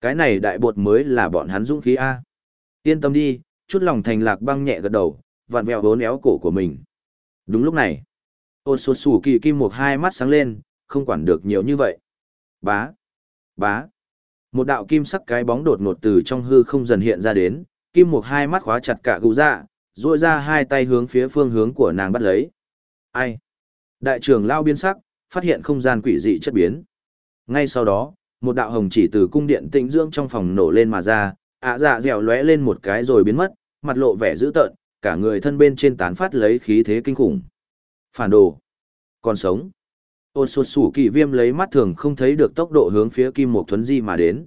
Cái này đại bột mới là bọn hắn dũng khí A. Yên tâm đi, chút lòng thành lạc băng nhẹ gật đầu, vặn vẹo vốn éo cổ của mình. Đúng lúc này, ôn sột sủ kỳ kim một hai mắt sáng lên, không quản được nhiều như vậy. Bá, bá. Một đạo kim sắc cái bóng đột ngột từ trong hư không dần hiện ra đến, kim một hai mắt khóa chặt cả gù dạ, duỗi ra hai tay hướng phía phương hướng của nàng bắt lấy. Ai? Đại trưởng lao biến sắc, phát hiện không gian quỷ dị chất biến. Ngay sau đó, một đạo hồng chỉ từ cung điện tĩnh dưỡng trong phòng nổ lên mà ra, ạ dạ dẻo lóe lên một cái rồi biến mất, mặt lộ vẻ dữ tợn, cả người thân bên trên tán phát lấy khí thế kinh khủng. Phản đồ. Còn sống. Ôn sột sủ kỵ viêm lấy mắt thường không thấy được tốc độ hướng phía kim một thuấn di mà đến.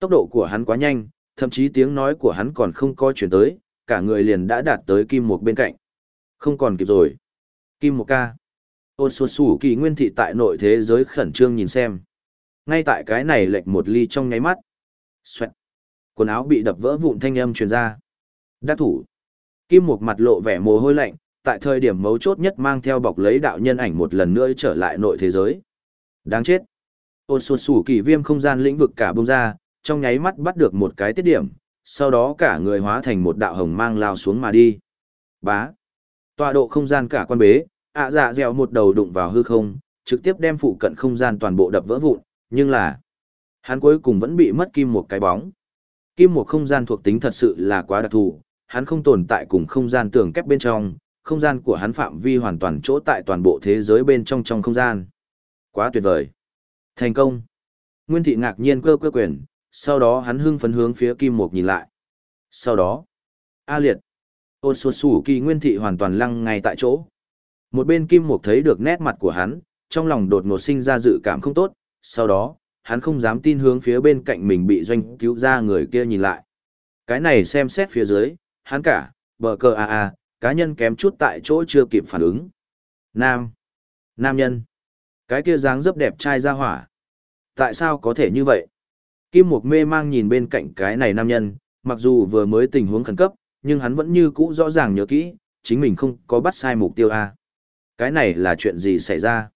Tốc độ của hắn quá nhanh, thậm chí tiếng nói của hắn còn không có chuyển tới, cả người liền đã đạt tới kim một bên cạnh. Không còn kịp rồi. Kim một ca. Ôn sột sủ kỵ nguyên thị tại nội thế giới khẩn trương nhìn xem. Ngay tại cái này lệch một ly trong nháy mắt. Xoẹt. Quần áo bị đập vỡ vụn thanh âm truyền ra. Đắc thủ. Kim một mặt lộ vẻ mồ hôi lạnh, tại thời điểm mấu chốt nhất mang theo bọc lấy đạo nhân ảnh một lần nữa trở lại nội thế giới. Đáng chết. Ôn sụt sủ kỳ viêm không gian lĩnh vực cả bông ra, trong nháy mắt bắt được một cái tiết điểm, sau đó cả người hóa thành một đạo hồng mang lao xuống mà đi. Bá. Tọa độ không gian cả quan bế, ạ dạ dẻo một đầu đụng vào hư không, trực tiếp đem phụ cận không gian toàn bộ đập vỡ vụn, nhưng là hắn cuối cùng vẫn bị mất kim một cái bóng. Kim một không gian thuộc tính thật sự là quá đặc thù, hắn không tồn tại cùng không gian tường kép bên trong, không gian của hắn phạm vi hoàn toàn chỗ tại toàn bộ thế giới bên trong trong không gian. Quá tuyệt vời. Thành công. Nguyên thị ngạc nhiên cơ cơ quyền, sau đó hắn hưng phấn hướng phía kim mục nhìn lại. Sau đó, A liệt. Ôn sụt sủ kỳ nguyên thị hoàn toàn lăng ngay tại chỗ. Một bên kim mục thấy được nét mặt của hắn, trong lòng đột ngột sinh ra dự cảm không tốt, sau đó, hắn không dám tin hướng phía bên cạnh mình bị doanh cứu ra người kia nhìn lại. Cái này xem xét phía dưới, hắn cả, bờ cờ a a, cá nhân kém chút tại chỗ chưa kịp phản ứng. Nam. Nam nhân. Cái kia dáng dấp đẹp trai ra hỏa. Tại sao có thể như vậy? Kim Mục mê mang nhìn bên cạnh cái này nam nhân, mặc dù vừa mới tình huống khẩn cấp, nhưng hắn vẫn như cũ rõ ràng nhớ kỹ, chính mình không có bắt sai mục tiêu A. Cái này là chuyện gì xảy ra?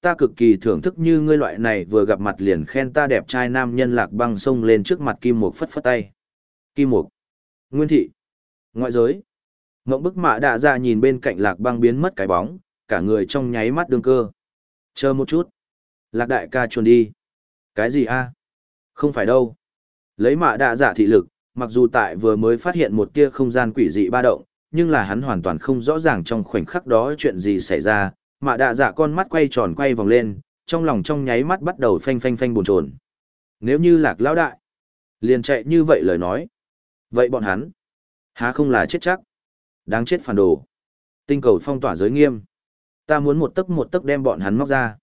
Ta cực kỳ thưởng thức như ngươi loại này vừa gặp mặt liền khen ta đẹp trai nam nhân lạc băng sông lên trước mặt Kim Mục phất phất tay. Kim Mục. Nguyên thị. Ngoại giới. Ngộng bức mạ đạ ra nhìn bên cạnh lạc băng biến mất cái bóng, cả người trong nháy mắt đương cơ. Chờ một chút. Lạc đại ca chuồn đi. Cái gì a? Không phải đâu. Lấy mạ đạ giả thị lực, mặc dù tại vừa mới phát hiện một tia không gian quỷ dị ba động, nhưng là hắn hoàn toàn không rõ ràng trong khoảnh khắc đó chuyện gì xảy ra. Mạ đạ giả con mắt quay tròn quay vòng lên, trong lòng trong nháy mắt bắt đầu phanh phanh phanh buồn chồn. Nếu như lạc lão đại, liền chạy như vậy lời nói. Vậy bọn hắn, há không là chết chắc. Đáng chết phản đồ. Tinh cầu phong tỏa giới nghiêm. Ta muốn một tấc một tấc đem bọn hắn móc ra.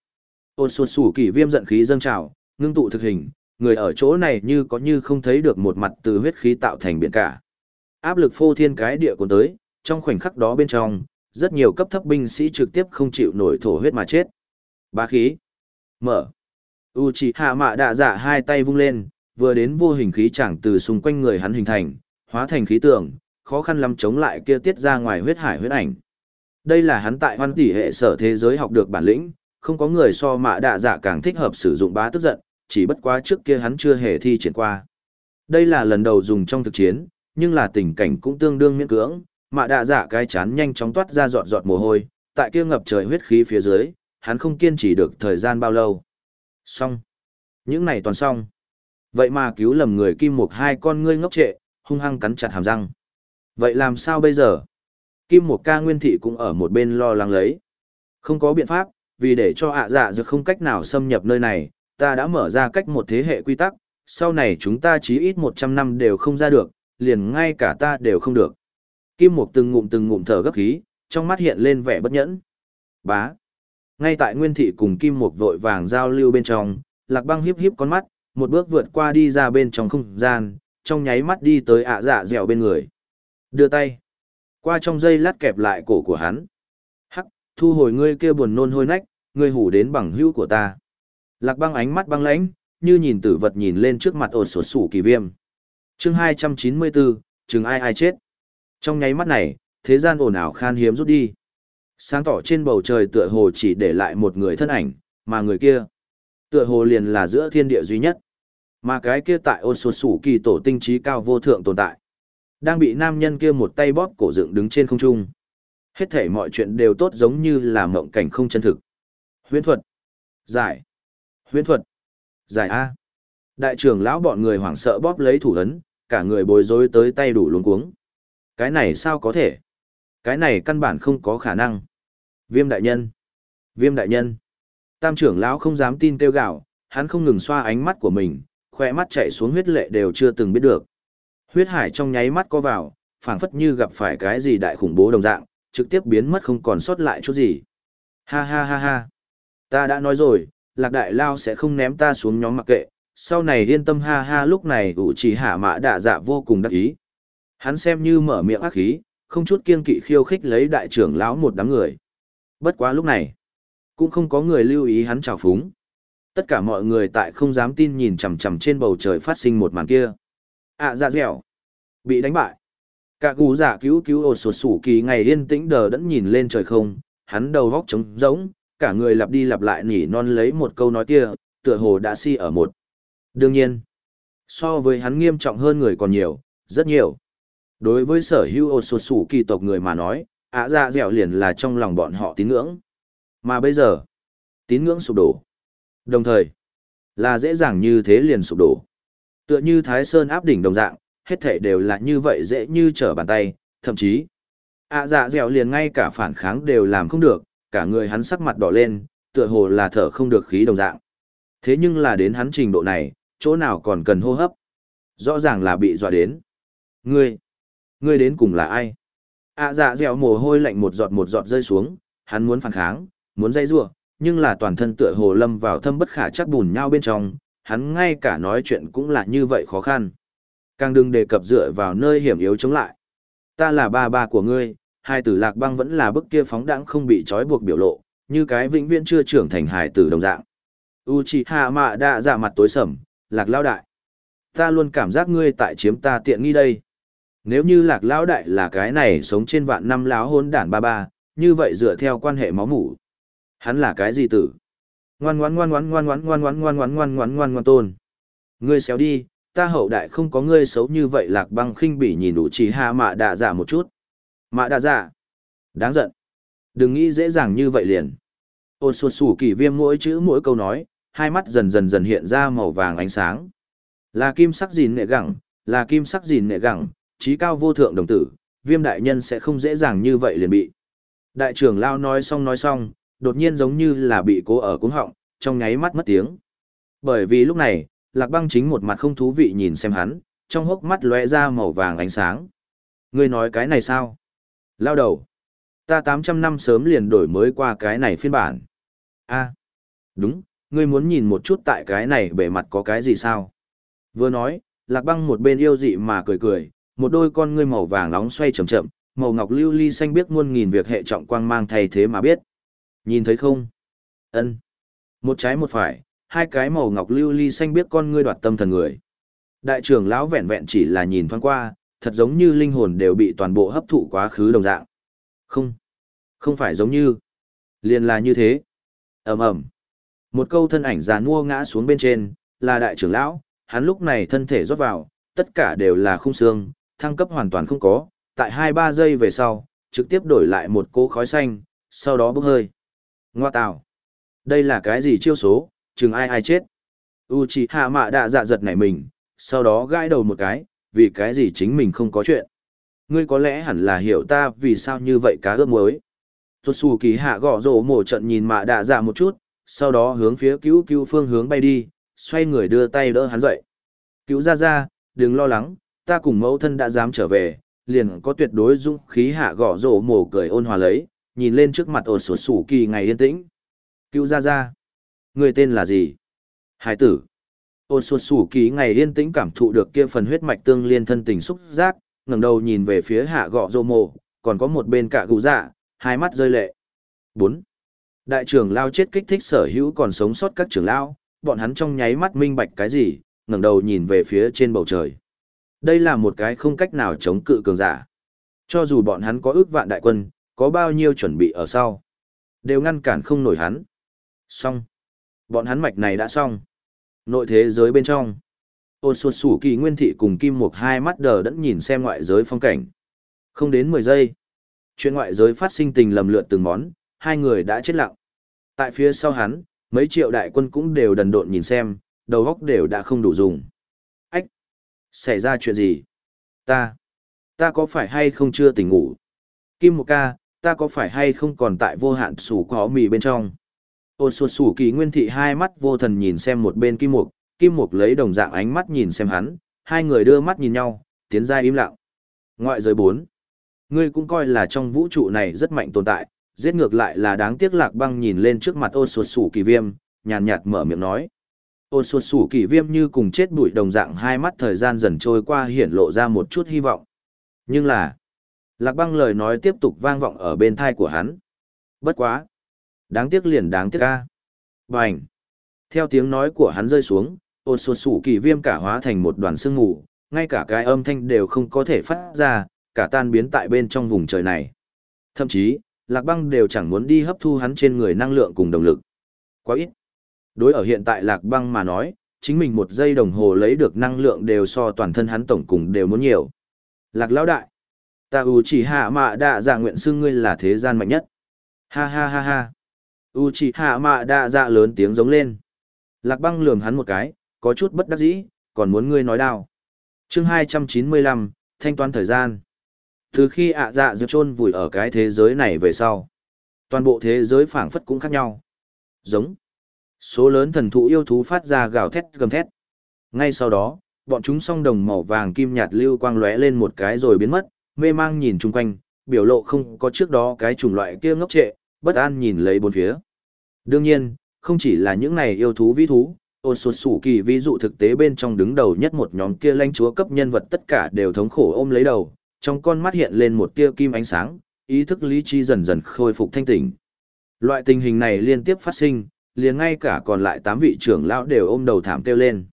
Ôn xuân sủ kỷ viêm giận khí dâng trào, ngưng tụ thực hình, người ở chỗ này như có như không thấy được một mặt từ huyết khí tạo thành biển cả. Áp lực phô thiên cái địa cuốn tới, trong khoảnh khắc đó bên trong, rất nhiều cấp thấp binh sĩ trực tiếp không chịu nổi thổ huyết mà chết. Bá khí. Mở. Uchiha Mạ Đạ Dạ hai tay vung lên, vừa đến vô hình khí chẳng từ xung quanh người hắn hình thành, hóa thành khí tượng, khó khăn lắm chống lại kia tiết ra ngoài huyết hải huyết ảnh. Đây là hắn tại hoan tỷ hệ sở thế giới học được bản lĩnh, không có người so mạ đạ dạ càng thích hợp sử dụng bá tức giận, chỉ bất quá trước kia hắn chưa hề thi triển qua. Đây là lần đầu dùng trong thực chiến, nhưng là tình cảnh cũng tương đương miễn cưỡng, mạ đạ dạ cái chán nhanh chóng toát ra giọt giọt mồ hôi, tại kia ngập trời huyết khí phía dưới, hắn không kiên trì được thời gian bao lâu. Xong. Những này toàn xong. Vậy mà cứu lầm người kim mục hai con ngươi ngốc trệ, hung hăng cắn chặt hàm răng. Vậy làm sao bây giờ? Kim Mục ca nguyên thị cũng ở một bên lo lắng lấy. Không có biện pháp, vì để cho ạ dạ dược không cách nào xâm nhập nơi này, ta đã mở ra cách một thế hệ quy tắc, sau này chúng ta chí ít 100 năm đều không ra được, liền ngay cả ta đều không được. Kim Mục từng ngụm từng ngụm thở gấp khí, trong mắt hiện lên vẻ bất nhẫn. Bá. Ngay tại Nguyên Thị cùng Kim Mục vội vàng giao lưu bên trong, Lạc Băng hiếp hiếp con mắt, một bước vượt qua đi ra bên trong không gian, trong nháy mắt đi tới ạ dạ dẻo bên người. Đưa tay. Qua trong dây lát kẹp lại cổ của hắn. Hắc, thu hồi ngươi kia buồn nôn hôi nách, ngươi hủ đến bằng hữu của ta. Lạc băng ánh mắt băng lãnh, như nhìn tử vật nhìn lên trước mặt ổ sổ sủ kỳ viêm. chương 294, chừng ai ai chết. Trong nháy mắt này, thế gian ồn ào khan hiếm rút đi. Sáng tỏ trên bầu trời tựa hồ chỉ để lại một người thân ảnh, mà người kia. Tựa hồ liền là giữa thiên địa duy nhất. Mà cái kia tại ôn sột sủ kỳ tổ tinh trí cao vô thượng tồn tại. Đang bị nam nhân kia một tay bóp cổ dựng đứng trên không trung. Hết thể mọi chuyện đều tốt giống như là mộng cảnh không chân thực. Huyễn thuật. Giải. Huyễn thuật. Giải A. Đại trưởng lão bọn người hoảng sợ bóp lấy thủ ấn, cả người bối rối tới tay đủ luống cuống. Cái này sao có thể? Cái này căn bản không có khả năng. Viêm đại nhân. Viêm đại nhân. Tam trưởng lão không dám tin kêu gạo, hắn không ngừng xoa ánh mắt của mình, khoe mắt chạy xuống huyết lệ đều chưa từng biết được. Huyết hải trong nháy mắt co vào, phảng phất như gặp phải cái gì đại khủng bố đồng dạng, trực tiếp biến mất không còn sót lại chút gì. Ha ha ha ha. Ta đã nói rồi, lạc đại lao sẽ không ném ta xuống nhóm mặc kệ, sau này yên tâm ha ha lúc này ủ chỉ hạ mã đạ dạ vô cùng đắc ý. Hắn xem như mở miệng ác khí, không chút kiên kỵ khiêu khích lấy đại trưởng lão một đám người. Bất quá lúc này, cũng không có người lưu ý hắn trào phúng. Tất cả mọi người tại không dám tin nhìn chằm chằm trên bầu trời phát sinh một màn kia. ạ à, dạ dẻo. Bị đánh bại. Cả gù giả cứu cứu ột sột sủ kỳ ngày yên tĩnh đờ đẫn nhìn lên trời không, hắn đầu vóc trống rỗng, cả người lặp đi lặp lại nỉ non lấy một câu nói kia, tựa hồ đã si ở một. Đương nhiên, so với hắn nghiêm trọng hơn người còn nhiều, rất nhiều. Đối với sở hữu ô sột sủ kỳ tộc người mà nói, ạ dạ dẻo liền là trong lòng bọn họ tín ngưỡng. Mà bây giờ, tín ngưỡng sụp đổ. Đồng thời, là dễ dàng như thế liền sụp đổ. Tựa như Thái Sơn áp đỉnh đồng dạng, hết thể đều là như vậy dễ như trở bàn tay, thậm chí, ạ dạ dẻo liền ngay cả phản kháng đều làm không được, cả người hắn sắc mặt đỏ lên, tựa hồ là thở không được khí đồng dạng. Thế nhưng là đến hắn trình độ này, chỗ nào còn cần hô hấp. Rõ ràng là bị dọa đến. Ngươi, ngươi đến cùng là ai? ạ dạ dẻo mồ hôi lạnh một giọt một giọt rơi xuống, hắn muốn phản kháng, muốn dây rua, nhưng là toàn thân tựa hồ lâm vào thâm bất khả chắc bùn nhau bên trong, hắn ngay cả nói chuyện cũng là như vậy khó khăn. Càng đừng đề cập dựa vào nơi hiểm yếu chống lại. Ta là ba ba của ngươi, hai tử lạc băng vẫn là bức kia phóng đãng không bị trói buộc biểu lộ, như cái vĩnh viễn chưa trưởng thành hải tử đồng dạng. Uchiha Mạ đã giả mặt tối sầm, lạc lao đại. Ta luôn cảm giác ngươi tại chiếm ta tiện nghi đây. Nếu như lạc lão đại là cái này sống trên vạn năm láo hôn đản ba ba, như vậy dựa theo quan hệ máu mủ. Hắn là cái gì tử? Ngoan ngoan ngoan ngoan ngoan ngoan ngoan ngoan ngoan ngoan ngoan ngoan ngoan ngoan tôn. Ngươi xéo đi, ta hậu đại không có ngươi xấu như vậy lạc băng khinh bỉ nhìn đủ chỉ hạ mạ đạ giả một chút. Mạ đạ giả. Đáng giận. Đừng nghĩ dễ dàng như vậy liền. Ôn sụt sủ kỳ viêm mỗi chữ mỗi câu nói, hai mắt dần dần dần hiện ra màu vàng ánh sáng. Là kim sắc gìn nệ gẳng, là kim sắc gìn nệ gẳng, trí cao vô thượng đồng tử, viêm đại nhân sẽ không dễ dàng như vậy liền bị. Đại trưởng lao nói xong nói xong, đột nhiên giống như là bị cố ở cuống họng, trong nháy mắt mất tiếng. Bởi vì lúc này, Lạc Băng chính một mặt không thú vị nhìn xem hắn, trong hốc mắt lóe ra màu vàng ánh sáng. Ngươi nói cái này sao? Lao đầu. Ta 800 năm sớm liền đổi mới qua cái này phiên bản. a đúng, ngươi muốn nhìn một chút tại cái này bề mặt có cái gì sao? Vừa nói, Lạc Băng một bên yêu dị mà cười cười, một đôi con ngươi màu vàng nóng xoay chậm chậm, màu ngọc lưu ly xanh biết muôn nghìn việc hệ trọng quang mang thay thế mà biết. Nhìn thấy không? Ân. Một trái một phải, hai cái màu ngọc lưu ly xanh biết con ngươi đoạt tâm thần người. Đại trưởng lão vẹn vẹn chỉ là nhìn thoáng qua, thật giống như linh hồn đều bị toàn bộ hấp thụ quá khứ đồng dạng. Không, không phải giống như, liền là như thế. Ầm ầm. Một câu thân ảnh già nua ngã xuống bên trên, là đại trưởng lão, hắn lúc này thân thể rót vào, tất cả đều là khung xương, thăng cấp hoàn toàn không có, tại 2-3 giây về sau, trực tiếp đổi lại một cỗ khói xanh, sau đó bốc hơi. Ngoa tạo. Đây là cái gì chiêu số, chừng ai ai chết. Uchiha mạ đã dạ giật nảy mình, sau đó gãi đầu một cái, vì cái gì chính mình không có chuyện. Ngươi có lẽ hẳn là hiểu ta vì sao như vậy cá ướp muối. Tốt xù kỳ hạ gõ rổ mổ trận nhìn mạ đạ dạ một chút, sau đó hướng phía cứu cứu phương hướng bay đi, xoay người đưa tay đỡ hắn dậy. Cứu ra ra, đừng lo lắng, ta cùng mẫu thân đã dám trở về, liền có tuyệt đối dũng khí hạ gõ rổ mồ cười ôn hòa lấy, nhìn lên trước mặt ổ sổ sủ kỳ ngày yên tĩnh. Cứu ra ra. Người tên là gì? Hải tử. Ôn sổ sủ kỳ ngày yên tĩnh cảm thụ được kia phần huyết mạch tương liên thân tình xúc giác, ngẩng đầu nhìn về phía hạ gõ rổ Mồ, còn có một bên cả gù dạ, hai mắt rơi lệ. 4. Đại trưởng lao chết kích thích sở hữu còn sống sót các trưởng lao, bọn hắn trong nháy mắt minh bạch cái gì, ngẩng đầu nhìn về phía trên bầu trời. Đây là một cái không cách nào chống cự cường giả. Cho dù bọn hắn có ước vạn đại quân, có bao nhiêu chuẩn bị ở sau, đều ngăn cản không nổi hắn. Xong. Bọn hắn mạch này đã xong. Nội thế giới bên trong. Ô suột sủ kỳ nguyên thị cùng kim mục hai mắt đờ đẫn nhìn xem ngoại giới phong cảnh. Không đến 10 giây. Chuyện ngoại giới phát sinh tình lầm lượn từng món, hai người đã chết lặng. Tại phía sau hắn, mấy triệu đại quân cũng đều đần độn nhìn xem, đầu góc đều đã không đủ dùng. Xảy ra chuyện gì? Ta! Ta có phải hay không chưa tỉnh ngủ? Kim một ca, ta có phải hay không còn tại vô hạn sủ có mì bên trong? Ô sụt sủ kỳ nguyên thị hai mắt vô thần nhìn xem một bên kim mục, kim mục lấy đồng dạng ánh mắt nhìn xem hắn, hai người đưa mắt nhìn nhau, tiến ra im lặng. Ngoại giới bốn. Ngươi cũng coi là trong vũ trụ này rất mạnh tồn tại, giết ngược lại là đáng tiếc lạc băng nhìn lên trước mặt ô sụt sủ kỳ viêm, nhàn nhạt mở miệng nói. Ô sụt sủ kỷ viêm như cùng chết bụi đồng dạng hai mắt thời gian dần trôi qua hiển lộ ra một chút hy vọng. Nhưng là, lạc băng lời nói tiếp tục vang vọng ở bên thai của hắn. Bất quá. Đáng tiếc liền đáng tiếc ca. Bành. Theo tiếng nói của hắn rơi xuống, ô sụt sủ kỷ viêm cả hóa thành một đoàn sương mù, ngay cả cái âm thanh đều không có thể phát ra, cả tan biến tại bên trong vùng trời này. Thậm chí, lạc băng đều chẳng muốn đi hấp thu hắn trên người năng lượng cùng động lực. Quá ít. Đối ở hiện tại lạc băng mà nói, chính mình một giây đồng hồ lấy được năng lượng đều so toàn thân hắn tổng cùng đều muốn nhiều. Lạc lão đại. Ta u chỉ hạ mạ đạ dạ nguyện xưng ngươi là thế gian mạnh nhất. Ha ha ha ha. U chỉ hạ mạ đạ dạ lớn tiếng giống lên. Lạc băng lườm hắn một cái, có chút bất đắc dĩ, còn muốn ngươi nói đao. chương 295, thanh toán thời gian. Từ khi ạ dạ dược chôn vùi ở cái thế giới này về sau, toàn bộ thế giới phảng phất cũng khác nhau. Giống. Số lớn thần thụ yêu thú phát ra gào thét gầm thét. Ngay sau đó, bọn chúng song đồng màu vàng kim nhạt lưu quang lóe lên một cái rồi biến mất, mê mang nhìn chung quanh, biểu lộ không có trước đó cái chủng loại kia ngốc trệ, bất an nhìn lấy bốn phía. Đương nhiên, không chỉ là những này yêu thú vĩ thú, ôn sột sủ kỳ ví dụ thực tế bên trong đứng đầu nhất một nhóm kia lãnh chúa cấp nhân vật tất cả đều thống khổ ôm lấy đầu, trong con mắt hiện lên một tia kim ánh sáng, ý thức lý trí dần dần khôi phục thanh tỉnh. Loại tình hình này liên tiếp phát sinh, liền ngay cả còn lại tám vị trưởng lão đều ôm đầu thảm kêu lên.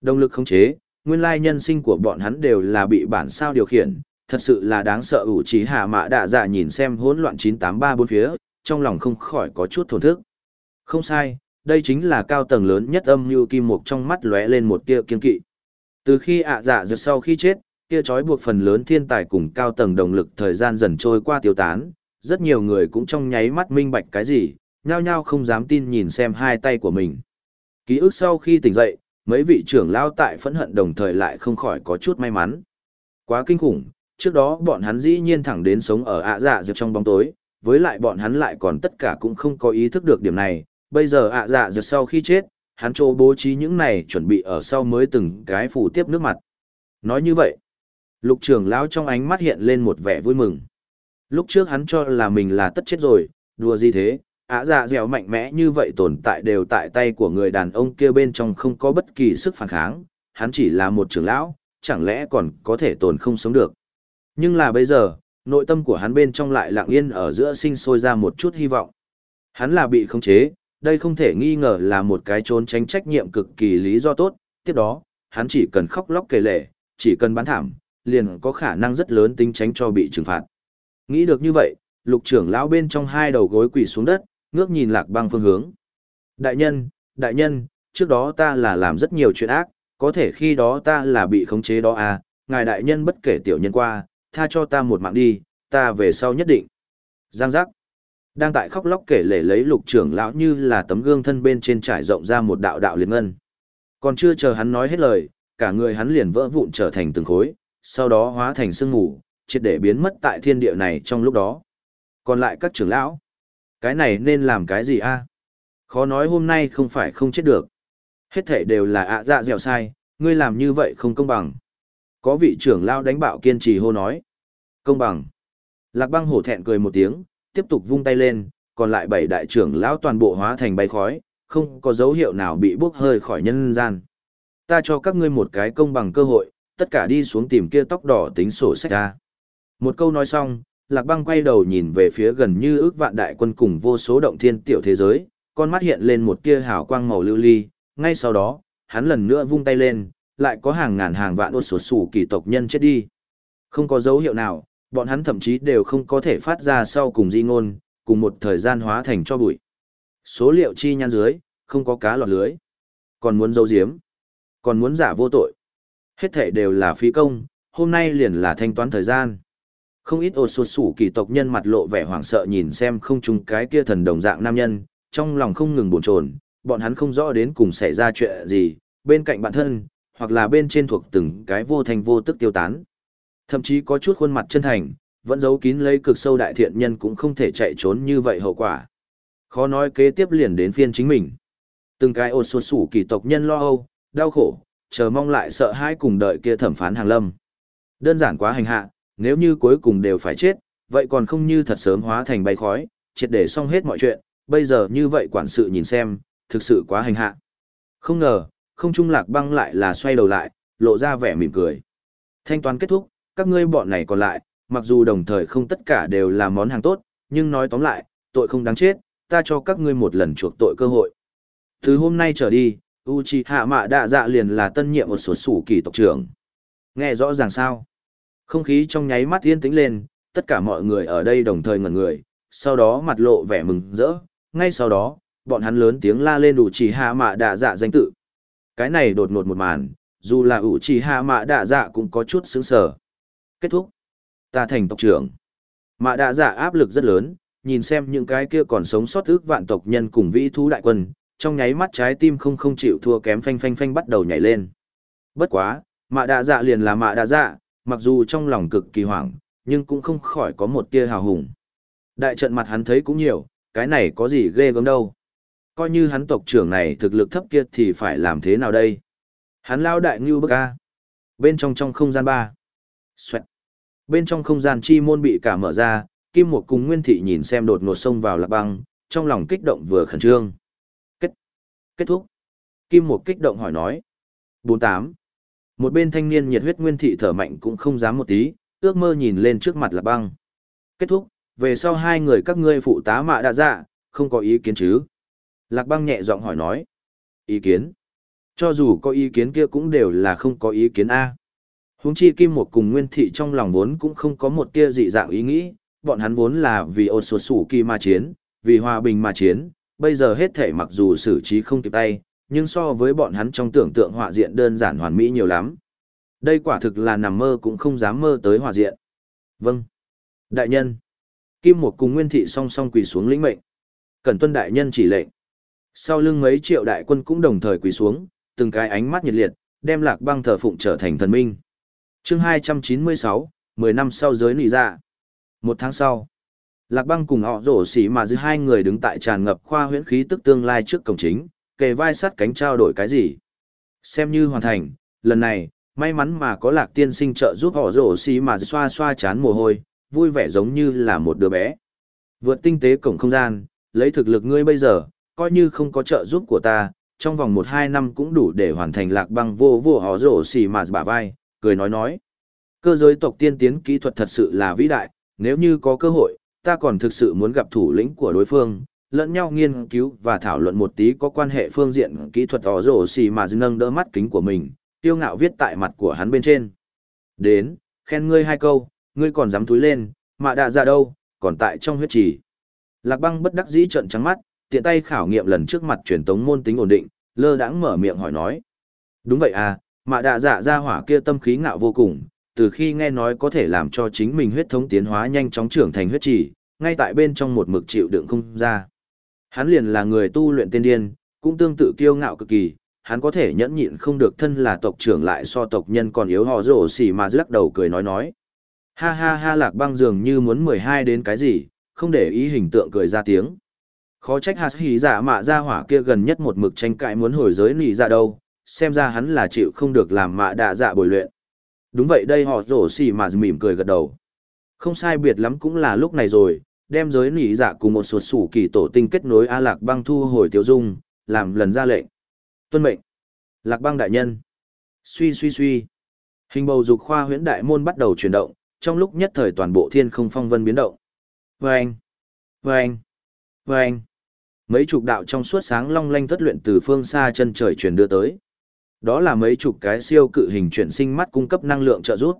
Động lực khống chế, nguyên lai nhân sinh của bọn hắn đều là bị bản sao điều khiển, thật sự là đáng sợ ủ trí hạ mã đạ dạ nhìn xem hỗn loạn 983 bốn phía, trong lòng không khỏi có chút thổn thức. Không sai, đây chính là cao tầng lớn nhất âm như kim mục trong mắt lóe lên một tia kiên kỵ. Từ khi ạ dạ giật sau khi chết, tia trói buộc phần lớn thiên tài cùng cao tầng động lực thời gian dần trôi qua tiêu tán, rất nhiều người cũng trong nháy mắt minh bạch cái gì, nhao nhao không dám tin nhìn xem hai tay của mình. Ký ức sau khi tỉnh dậy, mấy vị trưởng lao tại phẫn hận đồng thời lại không khỏi có chút may mắn. Quá kinh khủng, trước đó bọn hắn dĩ nhiên thẳng đến sống ở ạ dạ dược trong bóng tối, với lại bọn hắn lại còn tất cả cũng không có ý thức được điểm này, bây giờ ạ dạ dược sau khi chết, hắn chỗ bố trí những này chuẩn bị ở sau mới từng cái phủ tiếp nước mặt. Nói như vậy, lục trưởng lão trong ánh mắt hiện lên một vẻ vui mừng. Lúc trước hắn cho là mình là tất chết rồi, đùa gì thế, ạ dạ dẻo mạnh mẽ như vậy tồn tại đều tại tay của người đàn ông kia bên trong không có bất kỳ sức phản kháng, hắn chỉ là một trưởng lão, chẳng lẽ còn có thể tồn không sống được. Nhưng là bây giờ, nội tâm của hắn bên trong lại lặng yên ở giữa sinh sôi ra một chút hy vọng. Hắn là bị khống chế, đây không thể nghi ngờ là một cái trốn tránh trách nhiệm cực kỳ lý do tốt, tiếp đó, hắn chỉ cần khóc lóc kể lệ, chỉ cần bán thảm, liền có khả năng rất lớn tính tránh cho bị trừng phạt. Nghĩ được như vậy, lục trưởng lão bên trong hai đầu gối quỳ xuống đất, ngước nhìn lạc băng phương hướng. Đại nhân, đại nhân, trước đó ta là làm rất nhiều chuyện ác, có thể khi đó ta là bị khống chế đó à, ngài đại nhân bất kể tiểu nhân qua, tha cho ta một mạng đi, ta về sau nhất định. Giang giác. Đang tại khóc lóc kể lể lấy lục trưởng lão như là tấm gương thân bên trên trải rộng ra một đạo đạo liền ngân. Còn chưa chờ hắn nói hết lời, cả người hắn liền vỡ vụn trở thành từng khối, sau đó hóa thành sương mù, triệt để biến mất tại thiên địa này trong lúc đó. Còn lại các trưởng lão, cái này nên làm cái gì a? Khó nói hôm nay không phải không chết được. Hết thể đều là ạ dạ dẻo sai, ngươi làm như vậy không công bằng. Có vị trưởng lão đánh bạo kiên trì hô nói. Công bằng. Lạc băng hổ thẹn cười một tiếng, tiếp tục vung tay lên, còn lại bảy đại trưởng lão toàn bộ hóa thành bay khói, không có dấu hiệu nào bị bốc hơi khỏi nhân gian. Ta cho các ngươi một cái công bằng cơ hội, tất cả đi xuống tìm kia tóc đỏ tính sổ sách ra. Một câu nói xong, Lạc Băng quay đầu nhìn về phía gần như ước vạn đại quân cùng vô số động thiên tiểu thế giới, con mắt hiện lên một tia hào quang màu lưu ly, ngay sau đó, hắn lần nữa vung tay lên, lại có hàng ngàn hàng vạn ô sổ sủ kỳ tộc nhân chết đi. Không có dấu hiệu nào, bọn hắn thậm chí đều không có thể phát ra sau cùng di ngôn, cùng một thời gian hóa thành cho bụi. Số liệu chi nhăn dưới, không có cá lọt lưới. Còn muốn giấu giếm, còn muốn giả vô tội. Hết thể đều là phí công, hôm nay liền là thanh toán thời gian. Không ít ột sụt sủ kỳ tộc nhân mặt lộ vẻ hoảng sợ nhìn xem không chung cái kia thần đồng dạng nam nhân, trong lòng không ngừng bồn chồn, bọn hắn không rõ đến cùng xảy ra chuyện gì, bên cạnh bản thân, hoặc là bên trên thuộc từng cái vô thành vô tức tiêu tán. Thậm chí có chút khuôn mặt chân thành, vẫn giấu kín lấy cực sâu đại thiện nhân cũng không thể chạy trốn như vậy hậu quả. Khó nói kế tiếp liền đến phiên chính mình. Từng cái ột sụt sủ kỳ tộc nhân lo âu, đau khổ, chờ mong lại sợ hãi cùng đợi kia thẩm phán hàng lâm. Đơn giản quá hành hạ, nếu như cuối cùng đều phải chết, vậy còn không như thật sớm hóa thành bay khói, triệt để xong hết mọi chuyện, bây giờ như vậy quản sự nhìn xem, thực sự quá hành hạ. Không ngờ, không trung lạc băng lại là xoay đầu lại, lộ ra vẻ mỉm cười. Thanh toán kết thúc, các ngươi bọn này còn lại, mặc dù đồng thời không tất cả đều là món hàng tốt, nhưng nói tóm lại, tội không đáng chết, ta cho các ngươi một lần chuộc tội cơ hội. Từ hôm nay trở đi, Uchiha Mạ Đạ Dạ liền là tân nhiệm một số sủ kỳ tộc trưởng. Nghe rõ ràng sao? Không khí trong nháy mắt yên tĩnh lên, tất cả mọi người ở đây đồng thời ngẩn người, sau đó mặt lộ vẻ mừng rỡ, ngay sau đó, bọn hắn lớn tiếng la lên Uchiha Mạ Đạ Dạ danh tự. Cái này đột ngột một màn, dù là Uchiha Mạ Đạ Dạ cũng có chút sướng sở. Kết thúc. Ta thành tộc trưởng. Mạ Đạ Dạ áp lực rất lớn, nhìn xem những cái kia còn sống sót ước vạn tộc nhân cùng vĩ thú đại quân, trong nháy mắt trái tim không không chịu thua kém phanh phanh phanh bắt đầu nhảy lên. Bất quá, mạ đạ dạ liền là mạ đạ dạ, mặc dù trong lòng cực kỳ hoảng, nhưng cũng không khỏi có một tia hào hùng. Đại trận mặt hắn thấy cũng nhiều, cái này có gì ghê gớm đâu. Coi như hắn tộc trưởng này thực lực thấp kia thì phải làm thế nào đây? Hắn lao đại ngưu bức a. Bên trong trong không gian ba. Xoẹt. Bên trong không gian chi môn bị cả mở ra, Kim Một cùng Nguyên Thị nhìn xem đột ngột xông vào lạc băng, trong lòng kích động vừa khẩn trương. Kết. Kết thúc. Kim Một kích động hỏi nói. 48. Một bên thanh niên nhiệt huyết Nguyên Thị thở mạnh cũng không dám một tí, ước mơ nhìn lên trước mặt là băng. Kết thúc, về sau hai người các ngươi phụ tá mạ đã dạ, không có ý kiến chứ. Lạc băng nhẹ giọng hỏi nói. Ý kiến. Cho dù có ý kiến kia cũng đều là không có ý kiến A. Huống chi Kim Một cùng Nguyên Thị trong lòng vốn cũng không có một tia dị dạng ý nghĩ, bọn hắn vốn là vì ô sột sủ kỳ mà chiến, vì hòa bình mà chiến, bây giờ hết thể mặc dù xử trí không kịp tay, nhưng so với bọn hắn trong tưởng tượng họa diện đơn giản hoàn mỹ nhiều lắm. Đây quả thực là nằm mơ cũng không dám mơ tới họa diện. Vâng. Đại nhân. Kim mục cùng Nguyên Thị song song quỳ xuống lĩnh mệnh. Cần tuân đại nhân chỉ lệnh. Sau lưng mấy triệu đại quân cũng đồng thời quỳ xuống, từng cái ánh mắt nhiệt liệt, đem lạc băng thờ phụng trở thành thần minh. chương 296, 10 năm sau giới nỉ ra. Dạ. Một tháng sau, Lạc Băng cùng họ rổ xỉ mà giữa hai người đứng tại tràn ngập khoa huyễn khí tức tương lai trước cổng chính, kề vai sắt cánh trao đổi cái gì. Xem như hoàn thành, lần này, may mắn mà có lạc tiên sinh trợ giúp họ rổ xì mà xoa xoa chán mồ hôi, vui vẻ giống như là một đứa bé. Vượt tinh tế cổng không gian, lấy thực lực ngươi bây giờ, coi như không có trợ giúp của ta, trong vòng một hai năm cũng đủ để hoàn thành lạc băng vô vô họ rổ xì mà bả vai, cười nói nói. Cơ giới tộc tiên tiến kỹ thuật thật sự là vĩ đại, nếu như có cơ hội, ta còn thực sự muốn gặp thủ lĩnh của đối phương, lẫn nhau nghiên cứu và thảo luận một tí có quan hệ phương diện kỹ thuật tỏ rổ xì mà nâng đỡ mắt kính của mình, tiêu ngạo viết tại mặt của hắn bên trên. Đến, khen ngươi hai câu, ngươi còn dám túi lên, mà đã ra đâu, còn tại trong huyết trì. Lạc băng bất đắc dĩ trợn trắng mắt, tiện tay khảo nghiệm lần trước mặt truyền tống môn tính ổn định, lơ đãng mở miệng hỏi nói. Đúng vậy à, mà đạ dạ ra hỏa kia tâm khí ngạo vô cùng, từ khi nghe nói có thể làm cho chính mình huyết thống tiến hóa nhanh chóng trưởng thành huyết trì, ngay tại bên trong một mực chịu đựng không ra. Hắn liền là người tu luyện tiên điên, cũng tương tự kiêu ngạo cực kỳ, hắn có thể nhẫn nhịn không được thân là tộc trưởng lại so tộc nhân còn yếu họ rổ xỉ mà lắc đầu cười nói nói. Ha ha ha lạc băng dường như muốn 12 đến cái gì, không để ý hình tượng cười ra tiếng. Khó trách hạt hỉ giả mạ ra hỏa kia gần nhất một mực tranh cãi muốn hồi giới nỉ ra dạ đâu, xem ra hắn là chịu không được làm mạ đạ dạ bồi luyện. Đúng vậy đây họ rổ xỉ mà mỉm cười gật đầu. Không sai biệt lắm cũng là lúc này rồi, đem giới nỉ dạ cùng một sột sủ kỳ tổ tinh kết nối A Lạc băng thu hồi tiêu dung, làm lần ra lệnh. Tuân mệnh. Lạc băng đại nhân. Suy suy suy. Hình bầu dục khoa huyễn đại môn bắt đầu chuyển động, trong lúc nhất thời toàn bộ thiên không phong vân biến động. Vâng! Vâng! Vâng! Mấy chục đạo trong suốt sáng long lanh thất luyện từ phương xa chân trời truyền đưa tới. Đó là mấy chục cái siêu cự hình chuyển sinh mắt cung cấp năng lượng trợ giúp.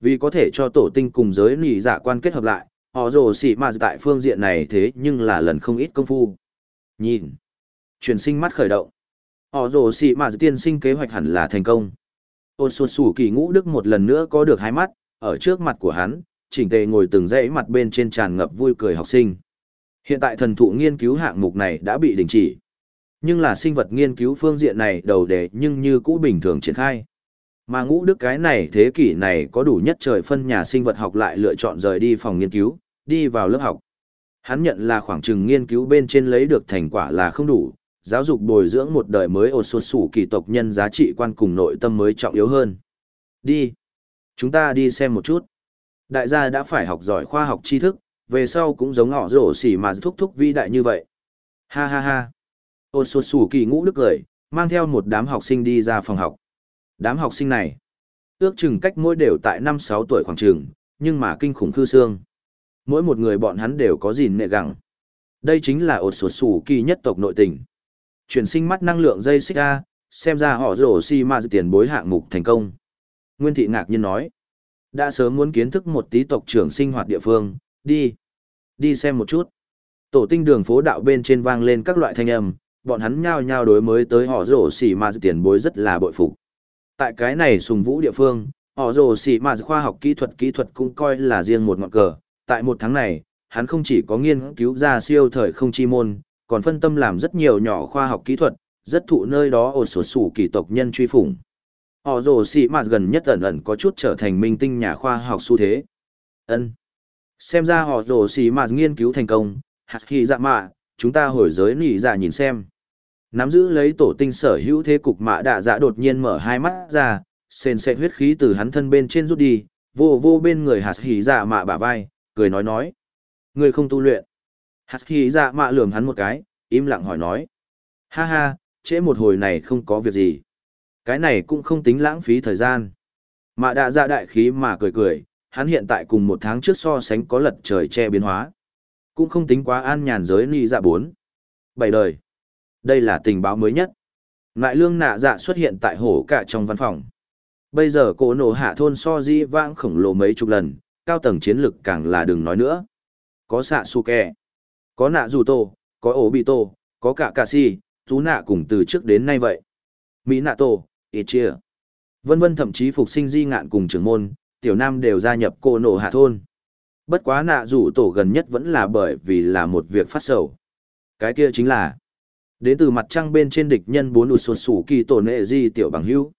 Vì có thể cho tổ tinh cùng giới nỉ dạ quan kết hợp lại, họ rồ xỉ mà tại phương diện này thế nhưng là lần không ít công phu. Nhìn. Chuyển sinh mắt khởi động. Họ rồ xỉ mà tiên sinh kế hoạch hẳn là thành công. Ôn sụt sủ kỳ ngũ đức một lần nữa có được hai mắt, ở trước mặt của hắn, chỉnh tề ngồi từng dãy mặt bên trên tràn ngập vui cười học sinh. Hiện tại thần thụ nghiên cứu hạng mục này đã bị đình chỉ. Nhưng là sinh vật nghiên cứu phương diện này đầu đề nhưng như cũ bình thường triển khai. Mà ngũ đức cái này thế kỷ này có đủ nhất trời phân nhà sinh vật học lại lựa chọn rời đi phòng nghiên cứu, đi vào lớp học. Hắn nhận là khoảng trừng nghiên cứu bên trên lấy được thành quả là không đủ, giáo dục bồi dưỡng một đời mới ổn xuân sủ kỳ tộc nhân giá trị quan cùng nội tâm mới trọng yếu hơn. Đi. Chúng ta đi xem một chút. Đại gia đã phải học giỏi khoa học tri thức, về sau cũng giống họ rổ xỉ mà thúc thúc vĩ đại như vậy. Ha ha ha. Ôn xuân sủ kỳ ngũ đức cười, mang theo một đám học sinh đi ra phòng học. Đám học sinh này, ước chừng cách mỗi đều tại năm sáu tuổi khoảng trường, nhưng mà kinh khủng khư xương. Mỗi một người bọn hắn đều có gìn nệ gẳng. Đây chính là ột sột sủ kỳ nhất tộc nội tình. Chuyển sinh mắt năng lượng dây xích a, xem ra họ rổ xi dự tiền bối hạng mục thành công. Nguyên thị ngạc nhiên nói. Đã sớm muốn kiến thức một tí tộc trưởng sinh hoạt địa phương, đi. Đi xem một chút. Tổ tinh đường phố đạo bên trên vang lên các loại thanh âm, bọn hắn nhao nhao đối mới tới họ rổ xỉ dự tiền bối rất là bội phục. Tại cái này sùng vũ địa phương, họ rổ xỉ dự khoa học kỹ thuật kỹ thuật cũng coi là riêng một ngọn cờ. Tại một tháng này, hắn không chỉ có nghiên cứu ra siêu thời không chi môn, còn phân tâm làm rất nhiều nhỏ khoa học kỹ thuật, rất thụ nơi đó ổ sổ sủ kỳ tộc nhân truy phủng. Họ rồ xì mà gần nhất ẩn ẩn có chút trở thành minh tinh nhà khoa học xu thế. ân Xem ra họ rồ xì mà nghiên cứu thành công, hạt khi dạ mạ, chúng ta hồi giới nỉ dạ nhìn xem. Nắm giữ lấy tổ tinh sở hữu thế cục mạ đạ dạ đột nhiên mở hai mắt ra, sền sệt huyết khí từ hắn thân bên trên rút đi, vô vô bên người hạt hỉ dạ mạ bả vai, cười nói nói. Người không tu luyện. Hạt khí dạ mạ lườm hắn một cái, im lặng hỏi nói. Ha ha, trễ một hồi này không có việc gì. Cái này cũng không tính lãng phí thời gian. Mạ đạ dạ đại khí mà cười cười, hắn hiện tại cùng một tháng trước so sánh có lật trời che biến hóa. Cũng không tính quá an nhàn giới ni dạ bốn. Bảy đời. Đây là tình báo mới nhất. Ngại lương nạ dạ xuất hiện tại hổ cả trong văn phòng. Bây giờ cổ nổ hạ thôn so di vãng khổng lồ mấy chục lần, cao tầng chiến lực càng là đừng nói nữa. Có xạ su kè, có nạ dù tổ, có ổ bị tổ, có cả cà si, chú nạ cùng từ trước đến nay vậy. Mỹ nạ tổ, ít chia. Vân vân thậm chí phục sinh di ngạn cùng trưởng môn, tiểu nam đều gia nhập cô nổ hạ thôn. Bất quá nạ rủ tổ gần nhất vẫn là bởi vì là một việc phát sầu. Cái kia chính là đến từ mặt trăng bên trên địch nhân bốn ụt sột sủ kỳ tổ nệ di tiểu bằng hữu.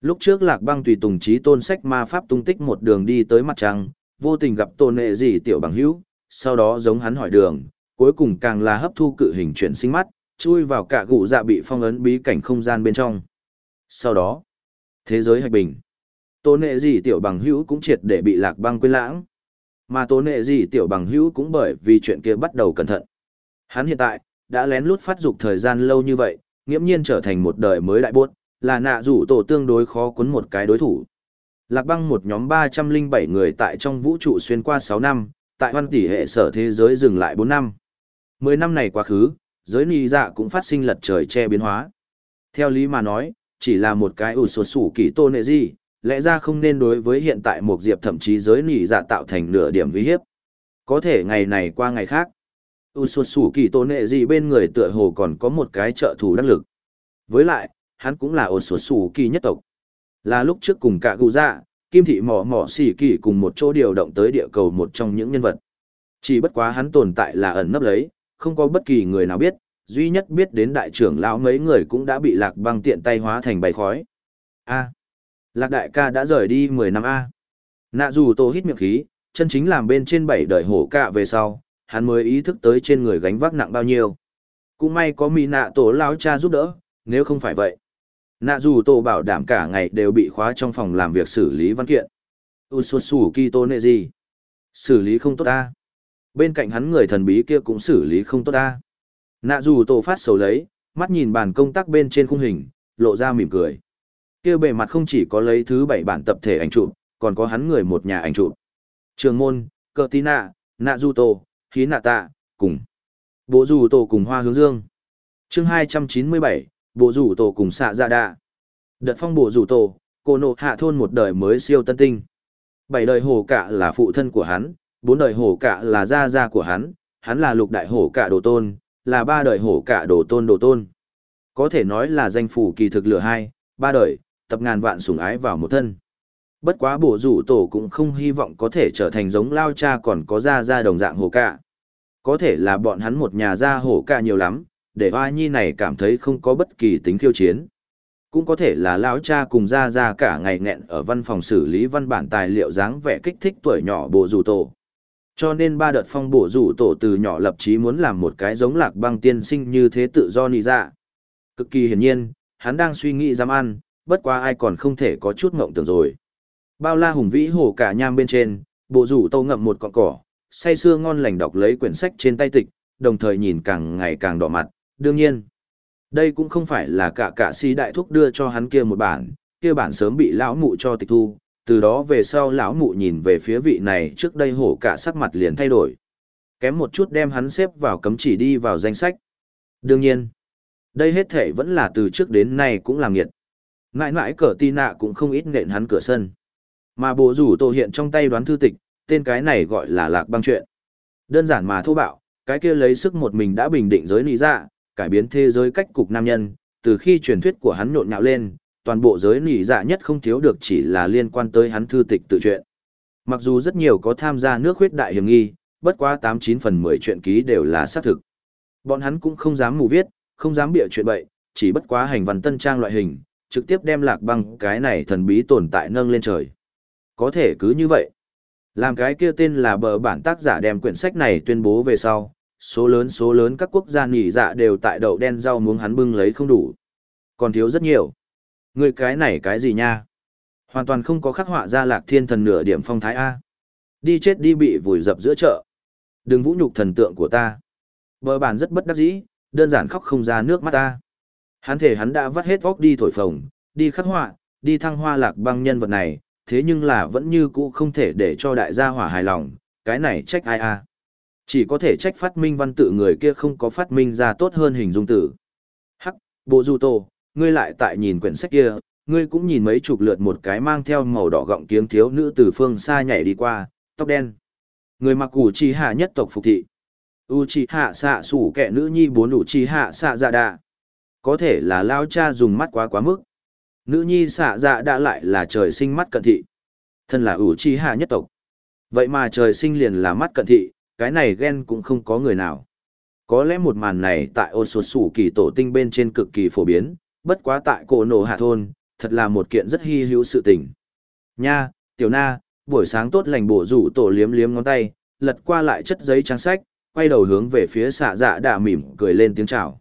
Lúc trước lạc băng tùy tùng trí tôn sách ma pháp tung tích một đường đi tới mặt trăng, vô tình gặp tôn nệ gì tiểu bằng hữu, sau đó giống hắn hỏi đường, cuối cùng càng là hấp thu cự hình chuyển sinh mắt, chui vào cả gụ dạ bị phong ấn bí cảnh không gian bên trong. Sau đó, thế giới hạch bình. tôn nệ gì tiểu bằng hữu cũng triệt để bị lạc băng quên lãng. Mà tôn nệ gì tiểu bằng hữu cũng bởi vì chuyện kia bắt đầu cẩn thận. Hắn hiện tại, đã lén lút phát dục thời gian lâu như vậy, nghiễm nhiên trở thành một đời mới đại bốt, là nạ rủ tổ tương đối khó cuốn một cái đối thủ. Lạc băng một nhóm 307 người tại trong vũ trụ xuyên qua 6 năm, tại hoan tỷ hệ sở thế giới dừng lại 4 năm. 10 năm này quá khứ, giới nì dạ cũng phát sinh lật trời che biến hóa. Theo lý mà nói, chỉ là một cái ủ sổ sủ kỳ tô nệ gì, lẽ ra không nên đối với hiện tại một diệp thậm chí giới nỉ dạ tạo thành nửa điểm uy hiếp. Có thể ngày này qua ngày khác. ủ sổ sủ kỳ tô nệ gì bên người tựa hồ còn có một cái trợ thủ đắc lực. Với lại, hắn cũng là ủ sổ sủ kỳ nhất tộc. Là lúc trước cùng cả gù dạ, kim thị mỏ mỏ xỉ kỳ cùng một chỗ điều động tới địa cầu một trong những nhân vật. Chỉ bất quá hắn tồn tại là ẩn nấp lấy, không có bất kỳ người nào biết, duy nhất biết đến đại trưởng lão mấy người cũng đã bị lạc băng tiện tay hóa thành bầy khói. A. Lạc đại ca đã rời đi 10 năm A. Nạ dù tô hít miệng khí, chân chính làm bên trên bảy đời hổ cạ về sau, hắn mới ý thức tới trên người gánh vác nặng bao nhiêu. Cũng may có mỹ nạ tổ lão cha giúp đỡ, nếu không phải vậy. Nạ dù tổ bảo đảm cả ngày đều bị khóa trong phòng làm việc xử lý văn kiện. Ususu Kito nệ gì? Xử lý không tốt ta. Bên cạnh hắn người thần bí kia cũng xử lý không tốt ta. Nạ dù tổ phát sầu lấy, mắt nhìn bàn công tác bên trên khung hình, lộ ra mỉm cười kia bề mặt không chỉ có lấy thứ bảy bản tập thể ảnh chụp còn có hắn người một nhà ảnh chụp trường môn cờ tí nạ nạ du tô khí nạ tạ cùng bố dù tổ cùng hoa hướng dương chương hai trăm chín mươi bảy bộ rủ tổ cùng xạ ra đạ đợt phong bộ rủ tổ cô nộ hạ thôn một đời mới siêu tân tinh bảy đời hổ cạ là phụ thân của hắn bốn đời hổ cạ là gia gia của hắn hắn là lục đại hổ cạ đồ tôn là ba đời hổ cạ đồ tôn đồ tôn có thể nói là danh phủ kỳ thực lửa hai ba đời tập ngàn vạn sủng ái vào một thân. Bất quá bổ rủ tổ cũng không hy vọng có thể trở thành giống lao cha còn có gia gia đồng dạng hổ cả. Có thể là bọn hắn một nhà gia hổ cả nhiều lắm, để hoa nhi này cảm thấy không có bất kỳ tính khiêu chiến. Cũng có thể là lão cha cùng ra ra cả ngày nghẹn ở văn phòng xử lý văn bản tài liệu dáng vẻ kích thích tuổi nhỏ bộ rủ tổ. Cho nên ba đợt phong bổ rủ tổ từ nhỏ lập chí muốn làm một cái giống lạc băng tiên sinh như thế tự do nị dạ. Cực kỳ hiển nhiên, hắn đang suy nghĩ dám ăn, bất quá ai còn không thể có chút ngộng tưởng rồi. Bao la hùng vĩ hồ cả nham bên trên, bộ rủ tô ngậm một cọng cỏ, say sưa ngon lành đọc lấy quyển sách trên tay tịch, đồng thời nhìn càng ngày càng đỏ mặt, đương nhiên. Đây cũng không phải là cả cả si đại thúc đưa cho hắn kia một bản, kia bản sớm bị lão mụ cho tịch thu, từ đó về sau lão mụ nhìn về phía vị này trước đây hổ cả sắc mặt liền thay đổi. Kém một chút đem hắn xếp vào cấm chỉ đi vào danh sách. Đương nhiên, đây hết thể vẫn là từ trước đến nay cũng làm nghiệt. Ngại ngại cờ tì nạ cũng không ít nện hắn cửa sân. Mà bộ rủ tổ hiện trong tay đoán thư tịch, tên cái này gọi là lạc băng chuyện. Đơn giản mà thô bạo, cái kia lấy sức một mình đã bình định giới lý dạ, cải biến thế giới cách cục nam nhân, từ khi truyền thuyết của hắn nhộn nhạo lên, toàn bộ giới nỉ dạ nhất không thiếu được chỉ là liên quan tới hắn thư tịch tự truyện. Mặc dù rất nhiều có tham gia nước huyết đại hiểm nghi, bất quá 89 phần 10 chuyện ký đều là xác thực. Bọn hắn cũng không dám mù viết, không dám bịa chuyện bậy, chỉ bất quá hành văn tân trang loại hình, trực tiếp đem lạc băng cái này thần bí tồn tại nâng lên trời. Có thể cứ như vậy. Làm cái kia tên là bờ bản tác giả đem quyển sách này tuyên bố về sau, số lớn số lớn các quốc gia nỉ dạ đều tại đậu đen rau muống hắn bưng lấy không đủ. Còn thiếu rất nhiều. Người cái này cái gì nha? Hoàn toàn không có khắc họa ra lạc thiên thần nửa điểm phong thái A. Đi chết đi bị vùi dập giữa chợ. Đừng vũ nhục thần tượng của ta. Bờ bản rất bất đắc dĩ, đơn giản khóc không ra nước mắt ta. Hắn thể hắn đã vắt hết vóc đi thổi phồng, đi khắc họa, đi thăng hoa lạc băng nhân vật này, thế nhưng là vẫn như cũ không thể để cho đại gia hỏa hài lòng, cái này trách ai a? Chỉ có thể trách phát minh văn tự người kia không có phát minh ra tốt hơn hình dung tử. Hắc, bộ du tô, ngươi lại tại nhìn quyển sách kia, ngươi cũng nhìn mấy chục lượt một cái mang theo màu đỏ gọng kiếng thiếu nữ từ phương xa nhảy đi qua, tóc đen. Người mặc ủ trì hạ nhất tộc phục thị. U trì hạ xạ sủ kẻ nữ nhi bốn ủ trì hạ xạ dạ đạ. Có thể là lao cha dùng mắt quá quá mức. Nữ nhi xạ dạ đã lại là trời sinh mắt cận thị. Thân là ủ trì hạ nhất tộc. Vậy mà trời sinh liền là mắt cận thị, cái này ghen cũng không có người nào. Có lẽ một màn này tại ô sột sủ kỳ tổ tinh bên trên cực kỳ phổ biến, bất quá tại cổ nổ hạ thôn, thật là một kiện rất hy hữu sự tình. Nha, tiểu na, buổi sáng tốt lành bổ rủ tổ liếm liếm ngón tay, lật qua lại chất giấy trang sách, quay đầu hướng về phía xạ dạ đạ mỉm cười lên tiếng chào.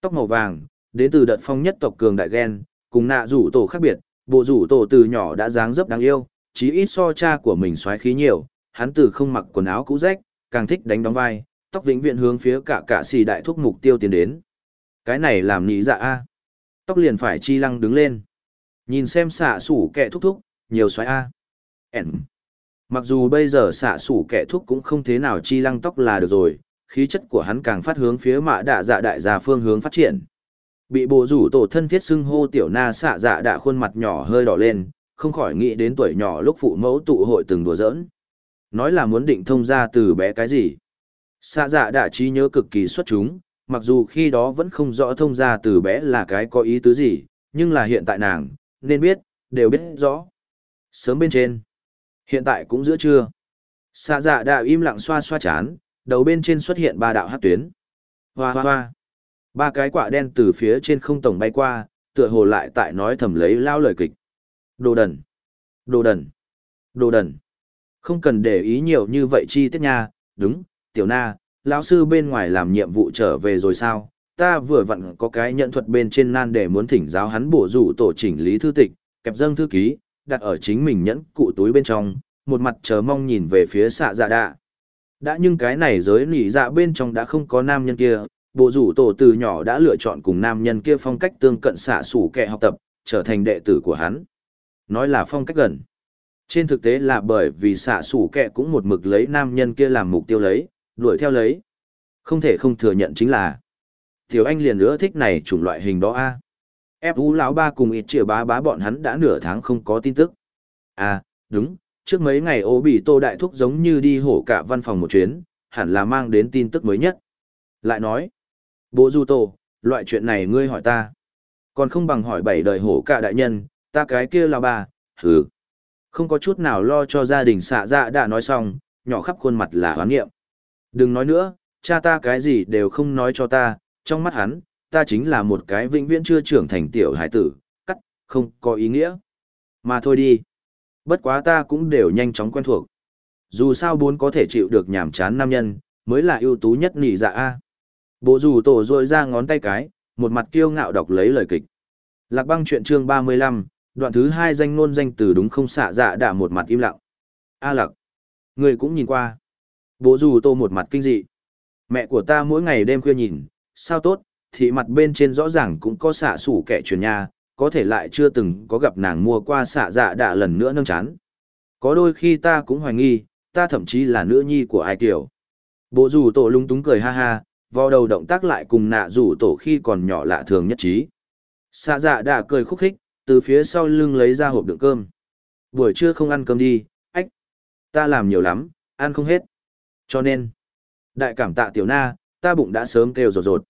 Tóc màu vàng, đến từ đợt phong nhất tộc cường đại ghen, cùng nạ rủ tổ khác biệt, bộ rủ tổ từ nhỏ đã dáng dấp đáng yêu, chí ít so cha của mình xoáy khí nhiều, hắn từ không mặc quần áo cũ rách, càng thích đánh đóng vai, tóc vĩnh viễn hướng phía cả cả xì đại thúc mục tiêu tiến đến. Cái này làm nhị dạ a. Tóc liền phải chi lăng đứng lên. Nhìn xem xạ sủ kẻ thúc thúc, nhiều xoáy a. Ẩn. Mặc dù bây giờ xạ sủ kẻ thúc cũng không thế nào chi lăng tóc là được rồi, khí chất của hắn càng phát hướng phía mạ đạ dạ đại gia phương hướng phát triển. Bị bộ rủ tổ thân thiết xưng hô tiểu na xạ dạ đạ khuôn mặt nhỏ hơi đỏ lên, không khỏi nghĩ đến tuổi nhỏ lúc phụ mẫu tụ hội từng đùa giỡn. Nói là muốn định thông ra từ bé cái gì. Xạ dạ đã trí nhớ cực kỳ xuất chúng, mặc dù khi đó vẫn không rõ thông ra từ bé là cái có ý tứ gì, nhưng là hiện tại nàng, nên biết, đều biết rõ. Sớm bên trên, hiện tại cũng giữa trưa. Xạ dạ đã im lặng xoa xoa chán, đầu bên trên xuất hiện ba đạo hát tuyến. Hoa hoa hoa. Ba cái quả đen từ phía trên không tổng bay qua, tựa hồ lại tại nói thầm lấy lao lời kịch. Đồ đần. Đồ đần. Đồ đần. Không cần để ý nhiều như vậy chi tiết nha, đúng, tiểu na, lão sư bên ngoài làm nhiệm vụ trở về rồi sao? Ta vừa vặn có cái nhận thuật bên trên nan để muốn thỉnh giáo hắn bổ rủ tổ chỉnh lý thư tịch, kẹp dâng thư ký, đặt ở chính mình nhẫn cụ túi bên trong, một mặt chờ mong nhìn về phía xạ dạ đạ. Đã nhưng cái này giới nỉ dạ bên trong đã không có nam nhân kia, bộ rủ tổ từ nhỏ đã lựa chọn cùng nam nhân kia phong cách tương cận xạ sủ kẻ học tập, trở thành đệ tử của hắn. Nói là phong cách gần. Trên thực tế là bởi vì xạ sủ kẹ cũng một mực lấy nam nhân kia làm mục tiêu lấy, đuổi theo lấy. Không thể không thừa nhận chính là Tiểu Anh liền nữa thích này chủng loại hình đó a. Ép Vũ lão ba cùng ít chĩa bá bá bọn hắn đã nửa tháng không có tin tức. À, đúng, trước mấy ngày ô bị tô đại thúc giống như đi hổ cả văn phòng một chuyến, hẳn là mang đến tin tức mới nhất. Lại nói, bố du tô, loại chuyện này ngươi hỏi ta. Còn không bằng hỏi bảy đời hổ cả đại nhân, Ta cái kia là bà, hừ. Không có chút nào lo cho gia đình xạ dạ đã nói xong, nhỏ khắp khuôn mặt là hoán nghiệm. Đừng nói nữa, cha ta cái gì đều không nói cho ta, trong mắt hắn, ta chính là một cái vĩnh viễn chưa trưởng thành tiểu hải tử, cắt, không có ý nghĩa. Mà thôi đi. Bất quá ta cũng đều nhanh chóng quen thuộc. Dù sao bốn có thể chịu được nhảm chán nam nhân, mới là ưu tú nhất nỉ dạ A. Bộ dù tổ rôi ra ngón tay cái, một mặt kiêu ngạo đọc lấy lời kịch. Lạc băng chuyện chương 35, đoạn thứ hai danh ngôn danh từ đúng không xạ dạ đạ một mặt im lặng. A lặc Người cũng nhìn qua. Bộ dù tô một mặt kinh dị. Mẹ của ta mỗi ngày đêm khuya nhìn, sao tốt, thì mặt bên trên rõ ràng cũng có xạ sủ kẻ truyền nhà, có thể lại chưa từng có gặp nàng mua qua xạ dạ đạ lần nữa nâng chán. Có đôi khi ta cũng hoài nghi, ta thậm chí là nữ nhi của ai kiểu. Bộ dù tổ lung túng cười ha ha, vò đầu động tác lại cùng nạ rủ tổ khi còn nhỏ lạ thường nhất trí. Xạ dạ đạ cười khúc khích, từ phía sau lưng lấy ra hộp đựng cơm. Buổi trưa không ăn cơm đi, ách. Ta làm nhiều lắm, ăn không hết. Cho nên, đại cảm tạ tiểu na, ta bụng đã sớm kêu rột rột.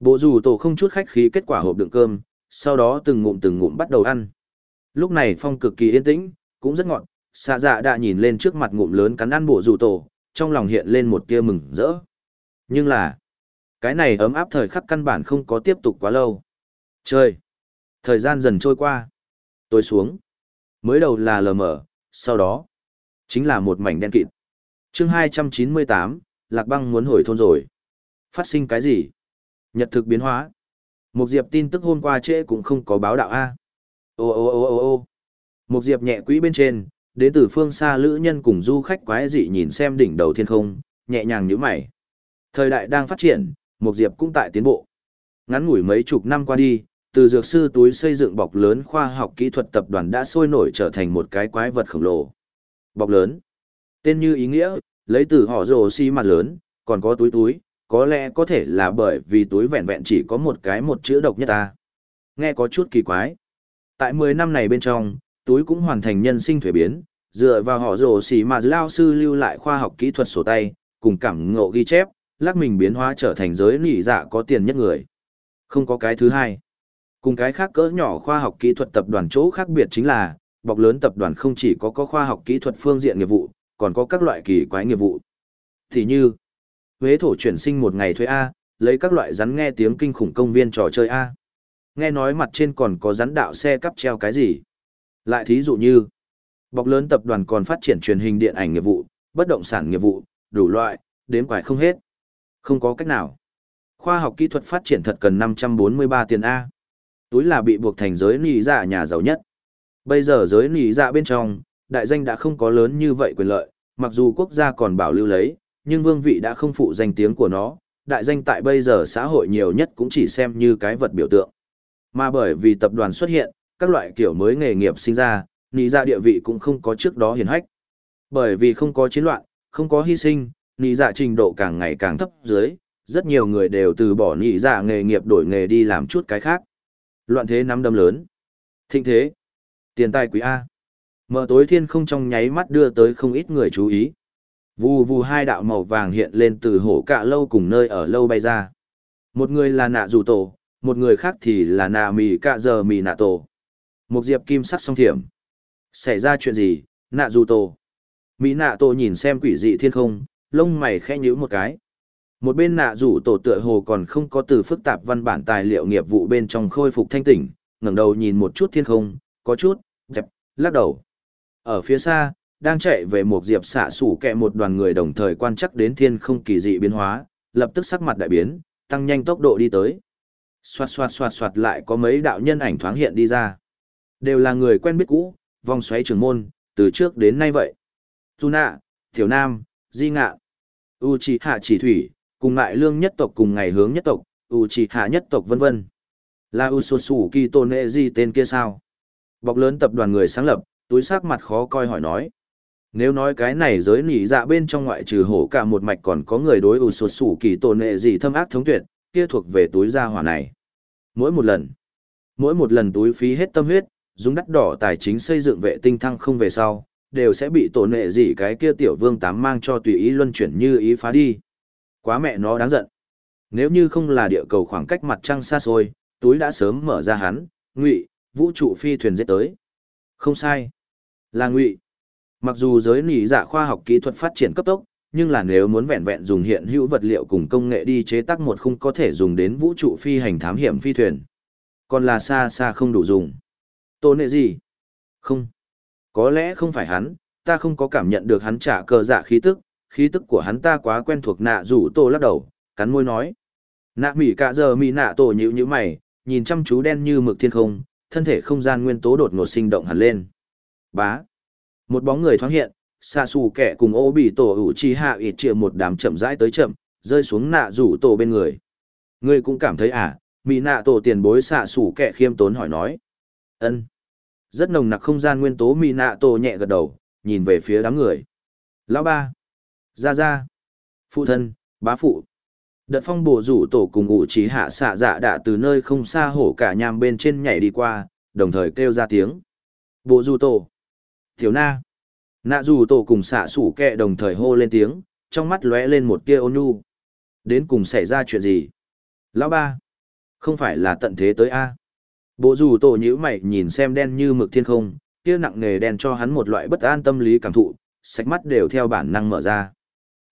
Bộ dù tổ không chút khách khí kết quả hộp đựng cơm, sau đó từng ngụm từng ngụm bắt đầu ăn. Lúc này phong cực kỳ yên tĩnh, cũng rất ngọt, xạ dạ đã nhìn lên trước mặt ngụm lớn cắn ăn bộ dù tổ, trong lòng hiện lên một tia mừng rỡ. Nhưng là, cái này ấm áp thời khắc căn bản không có tiếp tục quá lâu. trời Thời gian dần trôi qua. Tôi xuống. Mới đầu là lờ mờ, sau đó, chính là một mảnh đen kịt. chương 298, Lạc Băng muốn hồi thôn rồi. Phát sinh cái gì? Nhật thực biến hóa. Một diệp tin tức hôm qua trễ cũng không có báo đạo A. Ô ô ô ô ô Một diệp nhẹ quỹ bên trên, đến từ phương xa lữ nhân cùng du khách quái dị nhìn xem đỉnh đầu thiên không, nhẹ nhàng như mày. Thời đại đang phát triển, một diệp cũng tại tiến bộ. Ngắn ngủi mấy chục năm qua đi, từ dược sư túi xây dựng bọc lớn khoa học kỹ thuật tập đoàn đã sôi nổi trở thành một cái quái vật khổng lồ. Bọc lớn. Tên như ý nghĩa, lấy từ họ rồ xi si mặt lớn, còn có túi túi, có lẽ có thể là bởi vì túi vẹn vẹn chỉ có một cái một chữ độc nhất ta. Nghe có chút kỳ quái. Tại 10 năm này bên trong, túi cũng hoàn thành nhân sinh thuế biến, dựa vào họ rồ xỉ mà lao sư lưu lại khoa học kỹ thuật sổ tay, cùng cảm ngộ ghi chép, lắc mình biến hóa trở thành giới nỉ dạ có tiền nhất người. Không có cái thứ hai. Cùng cái khác cỡ nhỏ khoa học kỹ thuật tập đoàn chỗ khác biệt chính là, bọc lớn tập đoàn không chỉ có có khoa học kỹ thuật phương diện nghiệp vụ, còn có các loại kỳ quái nghiệp vụ. Thì như, Huế thổ chuyển sinh một ngày thuê A, lấy các loại rắn nghe tiếng kinh khủng công viên trò chơi A. Nghe nói mặt trên còn có rắn đạo xe cắp treo cái gì. Lại thí dụ như, bọc lớn tập đoàn còn phát triển truyền hình điện ảnh nghiệp vụ, bất động sản nghiệp vụ, đủ loại, đếm quải không hết. Không có cách nào. Khoa học kỹ thuật phát triển thật cần 543 tiền A. Túi là bị buộc thành giới nỉ dạ nhà giàu nhất. Bây giờ giới nỉ dạ bên trong, đại danh đã không có lớn như vậy quyền lợi, mặc dù quốc gia còn bảo lưu lấy, nhưng vương vị đã không phụ danh tiếng của nó, đại danh tại bây giờ xã hội nhiều nhất cũng chỉ xem như cái vật biểu tượng. Mà bởi vì tập đoàn xuất hiện, các loại kiểu mới nghề nghiệp sinh ra, nỉ dạ địa vị cũng không có trước đó hiển hách. Bởi vì không có chiến loạn, không có hy sinh, nỉ dạ trình độ càng ngày càng thấp dưới, rất nhiều người đều từ bỏ nì dạ nghề nghiệp đổi nghề đi làm chút cái khác. Loạn thế nắm đấm lớn. Thịnh thế. Tiền tài quý A. Mở tối thiên không trong nháy mắt đưa tới không ít người chú ý. Vù vù hai đạo màu vàng hiện lên từ hổ cạ lâu cùng nơi ở lâu bay ra. Một người là nạ dù tổ, một người khác thì là nạ mì cạ giờ mì nạ tổ. Một diệp kim sắc song thiểm. Xảy ra chuyện gì, nạ dù tổ. Mỹ nạ tổ nhìn xem quỷ dị thiên không, lông mày khẽ nhíu một cái. Một bên nạ rủ tổ tựa hồ còn không có từ phức tạp văn bản tài liệu nghiệp vụ bên trong khôi phục thanh tỉnh, ngẩng đầu nhìn một chút thiên không, có chút, dẹp, lắc đầu. Ở phía xa, đang chạy về một diệp xạ sủ kẹ một đoàn người đồng thời quan chắc đến thiên không kỳ dị biến hóa, lập tức sắc mặt đại biến, tăng nhanh tốc độ đi tới. Xoạt xoạt xoạt xoạt lại có mấy đạo nhân ảnh thoáng hiện đi ra. Đều là người quen biết cũ, vòng xoáy trường môn, từ trước đến nay vậy. Tu nạ, Tiểu Nam, Di Ngạ, U Chỉ Hạ Chỉ Thủy, cùng ngại lương nhất tộc cùng ngày hướng nhất tộc, U Chỉ Hạ nhất tộc vân vân. Là U Sô Sủ Kỳ Tôn Nệ Di tên kia sao? Bọc lớn tập đoàn người sáng lập, túi sắc mặt khó coi hỏi nói. Nếu nói cái này giới nỉ dạ bên trong ngoại trừ hổ cả một mạch còn có người đối u sột sủ kỳ tôn nệ gì thâm ác thống tuyệt, kia thuộc về túi gia hỏa này. Mỗi một lần, mỗi một lần túi phí hết tâm huyết, dùng đắt đỏ tài chính xây dựng vệ tinh thăng không về sau, đều sẽ bị tổn nệ gì cái kia tiểu vương tám mang cho tùy ý luân chuyển như ý phá đi. Quá mẹ nó đáng giận. Nếu như không là địa cầu khoảng cách mặt trăng xa xôi, túi đã sớm mở ra hắn, ngụy, vũ trụ phi thuyền giết tới. Không sai. Là ngụy. Mặc dù giới nỉ giả khoa học kỹ thuật phát triển cấp tốc, nhưng là nếu muốn vẹn vẹn dùng hiện hữu vật liệu cùng công nghệ đi chế tác một khung có thể dùng đến vũ trụ phi hành thám hiểm phi thuyền. Còn là xa xa không đủ dùng. Tô nệ gì? Không. Có lẽ không phải hắn, ta không có cảm nhận được hắn trả cờ dạ khí tức, khí tức của hắn ta quá quen thuộc nạ rủ tô lắc đầu, cắn môi nói. Nạ mỉ cạ giờ mỉ nạ tổ nhữ mày, nhìn chăm chú đen như mực thiên không, thân thể không gian nguyên tố đột ngột sinh động hẳn lên. Bá. Một bóng người thoáng hiện, xa xù kẻ cùng ô bị tổ ủ chi hạ ít chịa một đám chậm rãi tới chậm, rơi xuống nạ rủ tổ bên người. Ngươi cũng cảm thấy à, mỹ nạ tổ tiền bối xạ xù kẻ khiêm tốn hỏi nói. ân Rất nồng nặc không gian nguyên tố mỹ nạ tổ nhẹ gật đầu, nhìn về phía đám người. Lão ba. Ra ra. Phụ thân, bá phụ. Đợt phong bổ rủ tổ cùng ủ trí hạ xạ dạ đã từ nơi không xa hổ cả nham bên trên nhảy đi qua, đồng thời kêu ra tiếng. Bộ rủ tổ. Thiếu na. Nạ rủ tổ cùng xạ sủ kẹ đồng thời hô lên tiếng, trong mắt lóe lên một tia ôn nhu. Đến cùng xảy ra chuyện gì? Lão ba. Không phải là tận thế tới A. Bộ rủ tổ nhữ mày nhìn xem đen như mực thiên không, kia nặng nề đen cho hắn một loại bất an tâm lý cảm thụ, sạch mắt đều theo bản năng mở ra.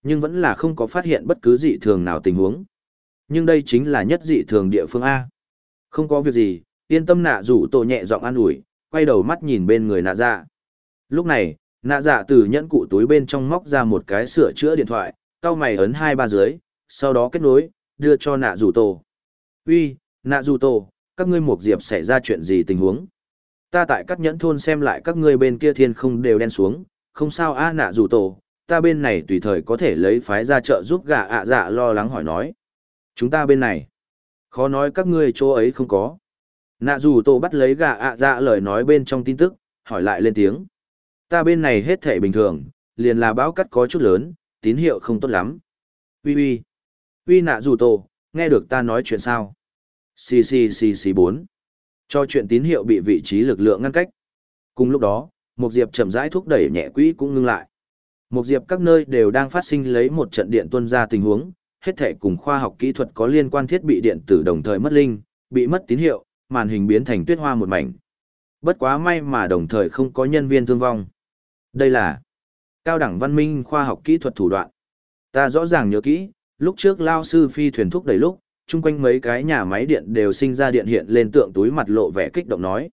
Nhưng vẫn là không có phát hiện bất cứ dị thường nào tình huống. Nhưng đây chính là nhất dị thường địa phương A. Không có việc gì, yên tâm nạ rủ tổ nhẹ giọng an ủi, quay đầu mắt nhìn bên người nạ dạ. Lúc này, nạ dạ từ nhẫn cụ túi bên trong móc ra một cái sửa chữa điện thoại, cao mày ấn hai ba dưới, sau đó kết nối, đưa cho nạ rủ tổ. Uy, nạ rủ tổ, các ngươi một diệp xảy ra chuyện gì tình huống? Ta tại các nhẫn thôn xem lại các ngươi bên kia thiên không đều đen xuống, không sao a nạ rủ tổ, ta bên này tùy thời có thể lấy phái ra chợ giúp gà ạ dạ lo lắng hỏi nói. Chúng ta bên này, khó nói các ngươi chỗ ấy không có. Nạ dù tổ bắt lấy gà ạ dạ lời nói bên trong tin tức, hỏi lại lên tiếng. Ta bên này hết thể bình thường, liền là báo cắt có chút lớn, tín hiệu không tốt lắm. Ui ui, ui nạ dù tổ, nghe được ta nói chuyện sao? Xì xì xì xì bốn. Cho chuyện tín hiệu bị vị trí lực lượng ngăn cách. Cùng lúc đó, một diệp chậm rãi thúc đẩy nhẹ quỹ cũng ngưng lại. Một diệp các nơi đều đang phát sinh lấy một trận điện tuân ra tình huống, hết thể cùng khoa học kỹ thuật có liên quan thiết bị điện tử đồng thời mất linh, bị mất tín hiệu, màn hình biến thành tuyết hoa một mảnh. Bất quá may mà đồng thời không có nhân viên thương vong. Đây là cao đẳng văn minh khoa học kỹ thuật thủ đoạn. Ta rõ ràng nhớ kỹ, lúc trước lao sư phi thuyền thúc đẩy lúc, chung quanh mấy cái nhà máy điện đều sinh ra điện hiện lên tượng túi mặt lộ vẻ kích động nói.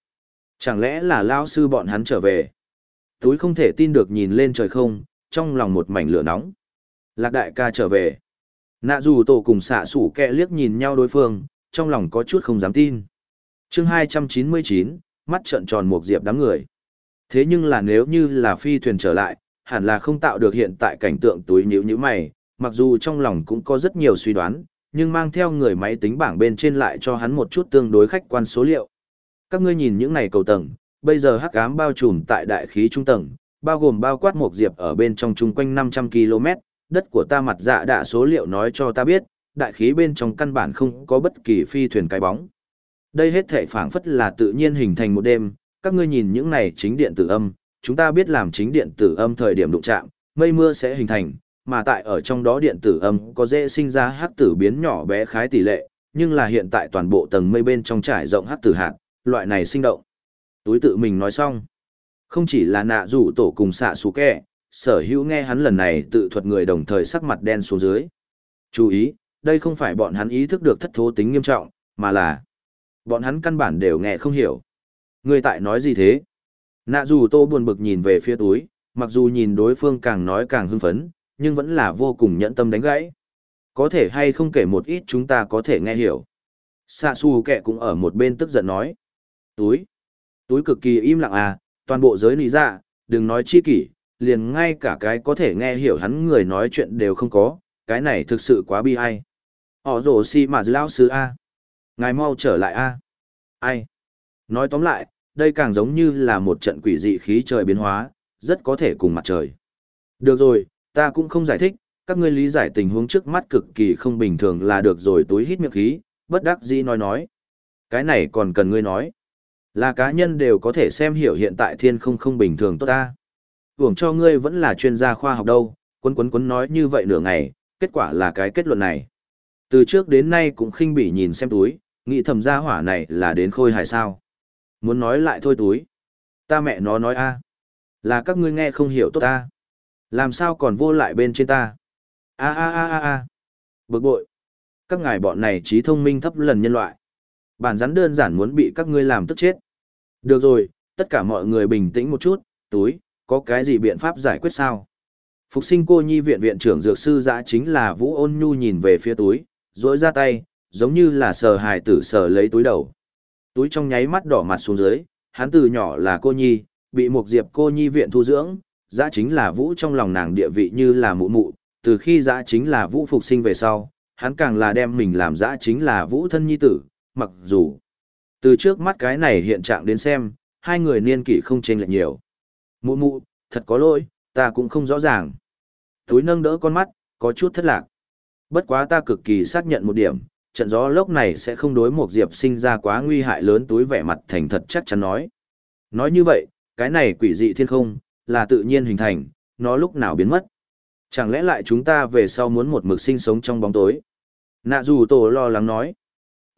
Chẳng lẽ là lao sư bọn hắn trở về? Túi không thể tin được nhìn lên trời không, trong lòng một mảnh lửa nóng. Lạc đại ca trở về. Nạ dù tổ cùng xạ sủ kẹ liếc nhìn nhau đối phương, trong lòng có chút không dám tin. chương 299, mắt trợn tròn một diệp đám người. Thế nhưng là nếu như là phi thuyền trở lại, hẳn là không tạo được hiện tại cảnh tượng túi nhữ như mày, mặc dù trong lòng cũng có rất nhiều suy đoán, nhưng mang theo người máy tính bảng bên trên lại cho hắn một chút tương đối khách quan số liệu. Các ngươi nhìn những này cầu tầng, bây giờ hắc ám bao trùm tại đại khí trung tầng, bao gồm bao quát một diệp ở bên trong chung quanh 500 km, đất của ta mặt dạ đã số liệu nói cho ta biết, đại khí bên trong căn bản không có bất kỳ phi thuyền cái bóng. Đây hết thể phảng phất là tự nhiên hình thành một đêm, các ngươi nhìn những này chính điện tử âm, chúng ta biết làm chính điện tử âm thời điểm đụng chạm, mây mưa sẽ hình thành, mà tại ở trong đó điện tử âm có dễ sinh ra hắc tử biến nhỏ bé khái tỷ lệ, nhưng là hiện tại toàn bộ tầng mây bên trong trải rộng hắc tử hạt, loại này sinh động. Túi tự mình nói xong. Không chỉ là nạ rủ tổ cùng xạ xù kẹ, sở hữu nghe hắn lần này tự thuật người đồng thời sắc mặt đen xuống dưới. Chú ý, đây không phải bọn hắn ý thức được thất thố tính nghiêm trọng, mà là bọn hắn căn bản đều nghe không hiểu. Người tại nói gì thế? Nạ dù tô buồn bực nhìn về phía túi, mặc dù nhìn đối phương càng nói càng hưng phấn, nhưng vẫn là vô cùng nhẫn tâm đánh gãy. Có thể hay không kể một ít chúng ta có thể nghe hiểu. Sạ xù kẹ cũng ở một bên tức giận nói. Túi. Túi cực kỳ im lặng à, toàn bộ giới lý dạ, đừng nói chi kỷ, liền ngay cả cái có thể nghe hiểu hắn người nói chuyện đều không có, cái này thực sự quá bi ai. Họ rổ si mà lão sư A. Ngài mau trở lại A. Ai? Nói tóm lại, đây càng giống như là một trận quỷ dị khí trời biến hóa, rất có thể cùng mặt trời. Được rồi, ta cũng không giải thích, các ngươi lý giải tình huống trước mắt cực kỳ không bình thường là được rồi túi hít miệng khí, bất đắc dĩ nói nói. Cái này còn cần ngươi nói. Là cá nhân đều có thể xem hiểu hiện tại thiên không không bình thường tốt ta. Hưởng cho ngươi vẫn là chuyên gia khoa học đâu, quấn quấn quấn nói như vậy nửa ngày, kết quả là cái kết luận này. Từ trước đến nay cũng khinh bỉ nhìn xem túi, nghĩ thầm gia hỏa này là đến khôi hài sao. Muốn nói lại thôi túi. Ta mẹ nó nói a Là các ngươi nghe không hiểu tốt ta. Làm sao còn vô lại bên trên ta? A a a a a. Bực bội. Các ngài bọn này trí thông minh thấp lần nhân loại. Bản rắn đơn giản muốn bị các ngươi làm tức chết. Được rồi, tất cả mọi người bình tĩnh một chút, túi, có cái gì biện pháp giải quyết sao? Phục sinh cô nhi viện viện trưởng dược sư giã chính là Vũ ôn nhu nhìn về phía túi, rỗi ra tay, giống như là sờ hài tử sờ lấy túi đầu. Túi trong nháy mắt đỏ mặt xuống dưới, hắn từ nhỏ là cô nhi, bị một diệp cô nhi viện thu dưỡng, giã chính là Vũ trong lòng nàng địa vị như là mụ mụ, từ khi giã chính là Vũ phục sinh về sau, hắn càng là đem mình làm giã chính là Vũ thân nhi tử, mặc dù từ trước mắt cái này hiện trạng đến xem, hai người niên kỷ không chênh lệch nhiều. Mụ mụ, thật có lỗi, ta cũng không rõ ràng. Túi nâng đỡ con mắt, có chút thất lạc. Bất quá ta cực kỳ xác nhận một điểm, trận gió lốc này sẽ không đối một diệp sinh ra quá nguy hại lớn túi vẻ mặt thành thật chắc chắn nói. Nói như vậy, cái này quỷ dị thiên không, là tự nhiên hình thành, nó lúc nào biến mất. Chẳng lẽ lại chúng ta về sau muốn một mực sinh sống trong bóng tối? Nạ dù tổ lo lắng nói.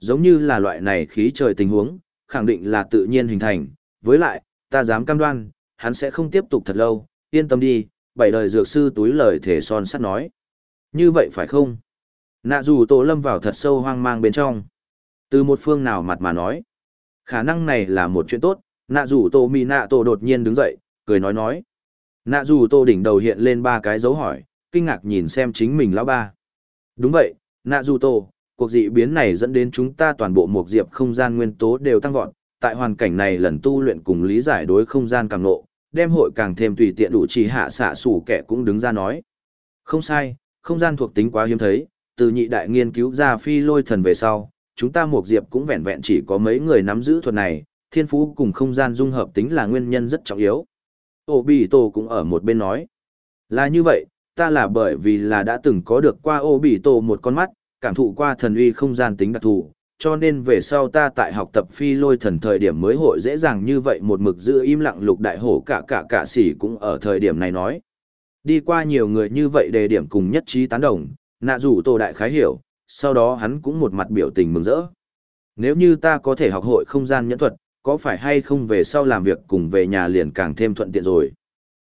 Giống như là loại này khí trời tình huống, khẳng định là tự nhiên hình thành. Với lại, ta dám cam đoan, hắn sẽ không tiếp tục thật lâu, yên tâm đi, bảy đời dược sư túi lời thể son sắt nói. Như vậy phải không? Nạ dù tổ lâm vào thật sâu hoang mang bên trong. Từ một phương nào mặt mà nói. Khả năng này là một chuyện tốt, nạ dù tổ mì nạ tổ đột nhiên đứng dậy, cười nói nói. Nạ dù tổ đỉnh đầu hiện lên ba cái dấu hỏi, kinh ngạc nhìn xem chính mình lão ba. Đúng vậy, nạ dù tổ, cuộc dị biến này dẫn đến chúng ta toàn bộ một diệp không gian nguyên tố đều tăng vọt. Tại hoàn cảnh này lần tu luyện cùng lý giải đối không gian càng nộ, đem hội càng thêm tùy tiện đủ chỉ hạ xạ sủ kẻ cũng đứng ra nói. Không sai, không gian thuộc tính quá hiếm thấy, từ nhị đại nghiên cứu ra phi lôi thần về sau, chúng ta một diệp cũng vẹn vẹn chỉ có mấy người nắm giữ thuật này, thiên phú cùng không gian dung hợp tính là nguyên nhân rất trọng yếu. Ô Bì Tô cũng ở một bên nói. Là như vậy, ta là bởi vì là đã từng có được qua ô Bì Tô một con mắt, cảm thụ qua thần uy không gian tính đặc thù, cho nên về sau ta tại học tập phi lôi thần thời điểm mới hội dễ dàng như vậy một mực giữ im lặng lục đại hổ cả cả cả sỉ cũng ở thời điểm này nói. Đi qua nhiều người như vậy đề điểm cùng nhất trí tán đồng, nạ rủ tổ đại khái hiểu, sau đó hắn cũng một mặt biểu tình mừng rỡ. Nếu như ta có thể học hội không gian nhẫn thuật, có phải hay không về sau làm việc cùng về nhà liền càng thêm thuận tiện rồi.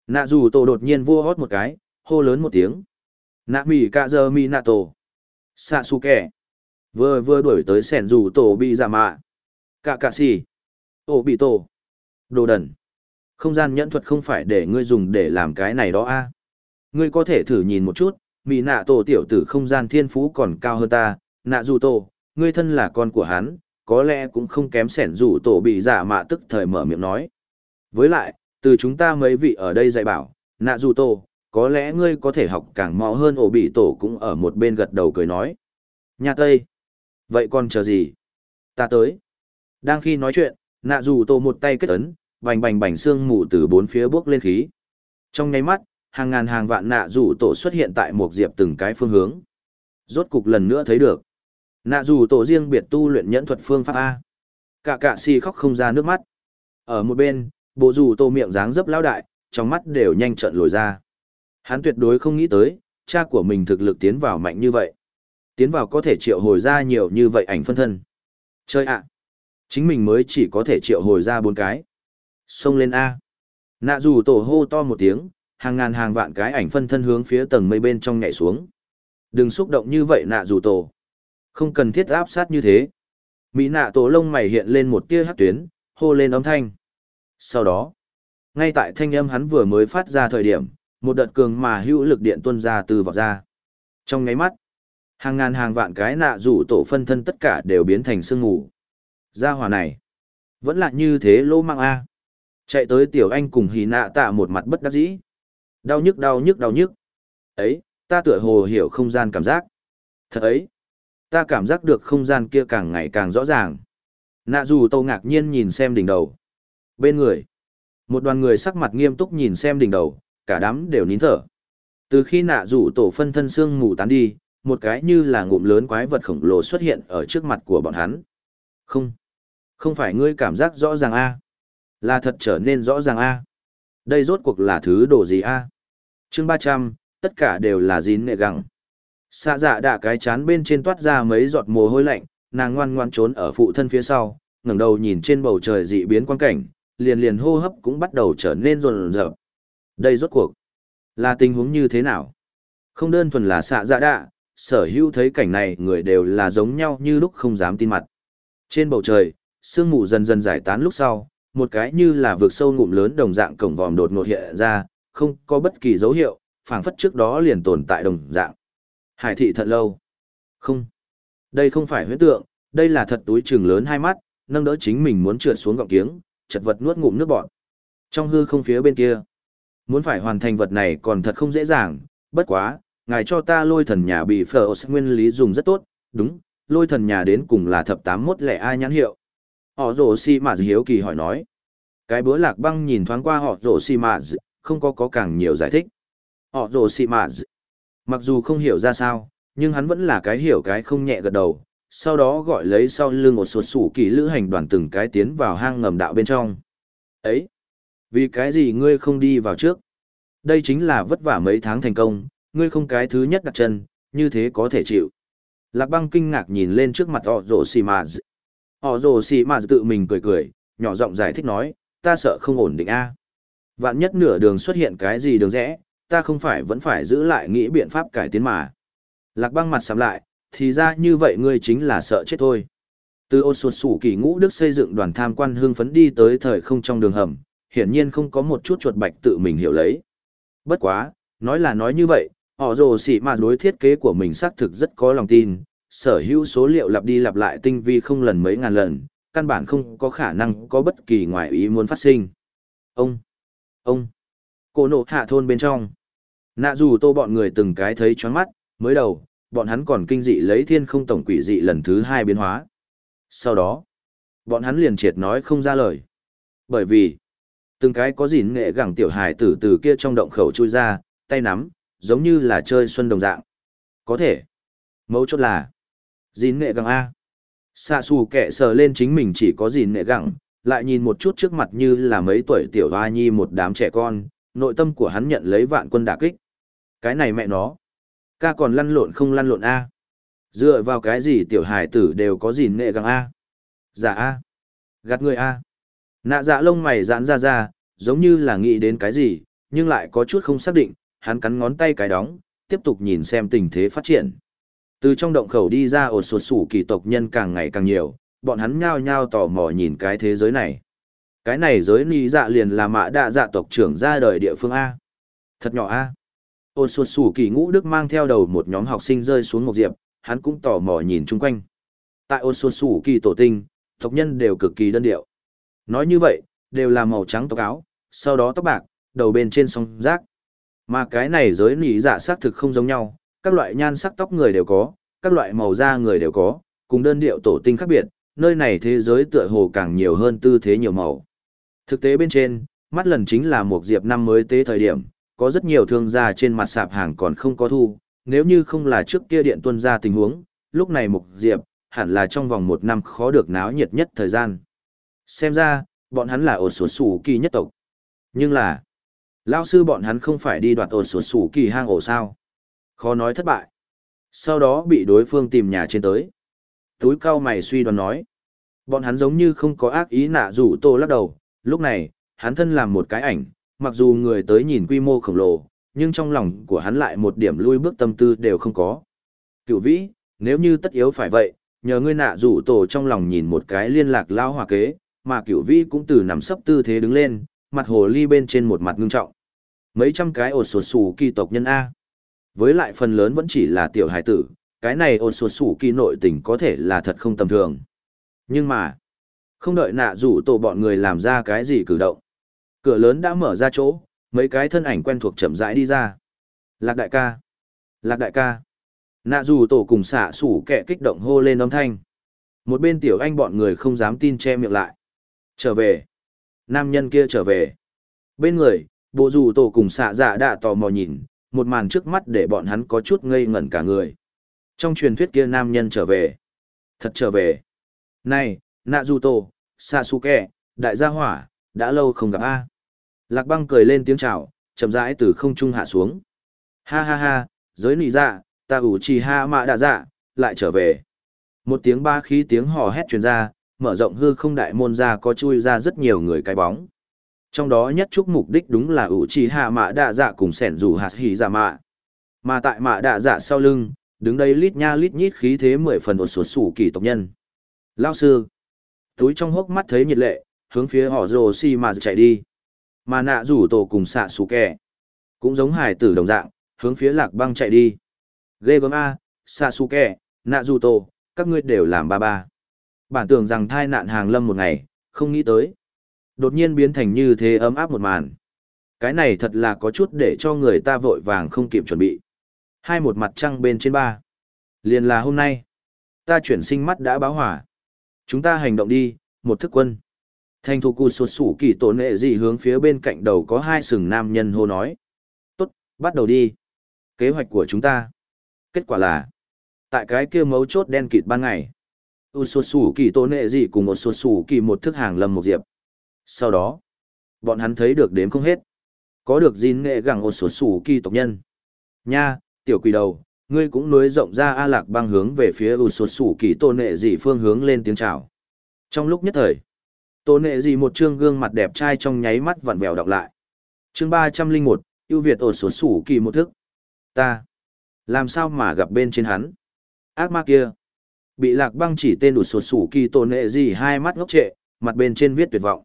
Nạ rủ tổ đột nhiên vua hót một cái, hô lớn một tiếng. Nạ mì cạ giờ mi nạ tổ xạ su kẻ. Vừa vừa đuổi tới sẻn rủ tổ bị giả mạ. Cạ cạ xì. Tổ bị tổ. Đồ đần. Không gian nhẫn thuật không phải để ngươi dùng để làm cái này đó a Ngươi có thể thử nhìn một chút, mỹ nạ tổ tiểu tử không gian thiên phú còn cao hơn ta, nạ dù tổ, ngươi thân là con của hắn, có lẽ cũng không kém sẻn rủ tổ bị giả mạ tức thời mở miệng nói. Với lại, từ chúng ta mấy vị ở đây dạy bảo, nạ dù tổ, có lẽ ngươi có thể học càng mau hơn ổ bị tổ cũng ở một bên gật đầu cười nói. Nhà Tây. Vậy còn chờ gì? Ta tới. Đang khi nói chuyện, nạ dù tổ một tay kết ấn, bành bành bành xương mù từ bốn phía bước lên khí. Trong nháy mắt, hàng ngàn hàng vạn nạ dù tổ xuất hiện tại một diệp từng cái phương hướng. Rốt cục lần nữa thấy được. Nạ dù tổ riêng biệt tu luyện nhẫn thuật phương pháp A. Cả cả si khóc không ra nước mắt. Ở một bên, bộ dù tổ miệng dáng dấp lão đại, trong mắt đều nhanh trận lồi ra. Hắn tuyệt đối không nghĩ tới, cha của mình thực lực tiến vào mạnh như vậy. Tiến vào có thể triệu hồi ra nhiều như vậy ảnh phân thân. Chơi ạ! Chính mình mới chỉ có thể triệu hồi ra bốn cái. Xông lên A. Nạ dù tổ hô to một tiếng, hàng ngàn hàng vạn cái ảnh phân thân hướng phía tầng mây bên trong nhảy xuống. Đừng xúc động như vậy nạ dù tổ. Không cần thiết áp sát như thế. Mỹ nạ tổ lông mày hiện lên một tia hắc tuyến, hô lên âm thanh. Sau đó, ngay tại thanh âm hắn vừa mới phát ra thời điểm, một đợt cường mà hữu lực điện tuôn ra từ vọt ra. Trong nháy mắt, hàng ngàn hàng vạn cái nạ rủ tổ phân thân tất cả đều biến thành sương mù. Gia hỏa này, vẫn là như thế lô mang A. Chạy tới tiểu anh cùng hì nạ tạ một mặt bất đắc dĩ. Đau nhức đau nhức đau nhức. Ấy, ta tựa hồ hiểu không gian cảm giác. Thật ấy, ta cảm giác được không gian kia càng ngày càng rõ ràng. Nạ dù tâu ngạc nhiên nhìn xem đỉnh đầu. Bên người, một đoàn người sắc mặt nghiêm túc nhìn xem đỉnh đầu, cả đám đều nín thở. Từ khi nạ rủ tổ phân thân xương mù tán đi, một cái như là ngụm lớn quái vật khổng lồ xuất hiện ở trước mặt của bọn hắn. Không, không phải ngươi cảm giác rõ ràng a Là thật trở nên rõ ràng a Đây rốt cuộc là thứ đồ gì a chương ba trăm tất cả đều là dín nệ gẳng. Xạ dạ đạ cái chán bên trên toát ra mấy giọt mồ hôi lạnh, nàng ngoan ngoan trốn ở phụ thân phía sau, ngẩng đầu nhìn trên bầu trời dị biến quang cảnh, liền liền hô hấp cũng bắt đầu trở nên rồn rợp. Đây rốt cuộc là tình huống như thế nào? Không đơn thuần là xạ dạ đạ, sở hữu thấy cảnh này người đều là giống nhau như lúc không dám tin mặt. Trên bầu trời, sương mù dần dần giải tán lúc sau, một cái như là vượt sâu ngụm lớn đồng dạng cổng vòm đột ngột hiện ra, không có bất kỳ dấu hiệu, phảng phất trước đó liền tồn tại đồng dạng. Hải thị thật lâu. Không. Đây không phải huyễn tượng, đây là thật túi trường lớn hai mắt, nâng đỡ chính mình muốn trượt xuống gọng kiếng, chật vật nuốt ngụm nước bọt. Trong hư không phía bên kia, muốn phải hoàn thành vật này còn thật không dễ dàng, bất quá, ngài cho ta lôi thần nhà bị phở nguyên lý dùng rất tốt, đúng, lôi thần nhà đến cùng là thập tám mốt lẻ ai nhãn hiệu. Họ rổ si mà hiếu kỳ hỏi nói. Cái bữa lạc băng nhìn thoáng qua họ rổ si mà không có có càng nhiều giải thích. Họ rổ si mà mặc dù không hiểu ra sao, nhưng hắn vẫn là cái hiểu cái không nhẹ gật đầu, sau đó gọi lấy sau lưng một sột sủ kỳ lữ hành đoàn từng cái tiến vào hang ngầm đạo bên trong. Ấy! Vì cái gì ngươi không đi vào trước? Đây chính là vất vả mấy tháng thành công, ngươi không cái thứ nhất đặt chân, như thế có thể chịu. Lạc băng kinh ngạc nhìn lên trước mặt họ rổ xì mà Họ rồ xì mà tự mình cười cười, nhỏ giọng giải thích nói, ta sợ không ổn định a. Vạn nhất nửa đường xuất hiện cái gì đường rẽ, ta không phải vẫn phải giữ lại nghĩ biện pháp cải tiến mà. Lạc băng mặt sắm lại, thì ra như vậy ngươi chính là sợ chết thôi. Từ ô suột sủ kỳ ngũ đức xây dựng đoàn tham quan hương phấn đi tới thời không trong đường hầm, hiển nhiên không có một chút chuột bạch tự mình hiểu lấy. Bất quá, nói là nói như vậy, họ rồ xỉ mà đối thiết kế của mình xác thực rất có lòng tin, sở hữu số liệu lặp đi lặp lại tinh vi không lần mấy ngàn lần, căn bản không có khả năng có bất kỳ ngoại ý muốn phát sinh. Ông, ông, cô nộ hạ thôn bên trong. Nạ dù tô bọn người từng cái thấy choáng mắt, mới đầu, bọn hắn còn kinh dị lấy thiên không tổng quỷ dị lần thứ hai biến hóa. Sau đó, bọn hắn liền triệt nói không ra lời. Bởi vì, từng cái có gìn nghệ gẳng tiểu hài tử từ kia trong động khẩu chui ra, tay nắm, giống như là chơi xuân đồng dạng. Có thể. Mấu chốt là, gìn nghệ gẳng A. Xạ xù kẹ sờ lên chính mình chỉ có gìn nghệ gẳng, lại nhìn một chút trước mặt như là mấy tuổi tiểu hoa nhi một đám trẻ con, nội tâm của hắn nhận lấy vạn quân đả kích. Cái này mẹ nó. Ca còn lăn lộn không lăn lộn A. Dựa vào cái gì tiểu hài tử đều có gìn nghệ gẳng A. Dạ A. Gạt người A. Nạ dạ lông mày giãn ra ra, giống như là nghĩ đến cái gì, nhưng lại có chút không xác định, hắn cắn ngón tay cái đóng, tiếp tục nhìn xem tình thế phát triển. Từ trong động khẩu đi ra ổ sột sủ kỳ tộc nhân càng ngày càng nhiều, bọn hắn nhao nhao tò mò nhìn cái thế giới này. Cái này giới ni dạ liền là mạ đạ dạ tộc trưởng ra đời địa phương A. Thật nhỏ A. Ổ sột sủ kỳ ngũ đức mang theo đầu một nhóm học sinh rơi xuống một diệp, hắn cũng tò mò nhìn chung quanh. Tại ổ sột sủ kỳ tổ tinh, tộc nhân đều cực kỳ đơn điệu. Nói như vậy, đều là màu trắng tóc áo, sau đó tóc bạc, đầu bên trên song rác. Mà cái này giới nỉ dạ xác thực không giống nhau, các loại nhan sắc tóc người đều có, các loại màu da người đều có, cùng đơn điệu tổ tinh khác biệt, nơi này thế giới tựa hồ càng nhiều hơn tư thế nhiều màu. Thực tế bên trên, mắt lần chính là một diệp năm mới tế thời điểm, có rất nhiều thương gia trên mặt sạp hàng còn không có thu, nếu như không là trước kia điện tuân ra tình huống, lúc này một diệp, hẳn là trong vòng một năm khó được náo nhiệt nhất thời gian. Xem ra, bọn hắn là ổ sổ sủ kỳ nhất tộc. Nhưng là, lao sư bọn hắn không phải đi đoạt ổ sổ sủ kỳ hang ổ sao. Khó nói thất bại. Sau đó bị đối phương tìm nhà trên tới. Túi cao mày suy đoán nói. Bọn hắn giống như không có ác ý nạ rủ tô lắc đầu. Lúc này, hắn thân làm một cái ảnh, mặc dù người tới nhìn quy mô khổng lồ, nhưng trong lòng của hắn lại một điểm lui bước tâm tư đều không có. Cựu vĩ, nếu như tất yếu phải vậy, nhờ ngươi nạ rủ tổ trong lòng nhìn một cái liên lạc lao hòa kế, mà cửu vĩ cũng từ nằm sấp tư thế đứng lên, mặt hồ ly bên trên một mặt ngưng trọng. Mấy trăm cái ổ sột sủ kỳ tộc nhân A. Với lại phần lớn vẫn chỉ là tiểu hải tử, cái này ổ sột sủ kỳ nội tình có thể là thật không tầm thường. Nhưng mà, không đợi nạ rủ tổ bọn người làm ra cái gì cử động. Cửa lớn đã mở ra chỗ, mấy cái thân ảnh quen thuộc chậm rãi đi ra. Lạc đại ca. Lạc đại ca. Nạ rủ tổ cùng xạ sủ kẻ kích động hô lên âm thanh. Một bên tiểu anh bọn người không dám tin che miệng lại. Trở về. Nam nhân kia trở về. Bên người, bộ dù tổ cùng xạ dạ đã tò mò nhìn, một màn trước mắt để bọn hắn có chút ngây ngẩn cả người. Trong truyền thuyết kia nam nhân trở về. Thật trở về. Này, nạ dù tổ, xạ su kẹ, đại gia hỏa, đã lâu không gặp a Lạc băng cười lên tiếng chào, chậm rãi từ không trung hạ xuống. Ha ha ha, giới nị dạ, ta ủ trì ha mạ đạ dạ, lại trở về. Một tiếng ba khí tiếng hò hét truyền ra, mở rộng hư không đại môn ra có chui ra rất nhiều người cái bóng. Trong đó nhất chúc mục đích đúng là ủ trì hạ mạ đạ dạ cùng sẻn rủ hạt hỉ dạ mạ. Mà tại mạ đạ dạ sau lưng, đứng đây lít nha lít nhít khí thế mười phần ột sột sủ kỳ tộc nhân. Lao sư. Túi trong hốc mắt thấy nhiệt lệ, hướng phía họ rồ xi mà chạy đi. Mà nạ rủ tổ cùng xạ sủ kẹ. Cũng giống hải tử đồng dạng, hướng phía lạc băng chạy đi. Ghê gớm A, xạ xù kẹ, nạ rủ tổ, các ngươi đều làm ba ba. Bản tưởng rằng thai nạn hàng lâm một ngày, không nghĩ tới. Đột nhiên biến thành như thế ấm áp một màn. Cái này thật là có chút để cho người ta vội vàng không kịp chuẩn bị. Hai một mặt trăng bên trên ba. Liền là hôm nay. Ta chuyển sinh mắt đã báo hỏa. Chúng ta hành động đi, một thức quân. Thành thủ cù sột sủ kỳ tổ nệ dị hướng phía bên cạnh đầu có hai sừng nam nhân hô nói. Tốt, bắt đầu đi. Kế hoạch của chúng ta. Kết quả là, tại cái kia mấu chốt đen kịt ban ngày. U sột sủ kỳ tôn nệ dị cùng một sột sủ kỳ một thức hàng lâm một diệp. Sau đó, bọn hắn thấy được đếm không hết. Có được gìn nghệ gẳng một sột sủ kỳ tộc nhân. Nha, tiểu quỷ đầu, ngươi cũng nối rộng ra A Lạc băng hướng về phía U sột sủ kỳ tôn nệ dị phương hướng lên tiếng chào. Trong lúc nhất thời, tôn nệ dị một trương gương mặt đẹp trai trong nháy mắt vặn vẹo đọc lại. chương ba trăm linh một ưu việt ổ sột sủ kỳ một thức. Ta, làm sao mà gặp bên trên hắn? Ác ma kia, bị lạc băng chỉ tên đủ sột sủ kỳ tổ nệ gì hai mắt ngốc trệ, mặt bên trên viết tuyệt vọng.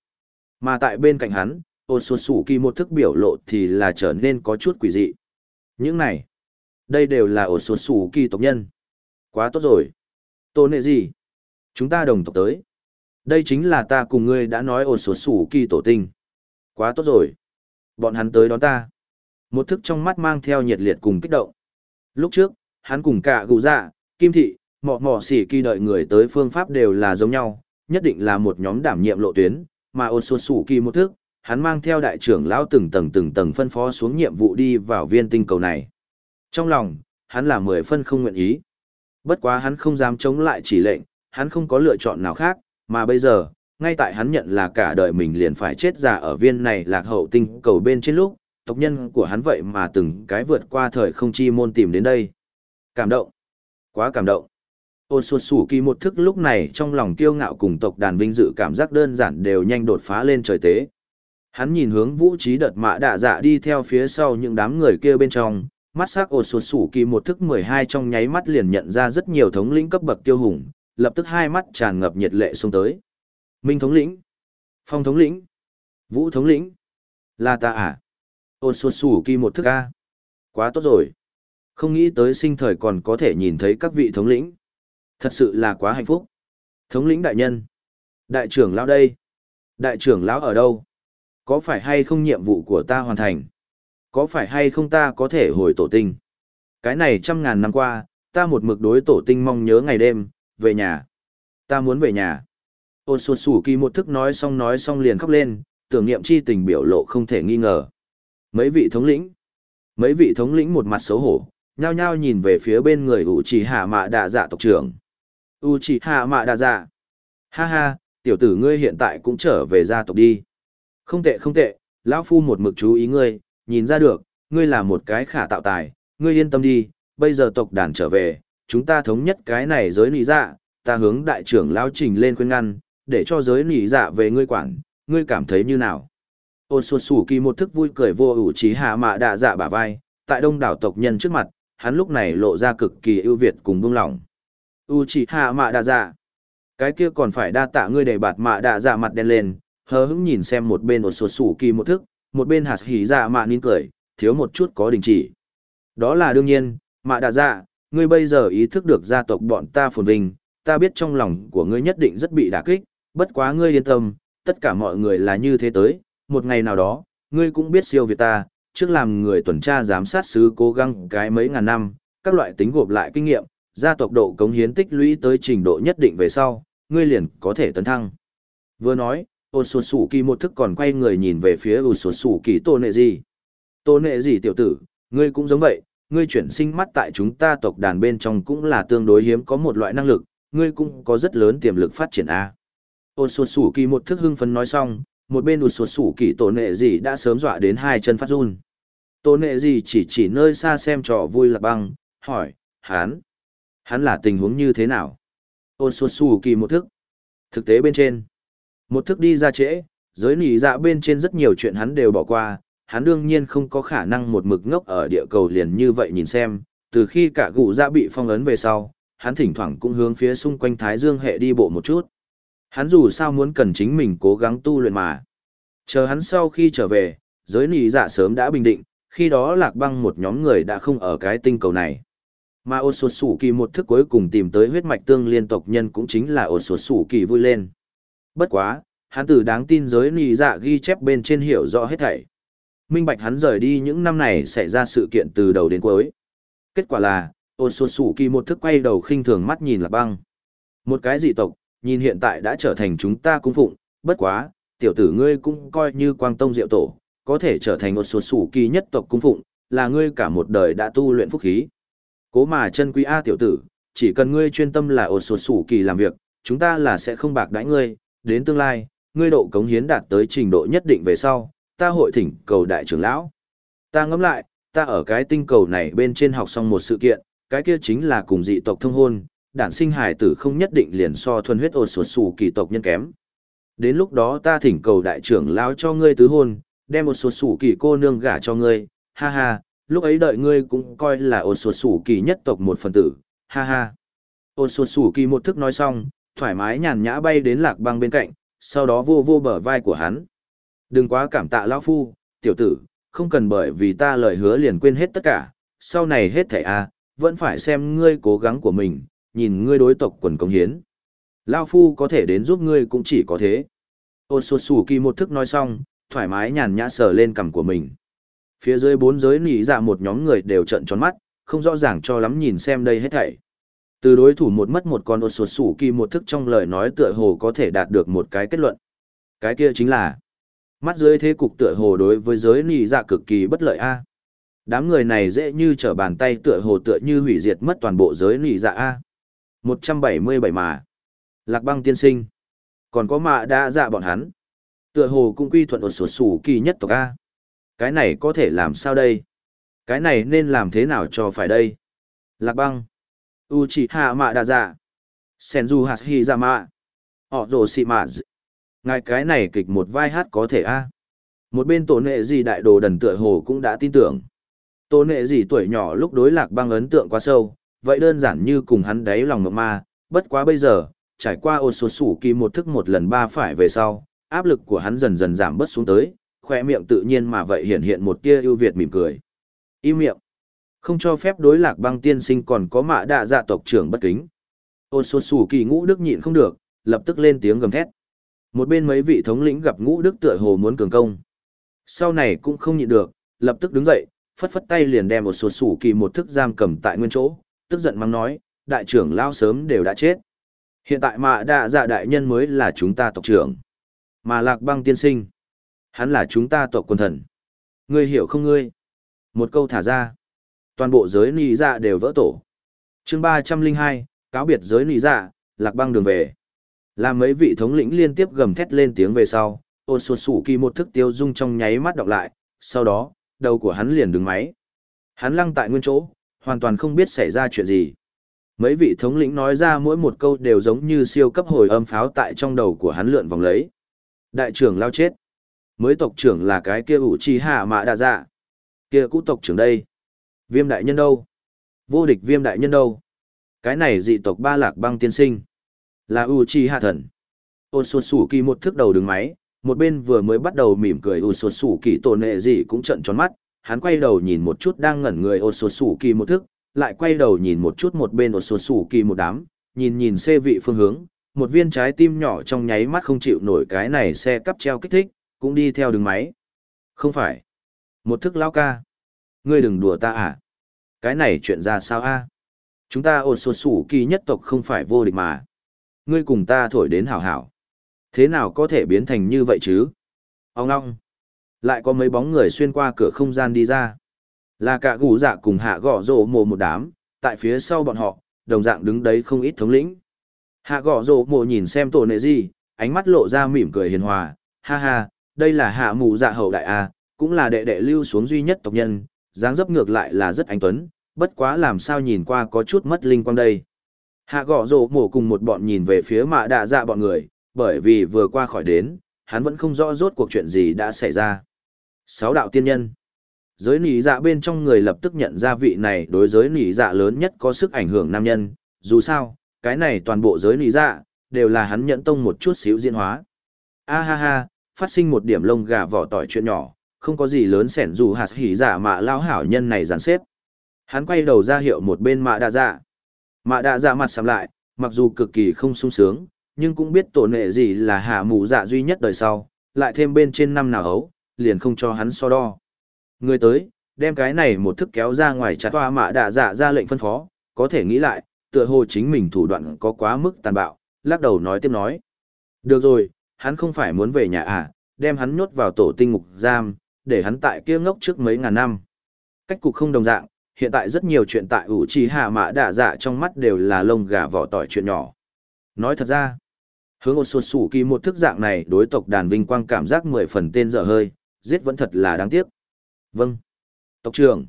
Mà tại bên cạnh hắn, ổ sột sủ kỳ một thức biểu lộ thì là trở nên có chút quỷ dị. Những này, đây đều là ổ sột sủ kỳ tộc nhân. Quá tốt rồi. Tổ nệ gì? Chúng ta đồng tộc tới. Đây chính là ta cùng ngươi đã nói ổ sột sủ kỳ tổ tinh. Quá tốt rồi. Bọn hắn tới đón ta. Một thức trong mắt mang theo nhiệt liệt cùng kích động. Lúc trước, hắn cùng cả gù dạ, kim thị, mọ mọ xỉ kỳ đợi người tới phương pháp đều là giống nhau, nhất định là một nhóm đảm nhiệm lộ tuyến, mà ổ sột sủ kỳ một thức, hắn mang theo đại trưởng lão từng tầng từng tầng phân phó xuống nhiệm vụ đi vào viên tinh cầu này. Trong lòng, hắn là mười phân không nguyện ý. Bất quá hắn không dám chống lại chỉ lệnh, hắn không có lựa chọn nào khác, mà bây giờ, ngay tại hắn nhận là cả đời mình liền phải chết già ở viên này lạc hậu tinh cầu bên trên lúc, tộc nhân của hắn vậy mà từng cái vượt qua thời không chi môn tìm đến đây. Cảm động. Quá cảm động. Ô suột sủ kỳ một thức lúc này trong lòng kiêu ngạo cùng tộc đàn vinh dự cảm giác đơn giản đều nhanh đột phá lên trời tế. Hắn nhìn hướng vũ trí đợt mã đạ dạ đi theo phía sau những đám người kia bên trong, mắt sắc ổ sột sủ kỳ một thức mười hai trong nháy mắt liền nhận ra rất nhiều thống lĩnh cấp bậc tiêu hùng, lập tức hai mắt tràn ngập nhiệt lệ xuống tới. Minh thống lĩnh, Phong thống lĩnh, Vũ thống lĩnh, là ta à? Ổ sột sủ kỳ một thức a, quá tốt rồi. Không nghĩ tới sinh thời còn có thể nhìn thấy các vị thống lĩnh. Thật sự là quá hạnh phúc. Thống lĩnh đại nhân, đại trưởng lão đây, đại trưởng lão ở đâu? Có phải hay không nhiệm vụ của ta hoàn thành? Có phải hay không ta có thể hồi tổ tinh? Cái này trăm ngàn năm qua, ta một mực đối tổ tinh mong nhớ ngày đêm, về nhà. Ta muốn về nhà. Ôn xuân sủ kỳ một thức nói xong nói xong liền khóc lên, tưởng niệm chi tình biểu lộ không thể nghi ngờ. Mấy vị thống lĩnh, mấy vị thống lĩnh một mặt xấu hổ, nhao nhao nhìn về phía bên người ủ trì hạ mạ đạ dạ tộc trưởng. U trì hạ mạ đa dạ. Ha ha, tiểu tử ngươi hiện tại cũng trở về gia tộc đi. Không tệ không tệ, lão phu một mực chú ý ngươi, nhìn ra được, ngươi là một cái khả tạo tài, ngươi yên tâm đi, bây giờ tộc đàn trở về, chúng ta thống nhất cái này giới lý dạ, ta hướng đại trưởng lão trình lên khuyên ngăn, để cho giới lý dạ về ngươi quản, ngươi cảm thấy như nào? Ôn xuân sủ kỳ một thức vui cười vô ủ trí hạ mạ đạ dạ bả vai, tại đông đảo tộc nhân trước mặt, hắn lúc này lộ ra cực kỳ ưu việt cùng buông lỏng. U chỉ hạ mạ đạ dạ. Cái kia còn phải đa tạ ngươi để bạt mạ đạ dạ mặt đen lên, hờ hững nhìn xem một bên ở sột sủ kỳ một thức, một bên hạt hỉ dạ mạ nín cười, thiếu một chút có đình chỉ. Đó là đương nhiên, mạ đạ dạ, ngươi bây giờ ý thức được gia tộc bọn ta phồn vinh, ta biết trong lòng của ngươi nhất định rất bị đả kích, bất quá ngươi yên tâm, tất cả mọi người là như thế tới, một ngày nào đó, ngươi cũng biết siêu việt ta, trước làm người tuần tra giám sát sứ cố gắng cái mấy ngàn năm, các loại tính gộp lại kinh nghiệm, gia tộc độ cống hiến tích lũy tới trình độ nhất định về sau, ngươi liền có thể tấn thăng. Vừa nói, ôn sột sủ kỳ một thức còn quay người nhìn về phía ôn sột sủ kỳ tô nệ gì tô nệ gì tiểu tử ngươi cũng giống vậy ngươi chuyển sinh mắt tại chúng ta tộc đàn bên trong cũng là tương đối hiếm có một loại năng lực ngươi cũng có rất lớn tiềm lực phát triển a. Ôn sột sủ kỳ một thức hưng phấn nói xong một bên ôn sột sủ kỳ tổ nệ gì đã sớm dọa đến hai chân phát run. Tổ nệ gì chỉ chỉ nơi xa xem trò vui là băng hỏi hán hắn là tình huống như thế nào ôn xuân xù kỳ một thức Thực tế bên trên, một thức đi ra trễ, giới nỉ dạ bên trên rất nhiều chuyện hắn đều bỏ qua, hắn đương nhiên không có khả năng một mực ngốc ở địa cầu liền như vậy nhìn xem, từ khi cả gụ dạ bị phong ấn về sau, hắn thỉnh thoảng cũng hướng phía xung quanh Thái Dương hệ đi bộ một chút. Hắn dù sao muốn cần chính mình cố gắng tu luyện mà. Chờ hắn sau khi trở về, giới nỉ dạ sớm đã bình định, khi đó lạc băng một nhóm người đã không ở cái tinh cầu này. Mà ô sột sủ kỳ một thức cuối cùng tìm tới huyết mạch tương liên tộc nhân cũng chính là ô sột sủ kỳ vui lên. Bất quá, hắn từ đáng tin giới nị dạ ghi chép bên trên hiểu rõ hết thảy. Minh bạch hắn rời đi những năm này xảy ra sự kiện từ đầu đến cuối. Kết quả là, ô sột sủ kỳ một thức quay đầu khinh thường mắt nhìn là băng. Một cái dị tộc, nhìn hiện tại đã trở thành chúng ta cung phụng, bất quá, tiểu tử ngươi cũng coi như quang tông diệu tổ, có thể trở thành một sột sủ kỳ nhất tộc cung phụng, là ngươi cả một đời đã tu luyện phúc khí. Cố mà chân quý A tiểu tử, chỉ cần ngươi chuyên tâm là ổ sột sủ kỳ làm việc, chúng ta là sẽ không bạc đãi ngươi, đến tương lai, ngươi độ cống hiến đạt tới trình độ nhất định về sau, ta hội thỉnh cầu đại trưởng lão. Ta ngẫm lại, ta ở cái tinh cầu này bên trên học xong một sự kiện, cái kia chính là cùng dị tộc thông hôn, đản sinh hài tử không nhất định liền so thuần huyết ột sột sủ kỳ tộc nhân kém. Đến lúc đó ta thỉnh cầu đại trưởng lão cho ngươi tứ hôn, đem một sột sủ kỳ cô nương gả cho ngươi, ha ha, lúc ấy đợi ngươi cũng coi là ồn sột sủ kỳ nhất tộc một phần tử, ha ha. Ồn sột sủ kỳ một thức nói xong, thoải mái nhàn nhã bay đến lạc băng bên cạnh, sau đó vô vô bờ vai của hắn. Đừng quá cảm tạ lão phu, tiểu tử, không cần bởi vì ta lời hứa liền quên hết tất cả, sau này hết thảy a, vẫn phải xem ngươi cố gắng của mình, nhìn ngươi đối tộc quần công hiến. Lao phu có thể đến giúp ngươi cũng chỉ có thế. Ôn sột sủ kỳ một thức nói xong, thoải mái nhàn nhã sờ lên cằm của mình. Phía dưới bốn giới nỉ dạ một nhóm người đều trận tròn mắt, không rõ ràng cho lắm nhìn xem đây hết thảy. Từ đối thủ một mất một con ột sột sủ kỳ một thức trong lời nói tựa hồ có thể đạt được một cái kết luận. Cái kia chính là mắt dưới thế cục tựa hồ đối với giới nỉ dạ cực kỳ bất lợi a. Đám người này dễ như trở bàn tay tựa hồ tựa như hủy diệt mất toàn bộ giới nỉ dạ a. 177 mà. Lạc băng tiên sinh. Còn có mạ đã dạ bọn hắn. Tựa hồ cũng quy thuận ột sổ sủ kỳ nhất tộc A. Cái này có thể làm sao đây? Cái này nên làm thế nào cho phải đây? Lạc băng. U hạ mạ đa dạ. Senju Hashirama. hi. Họ rồ xị mạ Ngài cái này kịch một vai hát có thể A. Một bên tổ nệ gì đại đồ đần tựa hồ cũng đã tin tưởng. Tổ nệ gì tuổi nhỏ lúc đối lạc băng ấn tượng quá sâu, vậy đơn giản như cùng hắn đáy lòng mộng ma, bất quá bây giờ, trải qua ô số sủ kỳ một thức một lần ba phải về sau, áp lực của hắn dần dần giảm bớt xuống tới, khoe miệng tự nhiên mà vậy hiện hiện một tia ưu việt mỉm cười. Im miệng. Không cho phép đối lạc băng tiên sinh còn có mạ đạ dạ tộc trưởng bất kính. Ôn xuân xù kỳ ngũ đức nhịn không được, lập tức lên tiếng gầm thét. Một bên mấy vị thống lĩnh gặp ngũ đức tựa hồ muốn cường công. Sau này cũng không nhịn được, lập tức đứng dậy, phất phất tay liền đem một số sủ kỳ một thức giam cầm tại nguyên chỗ, tức giận mắng nói, đại trưởng lao sớm đều đã chết. Hiện tại mạ đạ dạ đại nhân mới là chúng ta tộc trưởng. Mà lạc băng tiên sinh. Hắn là chúng ta tộc quân thần. Ngươi hiểu không ngươi? Một câu thả ra. Toàn bộ giới nì dạ đều vỡ tổ. chương ba trăm linh hai cáo biệt giới nì dạ, lạc băng đường về. Làm mấy vị thống lĩnh liên tiếp gầm thét lên tiếng về sau, ôn sụt sủ kỳ một thức tiêu dung trong nháy mắt đọc lại, sau đó, đầu của hắn liền đứng máy. Hắn lăng tại nguyên chỗ, hoàn toàn không biết xảy ra chuyện gì. Mấy vị thống lĩnh nói ra mỗi một câu đều giống như siêu cấp hồi âm pháo tại trong đầu của hắn lượn vòng lấy. Đại trưởng lao chết. Mới tộc trưởng là cái kia ủ trì hạ mạ đa dạ. Kia cũ tộc trưởng đây. Viêm đại nhân đâu? Vô địch viêm đại nhân đâu? Cái này dị tộc ba lạc băng tiên sinh. Là ủ trì hạ thần. Ôn xuân sủ kỳ một thước đầu đứng máy, một bên vừa mới bắt đầu mỉm cười ủ xuân sủ kỳ tổ nệ dị cũng trận tròn mắt. Hắn quay đầu nhìn một chút đang ngẩn người ôn xuân sủ kỳ một thước, lại quay đầu nhìn một chút một bên ôn xuân sủ kỳ một đám, nhìn nhìn xe vị phương hướng, một viên trái tim nhỏ trong nháy mắt không chịu nổi cái này xe cắp treo kích thích, cũng đi theo đường máy. Không phải. Một thức lao ca. Ngươi đừng đùa ta à? Cái này chuyện ra sao a? Chúng ta ổn sột sủ kỳ nhất tộc không phải vô địch mà. Ngươi cùng ta thổi đến hảo hảo. Thế nào có thể biến thành như vậy chứ? Ông ngong. Lại có mấy bóng người xuyên qua cửa không gian đi ra. Là cả gù dạ cùng hạ gõ rổ mồ một đám, tại phía sau bọn họ, đồng dạng đứng đấy không ít thống lĩnh. Hạ gõ rổ mồ nhìn xem tổ nệ gì, ánh mắt lộ ra mỉm cười hiền hòa, ha ha, đây là hạ mù dạ hậu đại A, cũng là đệ đệ lưu xuống duy nhất tộc nhân, dáng dấp ngược lại là rất anh tuấn, bất quá làm sao nhìn qua có chút mất linh quang đây. Hạ gõ rộ mổ cùng một bọn nhìn về phía mạ đạ dạ bọn người, bởi vì vừa qua khỏi đến, hắn vẫn không rõ rốt cuộc chuyện gì đã xảy ra. Sáu đạo tiên nhân. Giới nỉ dạ bên trong người lập tức nhận ra vị này đối giới nỉ dạ lớn nhất có sức ảnh hưởng nam nhân, dù sao, cái này toàn bộ giới nỉ dạ, đều là hắn nhận tông một chút xíu diễn hóa. A ha ha, phát sinh một điểm lông gà vỏ tỏi chuyện nhỏ, không có gì lớn xẻn dù hạt hỉ giả mạ lao hảo nhân này dàn xếp. Hắn quay đầu ra hiệu một bên mạ đạ dạ. Mạ đạ dạ mặt sầm lại, mặc dù cực kỳ không sung sướng, nhưng cũng biết tổ nệ gì là hạ mù dạ duy nhất đời sau, lại thêm bên trên năm nào ấu, liền không cho hắn so đo. Người tới, đem cái này một thức kéo ra ngoài chặt toa mạ đạ dạ ra lệnh phân phó, có thể nghĩ lại, tựa hồ chính mình thủ đoạn có quá mức tàn bạo, lắc đầu nói tiếp nói. Được rồi, hắn không phải muốn về nhà à, đem hắn nhốt vào tổ tinh ngục giam, để hắn tại kia ngốc trước mấy ngàn năm. Cách cục không đồng dạng, hiện tại rất nhiều chuyện tại ủ trì hạ mã đạ dạ trong mắt đều là lông gà vỏ tỏi chuyện nhỏ. Nói thật ra, hướng ột sụt sủ kỳ một thức dạng này đối tộc đàn vinh quang cảm giác mười phần tên dở hơi, giết vẫn thật là đáng tiếc. Vâng. Tộc trưởng.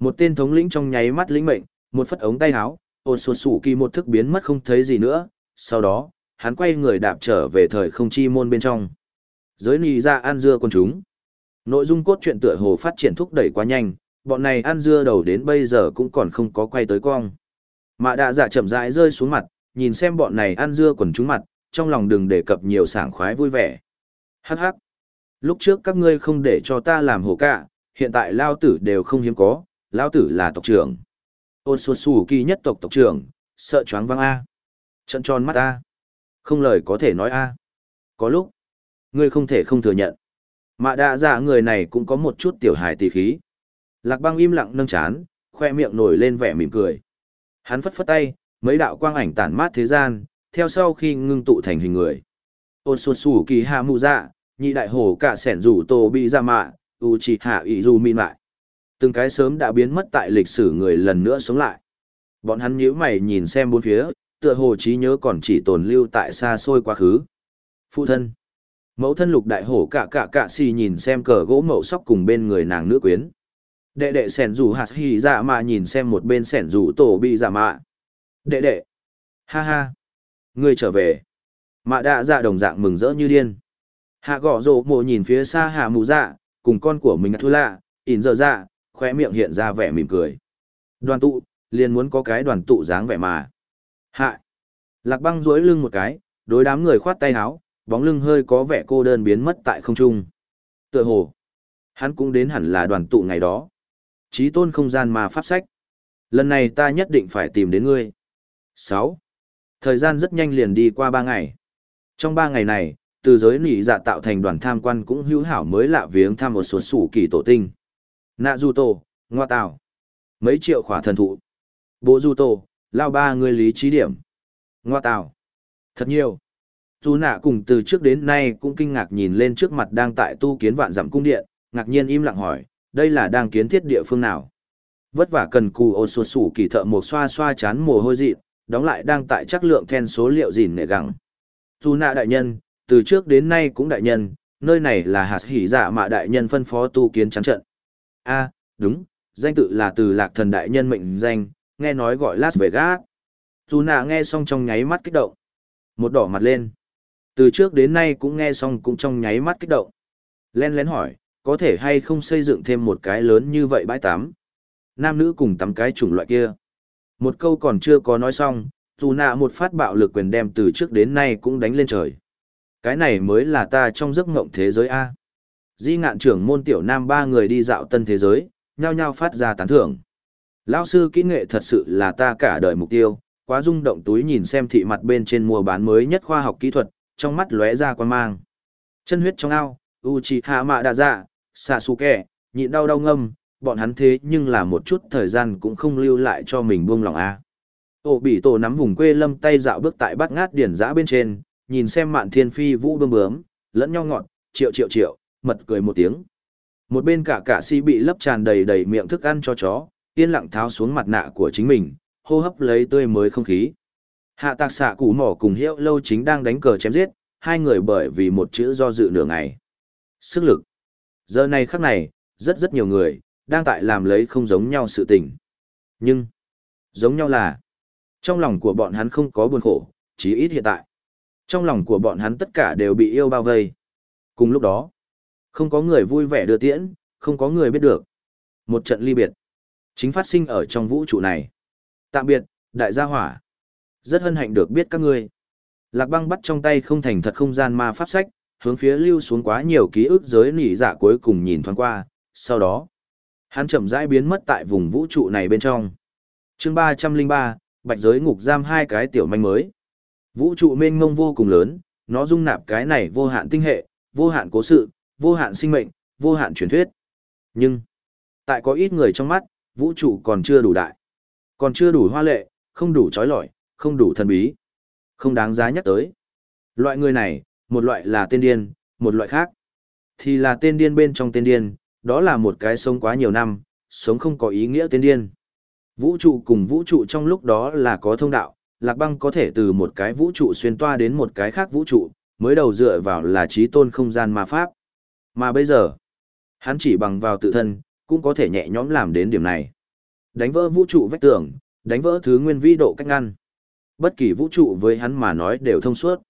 Một tên thống lĩnh trong nháy mắt lĩnh mệnh, một phất ống tay áo, ột sụt sủ kỳ một thức biến mất không thấy gì nữa, sau đó, hắn quay người đạp trở về thời không chi môn bên trong. Giới nì ra dạ ăn dưa con chúng. Nội dung cốt truyện tựa hồ phát triển thúc đẩy quá nhanh, bọn này ăn dưa đầu đến bây giờ cũng còn không có quay tới cong. Mạ đạ dạ chậm rãi rơi xuống mặt, nhìn xem bọn này ăn dưa quần chúng mặt, trong lòng đừng đề cập nhiều sảng khoái vui vẻ. Hắc hắc. Lúc trước các ngươi không để cho ta làm hổ cả, hiện tại lao tử đều không hiếm có, lao tử là tộc trưởng. Ôn xuân xù kỳ nhất tộc tộc trưởng, sợ choáng văng A. Trận tròn mắt A. Không lời có thể nói A. Có lúc, ngươi không thể không thừa nhận. Mạ đạ dạ người này cũng có một chút tiểu hài tỷ khí. Lạc băng im lặng nâng chán, khoe miệng nổi lên vẻ mỉm cười. Hắn phất phất tay, mấy đạo quang ảnh tản mát thế gian, theo sau khi ngưng tụ thành hình người. Ôn xuân xù kỳ hạ mù dạ, nhị đại hổ cả sẻn rủ tổ bị ra mạ, u chỉ hạ ý dù min lại. Từng cái sớm đã biến mất tại lịch sử người lần nữa sống lại. Bọn hắn nhíu mày nhìn xem bốn phía, tựa hồ trí nhớ còn chỉ tồn lưu tại xa xôi quá khứ. Phụ thân. Mẫu thân lục đại hổ cả cả cả xì nhìn xem cờ gỗ mậu sóc cùng bên người nàng nữ quyến. Đệ đệ sẻn rủ hạt hì dạ mạ nhìn xem một bên sẻn rủ tổ bị dạ mạ. Đệ đệ. Ha ha. Ngươi trở về. Mạ đã dạ đồng dạng mừng rỡ như điên. Hạ gõ rộ mộ nhìn phía xa hạ mù dạ, cùng con của mình thu lạ, ỉn giờ dạ, khóe miệng hiện ra vẻ mỉm cười. Đoàn tụ, liền muốn có cái đoàn tụ dáng vẻ mà. Hạ. Lạc băng duỗi lưng một cái, đối đám người khoát tay háo, bóng lưng hơi có vẻ cô đơn biến mất tại không trung. Tựa hồ, hắn cũng đến hẳn là đoàn tụ ngày đó. Chí tôn không gian mà pháp sách. Lần này ta nhất định phải tìm đến ngươi. 6. Thời gian rất nhanh liền đi qua 3 ngày. Trong 3 ngày này, từ giới nỉ dạ tạo thành đoàn tham quan cũng hữu hảo mới lạ viếng thăm một số sủ kỳ tổ tinh. Nạ du tổ, ngoa tạo. Mấy triệu khỏa thần thụ. Bộ du tổ, lao ba người lý trí điểm. Ngoa tào. Thật nhiều. Dù nạ cùng từ trước đến nay cũng kinh ngạc nhìn lên trước mặt đang tại tu kiến vạn dặm cung điện, ngạc nhiên im lặng hỏi, đây là đang kiến thiết địa phương nào? Vất vả cần cù ô sụt sủ kỳ thợ một xoa xoa chán mồ hôi dị, đóng lại đang tại chắc lượng then số liệu gìn nệ gẳng. Dù nạ đại nhân, từ trước đến nay cũng đại nhân, nơi này là hạt hỉ dạ mạ đại nhân phân phó tu kiến trắng trận. a đúng, danh tự là từ lạc thần đại nhân mệnh danh, nghe nói gọi Las Vegas. Dù nạ nghe xong trong nháy mắt kích động. Một đỏ mặt lên. Từ trước đến nay cũng nghe xong cũng trong nháy mắt kích động. Len lén hỏi, có thể hay không xây dựng thêm một cái lớn như vậy bãi tắm? Nam nữ cùng tắm cái chủng loại kia. Một câu còn chưa có nói xong, dù nạ một phát bạo lực quyền đem từ trước đến nay cũng đánh lên trời. Cái này mới là ta trong giấc mộng thế giới A. Di ngạn trưởng môn tiểu nam ba người đi dạo tân thế giới, nhao nhao phát ra tán thưởng. Lão sư kỹ nghệ thật sự là ta cả đời mục tiêu, quá rung động túi nhìn xem thị mặt bên trên mua bán mới nhất khoa học kỹ thuật, trong mắt lóe ra quan mang. Chân huyết trong ao, Uchiha Mạ Đa Dạ, Sasuke, nhịn đau đau ngâm, bọn hắn thế nhưng là một chút thời gian cũng không lưu lại cho mình buông lòng a. Ổ bị tổ nắm vùng quê lâm tay dạo bước tại bát ngát điển giã bên trên, nhìn xem mạn thiên phi vũ bơm bướm, lẫn nhau ngọn, triệu triệu triệu, mật cười một tiếng. Một bên cả cả si bị lấp tràn đầy đầy miệng thức ăn cho chó, yên lặng tháo xuống mặt nạ của chính mình, hô hấp lấy tươi mới không khí. Hạ tạc xạ củ mỏ cùng hiệu lâu chính đang đánh cờ chém giết, hai người bởi vì một chữ do dự nửa ngày. Sức lực. Giờ này khắc này, rất rất nhiều người, đang tại làm lấy không giống nhau sự tình. Nhưng, giống nhau là, trong lòng của bọn hắn không có buồn khổ, chí ít hiện tại. Trong lòng của bọn hắn tất cả đều bị yêu bao vây. Cùng lúc đó, không có người vui vẻ đưa tiễn, không có người biết được. Một trận ly biệt, chính phát sinh ở trong vũ trụ này. Tạm biệt, đại gia hỏa. Rất hân hạnh được biết các ngươi. Lạc băng bắt trong tay không thành thật không gian ma pháp sách, hướng phía lưu xuống quá nhiều ký ức giới nỉ dạ cuối cùng nhìn thoáng qua, sau đó, hắn chậm rãi biến mất tại vùng vũ trụ này bên trong. chương ba trăm linh ba bạch giới ngục giam hai cái tiểu manh mới. Vũ trụ mênh mông vô cùng lớn, nó dung nạp cái này vô hạn tinh hệ, vô hạn cố sự, vô hạn sinh mệnh, vô hạn truyền thuyết. Nhưng, tại có ít người trong mắt, vũ trụ còn chưa đủ đại, còn chưa đủ hoa lệ, không đủ trói lọi, không đủ thần bí, không đáng giá nhắc tới. Loại người này, một loại là tên điên, một loại khác thì là tên điên bên trong tên điên, đó là một cái sống quá nhiều năm, sống không có ý nghĩa tên điên. Vũ trụ cùng vũ trụ trong lúc đó là có thông đạo, Lạc Băng có thể từ một cái vũ trụ xuyên toa đến một cái khác vũ trụ, mới đầu dựa vào là trí tôn không gian ma pháp. Mà bây giờ, hắn chỉ bằng vào tự thân, cũng có thể nhẹ nhõm làm đến điểm này. Đánh vỡ vũ trụ vách tường, đánh vỡ thứ nguyên vĩ độ cách ngăn. Bất kỳ vũ trụ với hắn mà nói đều thông suốt.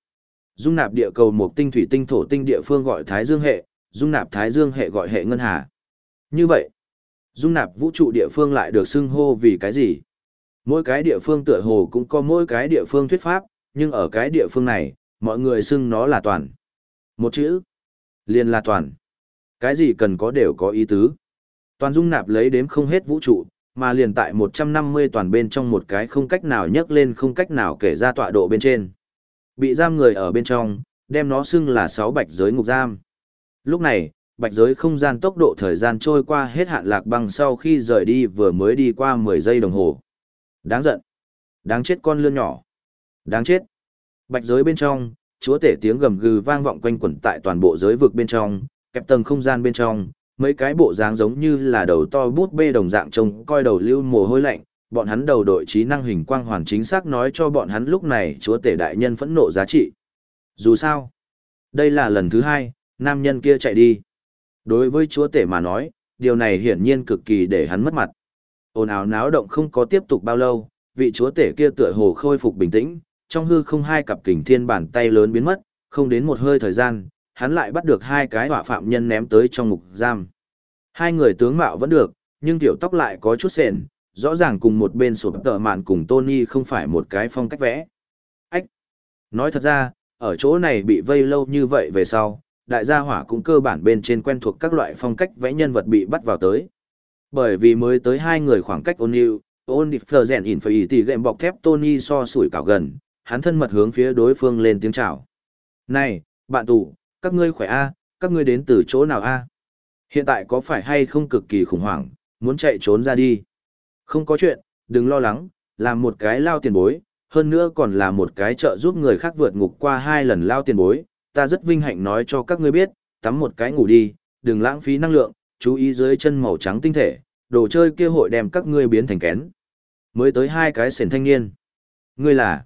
Dung nạp địa cầu một tinh thủy tinh thổ tinh địa phương gọi Thái Dương hệ, dung nạp Thái Dương hệ gọi hệ ngân hà. Như vậy, dung nạp vũ trụ địa phương lại được xưng hô vì cái gì? Mỗi cái địa phương tựa hồ cũng có mỗi cái địa phương thuyết pháp, nhưng ở cái địa phương này, mọi người xưng nó là toàn. Một chữ, liền là toàn. Cái gì cần có đều có ý tứ. Toàn dung nạp lấy đếm không hết vũ trụ, mà liền tại 150 toàn bên trong một cái không cách nào nhấc lên không cách nào kể ra tọa độ bên trên. Bị giam người ở bên trong, đem nó xưng là sáu bạch giới ngục giam. Lúc này, bạch giới không gian tốc độ thời gian trôi qua hết hạn lạc băng sau khi rời đi vừa mới đi qua 10 giây đồng hồ. Đáng giận. Đáng chết con lươn nhỏ. Đáng chết. Bạch giới bên trong, chúa tể tiếng gầm gừ vang vọng quanh quẩn tại toàn bộ giới vực bên trong, kẹp tầng không gian bên trong, mấy cái bộ dáng giống như là đầu to bút bê đồng dạng trông coi đầu lưu mồ hôi lạnh, bọn hắn đầu đội trí năng hình quang hoàn chính xác nói cho bọn hắn lúc này chúa tể đại nhân phẫn nộ giá trị. Dù sao, đây là lần thứ hai, nam nhân kia chạy đi. Đối với chúa tể mà nói, điều này hiển nhiên cực kỳ để hắn mất mặt. Ồn ào náo động không có tiếp tục bao lâu, vị chúa tể kia tựa hồ khôi phục bình tĩnh, trong hư không hai cặp kình thiên bàn tay lớn biến mất, không đến một hơi thời gian, hắn lại bắt được hai cái họa phạm nhân ném tới trong ngục giam. Hai người tướng mạo vẫn được, nhưng tiểu tóc lại có chút sền, rõ ràng cùng một bên sụp tờ mạn cùng Tony không phải một cái phong cách vẽ. Ách! Nói thật ra, ở chỗ này bị vây lâu như vậy về sau, đại gia hỏa cũng cơ bản bên trên quen thuộc các loại phong cách vẽ nhân vật bị bắt vào tới. Bởi vì mới tới hai người khoảng cách ôn yêu, ôn điệp thờ rèn in phải tỷ gệm bọc thép Tony so sủi cảo gần, hắn thân mật hướng phía đối phương lên tiếng chào. Này, bạn tù, các ngươi khỏe a các ngươi đến từ chỗ nào a Hiện tại có phải hay không cực kỳ khủng hoảng, muốn chạy trốn ra đi? Không có chuyện, đừng lo lắng, làm một cái lao tiền bối, hơn nữa còn là một cái trợ giúp người khác vượt ngục qua hai lần lao tiền bối, ta rất vinh hạnh nói cho các ngươi biết, tắm một cái ngủ đi, đừng lãng phí năng lượng, chú ý dưới chân màu trắng tinh thể, đồ chơi kia hội đem các ngươi biến thành kén. Mới tới hai cái sền thanh niên. Ngươi là?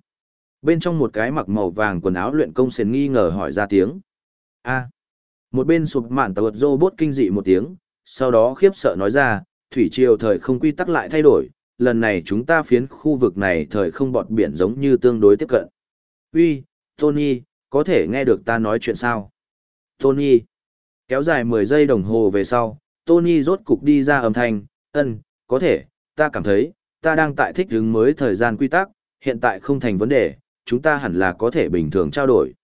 Bên trong một cái mặc màu vàng quần áo luyện công sền nghi ngờ hỏi ra tiếng. A. Một bên sụp mạn tàu robot kinh dị một tiếng, sau đó khiếp sợ nói ra, thủy triều thời không quy tắc lại thay đổi, lần này chúng ta phiến khu vực này thời không bọt biển giống như tương đối tiếp cận. Uy, Tony, có thể nghe được ta nói chuyện sao? Tony. Kéo dài 10 giây đồng hồ về sau, Tony rốt cục đi ra âm thanh, ân, có thể, ta cảm thấy, ta đang tại thích ứng mới thời gian quy tắc, hiện tại không thành vấn đề, chúng ta hẳn là có thể bình thường trao đổi.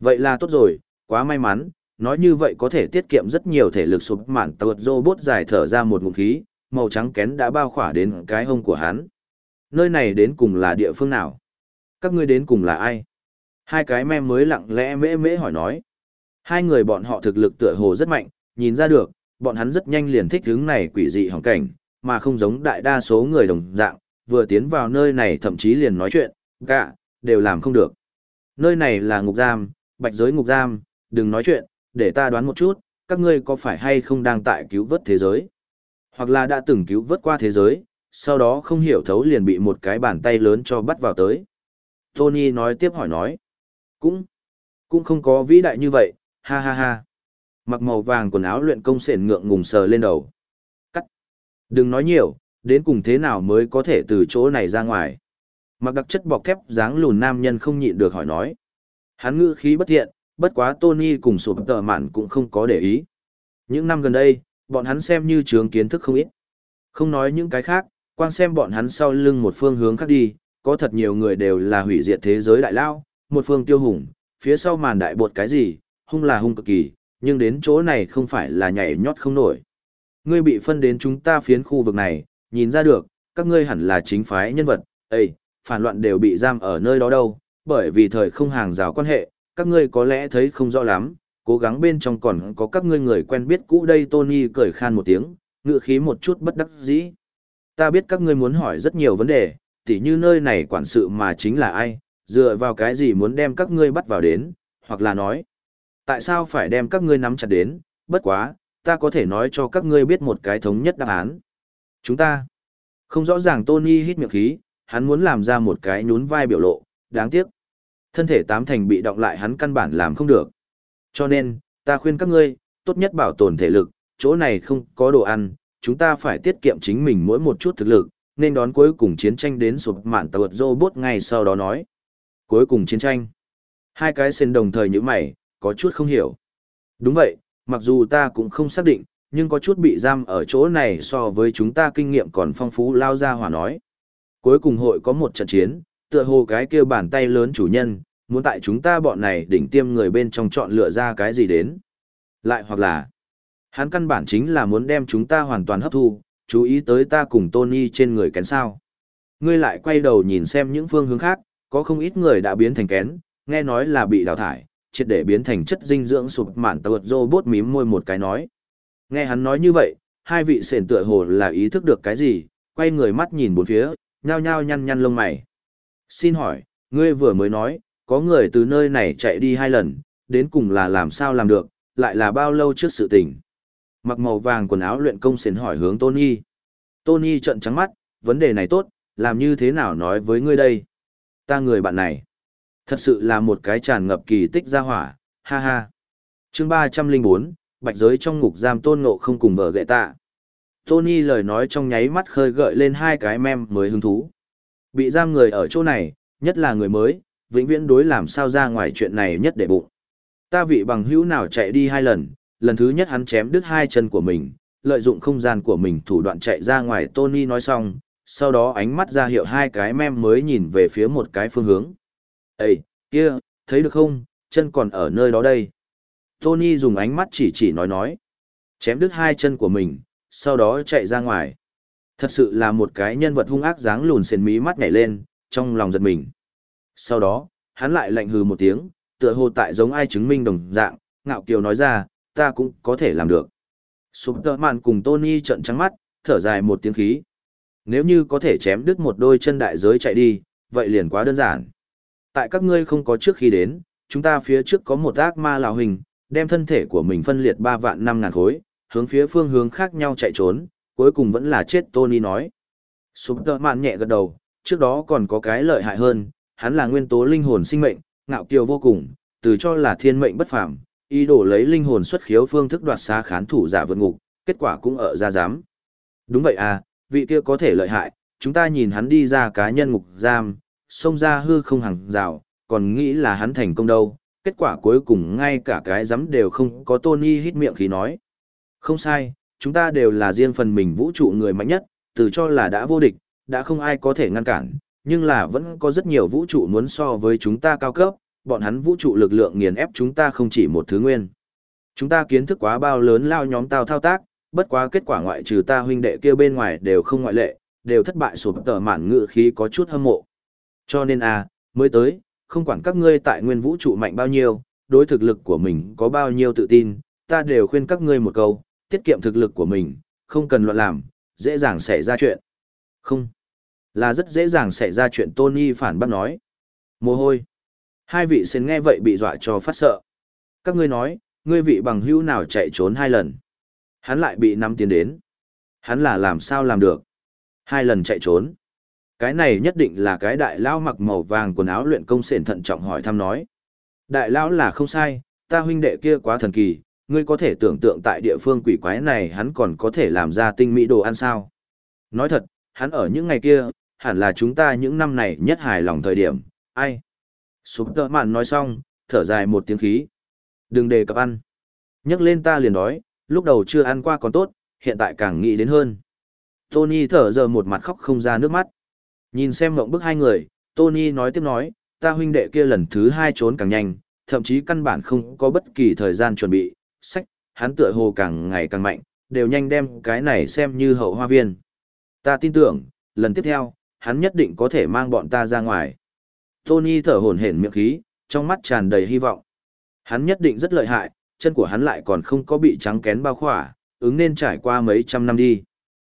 Vậy là tốt rồi, quá may mắn, nói như vậy có thể tiết kiệm rất nhiều thể lực sụp mạn tàu robot dài thở ra một ngụm khí, màu trắng kén đã bao khỏa đến cái hông của hắn. Nơi này đến cùng là địa phương nào? Các ngươi đến cùng là ai? Hai cái mem mới lặng lẽ mễ mễ hỏi nói. Hai người bọn họ thực lực tựa hồ rất mạnh, nhìn ra được, bọn hắn rất nhanh liền thích hướng này quỷ dị hoàng cảnh, mà không giống đại đa số người đồng dạng, vừa tiến vào nơi này thậm chí liền nói chuyện, cả, đều làm không được. Nơi này là ngục giam, bạch giới ngục giam, đừng nói chuyện, để ta đoán một chút, các ngươi có phải hay không đang tại cứu vớt thế giới? Hoặc là đã từng cứu vớt qua thế giới, sau đó không hiểu thấu liền bị một cái bàn tay lớn cho bắt vào tới. Tony nói tiếp hỏi nói. Cũng, cũng không có vĩ đại như vậy, ha ha ha. Mặc màu vàng quần áo luyện công sển ngượng ngùng sờ lên đầu. Cắt. Đừng nói nhiều, đến cùng thế nào mới có thể từ chỗ này ra ngoài. Mặc đặc chất bọc thép dáng lùn nam nhân không nhịn được hỏi nói. Hắn ngữ khí bất thiện, bất quá Tony cùng sụp tờ mạn cũng không có để ý. Những năm gần đây, bọn hắn xem như trường kiến thức không ít. Không nói những cái khác, quan xem bọn hắn sau lưng một phương hướng khác đi, có thật nhiều người đều là hủy diệt thế giới đại lao, một phương tiêu hùng, phía sau màn đại bột cái gì, hung là hung cực kỳ, nhưng đến chỗ này không phải là nhảy nhót không nổi. Ngươi bị phân đến chúng ta phiến khu vực này, nhìn ra được, các ngươi hẳn là chính phái nhân vật, Ê, phản loạn đều bị giam ở nơi đó đâu, bởi vì thời không hàng rào quan hệ, các ngươi có lẽ thấy không rõ lắm, cố gắng bên trong còn có các ngươi người quen biết cũ đây Tony cười khan một tiếng, ngựa khí một chút bất đắc dĩ. Ta biết các ngươi muốn hỏi rất nhiều vấn đề, tỉ như nơi này quản sự mà chính là ai, dựa vào cái gì muốn đem các ngươi bắt vào đến, hoặc là nói, tại sao phải đem các ngươi nắm chặt đến, bất quá, ta có thể nói cho các ngươi biết một cái thống nhất đáp án. Chúng ta, không rõ ràng Tony hít miệng khí, hắn muốn làm ra một cái nhún vai biểu lộ, đáng tiếc. Thân thể tám thành bị động lại hắn căn bản làm không được. Cho nên, ta khuyên các ngươi, tốt nhất bảo tồn thể lực, chỗ này không có đồ ăn, chúng ta phải tiết kiệm chính mình mỗi một chút thực lực, nên đón cuối cùng chiến tranh đến sụp mạn tàu robot ngay sau đó nói. Cuối cùng chiến tranh. Hai cái sen đồng thời như mày, có chút không hiểu. Đúng vậy, mặc dù ta cũng không xác định, nhưng có chút bị giam ở chỗ này so với chúng ta kinh nghiệm còn phong phú lao ra hỏa nói. Cuối cùng hội có một trận chiến, tựa hồ cái kia bàn tay lớn chủ nhân, muốn tại chúng ta bọn này đỉnh tiêm người bên trong chọn lựa ra cái gì đến. Lại hoặc là, hắn căn bản chính là muốn đem chúng ta hoàn toàn hấp thu, chú ý tới ta cùng Tony trên người kén sao. Ngươi lại quay đầu nhìn xem những phương hướng khác, có không ít người đã biến thành kén, nghe nói là bị đào thải, triệt để biến thành chất dinh dưỡng sụp mạn tàu robot mím môi một cái nói. Nghe hắn nói như vậy, hai vị sển tựa hồ là ý thức được cái gì, quay người mắt nhìn bốn phía, nhao nhao nhăn nhăn lông mày. Xin hỏi, ngươi vừa mới nói, có người từ nơi này chạy đi hai lần, đến cùng là làm sao làm được, lại là bao lâu trước sự tình. Mặc màu vàng quần áo luyện công xến hỏi hướng Tony. Tony trợn trắng mắt, vấn đề này tốt, làm như thế nào nói với ngươi đây? Ta người bạn này, thật sự là một cái tràn ngập kỳ tích ra hỏa, ha ha. chương ba trăm linh bốn, bạch giới trong ngục giam tôn ngộ không cùng vợ gệ tạ. Tony lời nói trong nháy mắt khơi gợi lên hai cái mem mới hứng thú. Bị giam người ở chỗ này, nhất là người mới, vĩnh viễn đối làm sao ra ngoài chuyện này nhất để bụng. Ta vị bằng hữu nào chạy đi hai lần, lần thứ nhất hắn chém đứt hai chân của mình, lợi dụng không gian của mình thủ đoạn chạy ra ngoài Tony nói xong, sau đó ánh mắt ra hiệu hai cái mem mới nhìn về phía một cái phương hướng. Ê, kia, thấy được không, chân còn ở nơi đó đây. Tony dùng ánh mắt chỉ chỉ nói nói. Chém đứt hai chân của mình, sau đó chạy ra ngoài. Thật sự là một cái nhân vật hung ác dáng lùn xền mí mắt nhảy lên, trong lòng giật mình. Sau đó, hắn lại lạnh hừ một tiếng, tựa hồ tại giống ai chứng minh đồng dạng, ngạo kiều nói ra, ta cũng có thể làm được. Superman cùng Tony trợn trắng mắt, thở dài một tiếng khí. Nếu như có thể chém đứt một đôi chân đại giới chạy đi, vậy liền quá đơn giản. Tại các ngươi không có trước khi đến, chúng ta phía trước có một ác ma lào hình, đem thân thể của mình phân liệt 3 vạn 5 ngàn khối, hướng phía phương hướng khác nhau chạy trốn, cuối cùng vẫn là chết Tony nói. Superman nhẹ gật đầu, trước đó còn có cái lợi hại hơn, hắn là nguyên tố linh hồn sinh mệnh, ngạo kiều vô cùng, từ cho là thiên mệnh bất phàm, ý đồ lấy linh hồn xuất khiếu phương thức đoạt xa khán thủ giả vượt ngục, kết quả cũng ở ra giám. Đúng vậy à, vị kia có thể lợi hại, chúng ta nhìn hắn đi ra cá nhân ngục giam, xông ra hư không hàng rào, còn nghĩ là hắn thành công đâu, kết quả cuối cùng ngay cả cái giám đều không có Tony hít miệng khí nói. Không sai, chúng ta đều là riêng phần mình vũ trụ người mạnh nhất, từ cho là đã vô địch, đã không ai có thể ngăn cản, nhưng là vẫn có rất nhiều vũ trụ muốn so với chúng ta cao cấp, bọn hắn vũ trụ lực lượng nghiền ép chúng ta không chỉ một thứ nguyên. Chúng ta kiến thức quá bao lớn lao nhóm tao thao tác, bất quá kết quả ngoại trừ ta huynh đệ kia bên ngoài đều không ngoại lệ, đều thất bại sụp tờ mạn ngự khí có chút hâm mộ. Cho nên a, à, mới tới, không quản các ngươi tại nguyên vũ trụ mạnh bao nhiêu, đối thực lực của mình có bao nhiêu tự tin, ta đều khuyên các ngươi một câu, tiết kiệm thực lực của mình, không cần loạn làm, dễ dàng xảy ra chuyện. Không. Là rất dễ dàng xảy ra chuyện Tony phản bác nói. Mồ hôi. Hai vị sến nghe vậy bị dọa cho phát sợ. Các ngươi nói, ngươi vị bằng hữu nào chạy trốn hai lần. Hắn lại bị năm tiến đến. Hắn là làm sao làm được. Hai lần chạy trốn. Cái này nhất định là cái đại lão mặc màu vàng quần áo luyện công sển thận trọng hỏi thăm nói. Đại lão là không sai, ta huynh đệ kia quá thần kỳ, ngươi có thể tưởng tượng tại địa phương quỷ quái này hắn còn có thể làm ra tinh mỹ đồ ăn sao. Nói thật, hắn ở những ngày kia, hẳn là chúng ta những năm này nhất hài lòng thời điểm, ai? Sụp tợ mạn nói xong, thở dài một tiếng khí. Đừng đề cập ăn. Nhắc lên ta liền đói, lúc đầu chưa ăn qua còn tốt, hiện tại càng nghĩ đến hơn. Tony thở giờ một mặt khóc không ra nước mắt. Nhìn xem mộng bức hai người, Tony nói tiếp nói, ta huynh đệ kia lần thứ hai trốn càng nhanh, thậm chí căn bản không có bất kỳ thời gian chuẩn bị, sách, hắn tựa hồ càng ngày càng mạnh, đều nhanh đem cái này xem như hậu hoa viên. Ta tin tưởng, lần tiếp theo, hắn nhất định có thể mang bọn ta ra ngoài. Tony thở hổn hển miệng khí, trong mắt tràn đầy hy vọng. Hắn nhất định rất lợi hại, chân của hắn lại còn không có bị trắng kén bao khỏa, ứng nên trải qua mấy trăm năm đi.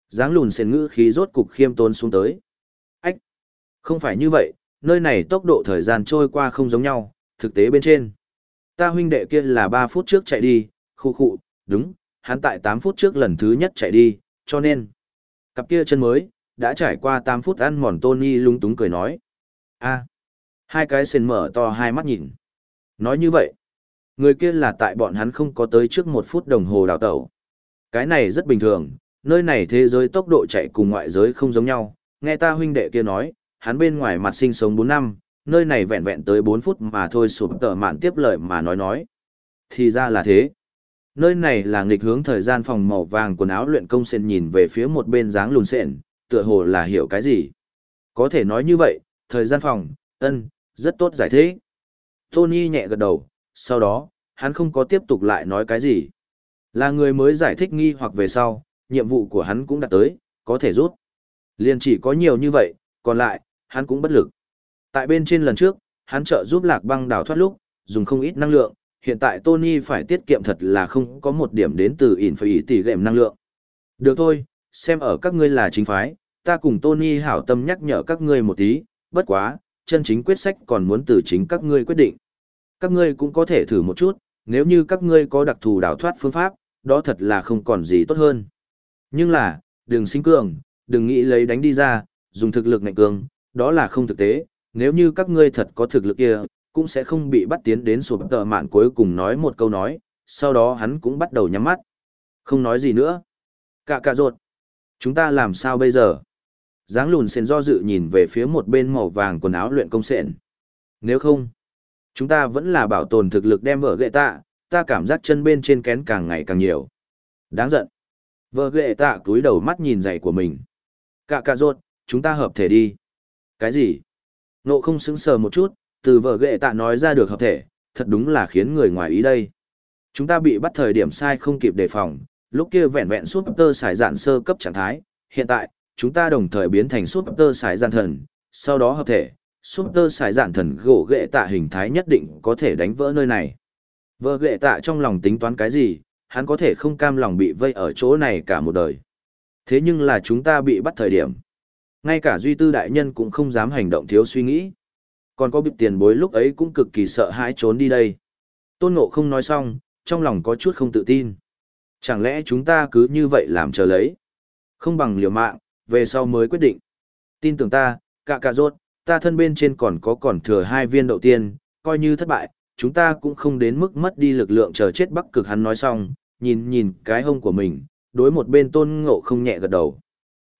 Giáng lùn sền ngữ khí rốt cục khiêm tốn xuống tới. Ách! Không phải như vậy, nơi này tốc độ thời gian trôi qua không giống nhau, thực tế bên trên. Ta huynh đệ kia là 3 phút trước chạy đi, khu khu, đúng, hắn tại 8 phút trước lần thứ nhất chạy đi, cho nên. Cặp kia chân mới, đã trải qua 8 phút ăn mòn Tony lung túng cười nói. a hai cái sền mở to hai mắt nhìn. Nói như vậy, người kia là tại bọn hắn không có tới trước một phút đồng hồ đào tẩu. Cái này rất bình thường, nơi này thế giới tốc độ chạy cùng ngoại giới không giống nhau. Nghe ta huynh đệ kia nói, hắn bên ngoài mặt sinh sống 4 năm, nơi này vẹn vẹn tới 4 phút mà thôi sụp tờ mạn tiếp lời mà nói nói. Thì ra là thế. Nơi này là nghịch hướng thời gian phòng màu vàng quần áo luyện công sen nhìn về phía một bên dáng lùn sện, tựa hồ là hiểu cái gì. Có thể nói như vậy, thời gian phòng, ân, rất tốt giải thế. Tony nhẹ gật đầu, sau đó, hắn không có tiếp tục lại nói cái gì. Là người mới giải thích nghi hoặc về sau, nhiệm vụ của hắn cũng đã tới, có thể rút. Liền chỉ có nhiều như vậy, còn lại, hắn cũng bất lực. Tại bên trên lần trước, hắn trợ giúp lạc băng đào thoát lúc, dùng không ít năng lượng, hiện tại Tony phải tiết kiệm thật là không có một điểm đến từ ỉn phải ý tỷ gệm năng lượng. Được thôi, xem ở các ngươi là chính phái, ta cùng Tony hảo tâm nhắc nhở các ngươi một tí, bất quá, chân chính quyết sách còn muốn từ chính các ngươi quyết định. Các ngươi cũng có thể thử một chút, nếu như các ngươi có đặc thù đào thoát phương pháp, đó thật là không còn gì tốt hơn. Nhưng là, đừng sinh cường, đừng nghĩ lấy đánh đi ra, dùng thực lực ngạnh cường, đó là không thực tế, nếu như các ngươi thật có thực lực kia, cũng sẽ không bị bắt tiến đến sụp tờ mạn cuối cùng nói một câu nói, sau đó hắn cũng bắt đầu nhắm mắt. Không nói gì nữa. Cạ cạ ruột. Chúng ta làm sao bây giờ? Giáng lùn sen do dự nhìn về phía một bên màu vàng quần áo luyện công sện. Nếu không, chúng ta vẫn là bảo tồn thực lực đem vợ ghệ tạ, ta cảm giác chân bên trên kén càng ngày càng nhiều. Đáng giận. Vợ ghệ tạ cúi đầu mắt nhìn giày của mình. Cạ cạ ruột, chúng ta hợp thể đi. Cái gì? Nộ không sững sờ một chút, từ vợ ghệ tạ nói ra được hợp thể, thật đúng là khiến người ngoài ý đây. Chúng ta bị bắt thời điểm sai không kịp đề phòng, lúc kia vẹn vẹn suốt tơ xài dạn sơ cấp trạng thái, hiện tại, chúng ta đồng thời biến thành suốt tơ xài dạn thần, sau đó hợp thể, suốt tơ xài dạn thần gỗ ghệ tạ hình thái nhất định có thể đánh vỡ nơi này. Vợ ghệ tạ trong lòng tính toán cái gì, hắn có thể không cam lòng bị vây ở chỗ này cả một đời. Thế nhưng là chúng ta bị bắt thời điểm. Ngay cả duy tư đại nhân cũng không dám hành động thiếu suy nghĩ. Còn có bịp tiền bối lúc ấy cũng cực kỳ sợ hãi trốn đi đây. Tôn ngộ không nói xong, trong lòng có chút không tự tin. Chẳng lẽ chúng ta cứ như vậy làm chờ lấy? Không bằng liều mạng, về sau mới quyết định. Tin tưởng ta, cả cả rốt, ta thân bên trên còn có còn thừa hai viên đầu tiên, coi như thất bại, chúng ta cũng không đến mức mất đi lực lượng chờ chết bắc cực hắn nói xong, nhìn nhìn cái hông của mình, đối một bên tôn ngộ không nhẹ gật đầu.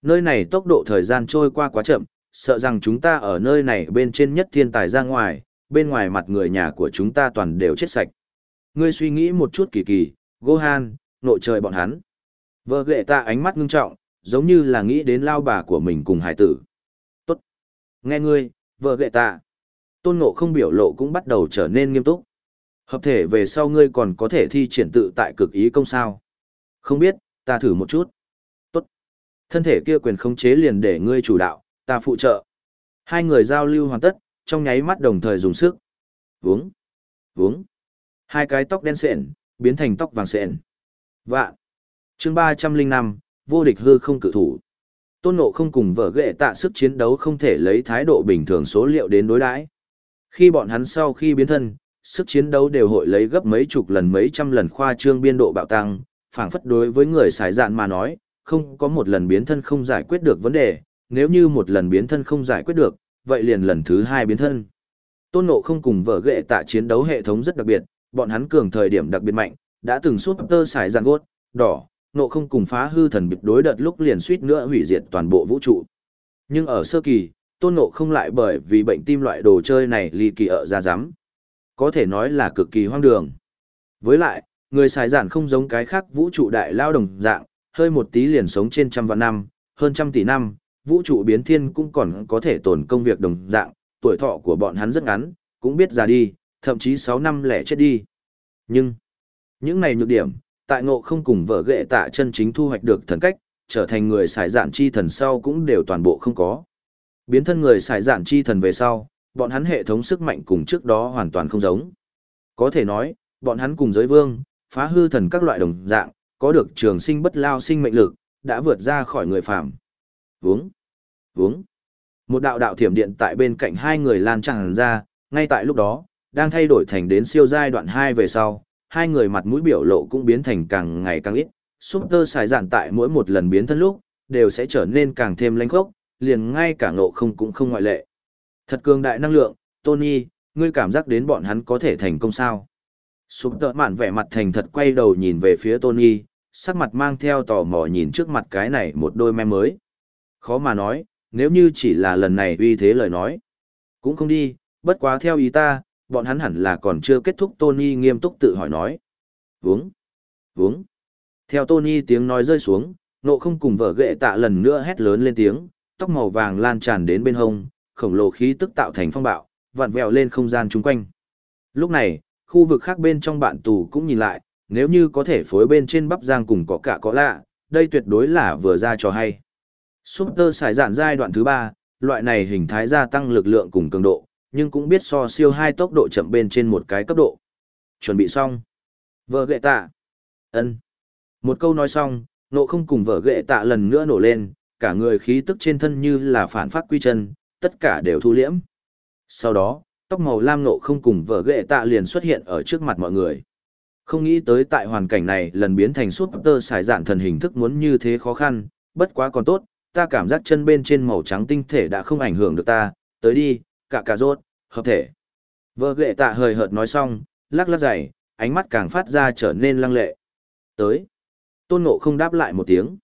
Nơi này tốc độ thời gian trôi qua quá chậm, sợ rằng chúng ta ở nơi này bên trên nhất thiên tài ra ngoài, bên ngoài mặt người nhà của chúng ta toàn đều chết sạch. Ngươi suy nghĩ một chút kỳ kỳ, Gohan, nội trời bọn hắn. Vợ ghệ ta ánh mắt ngưng trọng, giống như là nghĩ đến lao bà của mình cùng hải tử. Tốt. Nghe ngươi, vợ ghệ ta. Tôn ngộ không biểu lộ cũng bắt đầu trở nên nghiêm túc. Hợp thể về sau ngươi còn có thể thi triển tự tại cực ý công sao. Không biết, ta thử một chút. Thân thể kia quyền khống chế liền để ngươi chủ đạo, ta phụ trợ. Hai người giao lưu hoàn tất, trong nháy mắt đồng thời dùng sức. Vướng, vướng. Hai cái tóc đen sện, biến thành tóc vàng sện. Vạn. chương ba trăm linh năm vô địch hư không cự thủ. Tôn Ngộ không cùng vợ ghệ tạ sức chiến đấu không thể lấy thái độ bình thường số liệu đến đối đãi. Khi bọn hắn sau khi biến thân, sức chiến đấu đều hội lấy gấp mấy chục lần mấy trăm lần khoa trương biên độ bạo tăng, phảng phất đối với người xài dạn mà nói, không có một lần biến thân không giải quyết được vấn đề, nếu như một lần biến thân không giải quyết được, vậy liền lần thứ hai biến thân. Tôn Ngộ không cùng vợ ghệ tạ chiến đấu hệ thống rất đặc biệt, bọn hắn cường thời điểm đặc biệt mạnh, đã từng suốt tơ xài giàn gốt, đỏ, Ngộ không cùng phá hư thần biệt đối đợt lúc liền suýt nữa hủy diệt toàn bộ vũ trụ. Nhưng ở sơ kỳ, Tôn Ngộ không lại bởi vì bệnh tim loại đồ chơi này ly kỳ ở ra rắm có thể nói là cực kỳ hoang đường. Với lại, người xài giản không giống cái khác vũ trụ đại lao đồng dạng, hơi một tí liền sống trên trăm vạn năm, hơn trăm tỷ năm, vũ trụ biến thiên cũng còn có thể tồn công việc đồng dạng, tuổi thọ của bọn hắn rất ngắn, cũng biết già đi, thậm chí 6 năm lẻ chết đi. Nhưng, những này nhược điểm, tại ngộ không cùng vợ ghệ tạ chân chính thu hoạch được thần cách, trở thành người xài dạn chi thần sau cũng đều toàn bộ không có. Biến thân người xài dạn chi thần về sau, bọn hắn hệ thống sức mạnh cùng trước đó hoàn toàn không giống. Có thể nói, bọn hắn cùng giới vương, phá hư thần các loại đồng dạng, có được trường sinh bất lao sinh mệnh lực, đã vượt ra khỏi người phàm. Vướng, vướng. Một đạo đạo thiểm điện tại bên cạnh hai người lan tràn ra, ngay tại lúc đó, đang thay đổi thành đến siêu giai đoạn 2 về sau, hai người mặt mũi biểu lộ cũng biến thành càng ngày càng ít. Super xài giản tại mỗi một lần biến thân lúc, đều sẽ trở nên càng thêm lãnh khốc, liền ngay cả ngộ không cũng không ngoại lệ. Thật cường đại năng lượng, Tony, ngươi cảm giác đến bọn hắn có thể thành công sao? Super mạn vẻ mặt thành thật quay đầu nhìn về phía Tony, sắc mặt mang theo tò mò nhìn trước mặt cái này một đôi mem mới. Khó mà nói, nếu như chỉ là lần này uy thế lời nói. Cũng không đi, bất quá theo ý ta, bọn hắn hẳn là còn chưa kết thúc Tony nghiêm túc tự hỏi nói. Vướng, vướng. Theo Tony tiếng nói rơi xuống, nộ không cùng vợ ghệ tạ lần nữa hét lớn lên tiếng, tóc màu vàng lan tràn đến bên hông, khổng lồ khí tức tạo thành phong bạo, vặn vẹo lên không gian chung quanh. Lúc này, khu vực khác bên trong bạn tù cũng nhìn lại, nếu như có thể phối bên trên bắp giang cùng có cả có lạ, đây tuyệt đối là vừa ra cho hay. Super xài dạn giai đoạn thứ ba, loại này hình thái gia tăng lực lượng cùng cường độ, nhưng cũng biết so siêu hai tốc độ chậm bên trên một cái cấp độ. Chuẩn bị xong. Vợ ghệ tạ. ân Một câu nói xong, nộ không cùng vợ ghệ tạ lần nữa nổ lên, cả người khí tức trên thân như là phản phát quy chân, tất cả đều thu liễm. Sau đó, tóc màu lam nộ không cùng vợ ghệ tạ liền xuất hiện ở trước mặt mọi người. Không nghĩ tới tại hoàn cảnh này lần biến thành suốt tơ xài dạn thần hình thức muốn như thế khó khăn, bất quá còn tốt, ta cảm giác chân bên trên màu trắng tinh thể đã không ảnh hưởng được ta, tới đi, cả cà rốt, hợp thể. Vợ ghệ tạ hời hợt nói xong, lắc lắc dày, ánh mắt càng phát ra trở nên lăng lệ. Tới. Tôn ngộ không đáp lại một tiếng.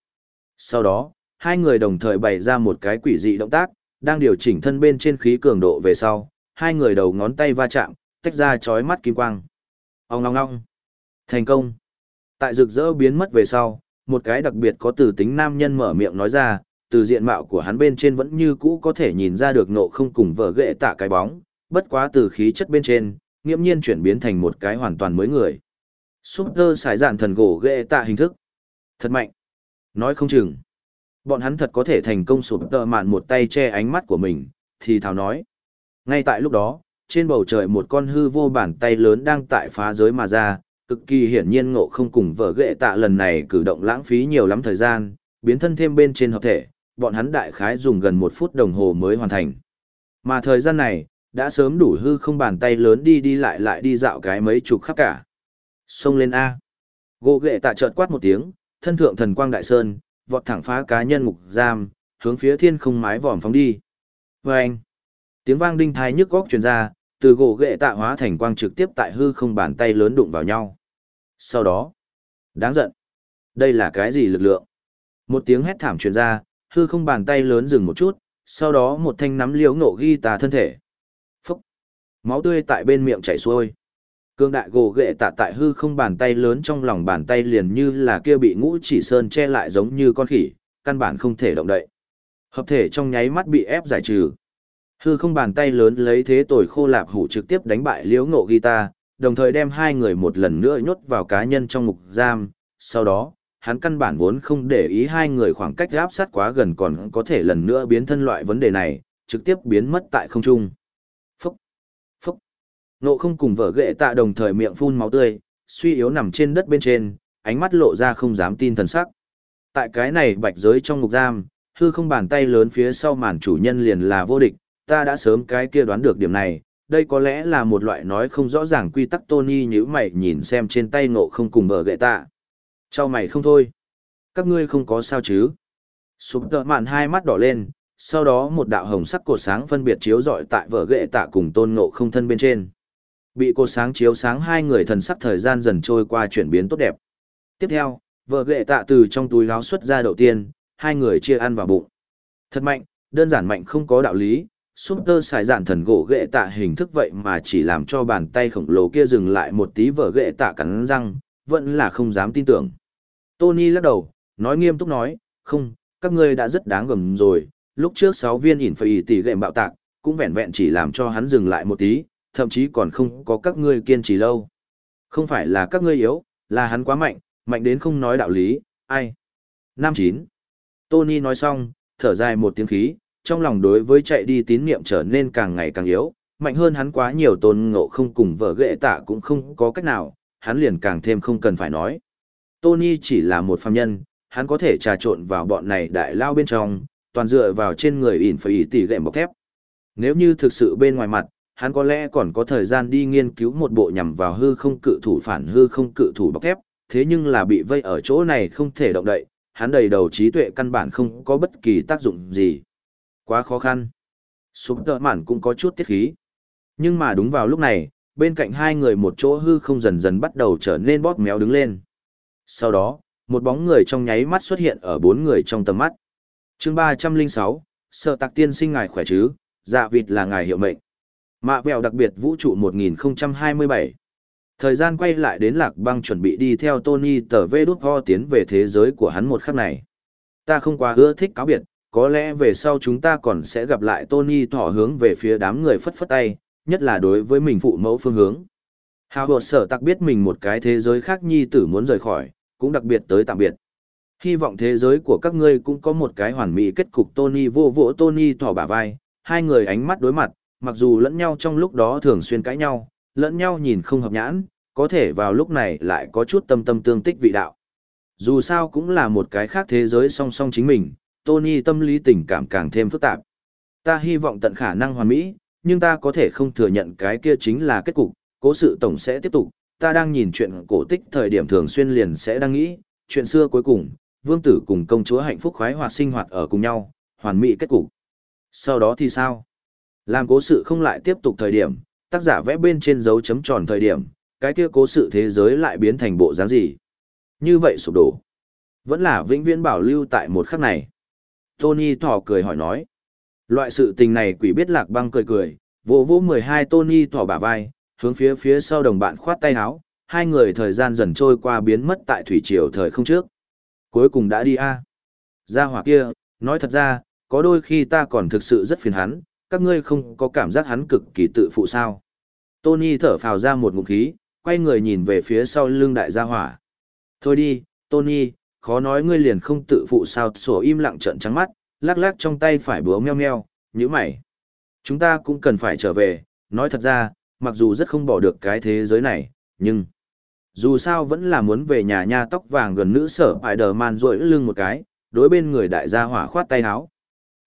Sau đó, hai người đồng thời bày ra một cái quỷ dị động tác, đang điều chỉnh thân bên trên khí cường độ về sau, hai người đầu ngón tay va chạm, tách ra chói mắt kim quang. Ông ngong ngong. Thành công. Tại rực rỡ biến mất về sau, một cái đặc biệt có từ tính nam nhân mở miệng nói ra, từ diện mạo của hắn bên trên vẫn như cũ có thể nhìn ra được nộ không cùng vợ ghệ tạ cái bóng, bất quá từ khí chất bên trên, nghiễm nhiên chuyển biến thành một cái hoàn toàn mới người. Super xài dạn thần gỗ ghệ tạ hình thức. Thật mạnh. Nói không chừng. Bọn hắn thật có thể thành công sụp tờ mạn một tay che ánh mắt của mình, thì thảo nói. Ngay tại lúc đó, trên bầu trời một con hư vô bàn tay lớn đang tại phá giới mà ra, cực kỳ hiển nhiên ngộ không cùng vợ ghệ tạ lần này cử động lãng phí nhiều lắm thời gian, biến thân thêm bên trên hợp thể, bọn hắn đại khái dùng gần một phút đồng hồ mới hoàn thành. Mà thời gian này, đã sớm đủ hư không bàn tay lớn đi đi lại lại đi dạo cái mấy chục khắp cả. Xông lên A. Gỗ ghệ tạ chợt quát một tiếng, thân thượng thần quang đại sơn, vọt thẳng phá cá nhân ngục giam, hướng phía thiên không mái vòm phóng đi. Vâng! Tiếng vang đinh thái nhức góc truyền ra, từ gỗ ghệ tạ hóa thành quang trực tiếp tại hư không bàn tay lớn đụng vào nhau. Sau đó, đáng giận. Đây là cái gì lực lượng? Một tiếng hét thảm truyền ra, hư không bàn tay lớn dừng một chút, sau đó một thanh nắm liếu ngộ ghi tà thân thể. Phúc! Máu tươi tại bên miệng chảy xuôi. Cương đại gỗ ghệ tạ tại hư không bàn tay lớn trong lòng bàn tay liền như là kia bị ngũ chỉ sơn che lại giống như con khỉ, căn bản không thể động đậy. Hợp thể trong nháy mắt bị ép giải trừ. Hư không bàn tay lớn lấy thế tồi khô lạp hủ trực tiếp đánh bại liếu ngộ guitar, đồng thời đem hai người một lần nữa nhốt vào cá nhân trong ngục giam. Sau đó, hắn căn bản vốn không để ý hai người khoảng cách áp sát quá gần còn có thể lần nữa biến thân loại vấn đề này, trực tiếp biến mất tại không trung. Phúc! Phúc! Nộ không cùng vợ ghệ tạ đồng thời miệng phun máu tươi, suy yếu nằm trên đất bên trên, ánh mắt lộ ra không dám tin thần sắc. Tại cái này bạch giới trong ngục giam, hư không bàn tay lớn phía sau màn chủ nhân liền là vô địch, ta đã sớm cái kia đoán được điểm này, đây có lẽ là một loại nói không rõ ràng quy tắc Tony nhíu mày nhìn xem trên tay ngộ không cùng vợ ghệ tạ. Cho mày không thôi. Các ngươi không có sao chứ. Sụp tợ mạn hai mắt đỏ lên, sau đó một đạo hồng sắc cột sáng phân biệt chiếu rọi tại vợ ghệ tạ cùng tôn ngộ không thân bên trên. Bị cột sáng chiếu sáng hai người thần sắc thời gian dần trôi qua chuyển biến tốt đẹp. Tiếp theo, vợ ghệ tạ từ trong túi áo xuất ra đầu tiên, hai người chia ăn vào bụng. Thật mạnh, đơn giản mạnh không có đạo lý, Super xài dạn thần gỗ ghệ tạ hình thức vậy mà chỉ làm cho bàn tay khổng lồ kia dừng lại một tí vở ghệ tạ cắn răng, vẫn là không dám tin tưởng. Tony lắc đầu, nói nghiêm túc nói, không, các ngươi đã rất đáng gầm rồi, lúc trước sáu viên ỉn phải tỷ gệm bạo tạc, cũng vẹn vẹn chỉ làm cho hắn dừng lại một tí, thậm chí còn không có các ngươi kiên trì lâu. Không phải là các ngươi yếu, là hắn quá mạnh, mạnh đến không nói đạo lý, ai. Năm chín. Tony nói xong, thở dài một tiếng khí, trong lòng đối với chạy đi tín niệm trở nên càng ngày càng yếu, mạnh hơn hắn quá nhiều tôn ngộ không cùng vợ ghệ tạ cũng không có cách nào, hắn liền càng thêm không cần phải nói. Tony chỉ là một phàm nhân, hắn có thể trà trộn vào bọn này đại lao bên trong, toàn dựa vào trên người ỉn phải ý tỷ gệm bọc thép. Nếu như thực sự bên ngoài mặt, hắn có lẽ còn có thời gian đi nghiên cứu một bộ nhằm vào hư không cự thủ phản hư không cự thủ bọc thép, thế nhưng là bị vây ở chỗ này không thể động đậy, hắn đầy đầu trí tuệ căn bản không có bất kỳ tác dụng gì. Quá khó khăn. Súp tợ mản cũng có chút tiết khí. Nhưng mà đúng vào lúc này, bên cạnh hai người một chỗ hư không dần dần bắt đầu trở nên bóp méo đứng lên. Sau đó, một bóng người trong nháy mắt xuất hiện ở bốn người trong tầm mắt. chương ba trăm linh sáu sợ tạc tiên sinh ngài khỏe chứ, dạ vịt là ngài hiệu mệnh. Mạ vẹo đặc biệt vũ trụ 1027. Thời gian quay lại đến lạc băng chuẩn bị đi theo Tony tờ vê đút ho tiến về thế giới của hắn một khắc này. Ta không quá ưa thích cáo biệt, có lẽ về sau chúng ta còn sẽ gặp lại Tony thỏ hướng về phía đám người phất phất tay, nhất là đối với mình phụ mẫu phương hướng. Hào hột sở tặc biết mình một cái thế giới khác nhi tử muốn rời khỏi, cũng đặc biệt tới tạm biệt. Hy vọng thế giới của các ngươi cũng có một cái hoàn mỹ kết cục Tony vô vỗ Tony thỏ bả vai, hai người ánh mắt đối mặt, mặc dù lẫn nhau trong lúc đó thường xuyên cãi nhau, lẫn nhau nhìn không hợp nhãn, có thể vào lúc này lại có chút tâm tâm tương tích vị đạo. Dù sao cũng là một cái khác thế giới song song chính mình, Tony tâm lý tình cảm càng thêm phức tạp. Ta hy vọng tận khả năng hoàn mỹ, nhưng ta có thể không thừa nhận cái kia chính là kết cục, cố sự tổng sẽ tiếp tục, ta đang nhìn chuyện cổ tích thời điểm thường xuyên liền sẽ đang nghĩ, chuyện xưa cuối cùng, vương tử cùng công chúa hạnh phúc khoái hoạt sinh hoạt ở cùng nhau, hoàn mỹ kết cục. Sau đó thì sao? Làm cố sự không lại tiếp tục thời điểm, tác giả vẽ bên trên dấu chấm tròn thời điểm, cái kia cố sự thế giới lại biến thành bộ dáng gì? Như vậy sụp đổ. Vẫn là vĩnh viễn bảo lưu tại một khắc này. Tony thỏ cười hỏi nói. Loại sự tình này quỷ biết lạc băng cười cười, vỗ vỗ 12 Tony thỏ bả vai, hướng phía phía sau đồng bạn khoát tay áo, hai người thời gian dần trôi qua biến mất tại thủy triều thời không trước. Cuối cùng đã đi a. À. Ra hỏa kia, nói thật ra, có đôi khi ta còn thực sự rất phiền hắn, các ngươi không có cảm giác hắn cực kỳ tự phụ sao. Tony thở phào ra một ngụm khí, quay người nhìn về phía sau lưng đại gia hỏa. Thôi đi, Tony, khó nói ngươi liền không tự phụ sao sổ im lặng trợn trắng mắt, lắc lắc trong tay phải búa meo meo, như mày. Chúng ta cũng cần phải trở về, nói thật ra, mặc dù rất không bỏ được cái thế giới này, nhưng... Dù sao vẫn là muốn về nhà nha tóc vàng gần nữ sở bài đờ man rội lưng một cái, đối bên người đại gia hỏa khoát tay háo.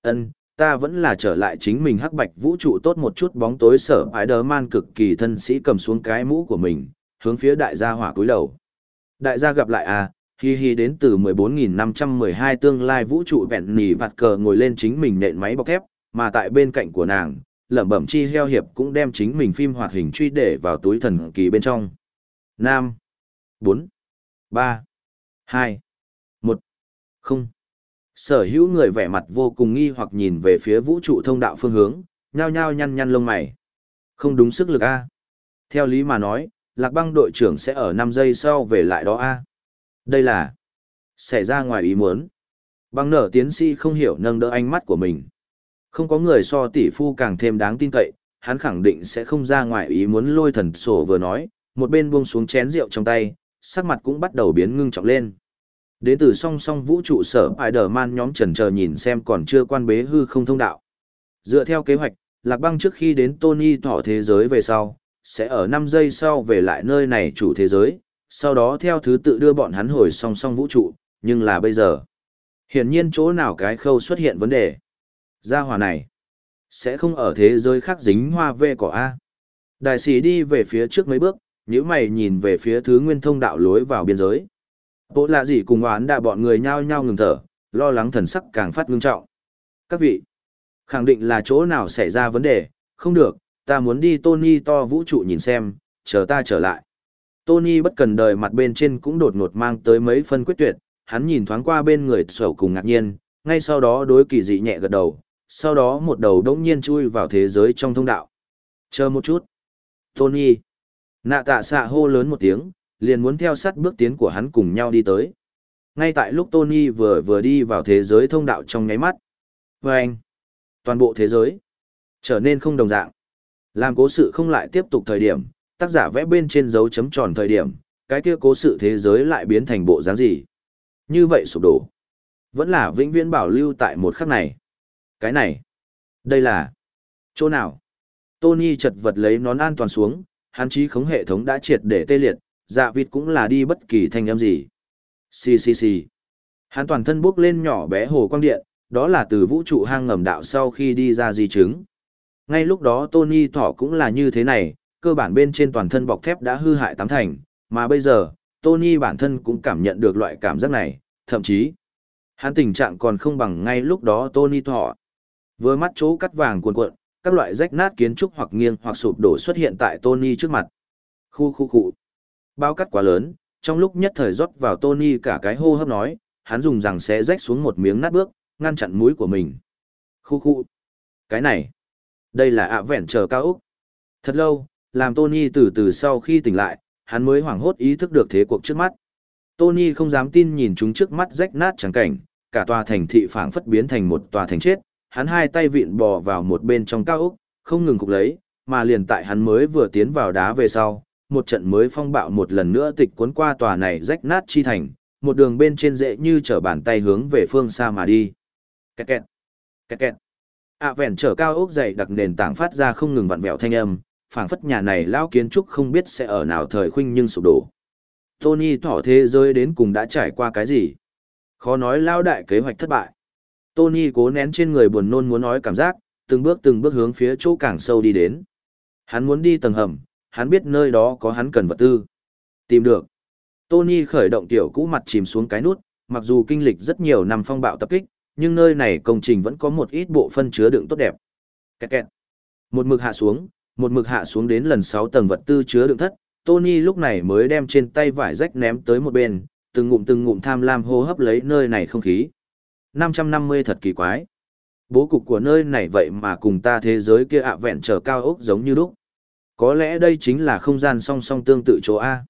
ân ta vẫn là trở lại chính mình hắc bạch vũ trụ tốt một chút bóng tối sở bài đờ man cực kỳ thân sĩ cầm xuống cái mũ của mình, hướng phía đại gia hỏa cúi đầu. Đại gia gặp lại à, hi hi đến từ 14.512 tương lai vũ trụ vẹn nỉ vạt cờ ngồi lên chính mình nện máy bọc thép, mà tại bên cạnh của nàng, lẩm bẩm chi heo hiệp cũng đem chính mình phim hoạt hình truy để vào túi thần kỳ bên trong. Nam, 4, 3, 2, 1, không. Sở hữu người vẻ mặt vô cùng nghi hoặc nhìn về phía vũ trụ thông đạo phương hướng, nhao nhao nhăn nhăn lông mày. Không đúng sức lực A. Theo lý mà nói, lạc băng đội trưởng sẽ ở 5 giây sau về lại đó A. Đây là xảy ra ngoài ý muốn. Băng nở tiến sĩ không hiểu nâng đỡ ánh mắt của mình. Không có người so tỷ phu càng thêm đáng tin cậy, hắn khẳng định sẽ không ra ngoài ý muốn lôi thần sổ vừa nói, một bên buông xuống chén rượu trong tay, sắc mặt cũng bắt đầu biến ngưng trọng lên. Đến từ song song vũ trụ sở Spider-Man nhóm trần chờ nhìn xem còn chưa quan bế hư không thông đạo. Dựa theo kế hoạch, Lạc Băng trước khi đến Tony thỏ thế giới về sau, sẽ ở 5 giây sau về lại nơi này chủ thế giới, sau đó theo thứ tự đưa bọn hắn hồi song song vũ trụ, nhưng là bây giờ. Hiển nhiên chỗ nào cái khâu xuất hiện vấn đề. Gia hỏa này, sẽ không ở thế giới khác dính hoa vê cỏ A. Đại sĩ đi về phía trước mấy bước, nếu mày nhìn về phía thứ nguyên thông đạo lối vào biên giới. Bộ lạ gì cùng oán đã bọn người nhao nhao ngừng thở, lo lắng thần sắc càng phát ngưng trọng. Các vị, khẳng định là chỗ nào xảy ra vấn đề, không được, ta muốn đi Tony to vũ trụ nhìn xem, chờ ta trở lại. Tony bất cần đời mặt bên trên cũng đột ngột mang tới mấy phân quyết tuyệt, hắn nhìn thoáng qua bên người sầu cùng ngạc nhiên, ngay sau đó đối kỳ dị nhẹ gật đầu, sau đó một đầu đống nhiên chui vào thế giới trong thông đạo. Chờ một chút. Tony. Nạ tạ xạ hô lớn một tiếng, liền muốn theo sát bước tiến của hắn cùng nhau đi tới. Ngay tại lúc Tony vừa vừa đi vào thế giới thông đạo trong nháy mắt. Và anh, toàn bộ thế giới, trở nên không đồng dạng. Làm cố sự không lại tiếp tục thời điểm, tác giả vẽ bên trên dấu chấm tròn thời điểm, cái kia cố sự thế giới lại biến thành bộ dáng gì. Như vậy sụp đổ. Vẫn là vĩnh viễn bảo lưu tại một khắc này. Cái này, đây là chỗ nào? Tony chật vật lấy nón an toàn xuống, hắn trí khống hệ thống đã triệt để tê liệt, dạ vịt cũng là đi bất kỳ thanh âm gì. Xì xì xì. Hắn toàn thân bước lên nhỏ bé hồ quang điện, đó là từ vũ trụ hang ngầm đạo sau khi đi ra di chứng. Ngay lúc đó Tony thỏ cũng là như thế này, cơ bản bên trên toàn thân bọc thép đã hư hại tám thành, mà bây giờ, Tony bản thân cũng cảm nhận được loại cảm giác này, thậm chí, hắn tình trạng còn không bằng ngay lúc đó Tony thọ. Với mắt chỗ cắt vàng cuồn cuộn, các loại rách nát kiến trúc hoặc nghiêng hoặc sụp đổ xuất hiện tại Tony trước mặt. Khu khu khu. Bao cắt quá lớn, trong lúc nhất thời rót vào Tony cả cái hô hấp nói, hắn dùng rằng sẽ rách xuống một miếng nát bước, ngăn chặn mũi của mình. Khu khu. Cái này. Đây là ạ vẹn chờ cao Úc. Thật lâu, làm Tony từ từ sau khi tỉnh lại, hắn mới hoảng hốt ý thức được thế cuộc trước mắt. Tony không dám tin nhìn chúng trước mắt rách nát chẳng cảnh, cả tòa thành thị phảng phất biến thành một tòa thành chết, hắn hai tay vịn bò vào một bên trong cao ốc, không ngừng cục lấy, mà liền tại hắn mới vừa tiến vào đá về sau, một trận mới phong bạo một lần nữa tịch cuốn qua tòa này rách nát chi thành, một đường bên trên dễ như trở bàn tay hướng về phương xa mà đi. Kẹt kẹt, kẹt kẹt. À vẹn trở cao ốc dày đặc nền tảng phát ra không ngừng vặn vẹo thanh âm, phảng phất nhà này lão kiến trúc không biết sẽ ở nào thời khuynh nhưng sụp đổ. Tony thỏ thế giới đến cùng đã trải qua cái gì? Khó nói lao đại kế hoạch thất bại. Tony cố nén trên người buồn nôn muốn nói cảm giác, từng bước từng bước hướng phía chỗ càng sâu đi đến. Hắn muốn đi tầng hầm, hắn biết nơi đó có hắn cần vật tư. Tìm được. Tony khởi động tiểu cũ mặt chìm xuống cái nút, mặc dù kinh lịch rất nhiều năm phong bạo tập kích, nhưng nơi này công trình vẫn có một ít bộ phân chứa đựng tốt đẹp. Kẹt kẹt. Một mực hạ xuống, một mực hạ xuống đến lần 6 tầng vật tư chứa đựng thất, Tony lúc này mới đem trên tay vải rách ném tới một bên, từng ngụm từng ngụm tham lam hô hấp lấy nơi này không khí. 550 thật kỳ quái. Bố cục của nơi này vậy mà cùng ta thế giới kia ạ vẹn trở cao ốc giống như lúc. Có lẽ đây chính là không gian song song tương tự chỗ A.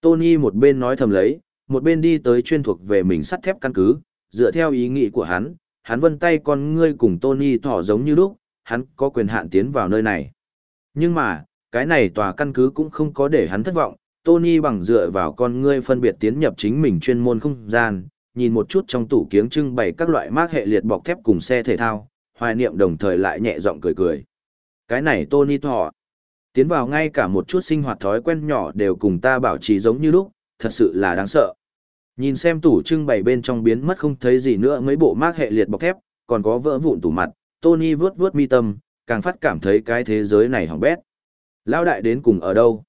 Tony một bên nói thầm lấy, một bên đi tới chuyên thuộc về mình sắt thép căn cứ, dựa theo ý nghĩ của hắn, hắn vân tay con ngươi cùng Tony thỏ giống như lúc, hắn có quyền hạn tiến vào nơi này. Nhưng mà, cái này tòa căn cứ cũng không có để hắn thất vọng, Tony bằng dựa vào con ngươi phân biệt tiến nhập chính mình chuyên môn không gian, nhìn một chút trong tủ kiếng trưng bày các loại mác hệ liệt bọc thép cùng xe thể thao, hoài niệm đồng thời lại nhẹ giọng cười cười. Cái này Tony thọ, tiến vào ngay cả một chút sinh hoạt thói quen nhỏ đều cùng ta bảo trì giống như lúc, thật sự là đáng sợ. Nhìn xem tủ trưng bày bên trong biến mất không thấy gì nữa mấy bộ mác hệ liệt bọc thép, còn có vỡ vụn tủ mặt, Tony vướt vướt mi tâm, càng phát cảm thấy cái thế giới này hỏng bét. Lão đại đến cùng ở đâu?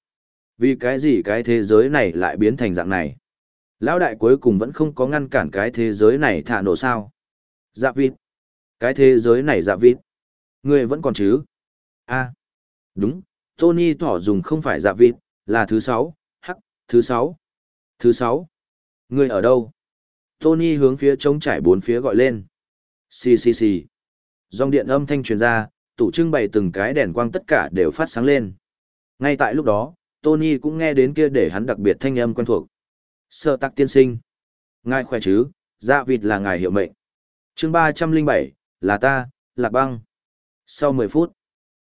Vì cái gì cái thế giới này lại biến thành dạng này? Lão đại cuối cùng vẫn không có ngăn cản cái thế giới này thả nổ sao. Dạ vịt. Cái thế giới này dạ vịt. Người vẫn còn chứ? a đúng, Tony thỏ dùng không phải dạ vịt, là thứ sáu, hắc, thứ sáu. Thứ sáu. Người ở đâu? Tony hướng phía trống trải bốn phía gọi lên. Xì xì xì. Dòng điện âm thanh truyền ra, tủ trưng bày từng cái đèn quang tất cả đều phát sáng lên. Ngay tại lúc đó, Tony cũng nghe đến kia để hắn đặc biệt thanh âm quen thuộc. Sơ tắc tiên sinh. Ngài khỏe chứ, dạ vịt là ngài hiệu mệnh. chương ba trăm linh bảy là ta, lạc băng. Sau mười phút,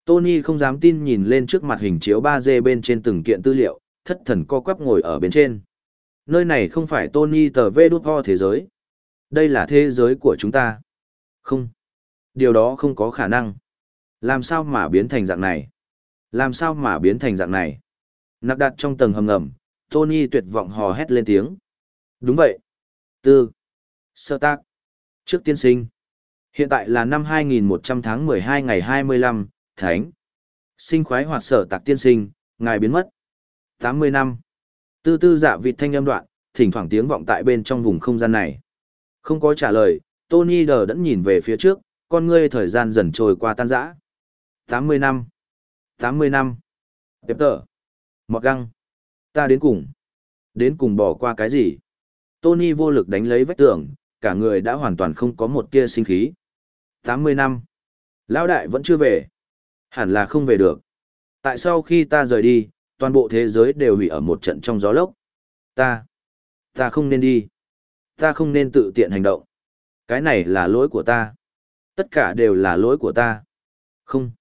Tony không dám tin nhìn lên trước mặt hình chiếu ba d bên trên từng kiện tư liệu, thất thần co quắp ngồi ở bên trên. Nơi này không phải Tony tờ vê đút ho thế giới. Đây là thế giới của chúng ta. Không. Điều đó không có khả năng. Làm sao mà biến thành dạng này? Làm sao mà biến thành dạng này? Nặc đặt trong tầng hầm ngầm, Tony tuyệt vọng hò hét lên tiếng. Đúng vậy. Tư. Sơ tác. Trước tiên sinh. Hiện tại là năm 2100 tháng 12 ngày 25, Thánh. Sinh khoái hoạt sở tạc tiên sinh, ngài biến mất. 80 năm. Tư tư dạ vịt thanh âm đoạn, thỉnh thoảng tiếng vọng tại bên trong vùng không gian này. Không có trả lời, Tony đờ đẫn nhìn về phía trước, con ngươi thời gian dần trôi qua tan rã. 80 năm. 80 năm. Tiếp tờ. Mọt găng. Ta đến cùng. Đến cùng bỏ qua cái gì? Tony vô lực đánh lấy vách tường, cả người đã hoàn toàn không có một tia sinh khí. 80 năm. Lão đại vẫn chưa về. Hẳn là không về được. Tại sao khi ta rời đi, toàn bộ thế giới đều hủy ở một trận trong gió lốc? Ta, ta không nên đi. Ta không nên tự tiện hành động. Cái này là lỗi của ta. Tất cả đều là lỗi của ta. Không.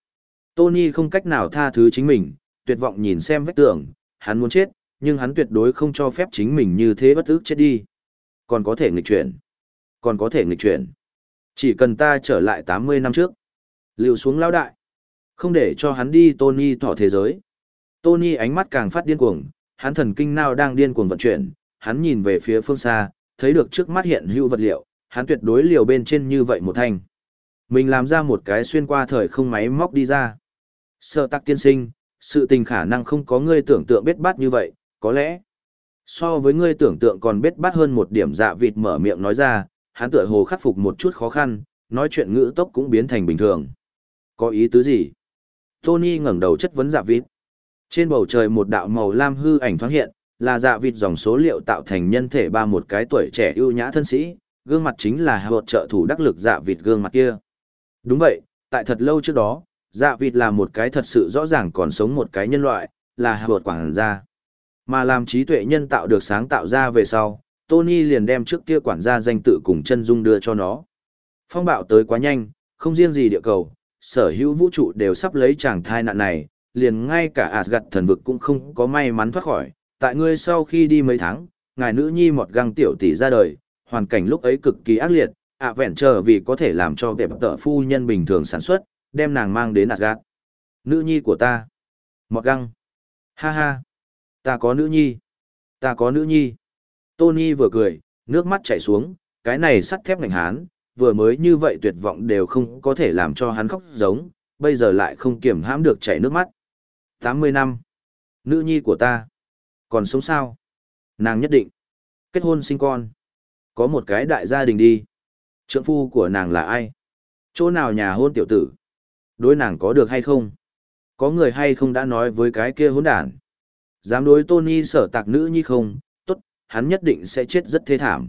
Tony không cách nào tha thứ chính mình, tuyệt vọng nhìn xem vách tường, hắn muốn chết, nhưng hắn tuyệt đối không cho phép chính mình như thế bất ức chết đi. Còn có thể nghịch chuyển. Còn có thể nghịch chuyển. Chỉ cần ta trở lại 80 năm trước. liều xuống lao đại. Không để cho hắn đi Tony thỏ thế giới. Tony ánh mắt càng phát điên cuồng, hắn thần kinh nào đang điên cuồng vận chuyển, hắn nhìn về phía phương xa, thấy được trước mắt hiện hữu vật liệu, hắn tuyệt đối liều bên trên như vậy một thanh. Mình làm ra một cái xuyên qua thời không máy móc đi ra. Sợ tắc tiên sinh, sự tình khả năng không có ngươi tưởng tượng biết bát như vậy, có lẽ. So với ngươi tưởng tượng còn biết bát hơn một điểm dạ vịt mở miệng nói ra, hắn tựa hồ khắc phục một chút khó khăn, nói chuyện ngữ tốc cũng biến thành bình thường. Có ý tứ gì? Tony ngẩng đầu chất vấn dạ vịt. Trên bầu trời một đạo màu lam hư ảnh thoáng hiện, là dạ vịt dòng số liệu tạo thành nhân thể ba một cái tuổi trẻ ưu nhã thân sĩ, gương mặt chính là hợp trợ thủ đắc lực dạ vịt gương mặt kia. Đúng vậy, tại thật lâu trước đó, dạ vịt là một cái thật sự rõ ràng còn sống một cái nhân loại, là hợp quảng gia. Mà làm trí tuệ nhân tạo được sáng tạo ra về sau, Tony liền đem trước kia quản gia danh tự cùng chân dung đưa cho nó. Phong bạo tới quá nhanh, không riêng gì địa cầu, sở hữu vũ trụ đều sắp lấy chàng thai nạn này, liền ngay cả Asgard thần vực cũng không có may mắn thoát khỏi. Tại ngươi sau khi đi mấy tháng, ngài nữ nhi một găng tiểu tỷ ra đời, hoàn cảnh lúc ấy cực kỳ ác liệt, ạ vẹn chờ vì có thể làm cho đẹp tợ phu nhân bình thường sản xuất, đem nàng mang đến Asgard. Nữ nhi của ta. Một găng. Ha ha. Ta có nữ nhi. Ta có nữ nhi. Tony vừa cười, nước mắt chảy xuống, cái này sắt thép ngành hán, vừa mới như vậy tuyệt vọng đều không có thể làm cho hắn khóc giống, bây giờ lại không kiểm hãm được chảy nước mắt. 80 năm. Nữ nhi của ta. Còn sống sao? Nàng nhất định. Kết hôn sinh con. Có một cái đại gia đình đi. Trượng phu của nàng là ai? Chỗ nào nhà hôn tiểu tử? Đối nàng có được hay không? Có người hay không đã nói với cái kia hỗn đản? Dám đối Tony sở tạc nữ nhi không? Tốt, hắn nhất định sẽ chết rất thê thảm.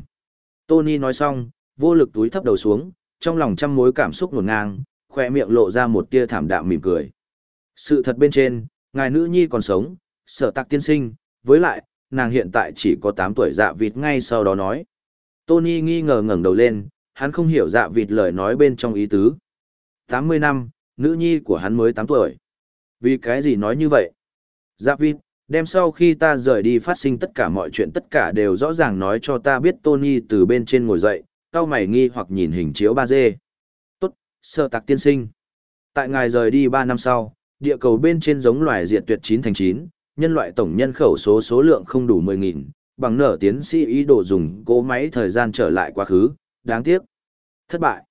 Tony nói xong, vô lực túi thấp đầu xuống, trong lòng trăm mối cảm xúc ngổn ngang, khoe miệng lộ ra một tia thảm đạm mỉm cười. Sự thật bên trên, ngài nữ nhi còn sống, sở tạc tiên sinh, với lại, nàng hiện tại chỉ có 8 tuổi dạ vịt ngay sau đó nói. Tony nghi ngờ ngẩng đầu lên, hắn không hiểu dạ vịt lời nói bên trong ý tứ. 80 năm, nữ nhi của hắn mới 8 tuổi. Vì cái gì nói như vậy? Dạ vịt, đem sau khi ta rời đi phát sinh tất cả mọi chuyện tất cả đều rõ ràng nói cho ta biết Tony từ bên trên ngồi dậy, cao mày nghi hoặc nhìn hình chiếu 3D. Tốt, sơ tạc tiên sinh. Tại ngài rời đi 3 năm sau, địa cầu bên trên giống loài diệt tuyệt 9 thành 9, nhân loại tổng nhân khẩu số số lượng không đủ 10.000, bằng nở tiến sĩ ý đồ dùng cố máy thời gian trở lại quá khứ, đáng tiếc. Thất bại.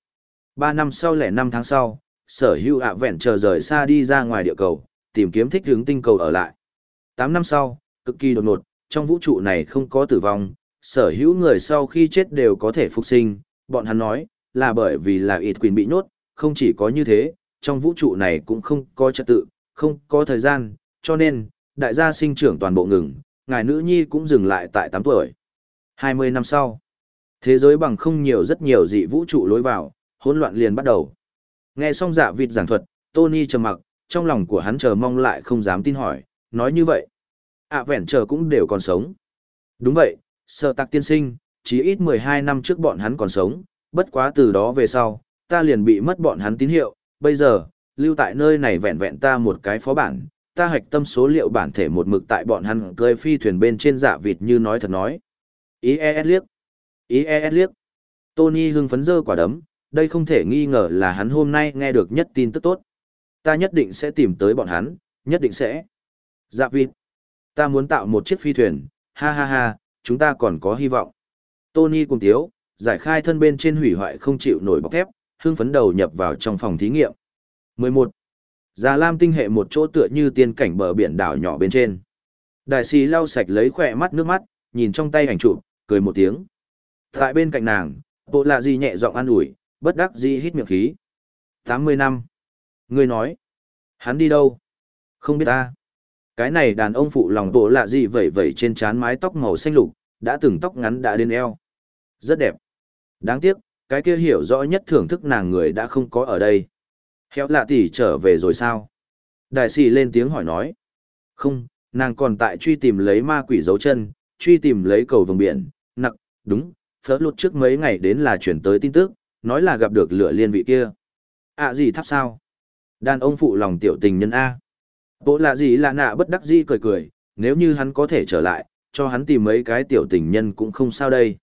3 năm sau lẻ 5 tháng sau, sở hữu ạ vẹn chờ rời xa đi ra ngoài địa cầu, tìm kiếm thích hướng tinh cầu ở lại. 8 năm sau, cực kỳ đột ngột, trong vũ trụ này không có tử vong, sở hữu người sau khi chết đều có thể phục sinh, bọn hắn nói, là bởi vì là ít quyền bị nhốt, không chỉ có như thế, trong vũ trụ này cũng không có trật tự, không có thời gian, cho nên, đại gia sinh trưởng toàn bộ ngừng, ngài nữ nhi cũng dừng lại tại 8 tuổi. 20 năm sau, thế giới bằng không nhiều rất nhiều dị vũ trụ lối vào, hỗn loạn liền bắt đầu. Nghe xong dạ vịt giảng thuật, Tony trầm mặc, trong lòng của hắn chờ mong lại không dám tin hỏi, nói như vậy. ạ vẹn chờ cũng đều còn sống. Đúng vậy, sợ tạc tiên sinh, chỉ ít 12 năm trước bọn hắn còn sống, bất quá từ đó về sau, ta liền bị mất bọn hắn tín hiệu, bây giờ, lưu tại nơi này vẹn vẹn ta một cái phó bản, ta hạch tâm số liệu bản thể một mực tại bọn hắn cơi phi thuyền bên trên dạ vịt như nói thật nói. IES liếc. IES liếc. Tony hưng phấn dơ quả đấm, đây không thể nghi ngờ là hắn hôm nay nghe được nhất tin tức tốt. Ta nhất định sẽ tìm tới bọn hắn, nhất định sẽ. Dạ vịt. Ta muốn tạo một chiếc phi thuyền, ha ha ha, chúng ta còn có hy vọng. Tony cùng tiếu, giải khai thân bên trên hủy hoại không chịu nổi bọc thép, Hương phấn đầu nhập vào trong phòng thí nghiệm. 11. Già Lam tinh hệ một chỗ tựa như tiên cảnh bờ biển đảo nhỏ bên trên. Đại sĩ lau sạch lấy khỏe mắt nước mắt, nhìn trong tay ảnh chụp, cười một tiếng. Tại bên cạnh nàng, bộ lạ gì nhẹ giọng an ủi, bất đắc dĩ hít miệng khí. 80 năm. Ngươi nói. Hắn đi đâu? Không biết ta. Cái này đàn ông phụ lòng bộ lạ gì vẩy vẩy trên trán mái tóc màu xanh lục, đã từng tóc ngắn đã đến eo. Rất đẹp. Đáng tiếc, cái kia hiểu rõ nhất thưởng thức nàng người đã không có ở đây. Héo lạ tỷ trở về rồi sao? Đại sĩ lên tiếng hỏi nói. Không, nàng còn tại truy tìm lấy ma quỷ dấu chân, truy tìm lấy cầu vồng biển, nặc, đúng, phớt lụt trước mấy ngày đến là chuyển tới tin tức, nói là gặp được lửa liên vị kia. À gì thắp sao? Đàn ông phụ lòng tiểu tình nhân A. Bộ lạ gì là nạ bất đắc dĩ cười cười, nếu như hắn có thể trở lại, cho hắn tìm mấy cái tiểu tình nhân cũng không sao đây.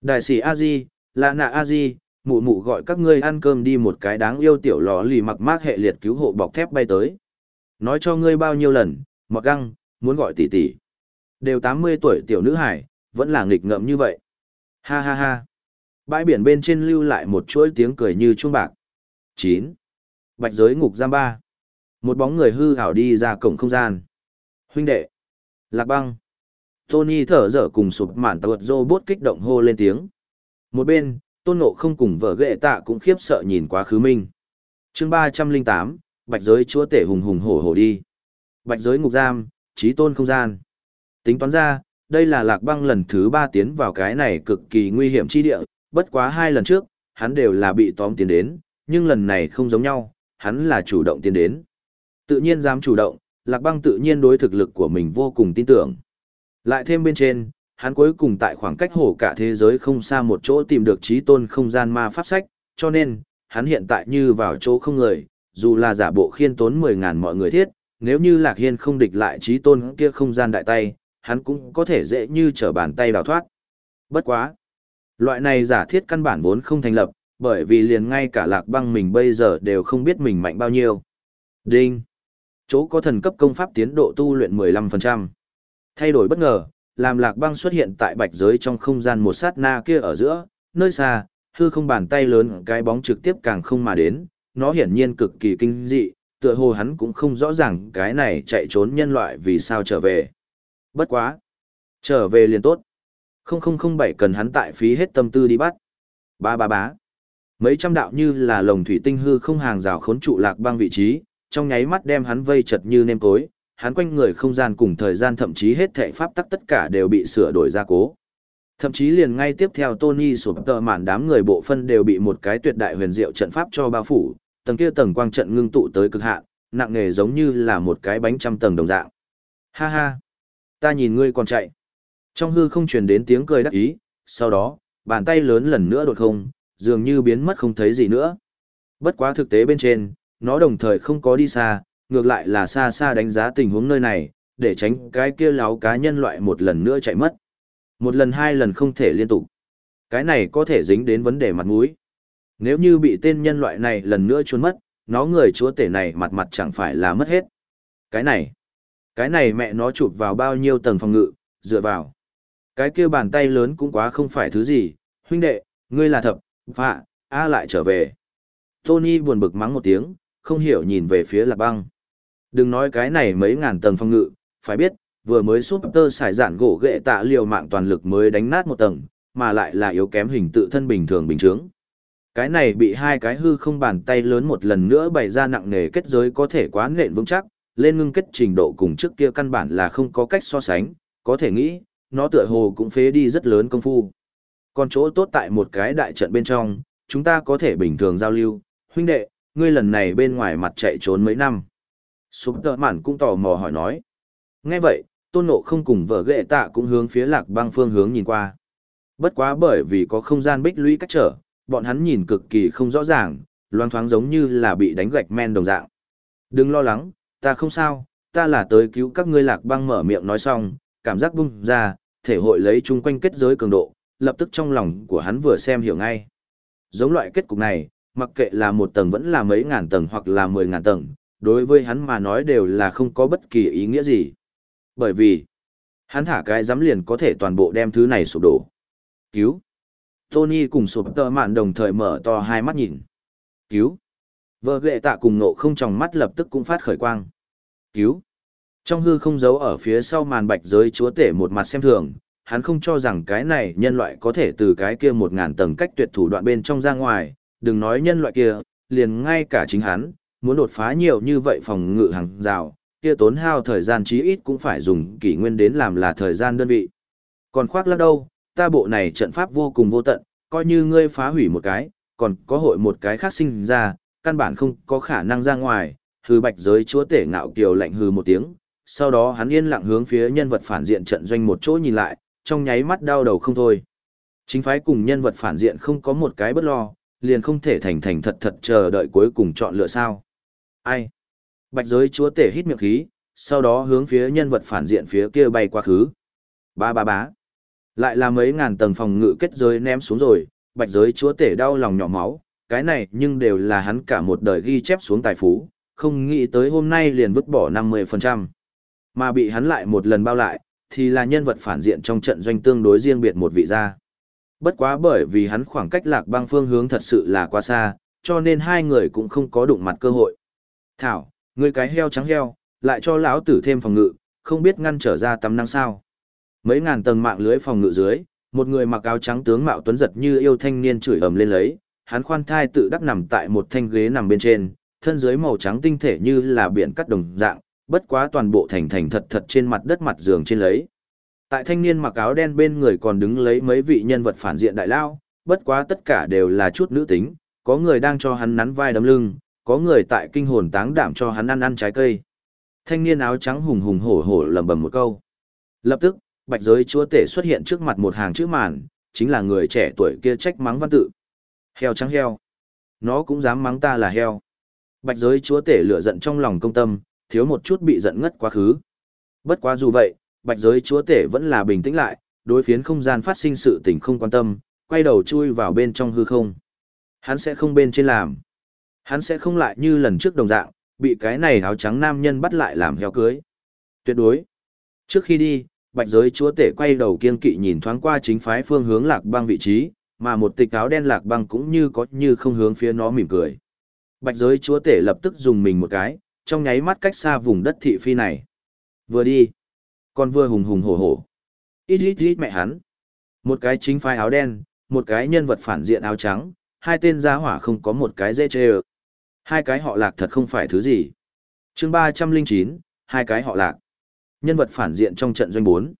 Đại sĩ A Di, lạ nạ A Di, mụ mụ gọi các ngươi ăn cơm đi một cái đáng yêu tiểu lò lì mặc mát hệ liệt cứu hộ bọc thép bay tới. Nói cho ngươi bao nhiêu lần, mặc găng, muốn gọi tỷ tỷ. Đều 80 tuổi tiểu nữ hải, vẫn là nghịch ngợm như vậy. Ha ha ha. Bãi biển bên trên lưu lại một chuỗi tiếng cười như chuông bạc. 9. Bạch giới ngục giam ba. Một bóng người hư ảo đi ra cổng không gian. Huynh đệ. Lạc băng. Tony thở dở cùng sụp mạn tàu robot kích động hô lên tiếng. Một bên, tôn nộ không cùng vợ ghệ tạ cũng khiếp sợ nhìn quá khứ minh. chương 308, bạch giới chúa tể hùng hùng hổ hổ đi. Bạch giới ngục giam, trí tôn không gian. Tính toán ra, đây là lạc băng lần thứ ba tiến vào cái này cực kỳ nguy hiểm chi địa, bất quá hai lần trước, hắn đều là bị tóm tiến đến, nhưng lần này không giống nhau, hắn là chủ động tiến đến. Tự nhiên dám chủ động, lạc băng tự nhiên đối thực lực của mình vô cùng tin tưởng. Lại thêm bên trên, hắn cuối cùng tại khoảng cách hồ cả thế giới không xa một chỗ tìm được trí tôn không gian ma pháp sách, cho nên, hắn hiện tại như vào chỗ không người, dù là giả bộ khiên tốn 10.000 mọi người thiết, nếu như Lạc Hiên không địch lại trí tôn kia không gian đại tay, hắn cũng có thể dễ như trở bàn tay đào thoát. Bất quá. Loại này giả thiết căn bản vốn không thành lập, bởi vì liền ngay cả Lạc băng mình bây giờ đều không biết mình mạnh bao nhiêu. Đinh. Chỗ có thần cấp công pháp tiến độ tu luyện 15%. Thay đổi bất ngờ, làm Lạc băng xuất hiện tại bạch giới trong không gian một sát na kia ở giữa, nơi xa, hư không bàn tay lớn cái bóng trực tiếp càng không mà đến, nó hiển nhiên cực kỳ kinh dị, tựa hồ hắn cũng không rõ ràng cái này chạy trốn nhân loại vì sao trở về. Bất quá. Trở về liền tốt. 0007 cần hắn tại phí hết tâm tư đi bắt. Ba ba bá. Mấy trăm đạo như là lồng thủy tinh hư không hàng rào khốn trụ lạc băng vị trí, trong nháy mắt đem hắn vây chật như nêm tối, hắn quanh người không gian cùng thời gian thậm chí hết thảy pháp tắc tất cả đều bị sửa đổi ra cố. Thậm chí liền ngay tiếp theo Tony sụp tờ mạn đám người bộ phân đều bị một cái tuyệt đại huyền diệu trận pháp cho bao phủ, tầng kia tầng quang trận ngưng tụ tới cực hạn, nặng nghề giống như là một cái bánh trăm tầng đồng dạng. Ha ha, ta nhìn ngươi còn chạy. Trong hư không truyền đến tiếng cười đắc ý, sau đó, bàn tay lớn lần nữa đột không, dường như biến mất không thấy gì nữa. Bất quá thực tế bên trên, nó đồng thời không có đi xa, ngược lại là xa xa đánh giá tình huống nơi này, để tránh cái kia láo cá nhân loại một lần nữa chạy mất. Một lần hai lần không thể liên tục. Cái này có thể dính đến vấn đề mặt mũi. Nếu như bị tên nhân loại này lần nữa trốn mất, nó người chúa tể này mặt mặt chẳng phải là mất hết. Cái này, cái này mẹ nó chụp vào bao nhiêu tầng phòng ngự, dựa vào. Cái kia bàn tay lớn cũng quá không phải thứ gì, huynh đệ, ngươi là thập, phạ, a lại trở về. Tony buồn bực mắng một tiếng, không hiểu nhìn về phía lạc băng. Đừng nói cái này mấy ngàn tầng phòng ngự, phải biết, vừa mới súp tơ xài giản gỗ ghệ tạ liều mạng toàn lực mới đánh nát một tầng, mà lại là yếu kém hình tự thân bình thường bình thường. Cái này bị hai cái hư không bàn tay lớn một lần nữa bày ra nặng nề kết giới có thể quá nện vững chắc, lên ngưng kết trình độ cùng trước kia căn bản là không có cách so sánh, có thể nghĩ, nó tựa hồ cũng phế đi rất lớn công phu. Còn chỗ tốt tại một cái đại trận bên trong, chúng ta có thể bình thường giao lưu, huynh đệ, ngươi lần này bên ngoài mặt chạy trốn mấy năm. Súp tợ mản cũng tò mò hỏi nói. Nghe vậy, tôn nộ không cùng vợ ghệ tạ cũng hướng phía lạc băng phương hướng nhìn qua. Bất quá bởi vì có không gian bích lũy cách trở, bọn hắn nhìn cực kỳ không rõ ràng, loang thoáng giống như là bị đánh gạch men đồng dạng. Đừng lo lắng, ta không sao, ta là tới cứu các ngươi lạc băng mở miệng nói xong, cảm giác bung ra, thể hội lấy chung quanh kết giới cường độ, lập tức trong lòng của hắn vừa xem hiểu ngay. Giống loại kết cục này, mặc kệ là một tầng vẫn là mấy ngàn tầng hoặc là mười ngàn tầng, đối với hắn mà nói đều là không có bất kỳ ý nghĩa gì. Bởi vì, hắn thả cái giám liền có thể toàn bộ đem thứ này sụp đổ. Cứu. Tony cùng sụp tơ mạn đồng thời mở to hai mắt nhìn. Cứu. Vợ ghệ tạ cùng nộ không tròng mắt lập tức cũng phát khởi quang. Cứu. Trong hư không giấu ở phía sau màn bạch giới chúa tể một mặt xem thường, hắn không cho rằng cái này nhân loại có thể từ cái kia một ngàn tầng cách tuyệt thủ đoạn bên trong ra ngoài, đừng nói nhân loại kia, liền ngay cả chính hắn, muốn đột phá nhiều như vậy phòng ngự hàng rào, kia tốn hao thời gian chí ít cũng phải dùng kỷ nguyên đến làm là thời gian đơn vị. Còn khoác lắc đâu, ta bộ này trận pháp vô cùng vô tận, coi như ngươi phá hủy một cái, còn có hội một cái khác sinh ra, căn bản không có khả năng ra ngoài, hư bạch giới chúa tể ngạo kiều lạnh hư một tiếng, sau đó hắn yên lặng hướng phía nhân vật phản diện trận doanh một chỗ nhìn lại, trong nháy mắt đau đầu không thôi. Chính phái cùng nhân vật phản diện không có một cái bất lo, liền không thể thành thành thật thật chờ đợi cuối cùng chọn lựa sao. Ai? Bạch giới chúa tể hít miệng khí, sau đó hướng phía nhân vật phản diện phía kia bay qua khứ. Ba ba bá. Lại là mấy ngàn tầng phòng ngự kết giới ném xuống rồi, bạch giới chúa tể đau lòng nhỏ máu, cái này nhưng đều là hắn cả một đời ghi chép xuống tài phú, không nghĩ tới hôm nay liền vứt bỏ 50%. Mà bị hắn lại một lần bao lại, thì là nhân vật phản diện trong trận doanh tương đối riêng biệt một vị gia. Bất quá bởi vì hắn khoảng cách lạc băng phương hướng thật sự là quá xa, cho nên hai người cũng không có đụng mặt cơ hội. Thảo, người cái heo trắng heo, lại cho lão tử thêm phòng ngự, không biết ngăn trở ra tắm năng sao. Mấy ngàn tầng mạng lưới phòng ngự dưới, một người mặc áo trắng tướng mạo tuấn giật như yêu thanh niên chửi ầm lên lấy, hắn khoan thai tự đắc nằm tại một thanh ghế nằm bên trên, thân dưới màu trắng tinh thể như là biển cắt đồng dạng, bất quá toàn bộ thành thành thật thật trên mặt đất mặt giường trên lấy. Tại thanh niên mặc áo đen bên người còn đứng lấy mấy vị nhân vật phản diện đại lao, bất quá tất cả đều là chút nữ tính, có người đang cho hắn nắn vai đấm lưng, có người tại kinh hồn táng đảm cho hắn ăn ăn trái cây. Thanh niên áo trắng hùng hùng hổ hổ lầm bầm một câu. Lập tức, bạch giới chúa tể xuất hiện trước mặt một hàng chữ màn, chính là người trẻ tuổi kia trách mắng văn tự. Heo trắng heo. Nó cũng dám mắng ta là heo. Bạch giới chúa tể lửa giận trong lòng công tâm, thiếu một chút bị giận ngất quá khứ. Bất quá dù vậy, bạch giới chúa tể vẫn là bình tĩnh lại, đối phiến không gian phát sinh sự tình không quan tâm, quay đầu chui vào bên trong hư không. Hắn sẽ không bên trên làm. Hắn sẽ không lại như lần trước đồng dạng, bị cái này áo trắng nam nhân bắt lại làm heo cưới. Tuyệt đối. Trước khi đi, bạch giới chúa tể quay đầu kiên kỵ nhìn thoáng qua chính phái phương hướng lạc băng vị trí, mà một tịch áo đen lạc băng cũng như có như không hướng phía nó mỉm cười. Bạch giới chúa tể lập tức dùng mình một cái, trong nháy mắt cách xa vùng đất thị phi này. Vừa đi, còn vừa hùng hùng hổ hổ. Ít ít ít mẹ hắn. Một cái chính phái áo đen, một cái nhân vật phản diện áo trắng, hai tên gia hỏa không có một cái dễ chê ơ. Hai cái họ lạc thật không phải thứ gì. chương ba trăm linh chín hai cái họ lạc. Nhân vật phản diện trong trận doanh bốn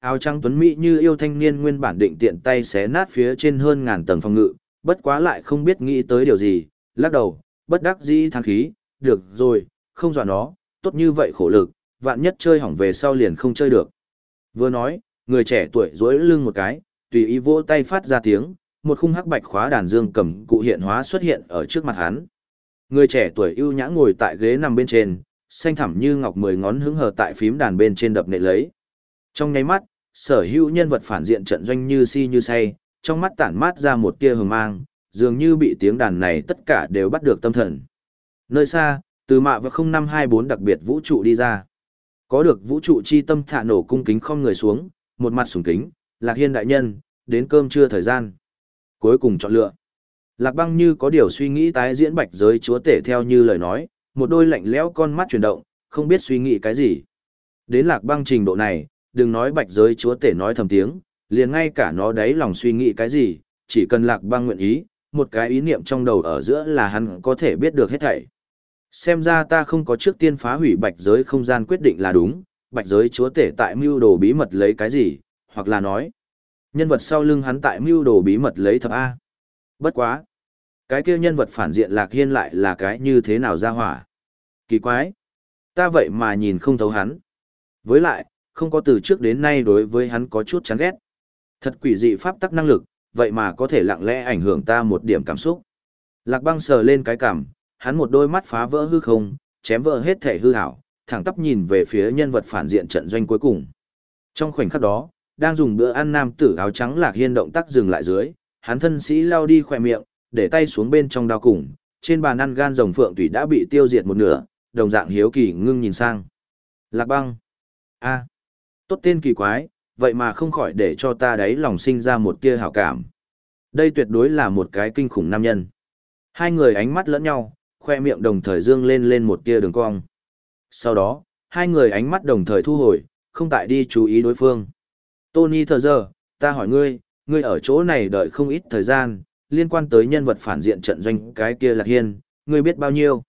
áo trắng tuấn mỹ như yêu thanh niên nguyên bản định tiện tay xé nát phía trên hơn ngàn tầng phòng ngự, bất quá lại không biết nghĩ tới điều gì, lắc đầu, bất đắc dĩ thang khí, được rồi, không dọa nó, tốt như vậy khổ lực, vạn nhất chơi hỏng về sau liền không chơi được. Vừa nói, người trẻ tuổi duỗi lưng một cái, tùy ý vỗ tay phát ra tiếng, một khung hắc bạch khóa đàn dương cầm cụ hiện hóa xuất hiện ở trước mặt hắn. Người trẻ tuổi ưu nhã ngồi tại ghế nằm bên trên, xanh thẳm như ngọc mười ngón hứng hờ tại phím đàn bên trên đập nệ lấy. Trong nháy mắt, sở hữu nhân vật phản diện trận doanh như si như say, trong mắt tản mát ra một tia hừng mang, dường như bị tiếng đàn này tất cả đều bắt được tâm thần. Nơi xa, từ mạ và 0524 đặc biệt vũ trụ đi ra. Có được vũ trụ chi tâm thả nổ cung kính không người xuống, một mặt sùng kính, Lạc Hiên đại nhân, đến cơm trưa thời gian. Cuối cùng chọn lựa. Lạc băng như có điều suy nghĩ tái diễn bạch giới chúa tể theo như lời nói, một đôi lạnh lẽo con mắt chuyển động, không biết suy nghĩ cái gì. Đến lạc băng trình độ này, đừng nói bạch giới chúa tể nói thầm tiếng, liền ngay cả nó đấy lòng suy nghĩ cái gì, chỉ cần lạc băng nguyện ý, một cái ý niệm trong đầu ở giữa là hắn có thể biết được hết thảy. Xem ra ta không có trước tiên phá hủy bạch giới không gian quyết định là đúng, bạch giới chúa tể tại mưu đồ bí mật lấy cái gì, hoặc là nói, nhân vật sau lưng hắn tại mưu đồ bí mật lấy thập A. Bất quá. Cái kia nhân vật phản diện lạc hiên lại là cái như thế nào ra hỏa. Kỳ quái. Ta vậy mà nhìn không thấu hắn. Với lại, không có từ trước đến nay đối với hắn có chút chán ghét. Thật quỷ dị pháp tắc năng lực, vậy mà có thể lặng lẽ ảnh hưởng ta một điểm cảm xúc. Lạc băng sờ lên cái cảm, hắn một đôi mắt phá vỡ hư không, chém vỡ hết thể hư hảo, thẳng tắp nhìn về phía nhân vật phản diện trận doanh cuối cùng. Trong khoảnh khắc đó, đang dùng bữa ăn nam tử áo trắng lạc hiên động tác dừng lại dưới, hắn thân sĩ lao đi khỏe miệng, để tay xuống bên trong đao cùng, trên bàn ăn gan rồng phượng tủy đã bị tiêu diệt một nửa, đồng dạng hiếu kỳ ngưng nhìn sang. Lạc băng. a tốt tên kỳ quái, vậy mà không khỏi để cho ta đấy lòng sinh ra một tia hảo cảm. Đây tuyệt đối là một cái kinh khủng nam nhân. Hai người ánh mắt lẫn nhau, khoe miệng đồng thời dương lên lên một tia đường cong. Sau đó, hai người ánh mắt đồng thời thu hồi, không tại đi chú ý đối phương. Tony thờ giờ, ta hỏi ngươi, ngươi ở chỗ này đợi không ít thời gian, liên quan tới nhân vật phản diện trận doanh cái kia lạc hiên, ngươi biết bao nhiêu?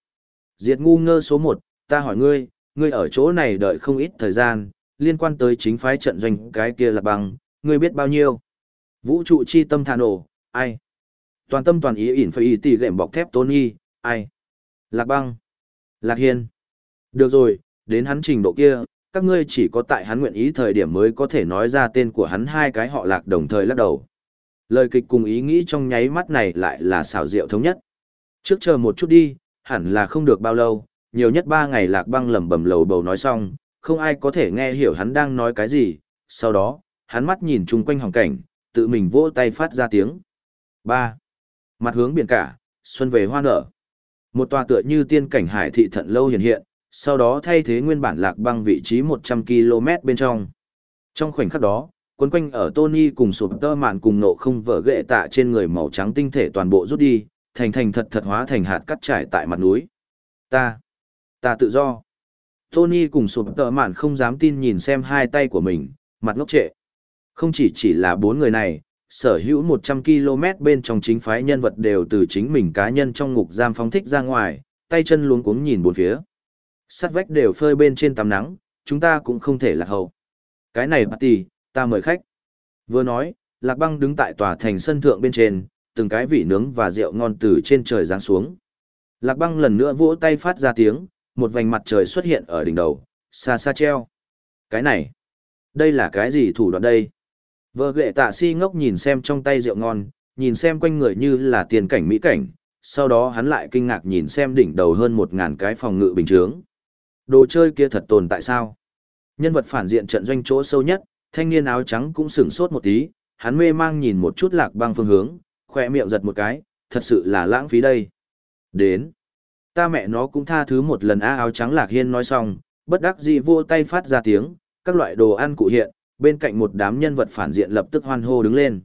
Diệt ngu ngơ số 1, ta hỏi ngươi, ngươi ở chỗ này đợi không ít thời gian, liên quan tới chính phái trận doanh cái kia lạc bằng, ngươi biết bao nhiêu? Vũ trụ chi tâm thà nổ, ai? Toàn tâm toàn ý ỉn phải ý tỷ lệm bọc thép Tony, Ai? Lạc băng. Lạc hiên. Được rồi, đến hắn trình độ kia, các ngươi chỉ có tại hắn nguyện ý thời điểm mới có thể nói ra tên của hắn hai cái họ lạc đồng thời lắc đầu. Lời kịch cùng ý nghĩ trong nháy mắt này lại là xảo diệu thống nhất. Trước chờ một chút đi, hẳn là không được bao lâu, nhiều nhất ba ngày lạc băng lẩm bẩm lầu bầu nói xong, không ai có thể nghe hiểu hắn đang nói cái gì. Sau đó, hắn mắt nhìn chung quanh hoàn cảnh, tự mình vỗ tay phát ra tiếng. ba Mặt hướng biển cả, xuân về hoa nở. Một tòa tựa như tiên cảnh hải thị thận lâu hiện hiện, sau đó thay thế nguyên bản lạc băng vị trí 100 km bên trong. Trong khoảnh khắc đó, quấn quanh ở Tony cùng sụp tơ mạn cùng nộ không vỡ ghệ tạ trên người màu trắng tinh thể toàn bộ rút đi, thành thành thật thật hóa thành hạt cắt trải tại mặt núi. Ta, ta tự do. Tony cùng sụp tơ mạn không dám tin nhìn xem hai tay của mình, mặt ngốc trệ. Không chỉ chỉ là bốn người này, sở hữu 100 km bên trong chính phái nhân vật đều từ chính mình cá nhân trong ngục giam phóng thích ra ngoài, tay chân luống cuống nhìn bốn phía. Sắt vách đều phơi bên trên tắm nắng, chúng ta cũng không thể lạc hậu. Cái này party, ta mời khách. Vừa nói, Lạc Băng đứng tại tòa thành sân thượng bên trên, từng cái vị nướng và rượu ngon từ trên trời giáng xuống. Lạc Băng lần nữa vỗ tay phát ra tiếng, một vành mặt trời xuất hiện ở đỉnh đầu, xa xa treo. Cái này, đây là cái gì thủ đoạn đây? Vợ ghệ tạ si ngốc nhìn xem trong tay rượu ngon, nhìn xem quanh người như là tiền cảnh mỹ cảnh, sau đó hắn lại kinh ngạc nhìn xem đỉnh đầu hơn một ngàn cái phòng ngự bình chướng. Đồ chơi kia thật tồn tại sao? Nhân vật phản diện trận doanh chỗ sâu nhất, thanh niên áo trắng cũng sửng sốt một tí, hắn mê mang nhìn một chút lạc băng phương hướng, khỏe miệng giật một cái, thật sự là lãng phí đây. Đến. Ta mẹ nó cũng tha thứ một lần a áo trắng lạc hiên nói xong, bất đắc dĩ vô tay phát ra tiếng, các loại đồ ăn cụ hiện, bên cạnh một đám nhân vật phản diện lập tức hoan hô đứng lên.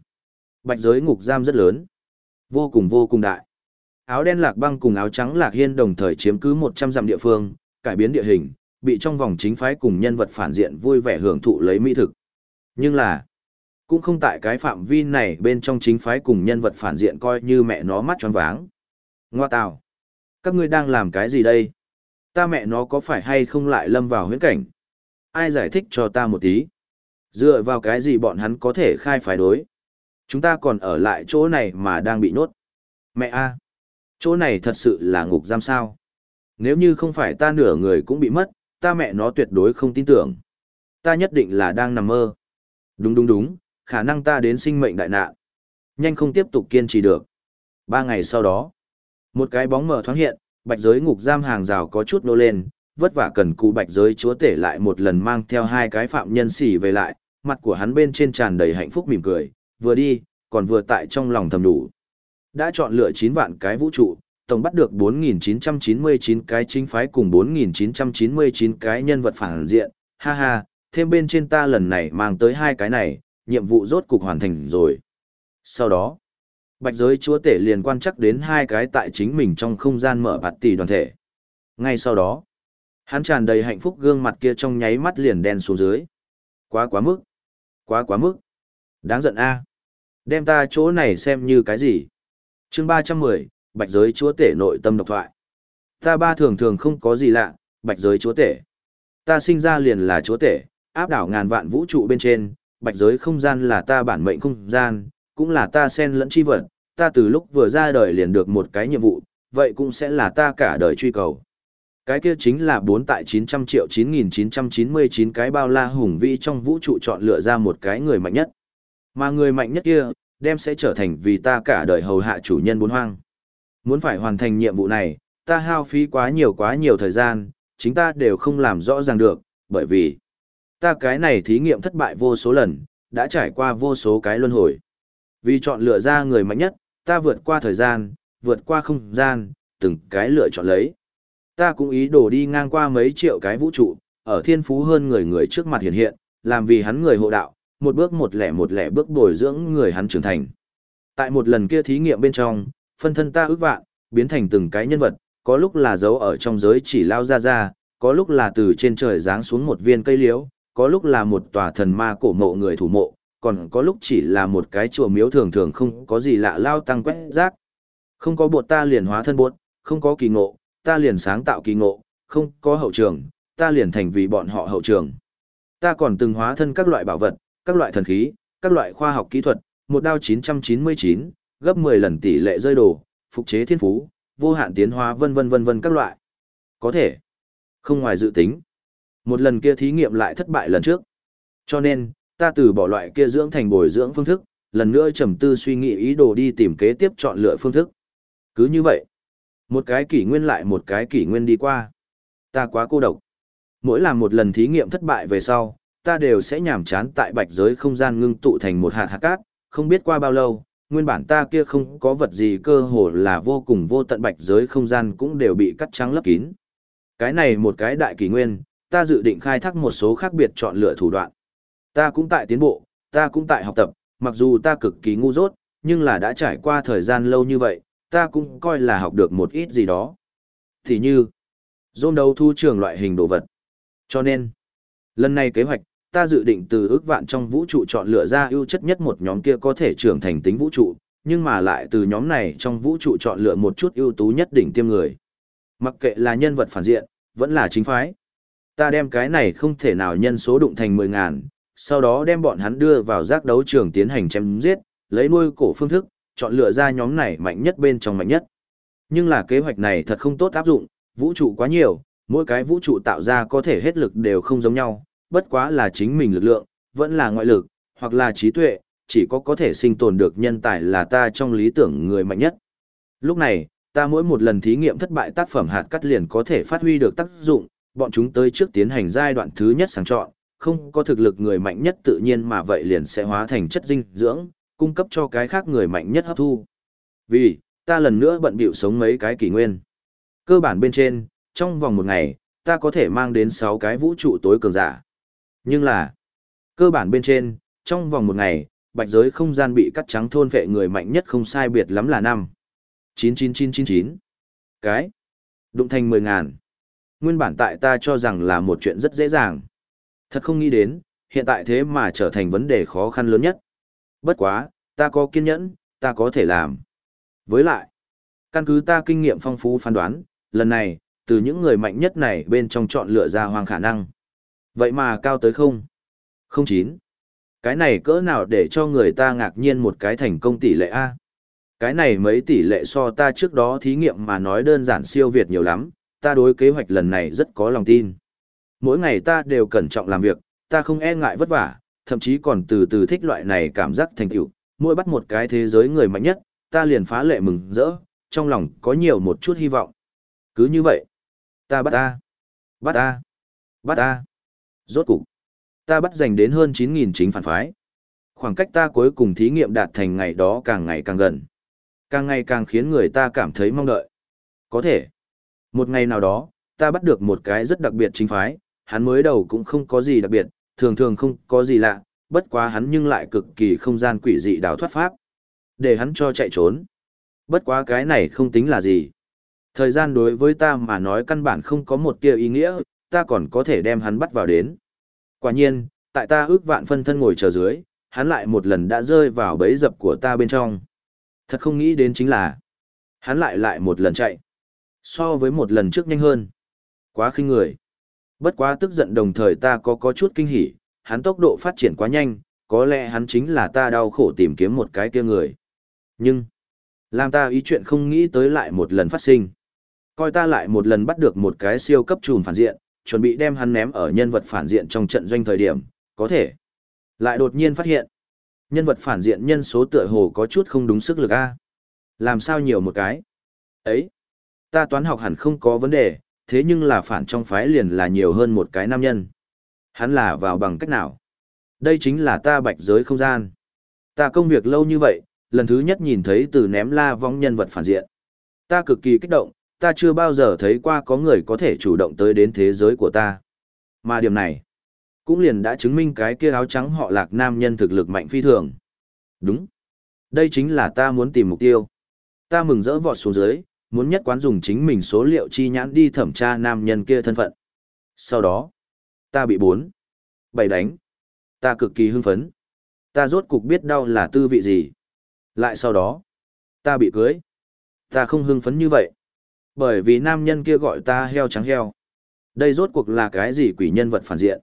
Bạch giới ngục giam rất lớn, vô cùng vô cùng đại. Áo đen lạc băng cùng áo trắng lạc hiên đồng thời chiếm cứ 100 dặm địa phương, cải biến địa hình, bị trong vòng chính phái cùng nhân vật phản diện vui vẻ hưởng thụ lấy mỹ thực. Nhưng là, cũng không tại cái phạm vi này bên trong chính phái cùng nhân vật phản diện coi như mẹ nó mắt tròn váng. Ngoa tào, các ngươi đang làm cái gì đây? Ta mẹ nó có phải hay không lại lâm vào huyễn cảnh? Ai giải thích cho ta một tí? Dựa vào cái gì bọn hắn có thể khai phái đối? Chúng ta còn ở lại chỗ này mà đang bị nhốt. Mẹ a, chỗ này thật sự là ngục giam sao? Nếu như không phải ta nửa người cũng bị mất, ta mẹ nó tuyệt đối không tin tưởng. Ta nhất định là đang nằm mơ. Đúng đúng đúng, khả năng ta đến sinh mệnh đại nạn. Nhanh không tiếp tục kiên trì được. Ba ngày sau đó, một cái bóng mờ thoáng hiện, bạch giới ngục giam hàng rào có chút nô lên, vất vả cần cụ bạch giới chúa tể lại một lần mang theo hai cái phạm nhân xỉ về lại, mặt của hắn bên trên tràn đầy hạnh phúc mỉm cười, vừa đi, còn vừa tại trong lòng thầm đủ. Đã chọn lựa 9 vạn cái vũ trụ, tổng bắt được 4.999 cái chính phái cùng 4.999 cái nhân vật phản diện, ha ha, thêm bên trên ta lần này mang tới hai cái này, nhiệm vụ rốt cục hoàn thành rồi. Sau đó, bạch giới chúa tể liền quan chắc đến hai cái tại chính mình trong không gian mở bạt tỷ đoàn thể. Ngay sau đó, hắn tràn đầy hạnh phúc gương mặt kia trong nháy mắt liền đen xuống dưới. Quá quá mức. Quá quá mức. Đáng giận a. Đem ta chỗ này xem như cái gì? Chương 310, Bạch giới chúa tể nội tâm độc thoại. Ta ba thường thường không có gì lạ, Bạch giới chúa tể. Ta sinh ra liền là chúa tể, áp đảo ngàn vạn vũ trụ bên trên, bạch giới không gian là ta bản mệnh không gian, cũng là ta sen lẫn chi vật, ta từ lúc vừa ra đời liền được một cái nhiệm vụ, vậy cũng sẽ là ta cả đời truy cầu. Cái kia chính là 4 tại 900 triệu 9999 cái bao la hùng vĩ trong vũ trụ chọn lựa ra một cái người mạnh nhất. Mà người mạnh nhất kia, đem sẽ trở thành vì ta cả đời hầu hạ chủ nhân bốn hoang. Muốn phải hoàn thành nhiệm vụ này, ta hao phí quá nhiều quá nhiều thời gian, chính ta đều không làm rõ ràng được, bởi vì Ta cái này thí nghiệm thất bại vô số lần, đã trải qua vô số cái luân hồi. Vì chọn lựa ra người mạnh nhất, ta vượt qua thời gian, vượt qua không gian, từng cái lựa chọn lấy. Ta cũng ý đồ đi ngang qua mấy triệu cái vũ trụ, ở thiên phú hơn người người trước mặt hiện hiện, làm vì hắn người hộ đạo, một bước một lẻ một lẻ bước bồi dưỡng người hắn trưởng thành. Tại một lần kia thí nghiệm bên trong, phân thân ta ước vạn, biến thành từng cái nhân vật, có lúc là giấu ở trong giới chỉ lao ra ra, có lúc là từ trên trời giáng xuống một viên cây liễu, có lúc là một tòa thần ma cổ mộ người thủ mộ, còn có lúc chỉ là một cái chùa miếu thường thường không có gì lạ lao tăng quét rác. Không có bột ta liền hóa thân bột, không có kỳ ngộ, ta liền sáng tạo kỳ ngộ, không có hậu trường, ta liền thành vì bọn họ hậu trường. Ta còn từng hóa thân các loại bảo vật, các loại thần khí, các loại khoa học kỹ thuật, một đao 999, gấp 10 lần tỷ lệ rơi đồ, phục chế thiên phú, vô hạn tiến hóa vân vân vân vân các loại. Có thể. Không ngoài dự tính. Một lần kia thí nghiệm lại thất bại lần trước. Cho nên, ta từ bỏ loại kia dưỡng thành bồi dưỡng phương thức, lần nữa trầm tư suy nghĩ ý đồ đi tìm kế tiếp chọn lựa phương thức. Cứ như vậy, một cái kỷ nguyên lại một cái kỷ nguyên đi qua. Ta quá cô độc. Mỗi làm một lần thí nghiệm thất bại về sau, ta đều sẽ nhàm chán tại bạch giới không gian ngưng tụ thành một hạt hạt cát, không biết qua bao lâu, nguyên bản ta kia không có vật gì cơ hồ là vô cùng vô tận bạch giới không gian cũng đều bị cắt trắng lấp kín. Cái này một cái đại kỷ nguyên, ta dự định khai thác một số khác biệt chọn lựa thủ đoạn. Ta cũng tại tiến bộ, ta cũng tại học tập, mặc dù ta cực kỳ ngu dốt, nhưng là đã trải qua thời gian lâu như vậy, ta cũng coi là học được một ít gì đó. Thì như, dôn đấu thu trường loại hình đồ vật. Cho nên, lần này kế hoạch, ta dự định từ ước vạn trong vũ trụ chọn lựa ra ưu chất nhất một nhóm kia có thể trưởng thành tính vũ trụ, nhưng mà lại từ nhóm này trong vũ trụ chọn lựa một chút ưu tú nhất đỉnh tiêm người. Mặc kệ là nhân vật phản diện, vẫn là chính phái. Ta đem cái này không thể nào nhân số đụng thành 10 ngàn, sau đó đem bọn hắn đưa vào giác đấu trường tiến hành chém giết, lấy nuôi cổ phương thức, chọn lựa ra nhóm này mạnh nhất bên trong mạnh nhất. Nhưng là kế hoạch này thật không tốt áp dụng, vũ trụ quá nhiều, mỗi cái vũ trụ tạo ra có thể hết lực đều không giống nhau, bất quá là chính mình lực lượng, vẫn là ngoại lực, hoặc là trí tuệ, chỉ có có thể sinh tồn được nhân tài là ta trong lý tưởng người mạnh nhất. Lúc này, ta mỗi một lần thí nghiệm thất bại tác phẩm hạt cắt liền có thể phát huy được tác dụng, bọn chúng tới trước tiến hành giai đoạn thứ nhất sáng chọn, không có thực lực người mạnh nhất tự nhiên mà vậy liền sẽ hóa thành chất dinh dưỡng, cung cấp cho cái khác người mạnh nhất hấp thu. Vì, ta lần nữa bận bịu sống mấy cái kỷ nguyên. Cơ bản bên trên, trong vòng một ngày, ta có thể mang đến 6 cái vũ trụ tối cường giả. Nhưng là, cơ bản bên trên, trong vòng một ngày, bạch giới không gian bị cắt trắng thôn vệ người mạnh nhất không sai biệt lắm là năm 99999. Cái. Đụng thành 10 ngàn. Nguyên bản tại ta cho rằng là một chuyện rất dễ dàng. Thật không nghĩ đến, hiện tại thế mà trở thành vấn đề khó khăn lớn nhất. Bất quá, ta có kiên nhẫn, ta có thể làm. Với lại, căn cứ ta kinh nghiệm phong phú phán đoán, lần này, từ những người mạnh nhất này bên trong chọn lựa ra hoàng khả năng. Vậy mà cao tới không? Không chín. Cái này cỡ nào để cho người ta ngạc nhiên một cái thành công tỷ lệ A. Cái này mấy tỷ lệ so ta trước đó thí nghiệm mà nói đơn giản siêu việt nhiều lắm, ta đối kế hoạch lần này rất có lòng tin. Mỗi ngày ta đều cẩn trọng làm việc, ta không e ngại vất vả, thậm chí còn từ từ thích loại này cảm giác thành tựu. Mỗi bắt một cái thế giới người mạnh nhất, ta liền phá lệ mừng rỡ, trong lòng có nhiều một chút hy vọng. Cứ như vậy, ta bắt ta, bắt ta, bắt ta. Rốt cục, ta bắt giành đến hơn 9.000 chính phản phái. Khoảng cách ta cuối cùng thí nghiệm đạt thành ngày đó càng ngày càng gần. Càng ngày càng khiến người ta cảm thấy mong đợi. Có thể, một ngày nào đó, ta bắt được một cái rất đặc biệt chính phái, hắn mới đầu cũng không có gì đặc biệt, thường thường không có gì lạ, bất quá hắn nhưng lại cực kỳ không gian quỷ dị đào thoát pháp. Để hắn cho chạy trốn. Bất quá cái này không tính là gì. Thời gian đối với ta mà nói căn bản không có một tia ý nghĩa, ta còn có thể đem hắn bắt vào đến. Quả nhiên, tại ta ước vạn phân thân ngồi chờ dưới, hắn lại một lần đã rơi vào bẫy dập của ta bên trong. Thật không nghĩ đến chính là, hắn lại lại một lần chạy. So với một lần trước nhanh hơn. Quá khinh người. Bất quá tức giận đồng thời ta có có chút kinh hỉ, hắn tốc độ phát triển quá nhanh, có lẽ hắn chính là ta đau khổ tìm kiếm một cái kia người. Nhưng, làm ta ý chuyện không nghĩ tới lại một lần phát sinh. Coi ta lại một lần bắt được một cái siêu cấp trùm phản diện, chuẩn bị đem hắn ném ở nhân vật phản diện trong trận doanh thời điểm, có thể. Lại đột nhiên phát hiện, nhân vật phản diện nhân số tựa hồ có chút không đúng sức lực a. Làm sao nhiều một cái? Ấy, ta toán học hẳn không có vấn đề, thế nhưng là phản trong phái liền là nhiều hơn một cái nam nhân. Hắn là vào bằng cách nào? Đây chính là ta bạch giới không gian. Ta công việc lâu như vậy, lần thứ nhất nhìn thấy từ ném la vong nhân vật phản diện. Ta cực kỳ kích động, ta chưa bao giờ thấy qua có người có thể chủ động tới đến thế giới của ta. Mà điểm này, cũng liền đã chứng minh cái kia áo trắng họ lạc nam nhân thực lực mạnh phi thường. Đúng. Đây chính là ta muốn tìm mục tiêu. Ta mừng rỡ vọt xuống dưới, muốn nhất quán dùng chính mình số liệu chi nhãn đi thẩm tra nam nhân kia thân phận. Sau đó, ta bị bốn, bảy đánh. Ta cực kỳ hưng phấn. Ta rốt cục biết đau là tư vị gì. Lại sau đó, ta bị cưới. Ta không hưng phấn như vậy. Bởi vì nam nhân kia gọi ta heo trắng heo. Đây rốt cuộc là cái gì quỷ nhân vật phản diện.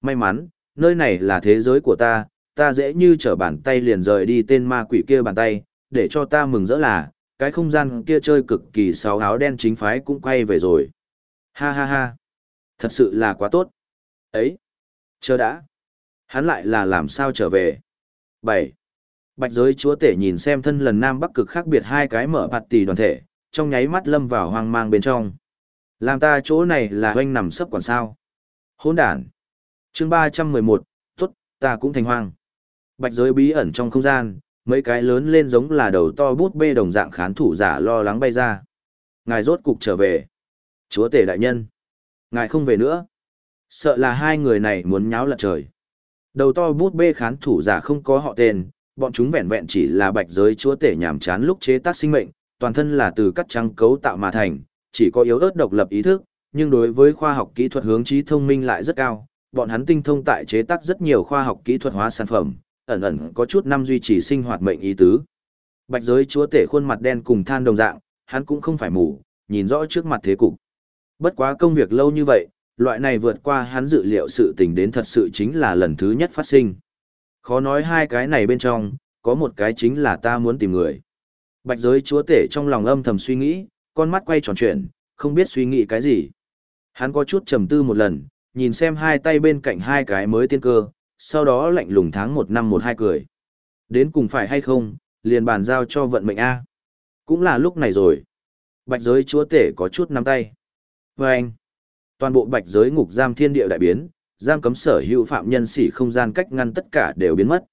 May mắn, nơi này là thế giới của ta, ta dễ như trở bàn tay liền rời đi tên ma quỷ kia bàn tay, để cho ta mừng rỡ là, cái không gian kia chơi cực kỳ sáu áo đen chính phái cũng quay về rồi. Ha ha ha. Thật sự là quá tốt. Ấy. Chờ đã. Hắn lại là làm sao trở về. 7. Bạch giới chúa tể nhìn xem thân lần nam bắc cực khác biệt hai cái mở bạt tỷ đoàn thể, trong nháy mắt lâm vào hoang mang bên trong. Làm ta chỗ này là hoanh nằm sấp còn sao. Hôn đản. chương 311, tốt, ta cũng thành hoang. Bạch giới bí ẩn trong không gian, mấy cái lớn lên giống là đầu to bút bê đồng dạng khán thủ giả lo lắng bay ra. Ngài rốt cục trở về. Chúa tể đại nhân. Ngài không về nữa. Sợ là hai người này muốn nháo lật trời. Đầu to bút bê khán thủ giả không có họ tên, bọn chúng vẹn vẹn chỉ là bạch giới chúa tể nhàm chán lúc chế tác sinh mệnh, toàn thân là từ cắt trăng cấu tạo mà thành, chỉ có yếu ớt độc lập ý thức, nhưng đối với khoa học kỹ thuật hướng trí thông minh lại rất cao, bọn hắn tinh thông tại chế tác rất nhiều khoa học kỹ thuật hóa sản phẩm, ẩn ẩn có chút năm duy trì sinh hoạt mệnh ý tứ. Bạch giới chúa tể khuôn mặt đen cùng than đồng dạng, hắn cũng không phải mù, nhìn rõ trước mặt thế cục. Bất quá công việc lâu như vậy, loại này vượt qua hắn dự liệu sự tình đến thật sự chính là lần thứ nhất phát sinh. Khó nói hai cái này bên trong, có một cái chính là ta muốn tìm người. Bạch giới chúa tể trong lòng âm thầm suy nghĩ, con mắt quay tròn chuyển, không biết suy nghĩ cái gì. Hắn có chút trầm tư một lần, nhìn xem hai tay bên cạnh hai cái mới tiên cơ, sau đó lạnh lùng tháng một năm một hai cười. Đến cùng phải hay không, liền bàn giao cho vận mệnh A. Cũng là lúc này rồi. Bạch giới chúa tể có chút nắm tay. Và anh, toàn bộ bạch giới ngục giam thiên địa đại biến, giam cấm sở hữu phạm nhân sĩ không gian cách ngăn tất cả đều biến mất.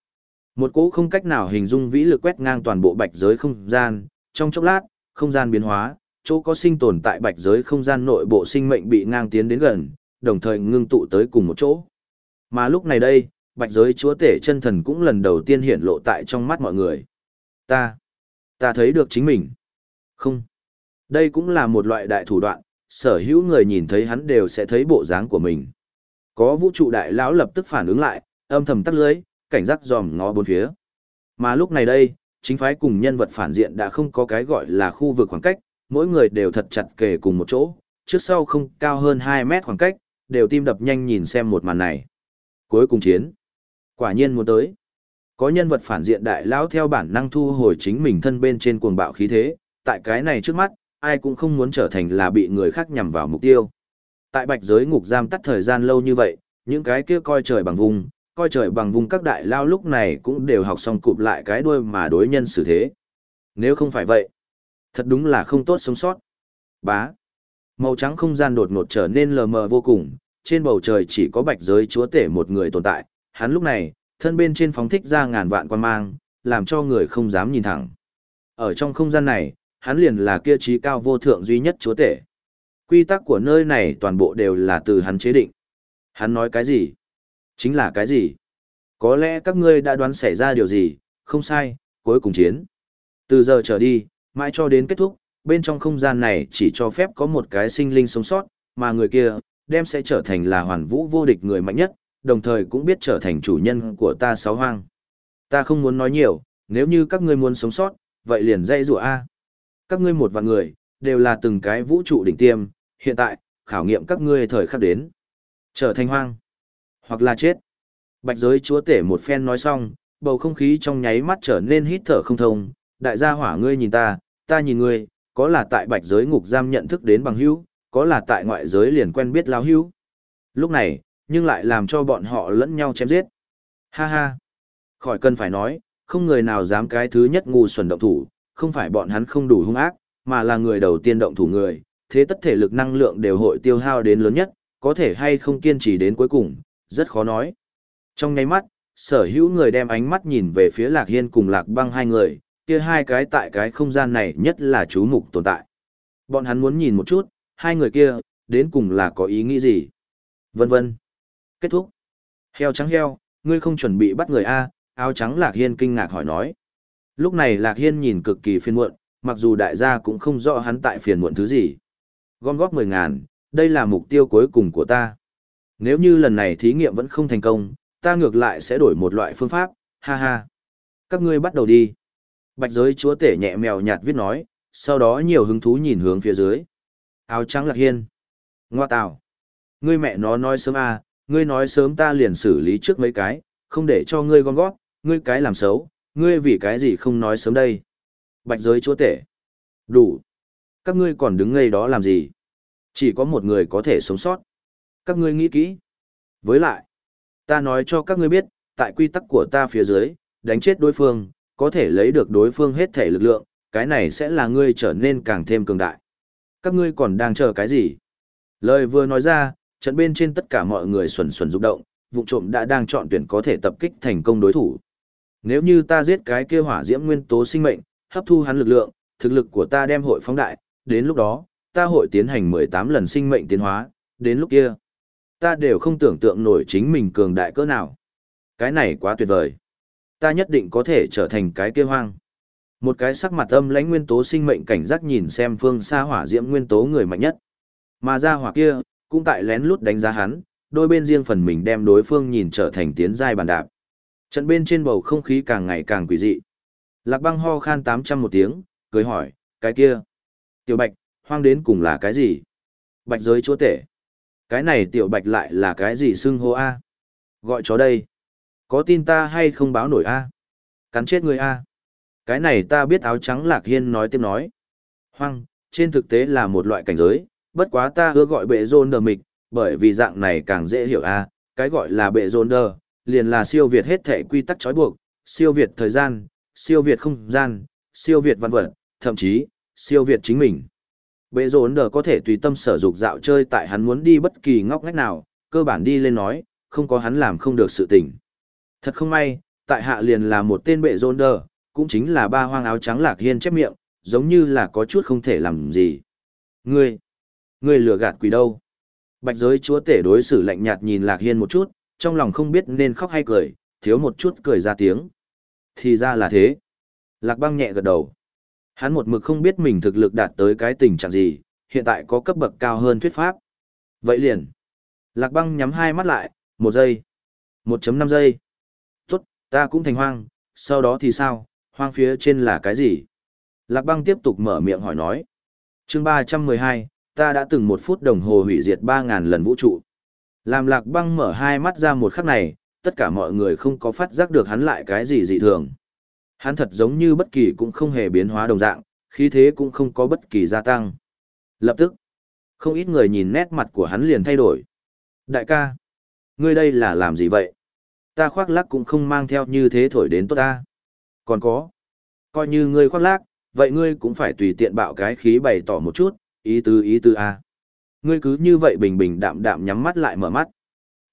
Một cỗ không cách nào hình dung vĩ lực quét ngang toàn bộ bạch giới không gian, trong chốc lát, không gian biến hóa, chỗ có sinh tồn tại bạch giới không gian nội bộ sinh mệnh bị ngang tiến đến gần, đồng thời ngưng tụ tới cùng một chỗ. Mà lúc này đây, bạch giới chúa tể chân thần cũng lần đầu tiên hiện lộ tại trong mắt mọi người. Ta, ta thấy được chính mình. Không, đây cũng là một loại đại thủ đoạn, sở hữu người nhìn thấy hắn đều sẽ thấy bộ dáng của mình. Có vũ trụ đại lão lập tức phản ứng lại, âm thầm tắt lưới, cảnh giác dòm ngó bốn phía. Mà lúc này đây, chính phái cùng nhân vật phản diện đã không có cái gọi là khu vực khoảng cách, mỗi người đều thật chặt kề cùng một chỗ, trước sau không cao hơn 2 mét khoảng cách, đều tim đập nhanh nhìn xem một màn này. Cuối cùng chiến. Quả nhiên muốn tới. Có nhân vật phản diện đại lão theo bản năng thu hồi chính mình thân bên trên cuồng bạo khí thế, tại cái này trước mắt, ai cũng không muốn trở thành là bị người khác nhằm vào mục tiêu. Tại bạch giới ngục giam tắt thời gian lâu như vậy, những cái kia coi trời bằng vùng, coi trời bằng vùng các đại lao lúc này cũng đều học xong cụp lại cái đuôi mà đối nhân xử thế. Nếu không phải vậy, thật đúng là không tốt sống sót. Bá. Màu trắng không gian đột ngột trở nên lờ mờ vô cùng, trên bầu trời chỉ có bạch giới chúa tể một người tồn tại, hắn lúc này, thân bên trên phóng thích ra ngàn vạn quan mang, làm cho người không dám nhìn thẳng. Ở trong không gian này, hắn liền là kia trí cao vô thượng duy nhất chúa tể. Quy tắc của nơi này toàn bộ đều là từ hắn chế định. Hắn nói cái gì? Chính là cái gì? Có lẽ các ngươi đã đoán xảy ra điều gì, không sai, cuối cùng chiến. Từ giờ trở đi, mãi cho đến kết thúc, bên trong không gian này chỉ cho phép có một cái sinh linh sống sót, mà người kia, đem sẽ trở thành là hoàn vũ vô địch người mạnh nhất, đồng thời cũng biết trở thành chủ nhân của ta sáu hoang. Ta không muốn nói nhiều, nếu như các ngươi muốn sống sót, vậy liền dây rùa A. Các ngươi một vạn người, đều là từng cái vũ trụ đỉnh tiêm, hiện tại, khảo nghiệm các ngươi thời khắc đến. Trở thành hoang, hoặc là chết. Bạch giới chúa tể một phen nói xong, bầu không khí trong nháy mắt trở nên hít thở không thông, đại gia hỏa ngươi nhìn ta, ta nhìn ngươi, có là tại bạch giới ngục giam nhận thức đến bằng hữu, có là tại ngoại giới liền quen biết lao hữu. Lúc này, nhưng lại làm cho bọn họ lẫn nhau chém giết. Ha ha! Khỏi cần phải nói, không người nào dám cái thứ nhất ngu xuẩn động thủ, không phải bọn hắn không đủ hung ác, mà là người đầu tiên động thủ người, thế tất thể lực năng lượng đều hội tiêu hao đến lớn nhất, có thể hay không kiên trì đến cuối cùng, rất khó nói. Trong nháy mắt, sở hữu người đem ánh mắt nhìn về phía Lạc Hiên cùng Lạc Băng hai người, kia hai cái tại cái không gian này nhất là chú mục tồn tại. Bọn hắn muốn nhìn một chút, hai người kia, đến cùng là có ý nghĩ gì. Vân vân. Kết thúc. Heo trắng heo, ngươi không chuẩn bị bắt người A, áo trắng Lạc Hiên kinh ngạc hỏi nói. Lúc này Lạc Hiên nhìn cực kỳ phiền muộn, mặc dù đại gia cũng không rõ hắn tại phiền muộn thứ gì. Gom góp mười ngàn, đây là mục tiêu cuối cùng của ta. Nếu như lần này thí nghiệm vẫn không thành công, ta ngược lại sẽ đổi một loại phương pháp, ha ha. Các ngươi bắt đầu đi. Bạch giới chúa tể nhẹ mèo nhạt viết nói, sau đó nhiều hứng thú nhìn hướng phía dưới. Áo trắng lạc hiên. Ngoa tào. Ngươi mẹ nó nói sớm à, ngươi nói sớm ta liền xử lý trước mấy cái, không để cho ngươi gom gót, ngươi cái làm xấu, ngươi vì cái gì không nói sớm đây. Bạch giới chúa tể. Đủ. Các ngươi còn đứng ngây đó làm gì? Chỉ có một người có thể sống sót. Các ngươi nghĩ kỹ. Với lại, ta nói cho các ngươi biết, tại quy tắc của ta phía dưới, đánh chết đối phương, có thể lấy được đối phương hết thể lực lượng, cái này sẽ là ngươi trở nên càng thêm cường đại. Các ngươi còn đang chờ cái gì? Lời vừa nói ra, trận bên trên tất cả mọi người xuẩn xuẩn rụng động, vụ trộm đã đang chọn tuyển có thể tập kích thành công đối thủ. Nếu như ta giết cái kia hỏa diễm nguyên tố sinh mệnh, hấp thu hắn lực lượng, thực lực của ta đem hội phóng đại, đến lúc đó, ta hội tiến hành 18 lần sinh mệnh tiến hóa, đến lúc kia, ta đều không tưởng tượng nổi chính mình cường đại cỡ nào. Cái này quá tuyệt vời. Ta nhất định có thể trở thành cái kia hoang. Một cái sắc mặt âm lãnh nguyên tố sinh mệnh cảnh giác nhìn xem phương xa hỏa diễm nguyên tố người mạnh nhất. Mà ra hỏa kia, cũng tại lén lút đánh giá hắn, đôi bên riêng phần mình đem đối phương nhìn trở thành tiến giai bàn đạp. Trận bên trên bầu không khí càng ngày càng quỷ dị. Lạc băng ho khan 800 một tiếng, cười hỏi, cái kia. Tiểu bạch, hoang đến cùng là cái gì? Bạch giới chúa tể. Cái này tiểu bạch lại là cái gì xưng hô A? Gọi chó đây. Có tin ta hay không báo nổi A? Cắn chết người A. Cái này ta biết áo trắng lạc hiên nói tiếp nói. Hoang, trên thực tế là một loại cảnh giới, bất quá ta ưa gọi bệ rôn đờ mịch, bởi vì dạng này càng dễ hiểu A, cái gọi là bệ rôn đờ, liền là siêu việt hết thể quy tắc trói buộc, siêu việt thời gian, siêu việt không gian, siêu việt văn vật, thậm chí, siêu việt chính mình. Bệ rốn đờ có thể tùy tâm sở dục dạo chơi tại hắn muốn đi bất kỳ ngóc ngách nào, cơ bản đi lên nói, không có hắn làm không được sự tình. Thật không may, tại hạ liền là một tên bệ rốn đờ, cũng chính là ba hoang áo trắng lạc hiên chép miệng, giống như là có chút không thể làm gì. Ngươi, ngươi lừa gạt quỷ đâu? Bạch giới chúa tể đối xử lạnh nhạt nhìn lạc hiên một chút, trong lòng không biết nên khóc hay cười, thiếu một chút cười ra tiếng. Thì ra là thế. Lạc băng nhẹ gật đầu. Hắn một mực không biết mình thực lực đạt tới cái tình trạng gì, hiện tại có cấp bậc cao hơn thuyết pháp. Vậy liền. Lạc băng nhắm hai mắt lại, một giây. 1.5 giây. Tốt, ta cũng thành hoang, sau đó thì sao, hoang phía trên là cái gì? Lạc băng tiếp tục mở miệng hỏi nói. chương 312, ta đã từng một phút đồng hồ hủy diệt 3.000 lần vũ trụ. Làm lạc băng mở hai mắt ra một khắc này, tất cả mọi người không có phát giác được hắn lại cái gì dị thường. Hắn thật giống như bất kỳ cũng không hề biến hóa đồng dạng, khí thế cũng không có bất kỳ gia tăng. Lập tức, không ít người nhìn nét mặt của hắn liền thay đổi. Đại ca, ngươi đây là làm gì vậy? Ta khoác lác cũng không mang theo như thế thổi đến tốt ta. Còn có, coi như ngươi khoác lác, vậy ngươi cũng phải tùy tiện bạo cái khí bày tỏ một chút, ý tứ ý tứ a. Ngươi cứ như vậy bình bình đạm đạm nhắm mắt lại mở mắt.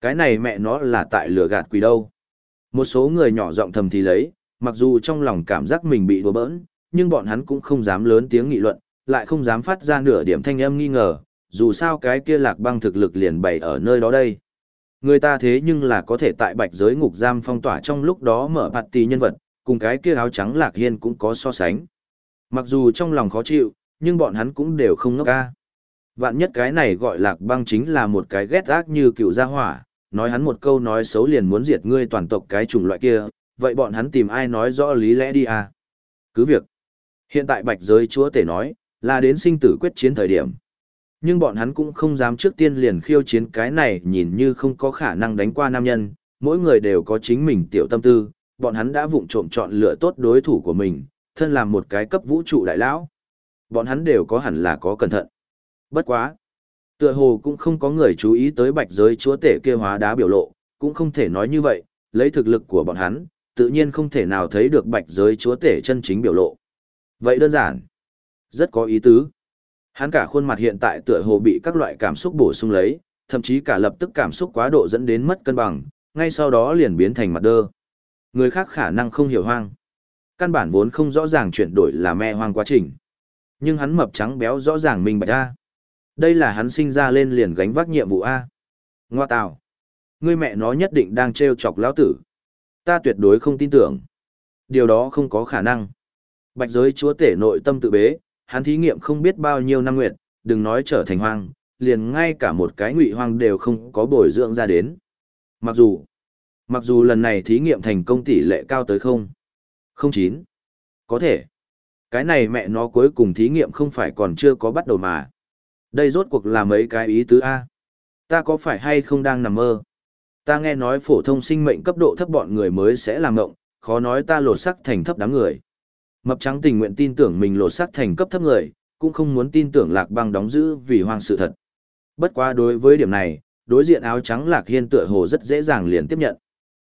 Cái này mẹ nó là tại lửa gạt quỷ đâu. Một số người nhỏ giọng thầm thì lấy, mặc dù trong lòng cảm giác mình bị đùa bỡn, nhưng bọn hắn cũng không dám lớn tiếng nghị luận, lại không dám phát ra nửa điểm thanh âm nghi ngờ, dù sao cái kia lạc băng thực lực liền bày ở nơi đó đây. Người ta thế nhưng là có thể tại bạch giới ngục giam phong tỏa trong lúc đó mở bạt tì nhân vật, cùng cái kia áo trắng lạc hiên cũng có so sánh. Mặc dù trong lòng khó chịu, nhưng bọn hắn cũng đều không ngốc ca. Vạn nhất cái này gọi lạc băng chính là một cái ghét ác như cựu gia hỏa, nói hắn một câu nói xấu liền muốn diệt ngươi toàn tộc cái chủng loại kia, vậy bọn hắn tìm ai nói rõ lý lẽ đi à? Cứ việc. Hiện tại bạch giới chúa tể nói, là đến sinh tử quyết chiến thời điểm. Nhưng bọn hắn cũng không dám trước tiên liền khiêu chiến cái này nhìn như không có khả năng đánh qua nam nhân, mỗi người đều có chính mình tiểu tâm tư, bọn hắn đã vụng trộm chọn lựa tốt đối thủ của mình, thân làm một cái cấp vũ trụ đại lão. Bọn hắn đều có hẳn là có cẩn thận. Bất quá. Tựa hồ cũng không có người chú ý tới bạch giới chúa tể kia hóa đá biểu lộ, cũng không thể nói như vậy, lấy thực lực của bọn hắn, tự nhiên không thể nào thấy được bạch giới chúa tể chân chính biểu lộ. Vậy đơn giản. Rất có ý tứ. Hắn cả khuôn mặt hiện tại tựa hồ bị các loại cảm xúc bổ sung lấy, thậm chí cả lập tức cảm xúc quá độ dẫn đến mất cân bằng, ngay sau đó liền biến thành mặt đơ. Người khác khả năng không hiểu hoang. Căn bản vốn không rõ ràng chuyển đổi là me hoang quá trình. Nhưng hắn mập trắng béo rõ ràng minh bạch A. Đây là hắn sinh ra lên liền gánh vác nhiệm vụ A. Ngoa tào. Ngươi mẹ nó nhất định đang trêu chọc lão tử. Ta tuyệt đối không tin tưởng. Điều đó không có khả năng. Bạch giới chúa tể nội tâm tự bế, hắn thí nghiệm không biết bao nhiêu năm nguyệt, đừng nói trở thành hoang, liền ngay cả một cái ngụy hoang đều không có bồi dưỡng ra đến. Mặc dù, mặc dù lần này thí nghiệm thành công tỷ lệ cao tới không, không chín, có thể. Cái này mẹ nó cuối cùng thí nghiệm không phải còn chưa có bắt đầu mà. Đây rốt cuộc là mấy cái ý tứ A. Ta có phải hay không đang nằm mơ? Ta nghe nói phổ thông sinh mệnh cấp độ thấp bọn người mới sẽ làm ngộng, khó nói ta lột sắc thành thấp đám người. Mập trắng tình nguyện tin tưởng mình lột sắc thành cấp thấp người, cũng không muốn tin tưởng lạc băng đóng giữ vì hoang sự thật. Bất quá đối với điểm này, đối diện áo trắng lạc hiên tựa hồ rất dễ dàng liền tiếp nhận.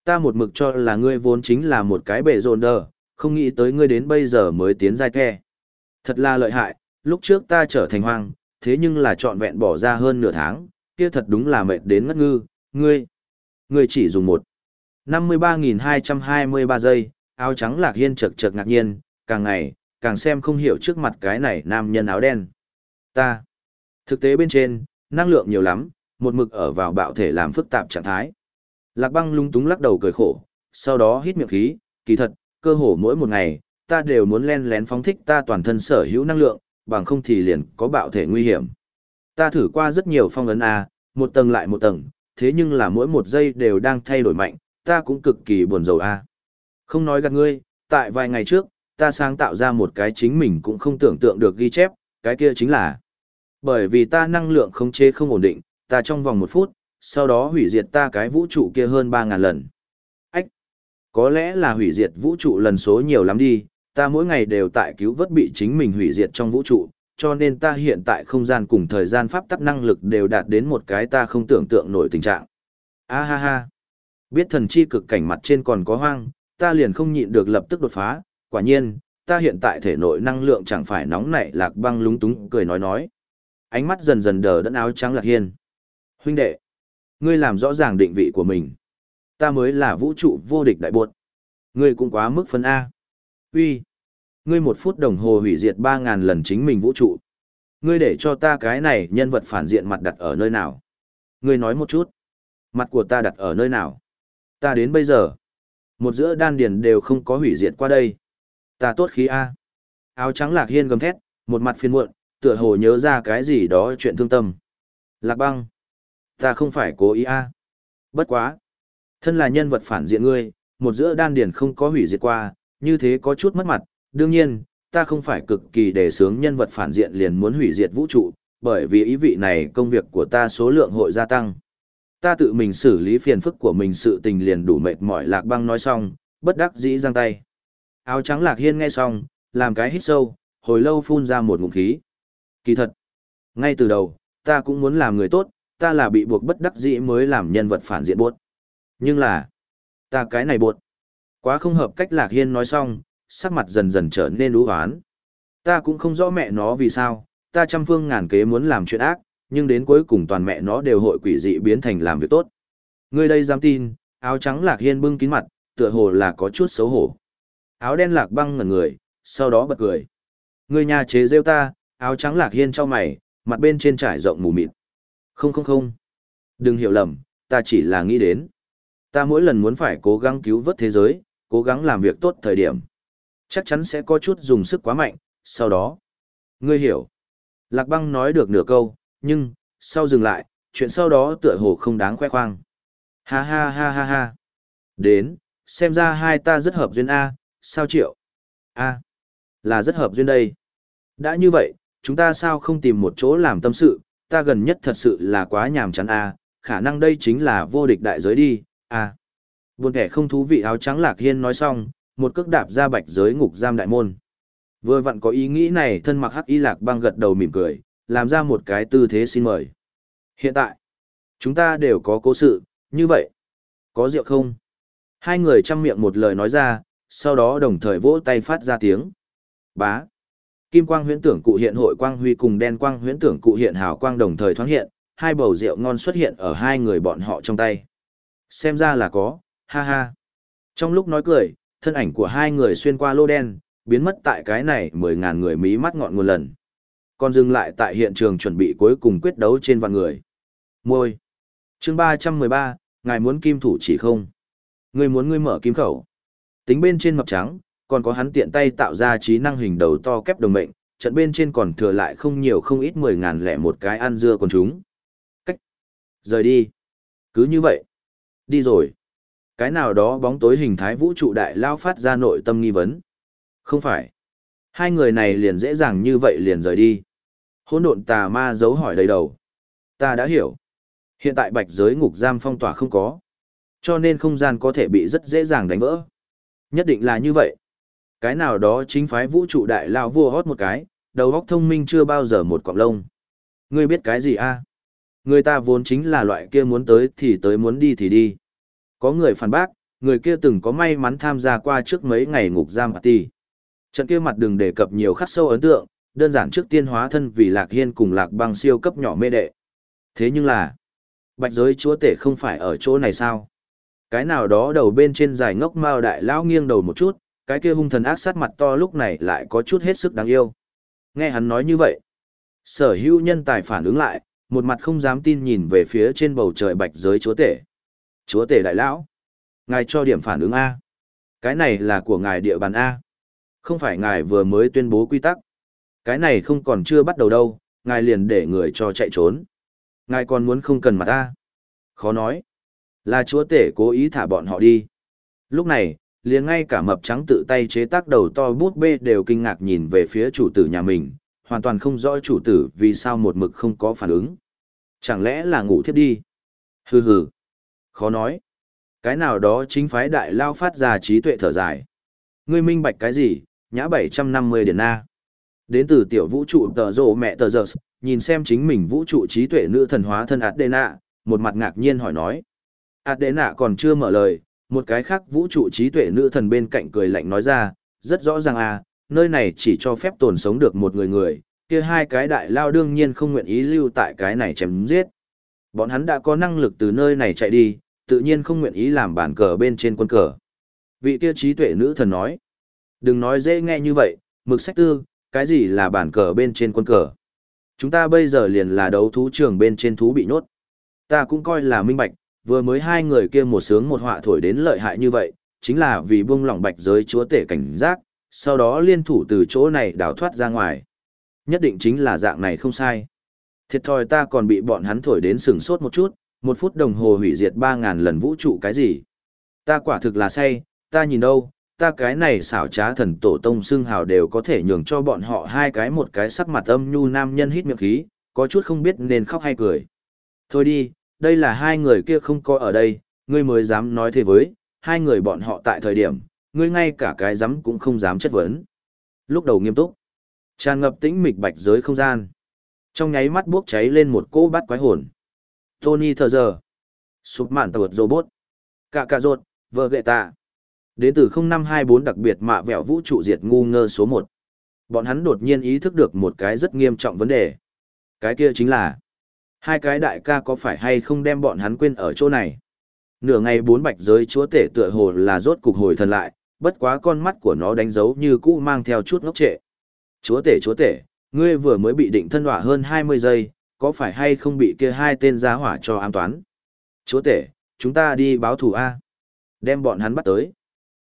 Ta một mực cho là ngươi vốn chính là một cái bệ rồn đờ, không nghĩ tới ngươi đến bây giờ mới tiến giai khe. Thật là lợi hại, lúc trước ta trở thành hoang, thế nhưng là trọn vẹn bỏ ra hơn nửa tháng, kia thật đúng là mệt đến ngất ngư, ngươi. Ngươi chỉ dùng một. 53.223 giây, áo trắng lạc hiên chật chật ngạc nhiên, càng ngày, càng xem không hiểu trước mặt cái này nam nhân áo đen. Ta. Thực tế bên trên, năng lượng nhiều lắm, một mực ở vào bạo thể làm phức tạp trạng thái. Lạc băng lung túng lắc đầu cười khổ, sau đó hít miệng khí, kỳ thật, cơ hồ mỗi một ngày, ta đều muốn len lén phóng thích ta toàn thân sở hữu năng lượng, bằng không thì liền có bạo thể nguy hiểm. Ta thử qua rất nhiều phong ấn A, một tầng lại một tầng, thế nhưng là mỗi một giây đều đang thay đổi mạnh, ta cũng cực kỳ buồn rầu A. Không nói gạt ngươi, tại vài ngày trước, ta sáng tạo ra một cái chính mình cũng không tưởng tượng được ghi chép, cái kia chính là bởi vì ta năng lượng không chế không ổn định, ta trong vòng một phút, sau đó hủy diệt ta cái vũ trụ kia hơn 3.000 lần. Ách! Có lẽ là hủy diệt vũ trụ lần số nhiều lắm đi, ta mỗi ngày đều tại cứu vớt bị chính mình hủy diệt trong vũ trụ, cho nên ta hiện tại không gian cùng thời gian pháp tắc năng lực đều đạt đến một cái ta không tưởng tượng nổi tình trạng. A ha ha! Biết thần chi cực cảnh mặt trên còn có hoang, ta liền không nhịn được lập tức đột phá, quả nhiên, ta hiện tại thể nội năng lượng chẳng phải nóng nảy lạc băng lúng túng cười nói nói. Ánh mắt dần dần đờ đẫn áo trắng lạc hiên. Huynh đệ, ngươi làm rõ ràng định vị của mình. Ta mới là vũ trụ vô địch đại buột. Ngươi cũng quá mức phân A. Uy, Ngươi một phút đồng hồ hủy diệt 3.000 lần chính mình vũ trụ. Ngươi để cho ta cái này nhân vật phản diện mặt đặt ở nơi nào? Ngươi nói một chút. Mặt của ta đặt ở nơi nào? Ta đến bây giờ. Một giữa đan điền đều không có hủy diệt qua đây. Ta tốt khí A. Áo trắng lạc hiên gầm thét, một mặt phiền muộn, tựa hồ nhớ ra cái gì đó chuyện thương tâm. Lạc băng. Ta không phải cố ý A. Bất quá. Thân là nhân vật phản diện ngươi, một giữa đan điền không có hủy diệt qua, như thế có chút mất mặt. Đương nhiên, ta không phải cực kỳ đề sướng nhân vật phản diện liền muốn hủy diệt vũ trụ, bởi vì ý vị này công việc của ta số lượng hội gia tăng. Ta tự mình xử lý phiền phức của mình sự tình liền đủ mệt mỏi lạc băng nói xong, bất đắc dĩ giang tay. Áo trắng lạc hiên nghe xong, làm cái hít sâu, hồi lâu phun ra một ngụm khí. Kỳ thật, ngay từ đầu, ta cũng muốn làm người tốt, ta là bị buộc bất đắc dĩ mới làm nhân vật phản diện buốt. Nhưng là, ta cái này buốt. Quá không hợp cách lạc hiên nói xong, sắc mặt dần dần trở nên ú hoán. Ta cũng không rõ mẹ nó vì sao, ta trăm phương ngàn kế muốn làm chuyện ác, nhưng đến cuối cùng toàn mẹ nó đều hội quỷ dị biến thành làm việc tốt. Người đây dám tin, áo trắng lạc hiên bưng kín mặt, tựa hồ là có chút xấu hổ. Áo đen lạc băng ngẩn người, sau đó bật cười. Người nhà chế rêu ta, áo trắng lạc hiên cho mày, mặt bên trên trải rộng mù mịt. Không không không. Đừng hiểu lầm, ta chỉ là nghĩ đến. Ta mỗi lần muốn phải cố gắng cứu vớt thế giới, cố gắng làm việc tốt thời điểm. Chắc chắn sẽ có chút dùng sức quá mạnh, sau đó. Ngươi hiểu. Lạc băng nói được nửa câu, nhưng, sau dừng lại, chuyện sau đó tựa hồ không đáng khoe khoang. Ha ha ha ha ha. Đến, xem ra hai ta rất hợp duyên A, sao triệu? A, là rất hợp duyên đây. Đã như vậy, chúng ta sao không tìm một chỗ làm tâm sự, ta gần nhất thật sự là quá nhàm chán A, khả năng đây chính là vô địch đại giới đi, A. Buồn kẻ không thú vị áo trắng lạc hiên nói xong, một cước đạp ra bạch giới ngục giam đại môn. Vừa vặn có ý nghĩ này thân mặc hắc y lạc băng gật đầu mỉm cười, làm ra một cái tư thế xin mời. Hiện tại, chúng ta đều có cố sự, như vậy. Có rượu không? Hai người chăm miệng một lời nói ra, sau đó đồng thời vỗ tay phát ra tiếng. Bá. Kim quang huyễn tưởng cụ hiện hội quang huy cùng đen quang huyễn tưởng cụ hiện hào quang đồng thời thoáng hiện, hai bầu rượu ngon xuất hiện ở hai người bọn họ trong tay. Xem ra là có, ha ha. Trong lúc nói cười, thân ảnh của hai người xuyên qua lô đen, biến mất tại cái này mười ngàn người mí mắt ngọn nguồn lần. Còn dừng lại tại hiện trường chuẩn bị cuối cùng quyết đấu trên vạn người. Môi. chương ba trăm mười ba, ngài muốn kim thủ chỉ không? Người muốn ngươi mở kim khẩu. Tính bên trên mập trắng, còn có hắn tiện tay tạo ra trí năng hình đầu to kép đồng mệnh, trận bên trên còn thừa lại không nhiều không ít mười ngàn lẻ một cái ăn dưa con chúng. Cách. Rời đi. Cứ như vậy. Đi rồi. Cái nào đó bóng tối hình thái vũ trụ đại lao phát ra nội tâm nghi vấn. Không phải. Hai người này liền dễ dàng như vậy liền rời đi. Hỗn độn tà ma giấu hỏi đầy đầu. Ta đã hiểu. Hiện tại bạch giới ngục giam phong tỏa không có. Cho nên không gian có thể bị rất dễ dàng đánh vỡ. Nhất định là như vậy. Cái nào đó chính phái vũ trụ đại lao vua hót một cái, đầu óc thông minh chưa bao giờ một cọng lông. Ngươi biết cái gì a? Người ta vốn chính là loại kia muốn tới thì tới muốn đi thì đi. Có người phản bác, người kia từng có may mắn tham gia qua trước mấy ngày ngục giam party. Trận kia mặt đừng đề cập nhiều khắc sâu ấn tượng, đơn giản trước tiên hóa thân vì lạc hiên cùng lạc băng siêu cấp nhỏ mê đệ. Thế nhưng là, bạch giới chúa tể không phải ở chỗ này sao? Cái nào đó đầu bên trên dài ngốc mao đại lão nghiêng đầu một chút, cái kia hung thần ác sát mặt to lúc này lại có chút hết sức đáng yêu. Nghe hắn nói như vậy, sở hữu nhân tài phản ứng lại, một mặt không dám tin nhìn về phía trên bầu trời bạch giới chúa tể. Chúa tể đại lão, ngài cho điểm phản ứng A. Cái này là của ngài địa bàn A. Không phải ngài vừa mới tuyên bố quy tắc. Cái này không còn chưa bắt đầu đâu, ngài liền để người cho chạy trốn. Ngài còn muốn không cần mặt ta. Khó nói. Là chúa tể cố ý thả bọn họ đi. Lúc này, liền ngay cả mập trắng tự tay chế tác đầu to bút bê đều kinh ngạc nhìn về phía chủ tử nhà mình, hoàn toàn không rõ chủ tử vì sao một mực không có phản ứng. Chẳng lẽ là ngủ thiếp đi? Hừ hừ. Khó nói. Cái nào đó chính phái đại lao phát ra trí tuệ thở dài. Ngươi minh bạch cái gì, nhã 750 điển na. Đến từ tiểu vũ trụ tờ rộ mẹ tờ giờ, nhìn xem chính mình vũ trụ trí tuệ nữ thần hóa thân Adena, một mặt ngạc nhiên hỏi nói. Adena còn chưa mở lời, một cái khác vũ trụ trí tuệ nữ thần bên cạnh cười lạnh nói ra, rất rõ ràng à, nơi này chỉ cho phép tồn sống được một người người, kia hai cái đại lao đương nhiên không nguyện ý lưu tại cái này chém giết. Bọn hắn đã có năng lực từ nơi này chạy đi, tự nhiên không nguyện ý làm bản cờ bên trên quân cờ. Vị kia trí tuệ nữ thần nói, đừng nói dễ nghe như vậy, mực sách tư, cái gì là bản cờ bên trên quân cờ. Chúng ta bây giờ liền là đấu thú trường bên trên thú bị nhốt. Ta cũng coi là minh bạch, vừa mới hai người kia một sướng một họa thổi đến lợi hại như vậy, chính là vì buông lỏng bạch giới chúa tể cảnh giác, sau đó liên thủ từ chỗ này đào thoát ra ngoài. Nhất định chính là dạng này không sai. Thiệt thòi ta còn bị bọn hắn thổi đến sừng sốt một chút, một phút đồng hồ hủy diệt 3.000 lần vũ trụ cái gì. Ta quả thực là say, ta nhìn đâu, ta cái này xảo trá thần tổ tông xưng hào đều có thể nhường cho bọn họ hai cái một cái sắc mặt âm nhu nam nhân hít miệng khí, có chút không biết nên khóc hay cười. Thôi đi, đây là hai người kia không có ở đây, ngươi mới dám nói thế với, hai người bọn họ tại thời điểm, ngươi ngay cả cái dám cũng không dám chất vấn. Lúc đầu nghiêm túc, tràn ngập tĩnh mịch bạch giới không gian. Trong nháy mắt bốc cháy lên một cỗ bát quái hồn. Tony thờ giờ. Sụp mạn tờ robot. Cạ cạ rột, vợ gệ tạ. Đến từ 0524 đặc biệt mạ vẹo vũ trụ diệt ngu ngơ số 1. Bọn hắn đột nhiên ý thức được một cái rất nghiêm trọng vấn đề. Cái kia chính là, hai cái đại ca có phải hay không đem bọn hắn quên ở chỗ này. Nửa ngày bốn bạch giới chúa tể tựa hồ là rốt cục hồi thần lại, bất quá con mắt của nó đánh dấu như cũ mang theo chút ngốc trệ. Chúa tể chúa tể, ngươi vừa mới bị định thân hỏa hơn 20 giây, có phải hay không bị kia hai tên giá hỏa cho ám toán? Chúa tể, chúng ta đi báo thù A. Đem bọn hắn bắt tới.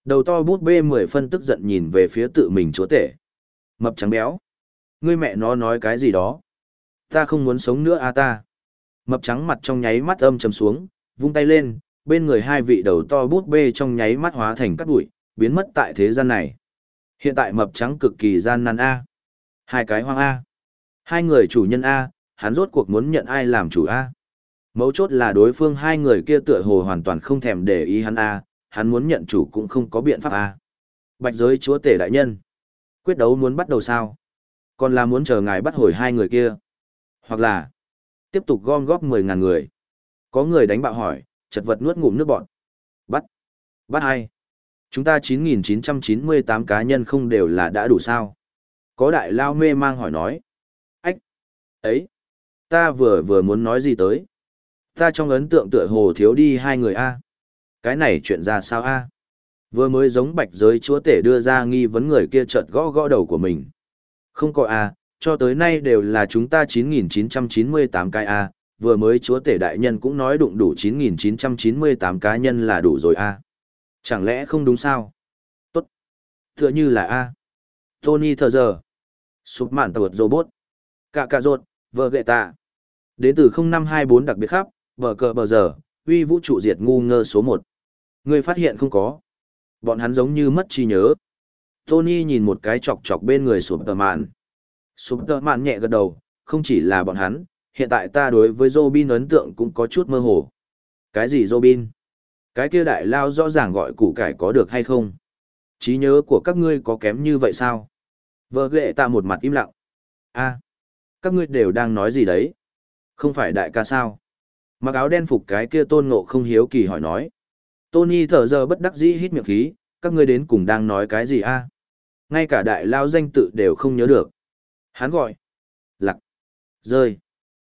Đầu to bút bê mười phân tức giận nhìn về phía tự mình chúa tể. Mập trắng béo. Ngươi mẹ nó nói cái gì đó. Ta không muốn sống nữa a ta. Mập trắng mặt trong nháy mắt âm trầm xuống, vung tay lên, bên người hai vị đầu to bút bê trong nháy mắt hóa thành cát bụi, biến mất tại thế gian này. Hiện tại mập trắng cực kỳ gian nan A. Hai cái hoang A. Hai người chủ nhân A, hắn rốt cuộc muốn nhận ai làm chủ A. Mấu chốt là đối phương hai người kia tựa hồ hoàn toàn không thèm để ý hắn A, hắn muốn nhận chủ cũng không có biện pháp a. Bạch giới chúa tể đại nhân. Quyết đấu muốn bắt đầu sao? Còn là muốn chờ ngài bắt hồi hai người kia? Hoặc là, tiếp tục gom góp 10.000 người. Có người đánh bạo hỏi, chật vật nuốt ngụm nước bọn. Bắt. Bắt ai? Chúng ta 9.998 cá nhân không đều là đã đủ sao? Có đại lao mê mang hỏi nói. Ách! Ấy! Ta vừa vừa muốn nói gì tới? Ta trong ấn tượng tựa hồ thiếu đi hai người a cái này chuyện ra sao a? Vừa mới giống bạch giới chúa tể đưa ra nghi vấn người kia chợt gõ gõ đầu của mình. Không có a, cho tới nay đều là chúng ta 9.998 cái a, vừa mới chúa tể đại nhân cũng nói đụng đủ 9.998 cá nhân là đủ rồi a. Chẳng lẽ không đúng sao? Tốt. Tựa như là a. Tony thờ giờ. Sụp mạn tàu robot. Cạ cạ rột, vợ gệ tạ. Đến từ 0524 đặc biệt khắp, vợ cờ bờ giờ, uy vũ trụ diệt ngu ngơ số 1. người phát hiện không có. Bọn hắn giống như mất trí nhớ. Tony nhìn một cái chọc chọc bên người sụp tờ mạn. Sụp tờ mạn nhẹ gật đầu, không chỉ là bọn hắn, hiện tại ta đối với Robin ấn tượng cũng có chút mơ hồ. Cái gì Robin? Cái kia đại lao rõ ràng gọi củ cải có được hay không? trí nhớ của các ngươi có kém như vậy sao? Vợ ghệ ta một mặt im lặng. a các ngươi đều đang nói gì đấy? Không phải đại ca sao? Mặc áo đen phục cái kia tôn ngộ không hiếu kỳ hỏi nói. Tony thở giờ bất đắc dĩ hít miệng khí, các ngươi đến cùng đang nói cái gì a? Ngay cả đại lao danh tự đều không nhớ được. Hắn gọi. Lặc. Rơi.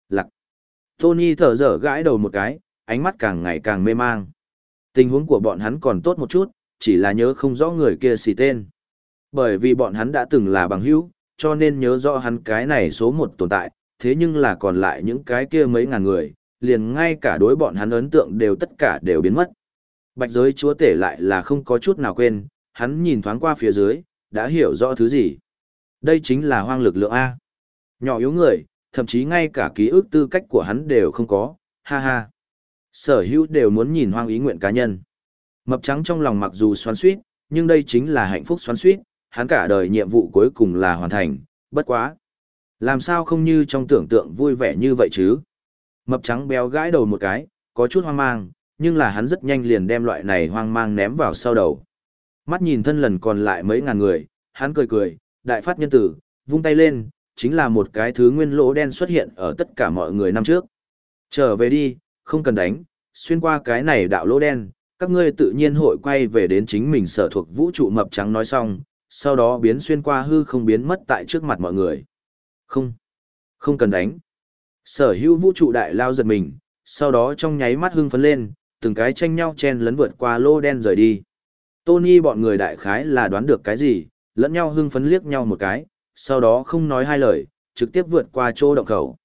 Lặc. Tony thở dở gãi đầu một cái, ánh mắt càng ngày càng mê mang. Tình huống của bọn hắn còn tốt một chút, chỉ là nhớ không rõ người kia xì tên. Bởi vì bọn hắn đã từng là bằng hữu, cho nên nhớ rõ hắn cái này số một tồn tại, thế nhưng là còn lại những cái kia mấy ngàn người, liền ngay cả đối bọn hắn ấn tượng đều tất cả đều biến mất. Bạch giới chúa tể lại là không có chút nào quên, hắn nhìn thoáng qua phía dưới, đã hiểu rõ thứ gì. Đây chính là hoang lực lượng A. Nhỏ yếu người, thậm chí ngay cả ký ức tư cách của hắn đều không có, ha ha. Sở hữu đều muốn nhìn hoang ý nguyện cá nhân. Mập trắng trong lòng mặc dù xoắn suýt, nhưng đây chính là hạnh phúc xoắn suýt, hắn cả đời nhiệm vụ cuối cùng là hoàn thành, bất quá. Làm sao không như trong tưởng tượng vui vẻ như vậy chứ? Mập trắng béo gãi đầu một cái, có chút hoang mang, nhưng là hắn rất nhanh liền đem loại này hoang mang ném vào sau đầu. Mắt nhìn thân lần còn lại mấy ngàn người, hắn cười cười, đại phát nhân tử, vung tay lên, chính là một cái thứ nguyên lỗ đen xuất hiện ở tất cả mọi người năm trước. Trở về đi, không cần đánh, xuyên qua cái này đạo lỗ đen, các ngươi tự nhiên hội quay về đến chính mình sở thuộc vũ trụ mập trắng nói xong, sau đó biến xuyên qua hư không biến mất tại trước mặt mọi người. Không, không cần đánh. Sở hữu vũ trụ đại lao giật mình, sau đó trong nháy mắt hưng phấn lên, từng cái tranh nhau chen lấn vượt qua lô đen rời đi. Tony bọn người đại khái là đoán được cái gì, lẫn nhau hưng phấn liếc nhau một cái, sau đó không nói hai lời, trực tiếp vượt qua chỗ động khẩu.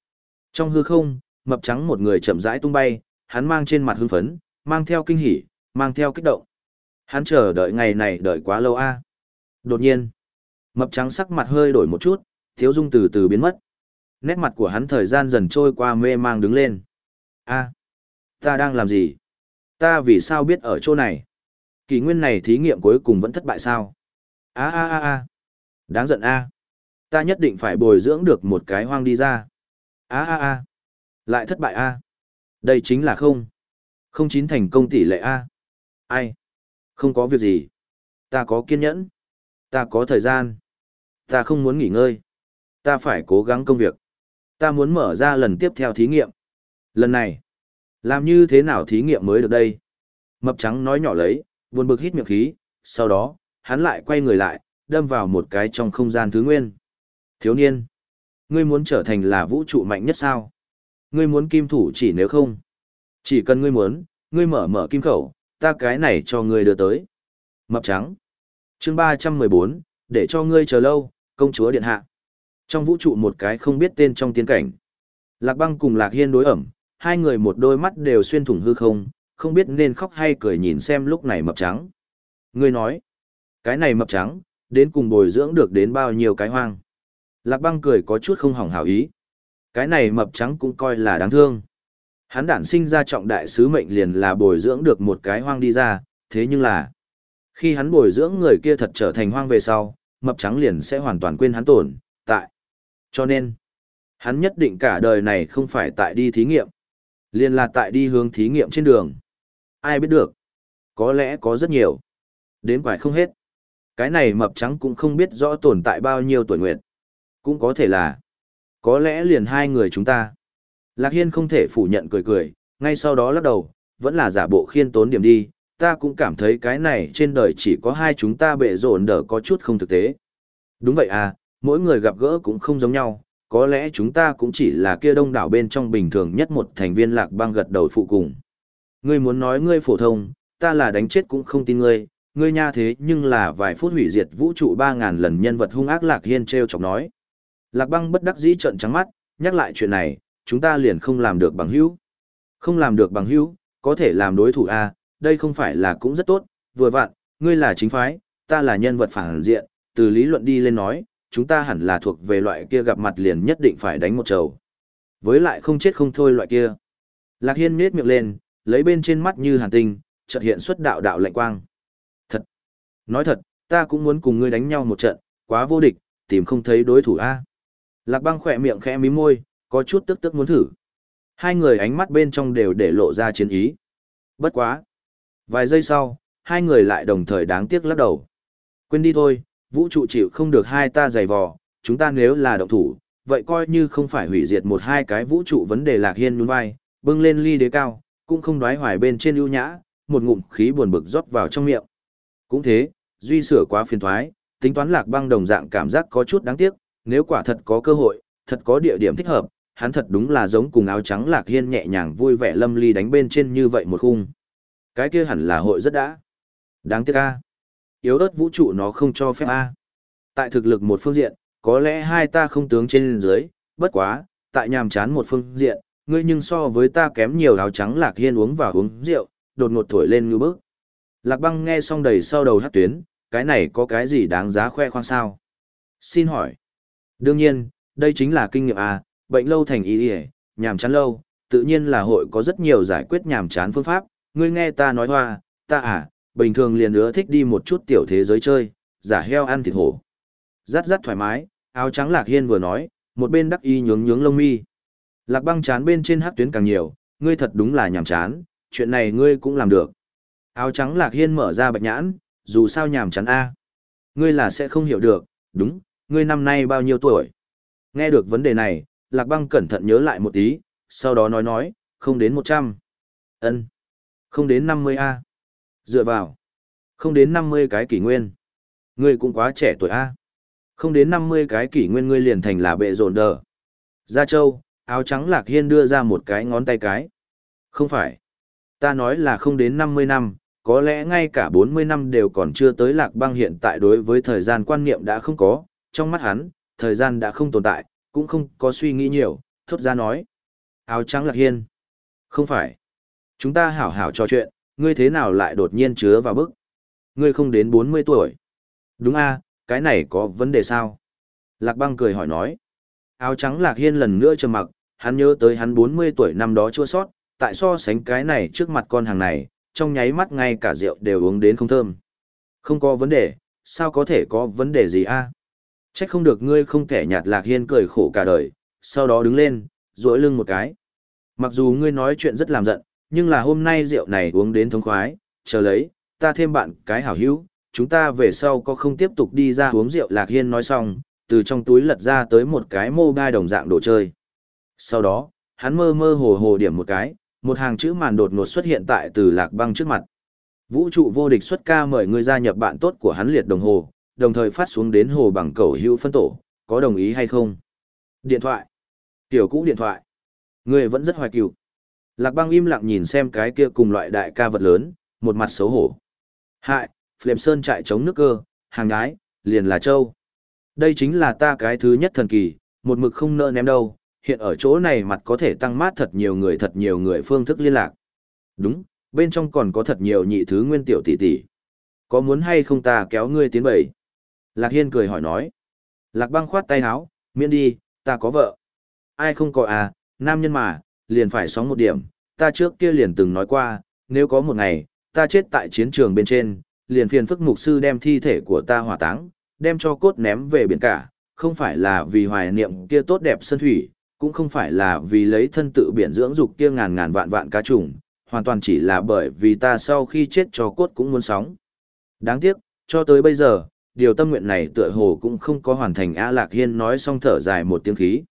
Trong hư không, mập trắng một người chậm rãi tung bay, hắn mang trên mặt hưng phấn, mang theo kinh hỉ, mang theo kích động. Hắn chờ đợi ngày này đợi quá lâu a. Đột nhiên, mập trắng sắc mặt hơi đổi một chút, thiếu dung từ từ biến mất. Nét mặt của hắn thời gian dần trôi qua mê mang đứng lên. A, ta đang làm gì? Ta vì sao biết ở chỗ này? Kỳ nguyên này thí nghiệm cuối cùng vẫn thất bại sao? A a a a, đáng giận a. Ta nhất định phải bồi dưỡng được một cái hoang đi ra. A a a, lại thất bại a. Đây chính là không. Không chín thành công tỷ lệ a. Ai? Không có việc gì. Ta có kiên nhẫn. Ta có thời gian. Ta không muốn nghỉ ngơi. Ta phải cố gắng công việc. Ta muốn mở ra lần tiếp theo thí nghiệm. Lần này, làm như thế nào thí nghiệm mới được đây? Mập trắng nói nhỏ lấy, buồn bực hít miệng khí, sau đó, hắn lại quay người lại, đâm vào một cái trong không gian thứ nguyên. Thiếu niên, ngươi muốn trở thành là vũ trụ mạnh nhất sao? Ngươi muốn kim thủ chỉ nếu không? Chỉ cần ngươi muốn, ngươi mở mở kim khẩu, ta cái này cho ngươi đưa tới. Mập trắng. chương 314, để cho ngươi chờ lâu, công chúa điện hạ. Trong vũ trụ một cái không biết tên trong tiến cảnh. Lạc băng cùng Lạc Hiên đối ẩm, hai người một đôi mắt đều xuyên thủng hư không, không biết nên khóc hay cười nhìn xem lúc này mập trắng. Ngươi nói, cái này mập trắng, đến cùng bồi dưỡng được đến bao nhiêu cái hoang. Lạc băng cười có chút không hỏng hảo ý. Cái này mập trắng cũng coi là đáng thương. Hắn đản sinh ra trọng đại sứ mệnh liền là bồi dưỡng được một cái hoang đi ra, thế nhưng là, khi hắn bồi dưỡng người kia thật trở thành hoang về sau, mập trắng liền sẽ hoàn toàn quên hắn tổn tại. Cho nên, hắn nhất định cả đời này không phải tại đi thí nghiệm, liền là tại đi hướng thí nghiệm trên đường. Ai biết được? Có lẽ có rất nhiều. Đến quải không hết. Cái này mập trắng cũng không biết rõ tồn tại bao nhiêu tuổi nguyện. Cũng có thể là, có lẽ liền hai người chúng ta. Lạc Hiên không thể phủ nhận cười cười, ngay sau đó lắc đầu, vẫn là giả bộ khiên tốn điểm đi, ta cũng cảm thấy cái này trên đời chỉ có hai chúng ta bệ rộn đỡ có chút không thực tế. Đúng vậy à, mỗi người gặp gỡ cũng không giống nhau, có lẽ chúng ta cũng chỉ là kia đông đảo bên trong bình thường nhất một thành viên lạc băng gật đầu phụ cùng. Ngươi muốn nói ngươi phổ thông, ta là đánh chết cũng không tin ngươi, ngươi nha thế nhưng là vài phút hủy diệt vũ trụ 3.000 lần nhân vật hung ác lạc hiên treo chọc nói. Lạc băng bất đắc dĩ trợn trắng mắt, nhắc lại chuyện này, chúng ta liền không làm được bằng hữu. Không làm được bằng hữu, có thể làm đối thủ a, à, đây không phải là cũng rất tốt, vừa vặn, ngươi là chính phái, ta là nhân vật phản diện, từ lý luận đi lên nói, chúng ta hẳn là thuộc về loại kia gặp mặt liền nhất định phải đánh một trầu. Với lại không chết không thôi loại kia. Lạc Hiên nhếch miệng lên, lấy bên trên mắt như hàn tinh, chợt hiện xuất đạo đạo lạnh quang. Nói thật, ta cũng muốn cùng ngươi đánh nhau một trận, quá vô địch, tìm không thấy đối thủ a. Lạc Băng khỏe miệng khẽ mím môi, có chút tức tức muốn thử. Hai người ánh mắt bên trong đều để lộ ra chiến ý. Bất quá. Vài giây sau, hai người lại đồng thời đáng tiếc lắc đầu. Quên đi thôi, vũ trụ chịu không được hai ta giày vò, chúng ta nếu là động thủ, vậy coi như không phải hủy diệt một hai cái vũ trụ vấn đề lạc hiên nhún vai, bưng lên ly đế cao, cũng không đoái hoài bên trên ưu nhã, một ngụm khí buồn bực rót vào trong miệng. Cũng thế, duy sửa quá phiền thoái, tính toán lạc băng đồng dạng cảm giác có chút đáng tiếc, nếu quả thật có cơ hội, thật có địa điểm thích hợp, hắn thật đúng là giống cùng áo trắng lạc hiên nhẹ nhàng vui vẻ lâm ly đánh bên trên như vậy một khung. Cái kia hẳn là hội rất đã. Đáng tiếc a. Yếu ớt vũ trụ nó không cho phép a. Tại thực lực một phương diện, có lẽ hai ta không tướng trên dưới, bất quá, tại nhàm chán một phương diện, ngươi nhưng so với ta kém nhiều áo trắng lạc hiên uống vào uống rượu, đột ngột thổi lên như bức. Lạc băng nghe xong đầy sau đầu hát tuyến, cái này có cái gì đáng giá khoe khoang sao? Xin hỏi. Đương nhiên, đây chính là kinh nghiệm à, bệnh lâu thành ý ỉa, nhàm chán lâu, tự nhiên là hội có rất nhiều giải quyết nhàm chán phương pháp, ngươi nghe ta nói hoa, ta à, bình thường liền nữa thích đi một chút tiểu thế giới chơi, giả heo ăn thịt hổ. Rát rát thoải mái, áo trắng lạc hiên vừa nói, một bên đắc y nhướng nhướng lông mi. Lạc băng chán bên trên hát tuyến càng nhiều, ngươi thật đúng là nhàm chán, chuyện này ngươi cũng làm được. Áo trắng lạc hiên mở ra bạch nhãn, dù sao nhàm chán a Ngươi là sẽ không hiểu được, đúng, ngươi năm nay bao nhiêu tuổi? Nghe được vấn đề này, lạc băng cẩn thận nhớ lại một tí, sau đó nói nói, không đến một trăm ân Không đến năm mươi a Dựa vào. Không đến năm mươi cái kỷ nguyên. Ngươi cũng quá trẻ tuổi a Không đến năm mươi cái kỷ nguyên ngươi liền thành là bệ rộn đờ. Gia Châu, áo trắng lạc hiên đưa ra một cái ngón tay cái. Không phải. Ta nói là không đến 50 năm, có lẽ ngay cả 40 năm đều còn chưa tới lạc băng hiện tại đối với thời gian quan niệm đã không có, trong mắt hắn, thời gian đã không tồn tại, cũng không có suy nghĩ nhiều, thốt ra nói. Áo trắng lạc hiên. Không phải. Chúng ta hảo hảo trò chuyện, ngươi thế nào lại đột nhiên chứa vào bức? Ngươi không đến 40 tuổi. Đúng a, cái này có vấn đề sao? Lạc băng cười hỏi nói. Áo trắng lạc hiên lần nữa trầm mặc, hắn nhớ tới hắn 40 tuổi năm đó chua sót, tại so sánh cái này trước mặt con hàng này, trong nháy mắt ngay cả rượu đều uống đến không thơm. Không có vấn đề, sao có thể có vấn đề gì a? À? Trách không được ngươi không thể nhạt lạc hiên cười khổ cả đời, sau đó đứng lên, duỗi lưng một cái. Mặc dù ngươi nói chuyện rất làm giận, nhưng là hôm nay rượu này uống đến thống khoái, chờ lấy, ta thêm bạn cái hảo hữu, chúng ta về sau có không tiếp tục đi ra uống rượu lạc hiên nói xong, từ trong túi lật ra tới một cái mô gai đồng dạng đồ chơi. Sau đó, hắn mơ mơ hồ hồ điểm một cái, một hàng chữ màn đột ngột xuất hiện tại từ lạc băng trước mặt. Vũ trụ vô địch xuất ca mời người gia nhập bạn tốt của hắn liệt đồng hồ, đồng thời phát xuống đến hồ bằng cầu hữu phân tổ, có đồng ý hay không? Điện thoại. Tiểu cũ điện thoại. Người vẫn rất hoài cựu. Lạc băng im lặng nhìn xem cái kia cùng loại đại ca vật lớn, một mặt xấu hổ. Hại, Philem Sơn chạy chống nước cơ, hàng gái, liền là châu. Đây chính là ta cái thứ nhất thần kỳ, một mực không nợ ném đâu, hiện ở chỗ này mặt có thể tăng mát thật nhiều người thật nhiều người phương thức liên lạc. Đúng, bên trong còn có thật nhiều nhị thứ nguyên tiểu tỷ tỷ. Có muốn hay không ta kéo ngươi tiến bầy? Lạc Hiên cười hỏi nói. Lạc băng khoát tay áo, miễn đi, ta có vợ. Ai không có à, nam nhân mà, liền phải sóng một điểm. Ta trước kia liền từng nói qua, nếu có một ngày, ta chết tại chiến trường bên trên, liền phiền phức mục sư đem thi thể của ta hỏa táng, đem cho cốt ném về biển cả, không phải là vì hoài niệm kia tốt đẹp sân thủy, cũng không phải là vì lấy thân tự biển dưỡng dục kia ngàn ngàn vạn vạn cá trùng, hoàn toàn chỉ là bởi vì ta sau khi chết cho cốt cũng muốn sống. Đáng tiếc, cho tới bây giờ, điều tâm nguyện này tựa hồ cũng không có hoàn thành A Lạc Hiên nói xong thở dài một tiếng khí.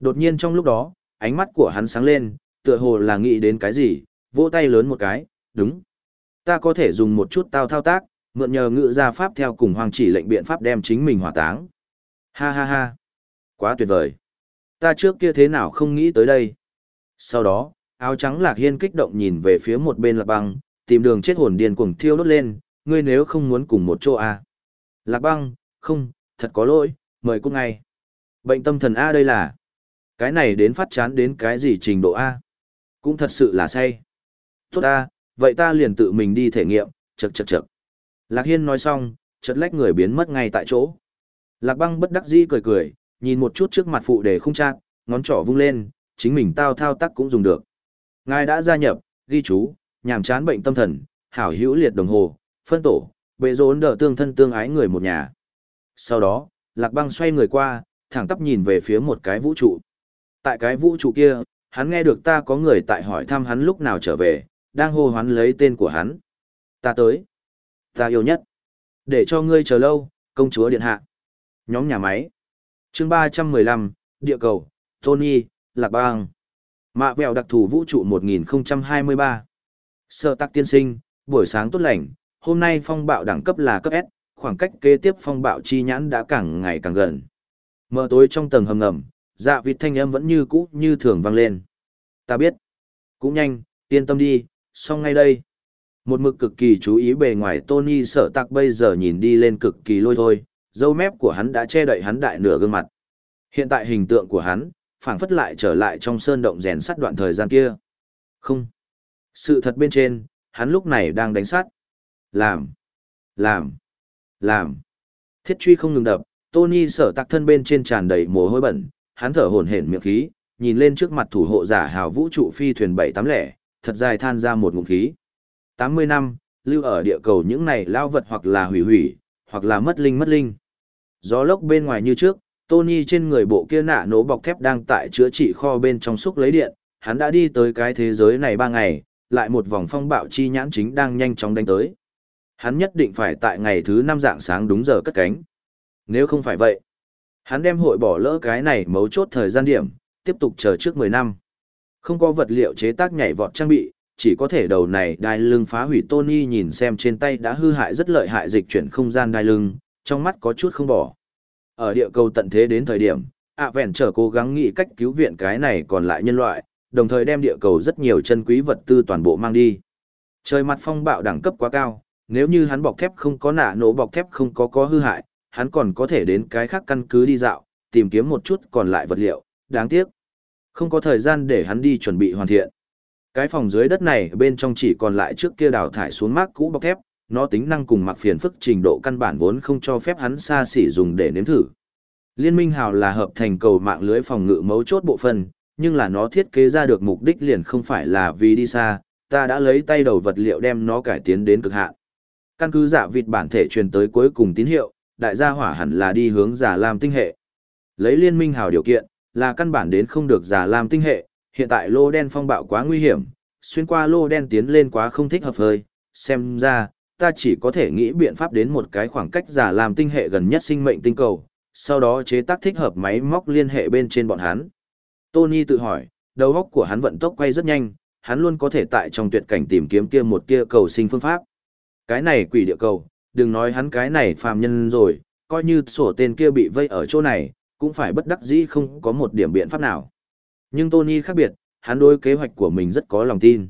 Đột nhiên trong lúc đó, ánh mắt của hắn sáng lên, tựa hồ là nghĩ đến cái gì, vỗ tay lớn một cái, đúng. Ta có thể dùng một chút tao thao tác, mượn nhờ ngự gia pháp theo cùng hoàng chỉ lệnh biện pháp đem chính mình hỏa táng. Ha ha ha. Quá tuyệt vời. Ta trước kia thế nào không nghĩ tới đây. Sau đó, áo trắng lạc hiên kích động nhìn về phía một bên lạc băng, tìm đường chết hồn điên cuồng thiêu đốt lên, ngươi nếu không muốn cùng một chỗ à. Lạc băng, không, thật có lỗi, mời cô ngay. Bệnh tâm thần A đây là. Cái này đến phát chán đến cái gì trình độ A. Cũng thật sự là say. Tốt A, vậy ta liền tự mình đi thể nghiệm, chật chật chật. Lạc Hiên nói xong, chật lách người biến mất ngay tại chỗ. Lạc băng bất đắc dĩ cười cười, nhìn một chút trước mặt phụ để không trang, ngón trỏ vung lên, chính mình tao thao tác cũng dùng được. Ngài đã gia nhập, ghi chú, nhàm chán bệnh tâm thần, hảo hữu liệt đồng hồ, phân tổ, bệ rốn đỡ tương thân tương ái người một nhà. Sau đó, Lạc Băng xoay người qua, thẳng tắp nhìn về phía một cái vũ trụ. Tại cái vũ trụ kia, hắn nghe được ta có người tại hỏi thăm hắn lúc nào trở về, đang hô hoán lấy tên của hắn. Ta tới. Ta yêu nhất. Để cho ngươi chờ lâu, công chúa điện hạ. Nhóm nhà máy chương 315, địa cầu, Tony, Lạc Bang. Mạ vẹo đặc thù vũ trụ 1023. Sở tắc tiên sinh, buổi sáng tốt lành, hôm nay phong bạo đẳng cấp là cấp S, khoảng cách kế tiếp phong bạo chi nhãn đã càng ngày càng gần. Mờ tối trong tầng hầm ngầm, dạ vịt thanh âm vẫn như cũ như thường vang lên. Ta biết. Cũng nhanh, yên tâm đi, xong ngay đây. Một mực cực kỳ chú ý bề ngoài Tony sợ tặc bây giờ nhìn đi lên cực kỳ lôi thôi, dâu mép của hắn đã che đậy hắn đại nửa gương mặt. Hiện tại hình tượng của hắn, phảng phất lại trở lại trong sơn động rèn sắt đoạn thời gian kia. Không. Sự thật bên trên, hắn lúc này đang đánh sắt. Làm. Làm. Làm. Thiết truy không ngừng đập, Tony sở tạc thân bên trên tràn đầy mồ hôi bẩn, hắn thở hổn hển miệng khí, nhìn lên trước mặt thủ hộ giả hào vũ trụ phi thuyền bảy tám lẻ, thật dài than ra một ngụm khí. 80 năm, lưu ở địa cầu những này lao vật hoặc là hủy hủy, hoặc là mất linh mất linh. Gió lốc bên ngoài như trước, Tony trên người bộ kia nạ nổ bọc thép đang tại chữa trị kho bên trong xúc lấy điện, hắn đã đi tới cái thế giới này ba ngày, lại một vòng phong bạo chi nhãn chính đang nhanh chóng đánh tới. Hắn nhất định phải tại ngày thứ năm dạng sáng đúng giờ cất cánh. Nếu không phải vậy, hắn đem hội bỏ lỡ cái này mấu chốt thời gian điểm, tiếp tục chờ trước 10 năm. Không có vật liệu chế tác nhảy vọt trang bị, chỉ có thể đầu này đai lưng phá hủy Tony nhìn xem trên tay đã hư hại rất lợi hại dịch chuyển không gian đai lưng, trong mắt có chút không bỏ. Ở địa cầu tận thế đến thời điểm, ạ vẹn trở cố gắng nghĩ cách cứu viện cái này còn lại nhân loại, đồng thời đem địa cầu rất nhiều chân quý vật tư toàn bộ mang đi. Trời mặt phong bạo đẳng cấp quá cao, nếu như hắn bọc thép không có nạ nổ bọc thép không có có hư hại, hắn còn có thể đến cái khác căn cứ đi dạo, tìm kiếm một chút còn lại vật liệu, đáng tiếc. Không có thời gian để hắn đi chuẩn bị hoàn thiện. Cái phòng dưới đất này bên trong chỉ còn lại trước kia đào thải xuống mác cũ bọc thép, nó tính năng cùng mặc phiền phức trình độ căn bản vốn không cho phép hắn xa xỉ dùng để nếm thử. Liên minh hào là hợp thành cầu mạng lưới phòng ngự mấu chốt bộ phận, nhưng là nó thiết kế ra được mục đích liền không phải là vì đi xa, ta đã lấy tay đầu vật liệu đem nó cải tiến đến cực hạn. Căn cứ giả vịt bản thể truyền tới cuối cùng tín hiệu, đại gia hỏa hẳn là đi hướng giả lam tinh hệ. Lấy liên minh hào điều kiện, là căn bản đến không được giả lam tinh hệ, hiện tại lô đen phong bạo quá nguy hiểm, xuyên qua lô đen tiến lên quá không thích hợp hơi, xem ra, ta chỉ có thể nghĩ biện pháp đến một cái khoảng cách giả làm tinh hệ gần nhất sinh mệnh tinh cầu, sau đó chế tác thích hợp máy móc liên hệ bên trên bọn hắn. Tony tự hỏi, đầu óc của hắn vận tốc quay rất nhanh, hắn luôn có thể tại trong tuyệt cảnh tìm kiếm kia một tia cầu sinh phương pháp. Cái này quỷ địa cầu, đừng nói hắn cái này phàm nhân rồi, coi như sổ tên kia bị vây ở chỗ này, cũng phải bất đắc dĩ không có một điểm biện pháp nào. Nhưng Tony khác biệt, hắn đối kế hoạch của mình rất có lòng tin.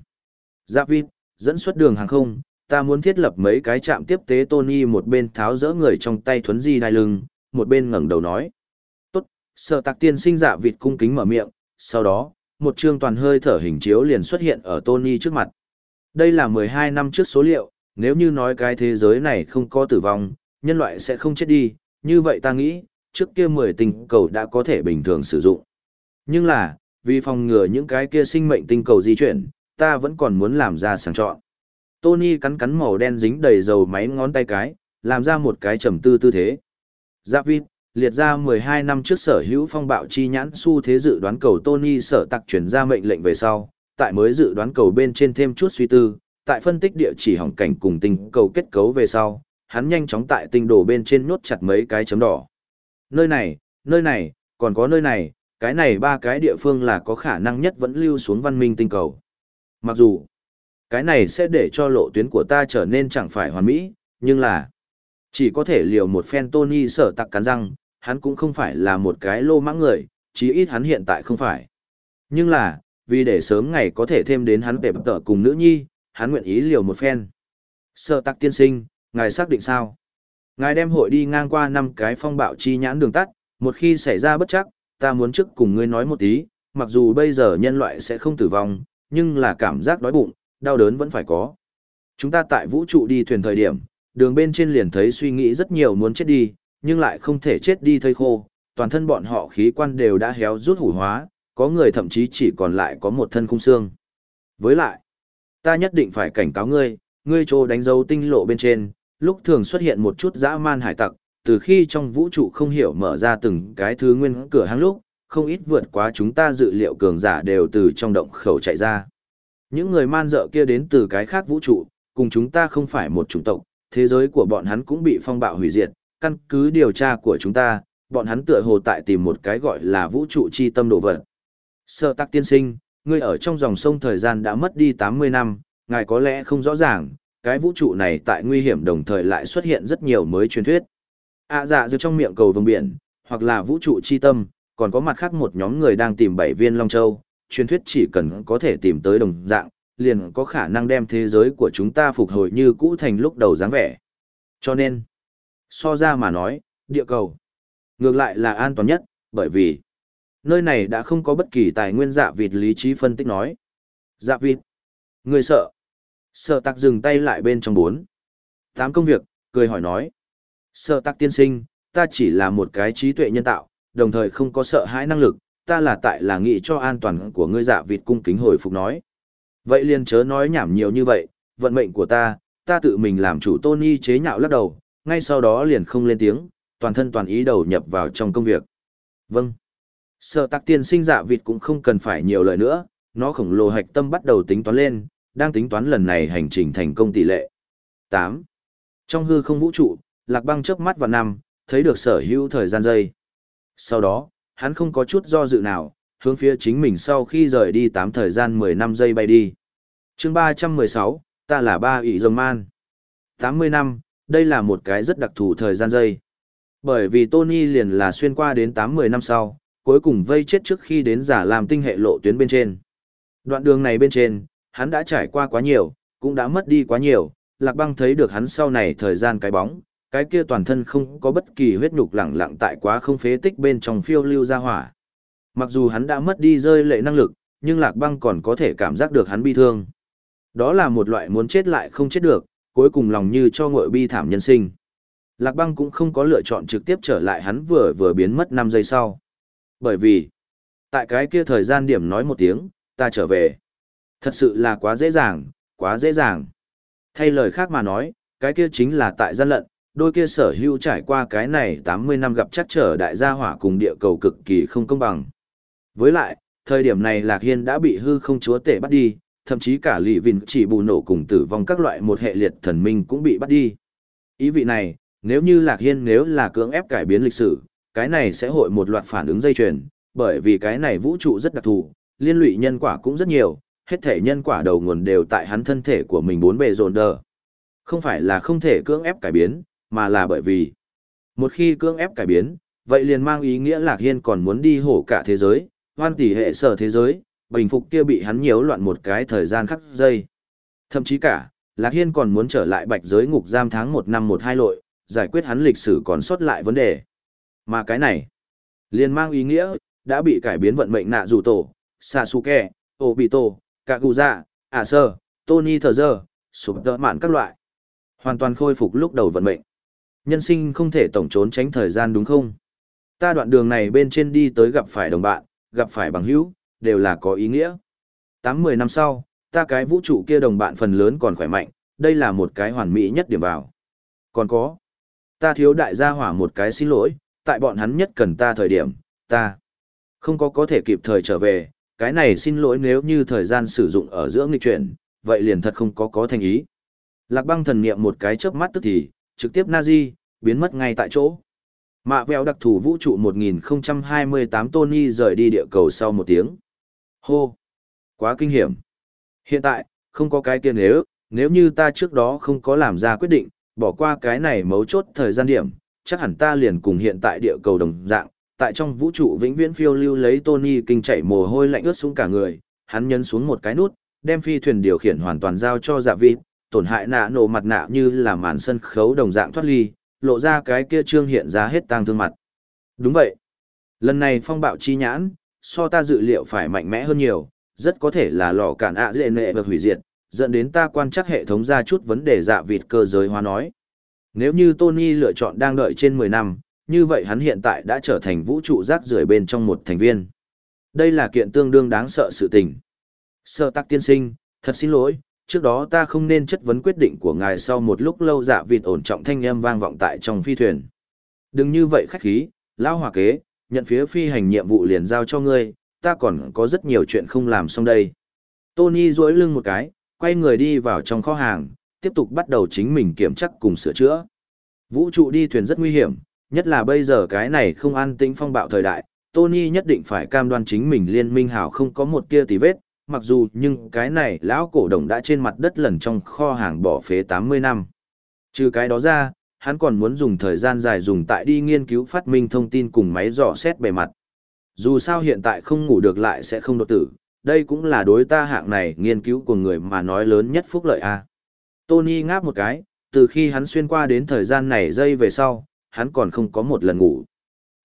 Giáp vịt, dẫn xuất đường hàng không, ta muốn thiết lập mấy cái trạm tiếp tế Tony một bên tháo rỡ người trong tay thuấn di đai lưng, một bên ngẩng đầu nói. Tốt, sợ tạc tiên sinh dạ vịt cung kính mở miệng, sau đó, một chương toàn hơi thở hình chiếu liền xuất hiện ở Tony trước mặt. Đây là 12 năm trước số liệu, nếu như nói cái thế giới này không có tử vong, nhân loại sẽ không chết đi, như vậy ta nghĩ, trước kia 10 tinh cầu đã có thể bình thường sử dụng. Nhưng là, vì phòng ngừa những cái kia sinh mệnh tinh cầu di chuyển, ta vẫn còn muốn làm ra sàng chọn. Tony cắn cắn màu đen dính đầy dầu máy ngón tay cái, làm ra một cái trầm tư tư thế. Giáp vịt, liệt ra 12 năm trước sở hữu phong bạo chi nhãn su thế dự đoán cầu Tony sở tặc chuyển ra mệnh lệnh về sau, tại mới dự đoán cầu bên trên thêm chút suy tư, tại phân tích địa chỉ hỏng cảnh cùng tinh cầu kết cấu về sau, hắn nhanh chóng tại tinh đồ bên trên nốt chặt mấy cái chấm đỏ. Nơi này, nơi này, còn có nơi này, cái này ba cái địa phương là có khả năng nhất vẫn lưu xuống văn minh tinh cầu. Mặc dù, cái này sẽ để cho lộ tuyến của ta trở nên chẳng phải hoàn mỹ, nhưng là, chỉ có thể liều một phen Tony sở tặc cắn răng, hắn cũng không phải là một cái lô mãng người, chí ít hắn hiện tại không phải. Nhưng là, vì để sớm ngày có thể thêm đến hắn về bập tở cùng nữ nhi, hắn nguyện ý liều một phen. Sở tặc tiên sinh, ngài xác định sao? Ngài đem hội đi ngang qua năm cái phong bạo chi nhãn đường tắt, một khi xảy ra bất chắc, ta muốn trước cùng ngươi nói một tí, mặc dù bây giờ nhân loại sẽ không tử vong, nhưng là cảm giác đói bụng, đau đớn vẫn phải có. Chúng ta tại vũ trụ đi thuyền thời điểm, đường bên trên liền thấy suy nghĩ rất nhiều muốn chết đi, nhưng lại không thể chết đi thây khô, toàn thân bọn họ khí quan đều đã héo rút hủ hóa, có người thậm chí chỉ còn lại có một thân khung xương. Với lại, ta nhất định phải cảnh cáo ngươi, ngươi trô đánh dấu tinh lộ bên trên, lúc thường xuất hiện một chút dã man hải tặc, từ khi trong vũ trụ không hiểu mở ra từng cái thứ nguyên cửa hàng lúc, không ít vượt quá chúng ta dự liệu cường giả đều từ trong động khẩu chạy ra. Những người man dợ kia đến từ cái khác vũ trụ, cùng chúng ta không phải một chủng tộc, thế giới của bọn hắn cũng bị phong bạo hủy diệt, căn cứ điều tra của chúng ta, bọn hắn tựa hồ tại tìm một cái gọi là vũ trụ chi tâm đồ vật. Sở tắc tiên sinh, ngươi ở trong dòng sông thời gian đã mất đi 80 năm, ngài có lẽ không rõ ràng, cái vũ trụ này tại nguy hiểm đồng thời lại xuất hiện rất nhiều mới truyền thuyết. À dạ dư trong miệng cầu vùng biển, hoặc là vũ trụ chi tâm, còn có mặt khác một nhóm người đang tìm bảy viên Long Châu, truyền thuyết chỉ cần có thể tìm tới đồng dạng, liền có khả năng đem thế giới của chúng ta phục hồi như cũ thành lúc đầu dáng vẻ. Cho nên, so ra mà nói, địa cầu, ngược lại là an toàn nhất, bởi vì, nơi này đã không có bất kỳ tài nguyên dạ vịt lý trí phân tích nói. Dạ vịt, người sợ. Sợ tặc dừng tay lại bên trong bốn. Tám công việc, cười hỏi nói. Sợ tặc tiên sinh, ta chỉ là một cái trí tuệ nhân tạo, đồng thời không có sợ hãi năng lực, ta là tại là nghĩ cho an toàn của ngươi dạ vịt cung kính hồi phục nói. Vậy liền chớ nói nhảm nhiều như vậy, vận mệnh của ta, ta tự mình làm chủ Tony chế nhạo lắc đầu, ngay sau đó liền không lên tiếng, toàn thân toàn ý đầu nhập vào trong công việc. Vâng. sở tắc tiên sinh dạ vịt cũng không cần phải nhiều lời nữa, nó khổng lồ hạch tâm bắt đầu tính toán lên, đang tính toán lần này hành trình thành công tỷ lệ. 8. Trong hư không vũ trụ, lạc băng chớp mắt vào năm, thấy được sở hữu thời gian giây. Sau đó, hắn không có chút do dự nào, hướng phía chính mình sau khi rời đi 8 thời gian 10 năm giây bay đi. chương 316, ta là ba ỷ rồng man. 80 năm, đây là một cái rất đặc thù thời gian giây. Bởi vì Tony liền là xuyên qua đến 80 năm sau, cuối cùng vây chết trước khi đến giả làm tinh hệ lộ tuyến bên trên. Đoạn đường này bên trên, hắn đã trải qua quá nhiều, cũng đã mất đi quá nhiều, Lạc Băng thấy được hắn sau này thời gian cái bóng, cái kia toàn thân không có bất kỳ huyết nhục lẳng lặng tại quá không phế tích bên trong phiêu lưu ra hỏa. Mặc dù hắn đã mất đi rơi lệ năng lực, nhưng Lạc Băng còn có thể cảm giác được hắn bi thương. Đó là một loại muốn chết lại không chết được, cuối cùng lòng như cho ngội bi thảm nhân sinh. Lạc Băng cũng không có lựa chọn trực tiếp trở lại hắn vừa vừa biến mất 5 giây sau. Bởi vì, tại cái kia thời gian điểm nói một tiếng, ta trở về. Thật sự là quá dễ dàng, quá dễ dàng. Thay lời khác mà nói, cái kia chính là tại gian lận, đôi kia sở hữu trải qua cái này 80 năm gặp chắc trở đại gia hỏa cùng địa cầu cực kỳ không công bằng. Với lại, thời điểm này Lạc Hiên đã bị hư không chúa tể bắt đi, thậm chí cả lì vìn chỉ bù nổ cùng tử vong các loại một hệ liệt thần minh cũng bị bắt đi. Ý vị này, nếu như Lạc Hiên nếu là cưỡng ép cải biến lịch sử, cái này sẽ hội một loạt phản ứng dây chuyền, bởi vì cái này vũ trụ rất đặc thù, liên lụy nhân quả cũng rất nhiều, hết thể nhân quả đầu nguồn đều tại hắn thân thể của mình bốn bề rồn đờ. Không phải là không thể cưỡng ép cải biến, mà là bởi vì một khi cưỡng ép cải biến, vậy liền mang ý nghĩa Lạc Hiên còn muốn đi hổ cả thế giới, hoan tỷ hệ sở thế giới, bình phục kia bị hắn nhiễu loạn một cái thời gian khắc giây. Thậm chí cả, Lạc Hiên còn muốn trở lại bạch giới ngục giam tháng một năm một hai lội, giải quyết hắn lịch sử còn sót lại vấn đề. Mà cái này, liền mang ý nghĩa, đã bị cải biến vận mệnh nạ dù tổ, Sasuke, Obito, Kaguya, Ả Sơ, Tony Thờ Dơ, sụp đỡ mạn các loại. Hoàn toàn khôi phục lúc đầu vận mệnh. Nhân sinh không thể tổng trốn tránh thời gian đúng không? Ta đoạn đường này bên trên đi tới gặp phải đồng bạn, gặp phải bằng hữu, đều là có ý nghĩa. Tám mười năm sau, ta cái vũ trụ kia đồng bạn phần lớn còn khỏe mạnh, đây là một cái hoàn mỹ nhất điểm vào. Còn có, ta thiếu đại gia hỏa một cái xin lỗi, tại bọn hắn nhất cần ta thời điểm, ta không có có thể kịp thời trở về, cái này xin lỗi nếu như thời gian sử dụng ở giữa nghịch chuyển, vậy liền thật không có có thành ý. Lạc băng thần niệm một cái chớp mắt tức thì, trực tiếp Nazi, biến mất ngay tại chỗ. Mạ vèo đặc thù vũ trụ 1028 Tony rời đi địa cầu sau một tiếng. Hô! Quá kinh hiểm. Hiện tại, không có cái kia nếu, nếu như ta trước đó không có làm ra quyết định, bỏ qua cái này mấu chốt thời gian điểm, chắc hẳn ta liền cùng hiện tại địa cầu đồng dạng, tại trong vũ trụ vĩnh viễn phiêu lưu lấy Tony kinh chảy mồ hôi lạnh ướt xuống cả người, hắn nhấn xuống một cái nút, đem phi thuyền điều khiển hoàn toàn giao cho giả vịt, tổn hại nạ nổ mặt nạ như là màn sân khấu đồng dạng thoát ly, lộ ra cái kia trương hiện ra hết tang thương mặt. Đúng vậy. Lần này phong bạo chi nhãn, so ta dự liệu phải mạnh mẽ hơn nhiều, rất có thể là lò cản ạ dễ nệ vật hủy diệt, dẫn đến ta quan chắc hệ thống ra chút vấn đề dạ vịt cơ giới hóa nói. Nếu như Tony lựa chọn đang đợi trên 10 năm, như vậy hắn hiện tại đã trở thành vũ trụ rác rưởi bên trong một thành viên. Đây là kiện tương đương đáng sợ sự tình. Sợ tắc tiên sinh, thật xin lỗi, trước đó ta không nên chất vấn quyết định của ngài sau một lúc lâu dạ vịt ổn trọng thanh âm vang vọng tại trong phi thuyền. Đừng như vậy khách khí, lão hòa kế, nhận phía phi hành nhiệm vụ liền giao cho ngươi, ta còn có rất nhiều chuyện không làm xong đây. Tony duỗi lưng một cái, quay người đi vào trong kho hàng, tiếp tục bắt đầu chính mình kiểm chắc cùng sửa chữa. Vũ trụ đi thuyền rất nguy hiểm, nhất là bây giờ cái này không an tĩnh phong bạo thời đại, Tony nhất định phải cam đoan chính mình liên minh hảo không có một tia tì vết, mặc dù nhưng cái này lão cổ đồng đã trên mặt đất lần trong kho hàng bỏ phế 80 năm. Trừ cái đó ra, hắn còn muốn dùng thời gian dài dùng tại đi nghiên cứu phát minh thông tin cùng máy dò xét bề mặt. Dù sao hiện tại không ngủ được lại sẽ không đột tử, đây cũng là đối ta hạng này nghiên cứu của người mà nói lớn nhất phúc lợi a. Tony ngáp một cái, từ khi hắn xuyên qua đến thời gian này dây về sau, hắn còn không có một lần ngủ.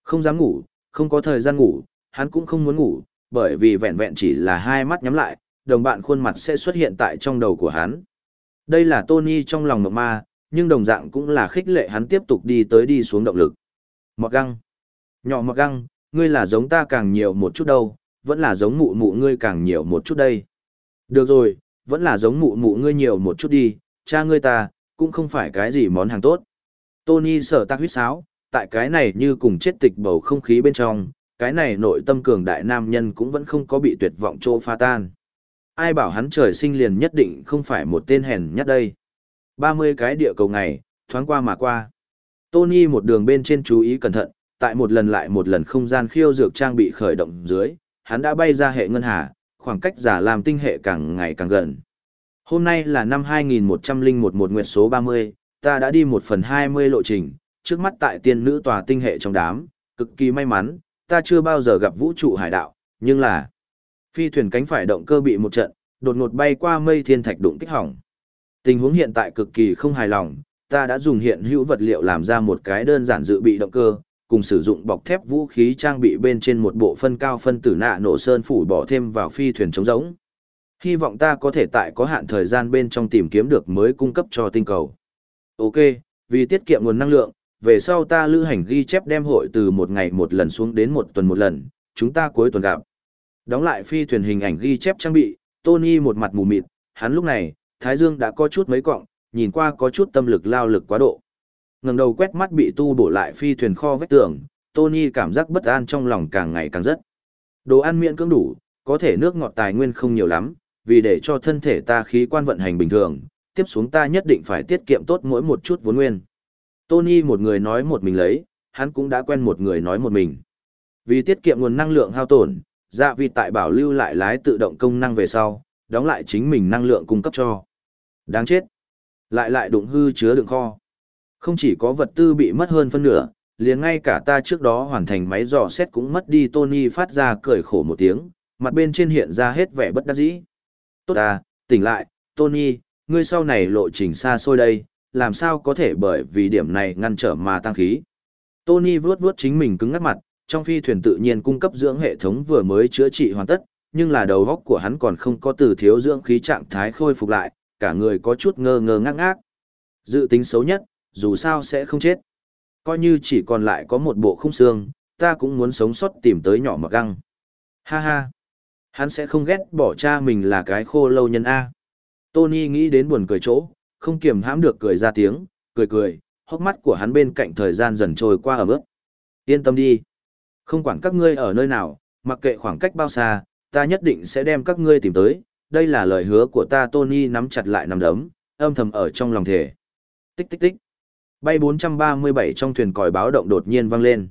Không dám ngủ, không có thời gian ngủ, hắn cũng không muốn ngủ, bởi vì vẹn vẹn chỉ là hai mắt nhắm lại, đồng bạn khuôn mặt sẽ xuất hiện tại trong đầu của hắn. Đây là Tony trong lòng mộng ma, nhưng đồng dạng cũng là khích lệ hắn tiếp tục đi tới đi xuống động lực. Mọt găng. Nhỏ mọt găng, ngươi là giống ta càng nhiều một chút đâu, vẫn là giống mụ mụ ngươi càng nhiều một chút đây. Được rồi, vẫn là giống mụ mụ ngươi nhiều một chút đi, cha ngươi ta, cũng không phải cái gì món hàng tốt. Tony sở tác huyết sáo, tại cái này như cùng chết tịch bầu không khí bên trong, cái này nội tâm cường đại nam nhân cũng vẫn không có bị tuyệt vọng trô pha tan. Ai bảo hắn trời sinh liền nhất định không phải một tên hèn nhất đây. 30 cái địa cầu ngày, thoáng qua mà qua. Tony một đường bên trên chú ý cẩn thận, tại một lần lại một lần không gian khiêu dược trang bị khởi động dưới, hắn đã bay ra hệ ngân hà, khoảng cách giả làm tinh hệ càng ngày càng gần. Hôm nay là năm 2101 một nguyệt số 30, ta đã đi một phần 20 lộ trình, trước mắt tại tiên nữ tòa tinh hệ trong đám, cực kỳ may mắn, ta chưa bao giờ gặp vũ trụ hải đạo, nhưng là phi thuyền cánh phải động cơ bị một trận, đột ngột bay qua mây thiên thạch đụng kích hỏng. Tình huống hiện tại cực kỳ không hài lòng, ta đã dùng hiện hữu vật liệu làm ra một cái đơn giản dự bị động cơ, cùng sử dụng bọc thép vũ khí trang bị bên trên một bộ phân cao phân tử nạ nổ sơn phủ bỏ thêm vào phi thuyền chống giống. Hy vọng ta có thể tại có hạn thời gian bên trong tìm kiếm được mới cung cấp cho tinh cầu. Ok, vì tiết kiệm nguồn năng lượng, về sau ta lưu hành ghi chép đem hội từ một ngày một lần xuống đến một tuần một lần, chúng ta cuối tuần gặp. Đóng lại phi thuyền hình ảnh ghi chép trang bị, Tony một mặt mù mịt, hắn lúc này, Thái Dương đã có chút mấy cọng, nhìn qua có chút tâm lực lao lực quá độ. Ngẩng đầu quét mắt bị tu bổ lại phi thuyền kho vách tường, Tony cảm giác bất an trong lòng càng ngày càng rất. Đồ ăn miễn cưỡng đủ, có thể nước ngọt tài nguyên không nhiều lắm, vì để cho thân thể ta khí quan vận hành bình thường, tiếp xuống ta nhất định phải tiết kiệm tốt mỗi một chút vốn nguyên. Tony một người nói một mình lấy, hắn cũng đã quen một người nói một mình. Vì tiết kiệm nguồn năng lượng hao tổn, dạ vị tại bảo lưu lại lái tự động công năng về sau, đóng lại chính mình năng lượng cung cấp cho. Đáng chết. Lại lại đụng hư chứa đựng kho. Không chỉ có vật tư bị mất hơn phân nửa, liền ngay cả ta trước đó hoàn thành máy dò xét cũng mất đi Tony phát ra cười khổ một tiếng, mặt bên trên hiện ra hết vẻ bất đắc dĩ. Tốt à, tỉnh lại, Tony, ngươi sau này lộ trình xa xôi đây, làm sao có thể bởi vì điểm này ngăn trở mà tăng khí. Tony vuốt vuốt chính mình cứng ngắt mặt, trong phi thuyền tự nhiên cung cấp dưỡng hệ thống vừa mới chữa trị hoàn tất, nhưng là đầu góc của hắn còn không có từ thiếu dưỡng khí trạng thái khôi phục lại, cả người có chút ngơ ngơ ngác ngác. Dự tính xấu nhất, dù sao sẽ không chết. Coi như chỉ còn lại có một bộ khung xương, ta cũng muốn sống sót tìm tới nhỏ mặc găng. Ha ha. Hắn sẽ không ghét bỏ cha mình là cái khô lâu nhân A. Tony nghĩ đến buồn cười chỗ, không kiềm hãm được cười ra tiếng, cười cười, hốc mắt của hắn bên cạnh thời gian dần trôi qua ở bước. Yên tâm đi. Không quản các ngươi ở nơi nào, mặc kệ khoảng cách bao xa, ta nhất định sẽ đem các ngươi tìm tới. Đây là lời hứa của ta Tony nắm chặt lại nắm đấm, âm thầm ở trong lòng thể. Tích tích tích. Bay 437 trong thuyền còi báo động đột nhiên vang lên.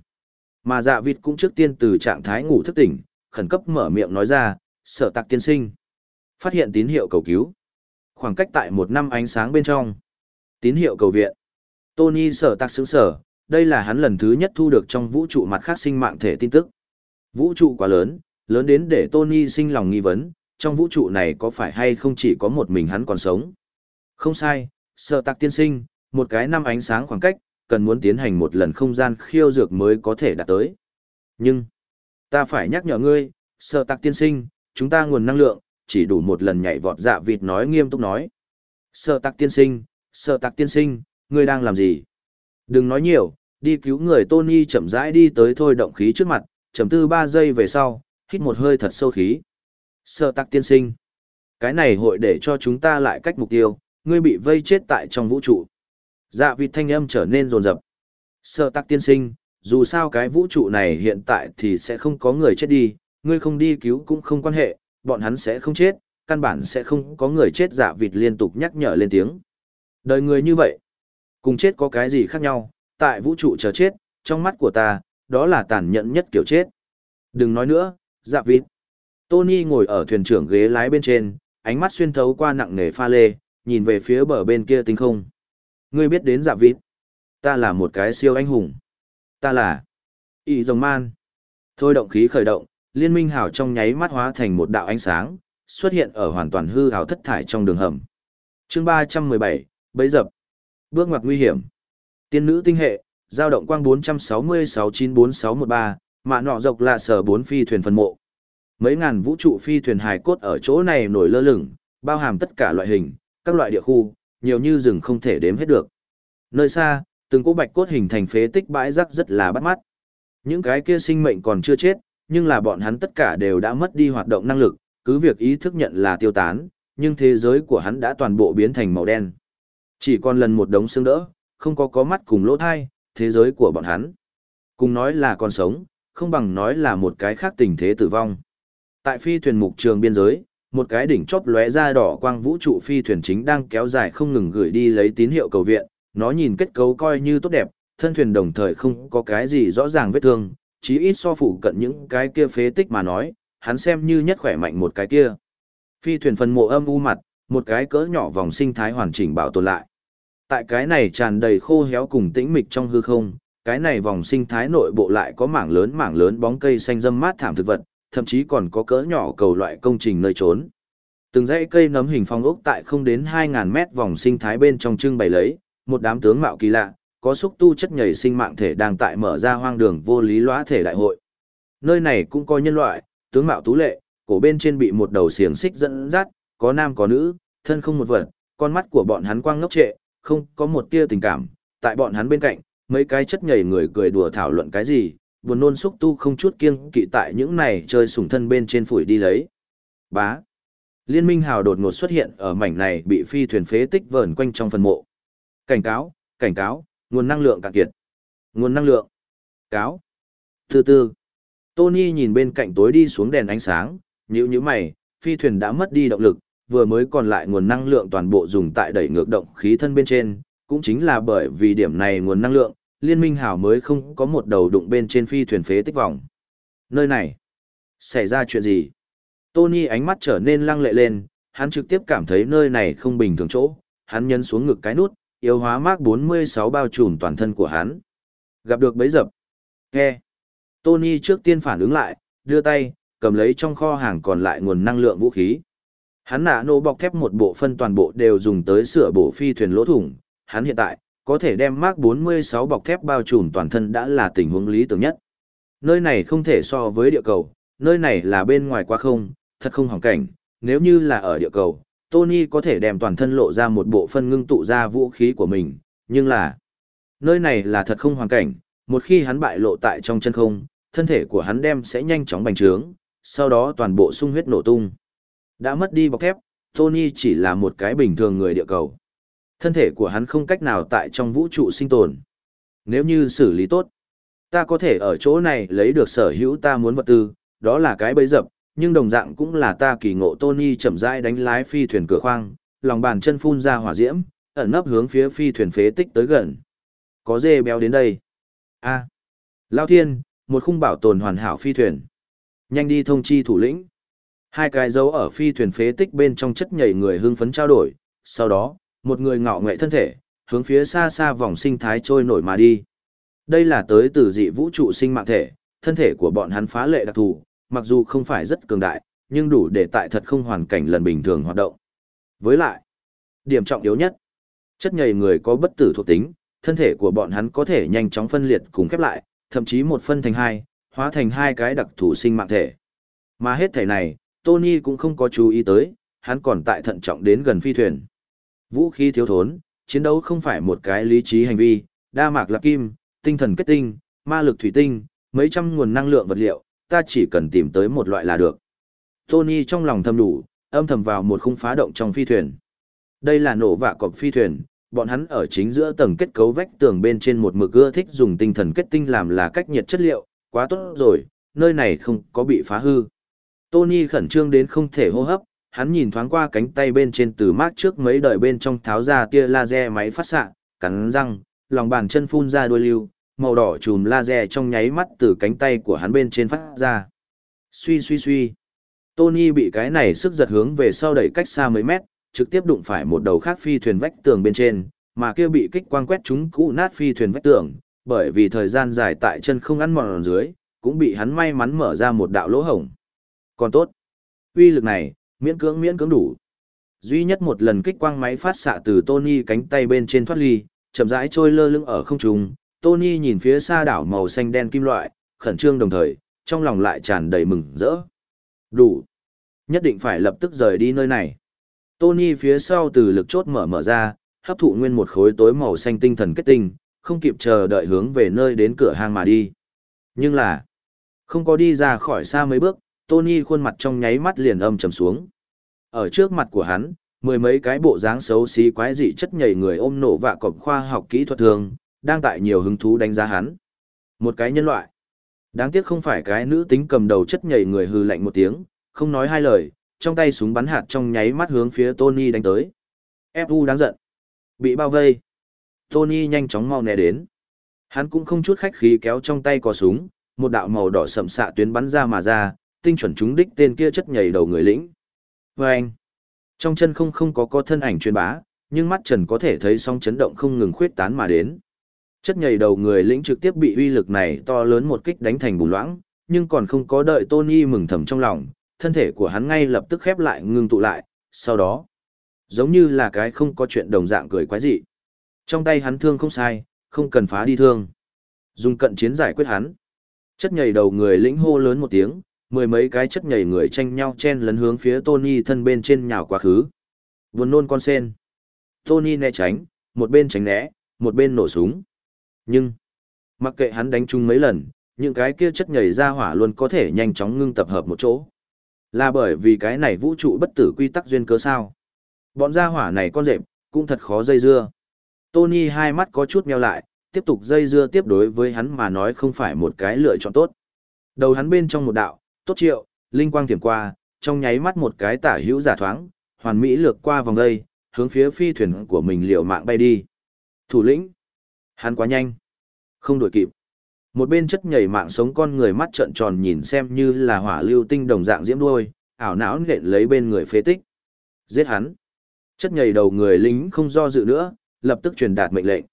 Mà dạ vịt cũng trước tiên từ trạng thái ngủ thức tỉnh, khẩn cấp mở miệng nói ra, sở tạc tiên sinh. Phát hiện tín hiệu cầu cứu. Khoảng cách tại một năm ánh sáng bên trong. Tín hiệu cầu viện. Tony sở tạc sững sở, đây là hắn lần thứ nhất thu được trong vũ trụ mặt khác sinh mạng thể tin tức. Vũ trụ quá lớn, lớn đến để Tony sinh lòng nghi vấn, trong vũ trụ này có phải hay không chỉ có một mình hắn còn sống. Không sai, sở tạc tiên sinh, một cái năm ánh sáng khoảng cách, cần muốn tiến hành một lần không gian khiêu dược mới có thể đạt tới. Nhưng, ta phải nhắc nhở ngươi, sở tạc tiên sinh, chúng ta nguồn năng lượng, chỉ đủ một lần nhảy vọt dạ vịt nói nghiêm túc nói. sợ tạc tiên sinh, sợ tạc tiên sinh, ngươi đang làm gì? Đừng nói nhiều, đi cứu người Tony chậm rãi đi tới thôi động khí trước mặt, chậm tư 3 giây về sau, hít một hơi thật sâu khí. sợ tạc tiên sinh, cái này hội để cho chúng ta lại cách mục tiêu, ngươi bị vây chết tại trong vũ trụ. Dạ vịt thanh âm trở nên rồn rập. sợ tạc tiên sinh, dù sao cái vũ trụ này hiện tại thì sẽ không có người chết đi, ngươi không đi cứu cũng không quan hệ, bọn hắn sẽ không chết, căn bản sẽ không có người chết dạ vịt liên tục nhắc nhở lên tiếng. Đời người như vậy, cùng chết có cái gì khác nhau, tại vũ trụ chờ chết, trong mắt của ta, đó là tàn nhẫn nhất kiểu chết. Đừng nói nữa, dạ vịt. Tony ngồi ở thuyền trưởng ghế lái bên trên, ánh mắt xuyên thấu qua nặng nề pha lê, nhìn về phía bờ bên kia tinh không. Ngươi biết đến dạ vịt. Ta là một cái siêu anh hùng. Ta là... Y rồng man. Thôi động khí khởi động, liên minh hào trong nháy mắt hóa thành một đạo ánh sáng, xuất hiện ở hoàn toàn hư hào thất thải trong đường hầm. chương 317, bấy dập. Bước ngoặt nguy hiểm. Tiên nữ tinh hệ, giao động quang 466-94613, mạ nọ dọc là sở bốn phi thuyền phân mộ. Mấy ngàn vũ trụ phi thuyền hài cốt ở chỗ này nổi lơ lửng, bao hàm tất cả loại hình, các loại địa khu, nhiều như rừng không thể đếm hết được. Nơi xa, từng cỗ bạch cốt hình thành phế tích bãi rác rất là bắt mắt. Những cái kia sinh mệnh còn chưa chết, nhưng là bọn hắn tất cả đều đã mất đi hoạt động năng lực, cứ việc ý thức nhận là tiêu tán, nhưng thế giới của hắn đã toàn bộ biến thành màu đen. Chỉ còn lần một đống xương đỡ, không có có mắt cùng lỗ thai, thế giới của bọn hắn. Cùng nói là còn sống, không bằng nói là một cái khác tình thế tử vong. Tại phi thuyền mục trường biên giới, một cái đỉnh chóp lóe ra đỏ quang vũ trụ phi thuyền chính đang kéo dài không ngừng gửi đi lấy tín hiệu cầu viện, nó nhìn kết cấu coi như tốt đẹp, thân thuyền đồng thời không có cái gì rõ ràng vết thương, chí ít so phụ cận những cái kia phế tích mà nói, hắn xem như nhất khỏe mạnh một cái kia. Phi thuyền phần mộ âm u mặt, một cái cỡ nhỏ vòng sinh thái hoàn chỉnh bảo tồn lại. Tại cái này tràn đầy khô héo cùng tĩnh mịch trong hư không, cái này vòng sinh thái nội bộ lại có mảng lớn mảng lớn bóng cây xanh râm mát thảm thực vật, thậm chí còn có cỡ nhỏ cầu loại công trình nơi trốn. Từng dãy cây nấm hình phong ốc tại không đến 2.000 mét vòng sinh thái bên trong trưng bày lấy, một đám tướng mạo kỳ lạ, có xúc tu chất nhảy sinh mạng thể đang tại mở ra hoang đường vô lý lõa thể đại hội. Nơi này cũng có nhân loại, tướng mạo tú lệ, cổ bên trên bị một đầu xiềng xích dẫn dắt, có nam có nữ, thân không một vật, con mắt của bọn hắn quang ngốc trệ, không có một tia tình cảm, tại bọn hắn bên cạnh, mấy cái chất nhảy người cười đùa thảo luận cái gì, buồn nôn xúc tu không chút kiêng kỵ tại những này chơi sủng thân bên trên phủi đi lấy. Bá. Liên minh hào đột ngột xuất hiện ở mảnh này bị phi thuyền phế tích vờn quanh trong phần mộ. Cảnh cáo, cảnh cáo, nguồn năng lượng cạn kiệt. Nguồn năng lượng. Cáo. Từ từ. Tony nhìn bên cạnh tối đi xuống đèn ánh sáng, nhíu nhíu mày, phi thuyền đã mất đi động lực, vừa mới còn lại nguồn năng lượng toàn bộ dùng tại đẩy ngược động khí thân bên trên, cũng chính là bởi vì điểm này nguồn năng lượng, liên minh hảo mới không có một đầu đụng bên trên phi thuyền phế tích vòng. Nơi này, xảy ra chuyện gì? Tony ánh mắt trở nên lăng lệ lên, hắn trực tiếp cảm thấy nơi này không bình thường chỗ, hắn nhấn xuống ngực cái nút, yếu hóa mác 46 bao trùm toàn thân của hắn. Gặp được bấy dập. khe. Tony trước tiên phản ứng lại, đưa tay, cầm lấy trong kho hàng còn lại nguồn năng lượng vũ khí. Hắn nạ nổ bọc thép một bộ phân toàn bộ đều dùng tới sửa bộ phi thuyền lỗ thủng. Hắn hiện tại, có thể đem Mark 46 bọc thép bao trùm toàn thân đã là tình huống lý tưởng nhất. Nơi này không thể so với địa cầu, nơi này là bên ngoài quá không, thật không hoàn cảnh, nếu như là ở địa cầu, Tony có thể đem toàn thân lộ ra một bộ phân ngưng tụ ra vũ khí của mình, nhưng là, nơi này là thật không hoàn cảnh, một khi hắn bại lộ tại trong chân không, thân thể của hắn đem sẽ nhanh chóng bành trướng, sau đó toàn bộ sung huyết nổ tung. Đã mất đi bọc thép, Tony chỉ là một cái bình thường người địa cầu. Thân thể của hắn không cách nào tại trong vũ trụ sinh tồn. Nếu như xử lý tốt, ta có thể ở chỗ này lấy được sở hữu ta muốn vật tư, đó là cái bấy dập, nhưng đồng dạng cũng là ta kỳ ngộ Tony chậm rãi đánh lái phi thuyền cửa khoang, lòng bàn chân phun ra hỏa diễm, ẩn nấp hướng phía phi thuyền phế tích tới gần. Có dê béo đến đây. A. À. Lao thiên, một khung bảo tồn hoàn hảo phi thuyền. Nhanh đi thông chi thủ lĩnh. Hai cái dấu ở phi thuyền phế tích bên trong chất nhảy người hưng phấn trao đổi, sau đó, một người ngọ nghệ thân thể, hướng phía xa xa vòng sinh thái trôi nổi mà đi. Đây là tới từ dị vũ trụ sinh mạng thể, thân thể của bọn hắn phá lệ đặc thù, mặc dù không phải rất cường đại, nhưng đủ để tại thật không hoàn cảnh lần bình thường hoạt động. Với lại, điểm trọng yếu nhất, chất nhầy người có bất tử thuộc tính, thân thể của bọn hắn có thể nhanh chóng phân liệt cùng khép lại, thậm chí một phân thành hai, hóa thành hai cái đặc thù sinh mạng thể. Mà hết thể này, Tony cũng không có chú ý tới, hắn còn tại thận trọng đến gần phi thuyền. Vũ khí thiếu thốn, chiến đấu không phải một cái lý trí hành vi, đa mạc lạc kim, tinh thần kết tinh, ma lực thủy tinh, mấy trăm nguồn năng lượng vật liệu, ta chỉ cần tìm tới một loại là được. Tony trong lòng thầm đủ, âm thầm vào một khung phá động trong phi thuyền. Đây là nổ vạ cọp phi thuyền, bọn hắn ở chính giữa tầng kết cấu vách tường bên trên một mực ưa thích dùng tinh thần kết tinh làm là cách nhiệt chất liệu, quá tốt rồi, nơi này không có bị phá hư. Tony khẩn trương đến không thể hô hấp, hắn nhìn thoáng qua cánh tay bên trên từ mát trước mấy đời bên trong tháo ra tia laser máy phát xạ, cắn răng, lòng bàn chân phun ra đuôi lưu, màu đỏ chùm laser trong nháy mắt từ cánh tay của hắn bên trên phát ra. Suy suy suy. Tony bị cái này sức giật hướng về sau đẩy cách xa mấy mét, trực tiếp đụng phải một đầu khác phi thuyền vách tường bên trên, mà kia bị kích quang quét chúng cũ nát phi thuyền vách tường, bởi vì thời gian dài tại chân không ăn mòn dưới, cũng bị hắn may mắn mở ra một đạo lỗ hổng. Còn tốt, uy lực này, miễn cưỡng miễn cưỡng đủ. Duy nhất một lần kích quang máy phát xạ từ Tony cánh tay bên trên thoát ly, chậm rãi trôi lơ lửng ở không trung, Tony nhìn phía xa đảo màu xanh đen kim loại, khẩn trương đồng thời, trong lòng lại tràn đầy mừng rỡ. Đủ. Nhất định phải lập tức rời đi nơi này. Tony phía sau từ lực chốt mở mở ra, hấp thụ nguyên một khối tối màu xanh tinh thần kết tinh, không kịp chờ đợi hướng về nơi đến cửa hàng mà đi. Nhưng là, không có đi ra khỏi xa mấy bước, Tony khuôn mặt trong nháy mắt liền âm trầm xuống. Ở trước mặt của hắn, mười mấy cái bộ dáng xấu xí quái dị chất nhảy người ôm nổ vạ cọp khoa học kỹ thuật thường, đang tại nhiều hứng thú đánh giá hắn. Một cái nhân loại. Đáng tiếc không phải cái nữ tính cầm đầu chất nhảy người hư lạnh một tiếng, không nói hai lời, trong tay súng bắn hạt trong nháy mắt hướng phía Tony đánh tới. Fu đáng giận. Bị bao vây. Tony nhanh chóng mau né đến. Hắn cũng không chút khách khí kéo trong tay cò súng, một đạo màu đỏ sậm xạ tuyến bắn ra mà ra, tinh chuẩn trúng đích tên kia chất nhảy đầu người lĩnh. Và anh, trong chân không không có có thân ảnh truyền bá, nhưng mắt trần có thể thấy song chấn động không ngừng khuyết tán mà đến. Chất nhảy đầu người lĩnh trực tiếp bị uy lực này to lớn một kích đánh thành bùn loãng, nhưng còn không có đợi Tony mừng thầm trong lòng, thân thể của hắn ngay lập tức khép lại ngưng tụ lại, sau đó, giống như là cái không có chuyện đồng dạng cười quái dị. Trong tay hắn thương không sai, không cần phá đi thương. Dùng cận chiến giải quyết hắn. Chất nhảy đầu người lĩnh hô lớn một tiếng, mười mấy cái chất nhảy người tranh nhau chen lấn hướng phía Tony thân bên trên nhào quá khứ. Buồn nôn con sen. Tony né tránh, một bên tránh né, một bên nổ súng. Nhưng, mặc kệ hắn đánh chung mấy lần, những cái kia chất nhảy ra hỏa luôn có thể nhanh chóng ngưng tập hợp một chỗ. Là bởi vì cái này vũ trụ bất tử quy tắc duyên cớ sao. Bọn gia hỏa này con rệp, cũng thật khó dây dưa. Tony hai mắt có chút meo lại, tiếp tục dây dưa tiếp đối với hắn mà nói không phải một cái lựa chọn tốt. Đầu hắn bên trong một đạo, tốt triệu, linh quang tiềm qua, trong nháy mắt một cái tả hữu giả thoáng, hoàn mỹ lược qua vòng dây, hướng phía phi thuyền của mình liều mạng bay đi. Thủ lĩnh, hắn quá nhanh, không đuổi kịp. Một bên chất nhảy mạng sống con người mắt trợn tròn nhìn xem như là hỏa lưu tinh đồng dạng diễm đuôi, ảo não nện lấy bên người phế tích. Giết hắn. Chất nhảy đầu người lính không do dự nữa, lập tức truyền đạt mệnh lệnh.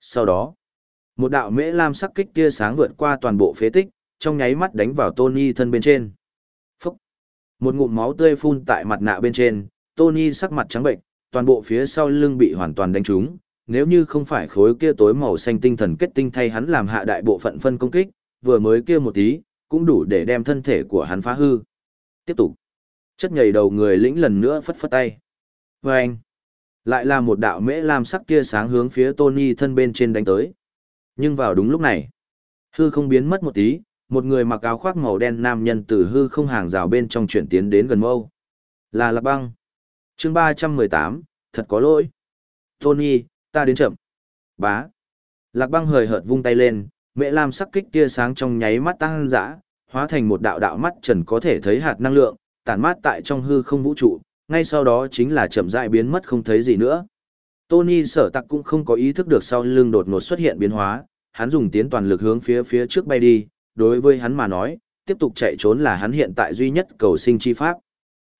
Sau đó, một đạo mễ lam sắc kích tia sáng vượt qua toàn bộ phế tích, trong nháy mắt đánh vào Tony thân bên trên. Phúc! Một ngụm máu tươi phun tại mặt nạ bên trên, Tony sắc mặt trắng bệnh, toàn bộ phía sau lưng bị hoàn toàn đánh trúng. Nếu như không phải khối kia tối màu xanh tinh thần kết tinh thay hắn làm hạ đại bộ phận phân công kích, vừa mới kia một tí, cũng đủ để đem thân thể của hắn phá hư. Tiếp tục. Chất nhảy đầu người lĩnh lần nữa phất phất tay. Và anh. Lại là một đạo mễ lam sắc kia sáng hướng phía Tony thân bên trên đánh tới. Nhưng vào đúng lúc này, hư không biến mất một tí, một người mặc áo khoác màu đen nam nhân từ hư không hàng rào bên trong chuyển tiến đến gần mâu. Là Lạc Băng. chương ba trăm mười tám thật có lỗi. Tony, ta đến chậm. Bá. Lạc Băng hời hợt vung tay lên, mẹ lam sắc kích tia sáng trong nháy mắt tăng dã, hóa thành một đạo đạo mắt trần có thể thấy hạt năng lượng, tản mát tại trong hư không vũ trụ, ngay sau đó chính là chậm rãi biến mất không thấy gì nữa. Tony sở tặc cũng không có ý thức được sau lưng đột ngột xuất hiện biến hóa, hắn dùng tiến toàn lực hướng phía phía trước bay đi, đối với hắn mà nói, tiếp tục chạy trốn là hắn hiện tại duy nhất cầu sinh chi pháp.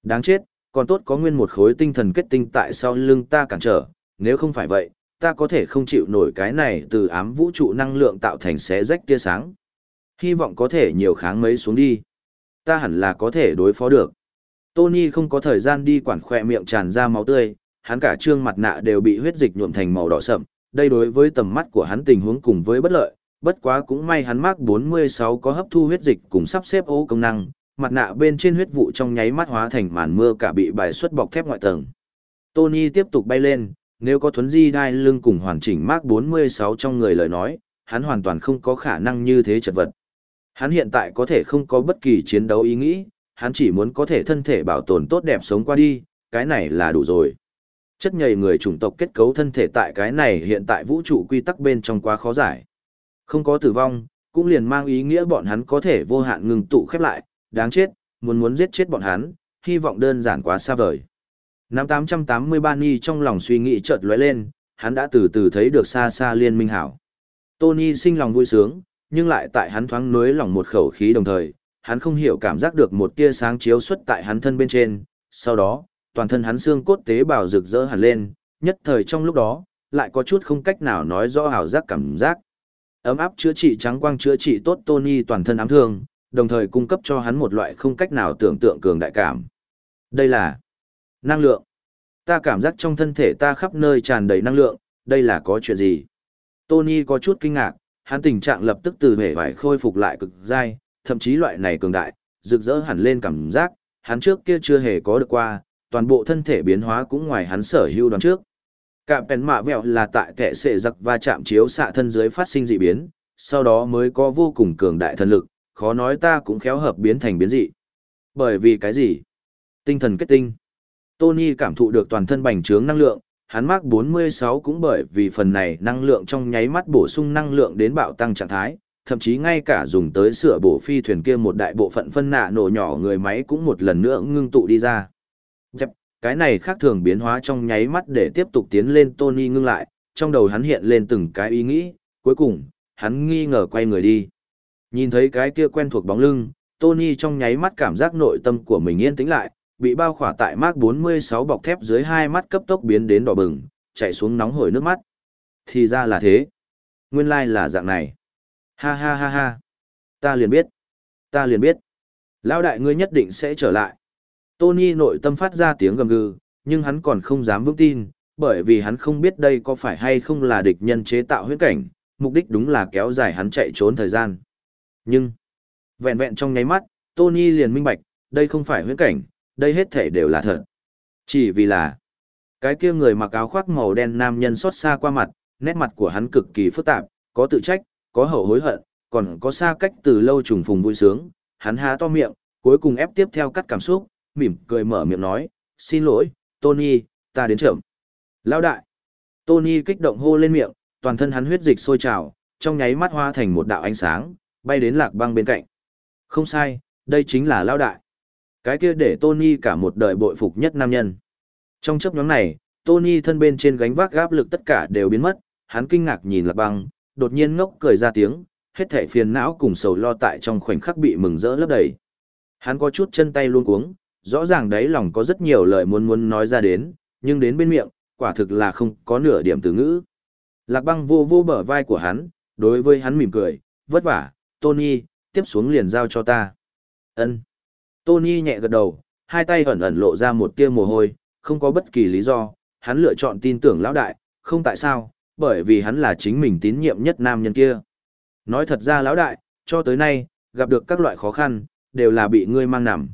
Đáng chết, còn tốt có nguyên một khối tinh thần kết tinh tại sau lưng ta cản trở, nếu không phải vậy, ta có thể không chịu nổi cái này từ ám vũ trụ năng lượng tạo thành xé rách tia sáng. Hy vọng có thể nhiều kháng mấy xuống đi. Ta hẳn là có thể đối phó được. Tony không có thời gian đi quản khỏe miệng tràn ra máu tươi, hắn cả trương mặt nạ đều bị huyết dịch nhuộm thành màu đỏ sậm, đây đối với tầm mắt của hắn tình huống cùng với bất lợi, bất quá cũng may hắn mắc 46 có hấp thu huyết dịch cùng sắp xếp ô công năng, mặt nạ bên trên huyết vụ trong nháy mắt hóa thành màn mưa cả bị bài xuất bọc thép ngoại tầng. Tony tiếp tục bay lên, nếu có thuấn di đai lưng cùng hoàn chỉnh mắc 46 trong người lời nói, hắn hoàn toàn không có khả năng như thế chật vật. Hắn hiện tại có thể không có bất kỳ chiến đấu ý nghĩ, hắn chỉ muốn có thể thân thể bảo tồn tốt đẹp sống qua đi, cái này là đủ rồi. Chất nhầy người chủng tộc kết cấu thân thể tại cái này hiện tại vũ trụ quy tắc bên trong quá khó giải. Không có tử vong, cũng liền mang ý nghĩa bọn hắn có thể vô hạn ngừng tụ khép lại, đáng chết, muốn muốn giết chết bọn hắn, hy vọng đơn giản quá xa vời. Năm 883 Ni trong lòng suy nghĩ chợt lóe lên, hắn đã từ từ thấy được xa xa liên minh hảo. Tony sinh lòng vui sướng, nhưng lại tại hắn thoáng nuối lòng một khẩu khí đồng thời, hắn không hiểu cảm giác được một tia sáng chiếu xuất tại hắn thân bên trên, sau đó, toàn thân hắn xương cốt tế bào rực rỡ hẳn lên, nhất thời trong lúc đó, lại có chút không cách nào nói rõ hào giác cảm giác. Ấm áp chữa trị trắng quang chữa trị tốt Tony toàn thân ám thương, đồng thời cung cấp cho hắn một loại không cách nào tưởng tượng cường đại cảm. Đây là năng lượng. Ta cảm giác trong thân thể ta khắp nơi tràn đầy năng lượng, đây là có chuyện gì? Tony có chút kinh ngạc, hắn tình trạng lập tức từ vẻ vải khôi phục lại cực dai, thậm chí loại này cường đại, rực rỡ hẳn lên cảm giác, hắn trước kia chưa hề có được qua, toàn bộ thân thể biến hóa cũng ngoài hắn sở hữu đoán trước. Cạm bèn mạ vẹo là tại kẻ sệ giặc và chạm chiếu xạ thân dưới phát sinh dị biến, sau đó mới có vô cùng cường đại thần lực, khó nói ta cũng khéo hợp biến thành biến dị. Bởi vì cái gì? Tinh thần kết tinh. Tony cảm thụ được toàn thân bành trướng năng lượng, hắn mắc 46 cũng bởi vì phần này năng lượng trong nháy mắt bổ sung năng lượng đến bạo tăng trạng thái, thậm chí ngay cả dùng tới sửa bổ phi thuyền kia một đại bộ phận phân nạ nổ nhỏ người máy cũng một lần nữa ngưng tụ đi ra. Dẹp, cái này khác thường biến hóa trong nháy mắt để tiếp tục tiến lên Tony ngưng lại, trong đầu hắn hiện lên từng cái ý nghĩ, cuối cùng, hắn nghi ngờ quay người đi. Nhìn thấy cái kia quen thuộc bóng lưng, Tony trong nháy mắt cảm giác nội tâm của mình yên tĩnh lại, bị bao khỏa tại mác 46 bọc thép dưới hai mắt cấp tốc biến đến đỏ bừng, chạy xuống nóng hổi nước mắt. Thì ra là thế. Nguyên lai like là dạng này. Ha ha ha ha. Ta liền biết. Ta liền biết. Lão đại ngươi nhất định sẽ trở lại. Tony nội tâm phát ra tiếng gầm gừ, nhưng hắn còn không dám vững tin, bởi vì hắn không biết đây có phải hay không là địch nhân chế tạo huyết cảnh, mục đích đúng là kéo dài hắn chạy trốn thời gian. Nhưng, vẹn vẹn trong nháy mắt, Tony liền minh bạch, đây không phải huyết cảnh, đây hết thể đều là thật. Chỉ vì là, cái kia người mặc áo khoác màu đen nam nhân xót xa qua mặt, nét mặt của hắn cực kỳ phức tạp, có tự trách, có hậu hối hận, còn có xa cách từ lâu trùng phùng vui sướng, hắn há to miệng, cuối cùng ép tiếp theo cắt cảm xúc, mỉm cười mở miệng nói, xin lỗi, Tony, ta đến trưởng. Lão đại. Tony kích động hô lên miệng, toàn thân hắn huyết dịch sôi trào, trong nháy mắt hoa thành một đạo ánh sáng, bay đến lạc băng bên cạnh. Không sai, đây chính là lão đại. Cái kia để Tony cả một đời bội phục nhất nam nhân. Trong chấp nhóm này, Tony thân bên trên gánh vác gáp lực tất cả đều biến mất, hắn kinh ngạc nhìn lạc băng, đột nhiên ngốc cười ra tiếng, hết thảy phiền não cùng sầu lo tại trong khoảnh khắc bị mừng rỡ lấp đầy. Hắn có chút chân tay luôn cuống, rõ ràng đấy lòng có rất nhiều lời muốn muốn nói ra đến, nhưng đến bên miệng, quả thực là không có nửa điểm từ ngữ. Lạc băng vô vô bờ vai của hắn, đối với hắn mỉm cười, vất vả, Tony, tiếp xuống liền giao cho ta. Ân. Tony nhẹ gật đầu, hai tay ẩn ẩn lộ ra một tia mồ hôi, không có bất kỳ lý do, hắn lựa chọn tin tưởng lão đại, không tại sao, bởi vì hắn là chính mình tín nhiệm nhất nam nhân kia. Nói thật ra lão đại, cho tới nay, gặp được các loại khó khăn, đều là bị ngươi mang nằm.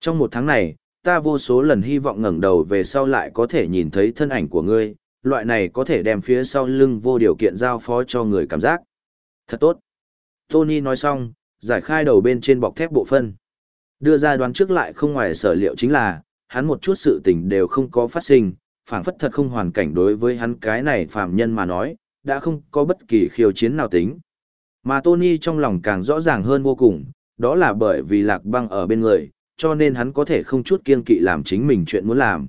Trong một tháng này, ta vô số lần hy vọng ngẩng đầu về sau lại có thể nhìn thấy thân ảnh của ngươi, loại này có thể đem phía sau lưng vô điều kiện giao phó cho người cảm giác. Thật tốt. Tony nói xong, giải khai đầu bên trên bọc thép bộ phân. Đưa ra đoán trước lại không ngoài sở liệu chính là, hắn một chút sự tình đều không có phát sinh, phảng phất thật không hoàn cảnh đối với hắn cái này phàm nhân mà nói, đã không có bất kỳ khiêu chiến nào tính. Mà Tony trong lòng càng rõ ràng hơn vô cùng, đó là bởi vì lạc băng ở bên người, cho nên hắn có thể không chút kiên kỵ làm chính mình chuyện muốn làm.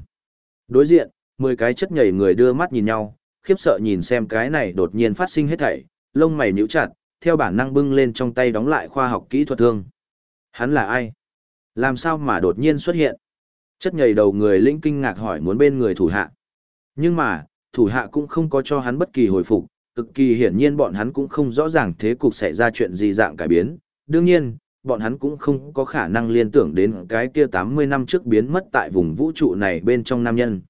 Đối diện, 10 cái chất nhảy người đưa mắt nhìn nhau, khiếp sợ nhìn xem cái này đột nhiên phát sinh hết thảy, lông mày nhíu chặt, theo bản năng bưng lên trong tay đóng lại khoa học kỹ thuật thương. Hắn là ai? Làm sao mà đột nhiên xuất hiện? Chất nhảy đầu người linh kinh ngạc hỏi muốn bên người thủ hạ. Nhưng mà, thủ hạ cũng không có cho hắn bất kỳ hồi phục, cực kỳ hiển nhiên bọn hắn cũng không rõ ràng thế cục xảy ra chuyện gì dạng cải biến. Đương nhiên, bọn hắn cũng không có khả năng liên tưởng đến cái kia 80 năm trước biến mất tại vùng vũ trụ này bên trong nam nhân.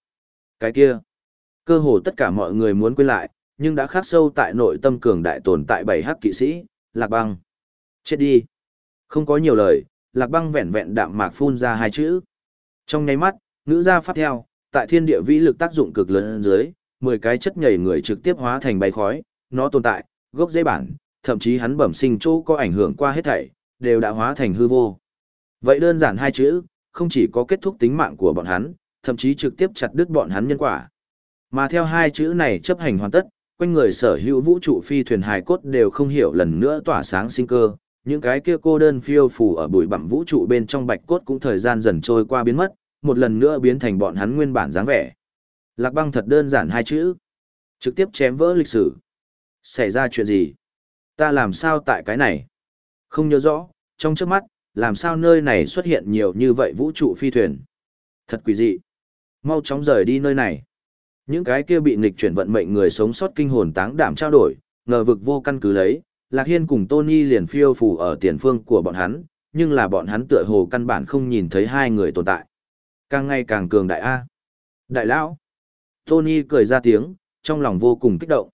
Cái kia, cơ hồ tất cả mọi người muốn quên lại, nhưng đã khắc sâu tại nội tâm cường đại tồn tại bảy hắc kỵ sĩ, Lạc Băng. Chết đi. Không có nhiều lời, Lạc Băng vẹn vẹn đạm mạc phun ra hai chữ. Trong nháy mắt, ngữ gia phát theo, tại thiên địa vĩ lực tác dụng cực lớn dưới, 10 cái chất nhảy người trực tiếp hóa thành bay khói, nó tồn tại, gốc dễ bản, thậm chí hắn bẩm sinh chỗ có ảnh hưởng qua hết thảy, đều đã hóa thành hư vô. Vậy đơn giản hai chữ, không chỉ có kết thúc tính mạng của bọn hắn, thậm chí trực tiếp chặt đứt bọn hắn nhân quả. Mà theo hai chữ này chấp hành hoàn tất, quanh người sở hữu vũ trụ phi thuyền hài cốt đều không hiểu lần nữa tỏa sáng sinh cơ, những cái kia cô đơn phiêu phù ở bụi bặm vũ trụ bên trong bạch cốt cũng thời gian dần trôi qua biến mất, một lần nữa biến thành bọn hắn nguyên bản dáng vẻ. Lạc băng thật đơn giản hai chữ. Trực tiếp chém vỡ lịch sử. Xảy ra chuyện gì? Ta làm sao tại cái này? Không nhớ rõ, trong trước mắt, làm sao nơi này xuất hiện nhiều như vậy vũ trụ phi thuyền? Thật quỷ dị. Mau chóng rời đi nơi này. Những cái kia bị nghịch chuyển vận mệnh người sống sót kinh hồn táng đảm trao đổi, ngờ vực vô căn cứ lấy, Lạc Hiên cùng Tony liền phiêu phù ở tiền phương của bọn hắn, nhưng là bọn hắn tựa hồ căn bản không nhìn thấy hai người tồn tại. Càng ngày càng cường đại A. Đại lão. Tony cười ra tiếng, trong lòng vô cùng kích động.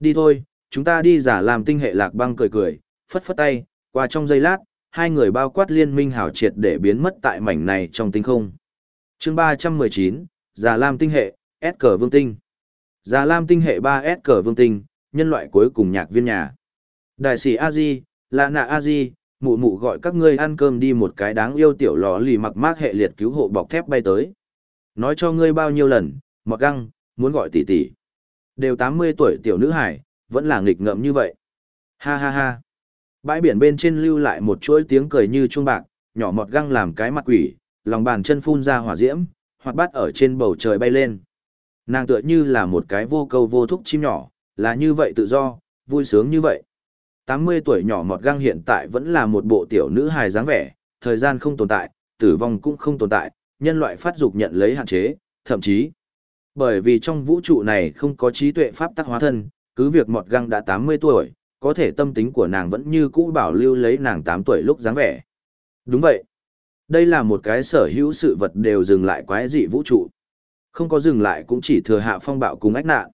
Đi thôi, chúng ta đi giả làm tinh hệ lạc băng cười cười, phất phất tay, qua trong giây lát, hai người bao quát liên minh hảo triệt để biến mất tại mảnh này trong tinh không. chương 319, giả lam tinh hệ, S cờ vương tinh. Giả lam tinh hệ 3 S cờ vương tinh, nhân loại cuối cùng nhạc viên nhà. Đại sĩ A-di, lạ nạ A-di, mụ mụ gọi các ngươi ăn cơm đi một cái đáng yêu tiểu lò lì mặc mát hệ liệt cứu hộ bọc thép bay tới. Nói cho ngươi bao nhiêu lần, mặc găng, muốn gọi tỷ tỷ. Đều 80 tuổi tiểu nữ hải, vẫn là nghịch ngợm như vậy. Ha ha ha. Bãi biển bên trên lưu lại một chuỗi tiếng cười như chuông bạc, nhỏ mọt găng làm cái mặt quỷ, lòng bàn chân phun ra hỏa diễm, hoặc bắt ở trên bầu trời bay lên. Nàng tựa như là một cái vô câu vô thúc chim nhỏ, là như vậy tự do, vui sướng như vậy. 80 tuổi nhỏ mọt găng hiện tại vẫn là một bộ tiểu nữ hài dáng vẻ, thời gian không tồn tại, tử vong cũng không tồn tại, nhân loại phát dục nhận lấy hạn chế, thậm chí bởi vì trong vũ trụ này không có trí tuệ pháp tắc hóa thân, cứ việc mọt găng đã 80 tuổi, có thể tâm tính của nàng vẫn như cũ bảo lưu lấy nàng 8 tuổi lúc dáng vẻ. Đúng vậy. Đây là một cái sở hữu sự vật đều dừng lại quái dị vũ trụ. Không có dừng lại cũng chỉ thừa hạ phong bạo cùng ách nạn.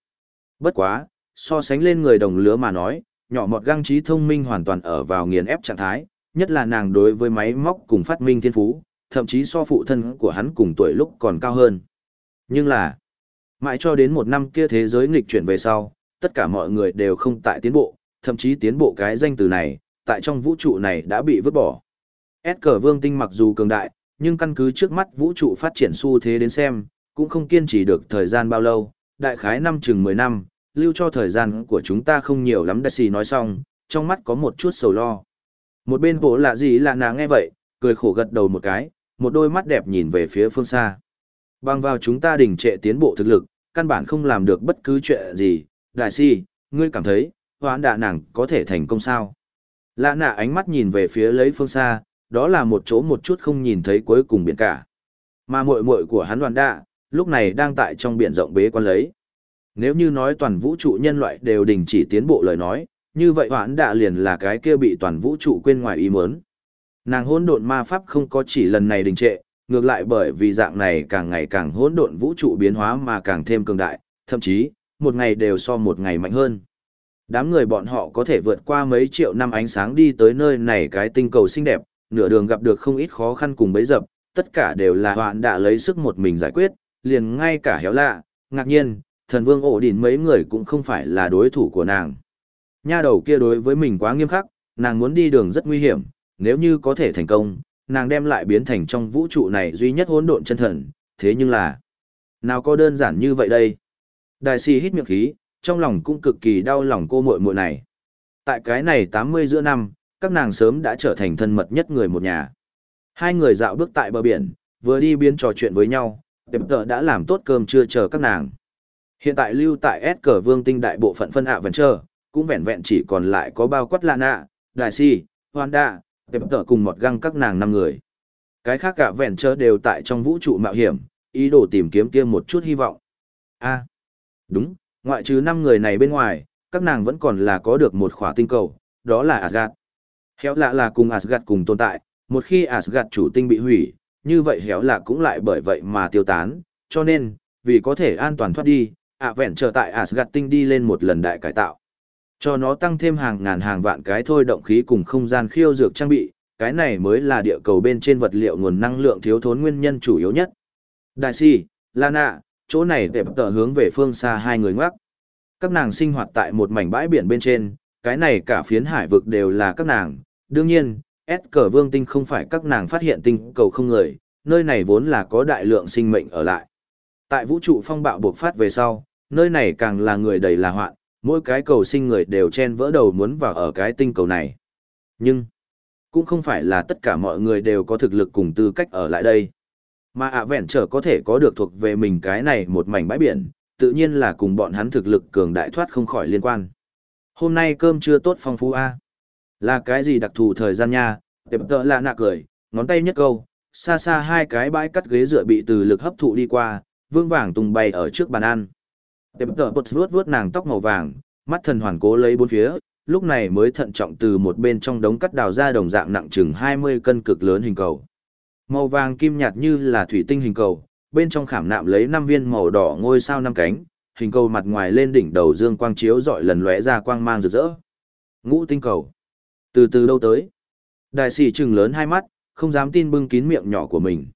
Bất quá, so sánh lên người đồng lứa mà nói, nhỏ mọt găng trí thông minh hoàn toàn ở vào nghiền ép trạng thái, nhất là nàng đối với máy móc cùng phát minh thiên phú, thậm chí so phụ thân của hắn cùng tuổi lúc còn cao hơn. Nhưng là, mãi cho đến một năm kia thế giới nghịch chuyển về sau, tất cả mọi người đều không tại tiến bộ, thậm chí tiến bộ cái danh từ này, tại trong vũ trụ này đã bị vứt bỏ. S cờ vương tinh mặc dù cường đại, nhưng căn cứ trước mắt vũ trụ phát triển xu thế đến xem, cũng không kiên trì được thời gian bao lâu, đại khái năm chừng 10 năm, lưu cho thời gian của chúng ta không nhiều lắm đại xì nói xong, trong mắt có một chút sầu lo. Một bên bộ lạ gì lạ nàng nghe vậy, cười khổ gật đầu một cái, một đôi mắt đẹp nhìn về phía phương xa. Bằng vào chúng ta đỉnh trệ tiến bộ thực lực, căn bản không làm được bất cứ chuyện gì, đại si, ngươi cảm thấy, hoán đạ nàng có thể thành công sao? Lạ nạ ánh mắt nhìn về phía lấy phương xa, đó là một chỗ một chút không nhìn thấy cuối cùng biển cả. Mà muội muội của hắn đoàn đạ, lúc này đang tại trong biển rộng bế quan lấy. Nếu như nói toàn vũ trụ nhân loại đều đình chỉ tiến bộ lời nói, như vậy hoãn đạ liền là cái kia bị toàn vũ trụ quên ngoài ý muốn. Nàng hỗn độn ma pháp không có chỉ lần này đình trệ, ngược lại bởi vì dạng này càng ngày càng hỗn độn vũ trụ biến hóa mà càng thêm cường đại, thậm chí, một ngày đều so một ngày mạnh hơn. Đám người bọn họ có thể vượt qua mấy triệu năm ánh sáng đi tới nơi này cái tinh cầu xinh đẹp, nửa đường gặp được không ít khó khăn cùng bấy dập, tất cả đều là hoạn đã lấy sức một mình giải quyết, liền ngay cả héo lạ, ngạc nhiên, thần vương ổ đỉn mấy người cũng không phải là đối thủ của nàng. Nha đầu kia đối với mình quá nghiêm khắc, nàng muốn đi đường rất nguy hiểm, nếu như có thể thành công, nàng đem lại biến thành trong vũ trụ này duy nhất hỗn độn chân thần, thế nhưng là, nào có đơn giản như vậy đây. Đại sĩ hít miệng khí, trong lòng cũng cực kỳ đau lòng cô muội muội này. Tại cái này 80 giữa năm, các nàng sớm đã trở thành thân mật nhất người một nhà. Hai người dạo bước tại bờ biển, vừa đi biến trò chuyện với nhau, tiệm tờ đã làm tốt cơm trưa chờ các nàng. Hiện tại lưu tại S cờ vương tinh đại bộ phận phân ạ vẫn chờ, cũng vẹn vẹn chỉ còn lại có bao quát lạ nạ, đại si, hoan đạ, tệp tở cùng một găng các nàng năm người. Cái khác cả vẹn chờ đều tại trong vũ trụ mạo hiểm, ý đồ tìm kiếm kia một chút hy vọng. a đúng, ngoại trừ năm người này bên ngoài, các nàng vẫn còn là có được một khỏa tinh cầu, đó là Asgard. Héo lạ là cùng Asgard cùng tồn tại, một khi Asgard chủ tinh bị hủy, như vậy héo lạ cũng lại bởi vậy mà tiêu tán, cho nên, vì có thể an toàn thoát đi, ạ vẹn trở tại Asgard tinh đi lên một lần đại cải tạo. Cho nó tăng thêm hàng ngàn hàng vạn cái thôi động khí cùng không gian khiêu dược trang bị, cái này mới là địa cầu bên trên vật liệu nguồn năng lượng thiếu thốn nguyên nhân chủ yếu nhất. Đại si, Lana, chỗ này đẹp tờ hướng về phương xa hai người ngoắc. Các nàng sinh hoạt tại một mảnh bãi biển bên trên, cái này cả phiến hải vực đều là các nàng. Đương nhiên, S cờ vương tinh không phải các nàng phát hiện tinh cầu không người, nơi này vốn là có đại lượng sinh mệnh ở lại. Tại vũ trụ phong bạo buộc phát về sau, nơi này càng là người đầy là hoạn, mỗi cái cầu sinh người đều chen vỡ đầu muốn vào ở cái tinh cầu này. Nhưng, Cũng không phải là tất cả mọi người đều có thực lực cùng tư cách ở lại đây. Mà ạ vẹn trở có thể có được thuộc về mình cái này một mảnh bãi biển, tự nhiên là cùng bọn hắn thực lực cường đại thoát không khỏi liên quan. Hôm nay cơm chưa tốt phong phú a Là cái gì đặc thù thời gian nha, tiệm tợ là nạ cười, ngón tay nhất câu, xa xa hai cái bãi cắt ghế dựa bị từ lực hấp thụ đi qua, vương vàng tung bay ở trước bàn ăn. Tiệm tờ bột vuốt vuốt nàng tóc màu vàng, mắt thần hoàn cố lấy bốn phía, lúc này mới thận trọng từ một bên trong đống cắt đào ra đồng dạng nặng chừng 20 cân cực lớn hình cầu. Màu vàng kim nhạt như là thủy tinh hình cầu, bên trong khảm nạm lấy năm viên màu đỏ ngôi sao năm cánh, hình cầu mặt ngoài lên đỉnh đầu dương quang chiếu dọi lần lóe ra quang mang rực rỡ. Ngũ tinh cầu. Từ từ đâu tới? Đại sĩ trừng lớn hai mắt, không dám tin bưng kín miệng nhỏ của mình.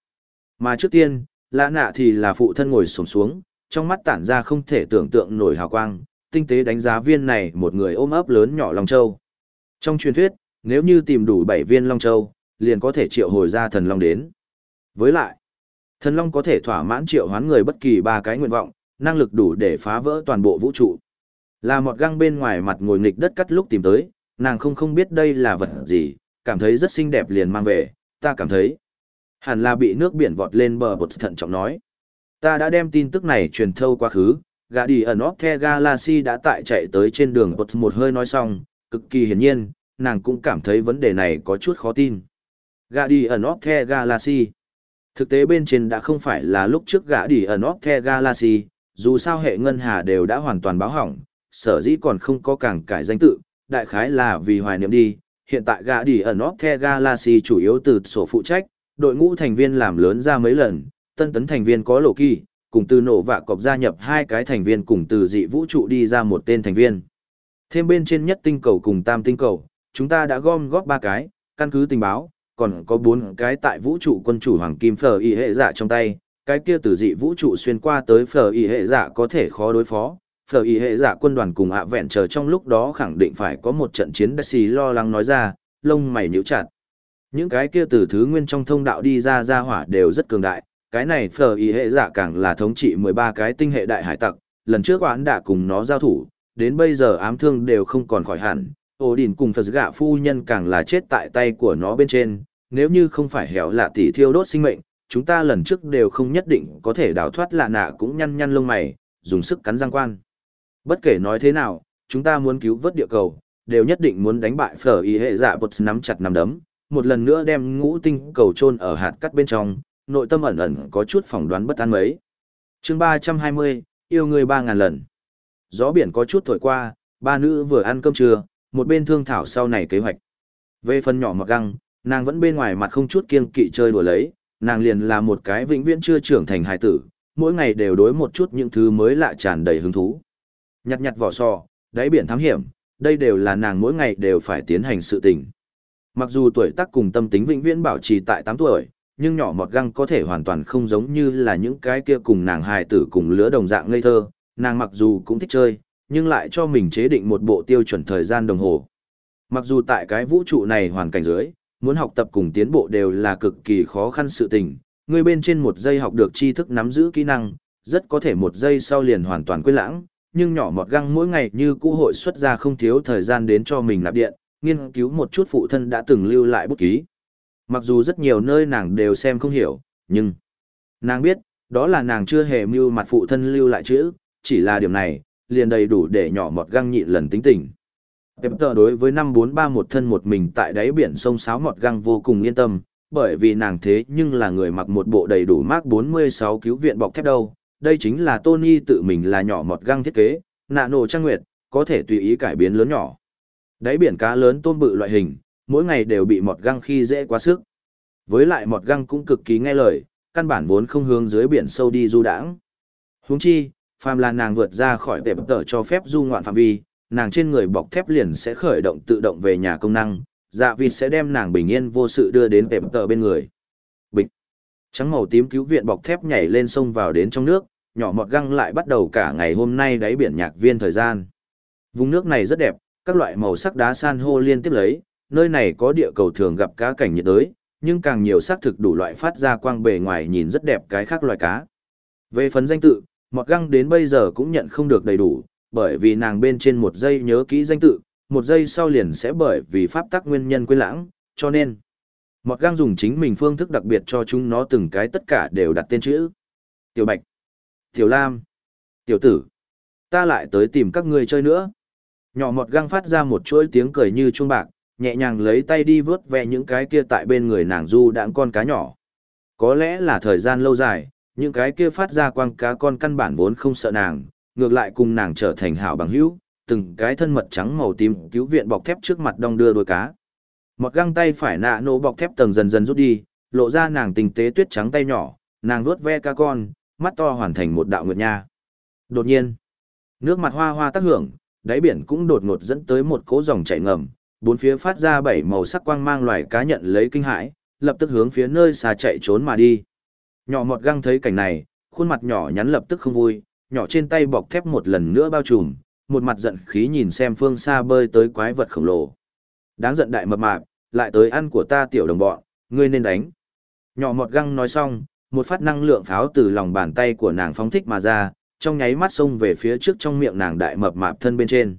Mà trước tiên, lã nạ thì là phụ thân ngồi sổng xuống, trong mắt tản ra không thể tưởng tượng nổi hào quang, tinh tế đánh giá viên này một người ôm ấp lớn nhỏ Long Châu. Trong truyền thuyết, nếu như tìm đủ 7 viên Long Châu, liền có thể triệu hồi ra thần Long đến. Với lại, thần Long có thể thỏa mãn triệu hoán người bất kỳ ba cái nguyện vọng, năng lực đủ để phá vỡ toàn bộ vũ trụ. Là một găng bên ngoài mặt ngồi nghịch đất cắt lúc tìm tới, nàng không không biết đây là vật gì, cảm thấy rất xinh đẹp liền mang về, ta cảm thấy. Hẳn là bị nước biển vọt lên bờ bột thận trọng nói. Ta đã đem tin tức này truyền thâu quá khứ, gã đi ẩn óp the galaxy đã tại chạy tới trên đường bật một hơi nói xong, cực kỳ hiển nhiên, nàng cũng cảm thấy vấn đề này có chút khó tin. Gã đi ẩn óp the galaxy. Thực tế bên trên đã không phải là lúc trước gã đi ẩn óp the galaxy, dù sao hệ ngân hà đều đã hoàn toàn báo hỏng, sở dĩ còn không có càng cải danh tự, đại khái là vì hoài niệm đi, hiện tại gã đi ẩn óp the galaxy chủ yếu từ sổ phụ trách, đội ngũ thành viên làm lớn ra mấy lần, tân tấn thành viên có lộ kỳ, cùng từ nổ vạ cọp gia nhập hai cái thành viên cùng từ dị vũ trụ đi ra một tên thành viên. Thêm bên trên nhất tinh cầu cùng tam tinh cầu, chúng ta đã gom góp ba cái, căn cứ tình báo, còn có bốn cái tại vũ trụ quân chủ hoàng kim phở y hệ dạ trong tay, cái kia từ dị vũ trụ xuyên qua tới phở y hệ dạ có thể khó đối phó. Phở y hệ giả quân đoàn cùng ạ vẹn chờ trong lúc đó khẳng định phải có một trận chiến đắc xì lo lắng nói ra, lông mày nhíu chặt. Những cái kia từ thứ nguyên trong thông đạo đi ra ra hỏa đều rất cường đại, cái này phở ý hệ dạ càng là thống trị 13 cái tinh hệ đại hải tặc, lần trước oán đã cùng nó giao thủ, đến bây giờ ám thương đều không còn khỏi hẳn, ổ đỉnh cùng phật gạ phu nhân càng là chết tại tay của nó bên trên, nếu như không phải hẻo lạ tỷ thiêu đốt sinh mệnh, chúng ta lần trước đều không nhất định có thể đào thoát lạ nạ cũng nhăn nhăn lông mày, dùng sức cắn răng quan. Bất kể nói thế nào, chúng ta muốn cứu vớt địa cầu, đều nhất định muốn đánh bại phở ý hệ dạ bột nắm chặt nắm đấm, một lần nữa đem ngũ tinh cầu chôn ở hạt cắt bên trong, nội tâm ẩn ẩn có chút phỏng đoán bất an mấy. chương 320, yêu người 3.000 lần. Gió biển có chút thổi qua, ba nữ vừa ăn cơm trưa, một bên thương thảo sau này kế hoạch. Về phần nhỏ mặc găng, nàng vẫn bên ngoài mặt không chút kiêng kỵ chơi đùa lấy, nàng liền là một cái vĩnh viễn chưa trưởng thành hài tử, mỗi ngày đều đối một chút những thứ mới lạ tràn đầy hứng thú. Nhặt nhặt vỏ sò, đáy biển thám hiểm, đây đều là nàng mỗi ngày đều phải tiến hành sự tình. Mặc dù tuổi tác cùng tâm tính vĩnh viễn bảo trì tại 8 tuổi, nhưng nhỏ mọt găng có thể hoàn toàn không giống như là những cái kia cùng nàng hài tử cùng lứa đồng dạng ngây thơ, nàng mặc dù cũng thích chơi, nhưng lại cho mình chế định một bộ tiêu chuẩn thời gian đồng hồ. Mặc dù tại cái vũ trụ này hoàn cảnh dưới, muốn học tập cùng tiến bộ đều là cực kỳ khó khăn sự tình, người bên trên một giây học được tri thức nắm giữ kỹ năng, rất có thể một giây sau liền hoàn toàn quên lãng, nhưng nhỏ mọt găng mỗi ngày như cũ hội xuất ra không thiếu thời gian đến cho mình nạp điện, nghiên cứu một chút phụ thân đã từng lưu lại bút ký. Mặc dù rất nhiều nơi nàng đều xem không hiểu, nhưng nàng biết, đó là nàng chưa hề mưu mặt phụ thân lưu lại chữ, chỉ là điểm này, liền đầy đủ để nhỏ mọt găng nhịn lần tính tình. Pep tờ đối với năm bốn ba một thân một mình tại đáy biển sông sáo mọt găng vô cùng yên tâm, bởi vì nàng thế nhưng là người mặc một bộ đầy đủ mác 46 cứu viện bọc thép đâu. Đây chính là Tony tự mình là nhỏ mọt găng thiết kế, nạ nổ trang nguyệt, có thể tùy ý cải biến lớn nhỏ. Đáy biển cá lớn tôm bự loại hình, mỗi ngày đều bị mọt găng khi dễ quá sức. Với lại mọt găng cũng cực kỳ nghe lời, căn bản vốn không hướng dưới biển sâu đi du đãng. Huống chi, phàm là nàng vượt ra khỏi tệp tở cho phép du ngoạn phạm vi, nàng trên người bọc thép liền sẽ khởi động tự động về nhà công năng, dạ vịt sẽ đem nàng bình yên vô sự đưa đến tệp tở bên người. Bịch. Trắng màu tím cứu viện bọc thép nhảy lên sông vào đến trong nước, nhỏ mọt găng lại bắt đầu cả ngày hôm nay đáy biển nhạc viên thời gian. Vùng nước này rất đẹp, các loại màu sắc đá san hô liên tiếp lấy, nơi này có địa cầu thường gặp cá cảnh nhiệt đới, nhưng càng nhiều xác thực đủ loại phát ra quang bề ngoài nhìn rất đẹp cái khác loài cá. Về phần danh tự, Mọt Găng đến bây giờ cũng nhận không được đầy đủ, bởi vì nàng bên trên một giây nhớ kỹ danh tự, một giây sau liền sẽ bởi vì pháp tắc nguyên nhân quên lãng, cho nên, Mọt găng dùng chính mình phương thức đặc biệt cho chúng nó từng cái tất cả đều đặt tên chữ. Tiểu Bạch, Tiểu Lam, Tiểu Tử, ta lại tới tìm các ngươi chơi nữa. Nhỏ mọt găng phát ra một chuỗi tiếng cười như chuông bạc, nhẹ nhàng lấy tay đi vớt ve những cái kia tại bên người nàng du đãng con cá nhỏ. Có lẽ là thời gian lâu dài, những cái kia phát ra quang cá con căn bản vốn không sợ nàng, ngược lại cùng nàng trở thành hảo bằng hữu, từng cái thân mật trắng màu tím cứu viện bọc thép trước mặt đong đưa đôi cá. Một găng tay phải nạ nổ bọc thép tầng dần dần rút đi, lộ ra nàng tinh tế tuyết trắng tay nhỏ, nàng vuốt ve cá con, mắt to hoàn thành một đạo nguyệt nha. Đột nhiên, nước mặt hoa hoa tác hưởng, đáy biển cũng đột ngột dẫn tới một cỗ dòng chảy ngầm, bốn phía phát ra bảy màu sắc quang mang loài cá nhận lấy kinh hãi, lập tức hướng phía nơi xa chạy trốn mà đi. Nhỏ mọt găng thấy cảnh này, khuôn mặt nhỏ nhắn lập tức không vui, nhỏ trên tay bọc thép một lần nữa bao trùm, một mặt giận khí nhìn xem phương xa bơi tới quái vật khổng lồ. Đáng giận đại mập mạp, lại tới ăn của ta tiểu đồng bọn, ngươi nên đánh. Nhỏ mọt găng nói xong, một phát năng lượng pháo từ lòng bàn tay của nàng phóng thích mà ra, trong nháy mắt xông về phía trước trong miệng nàng đại mập mạp thân bên trên.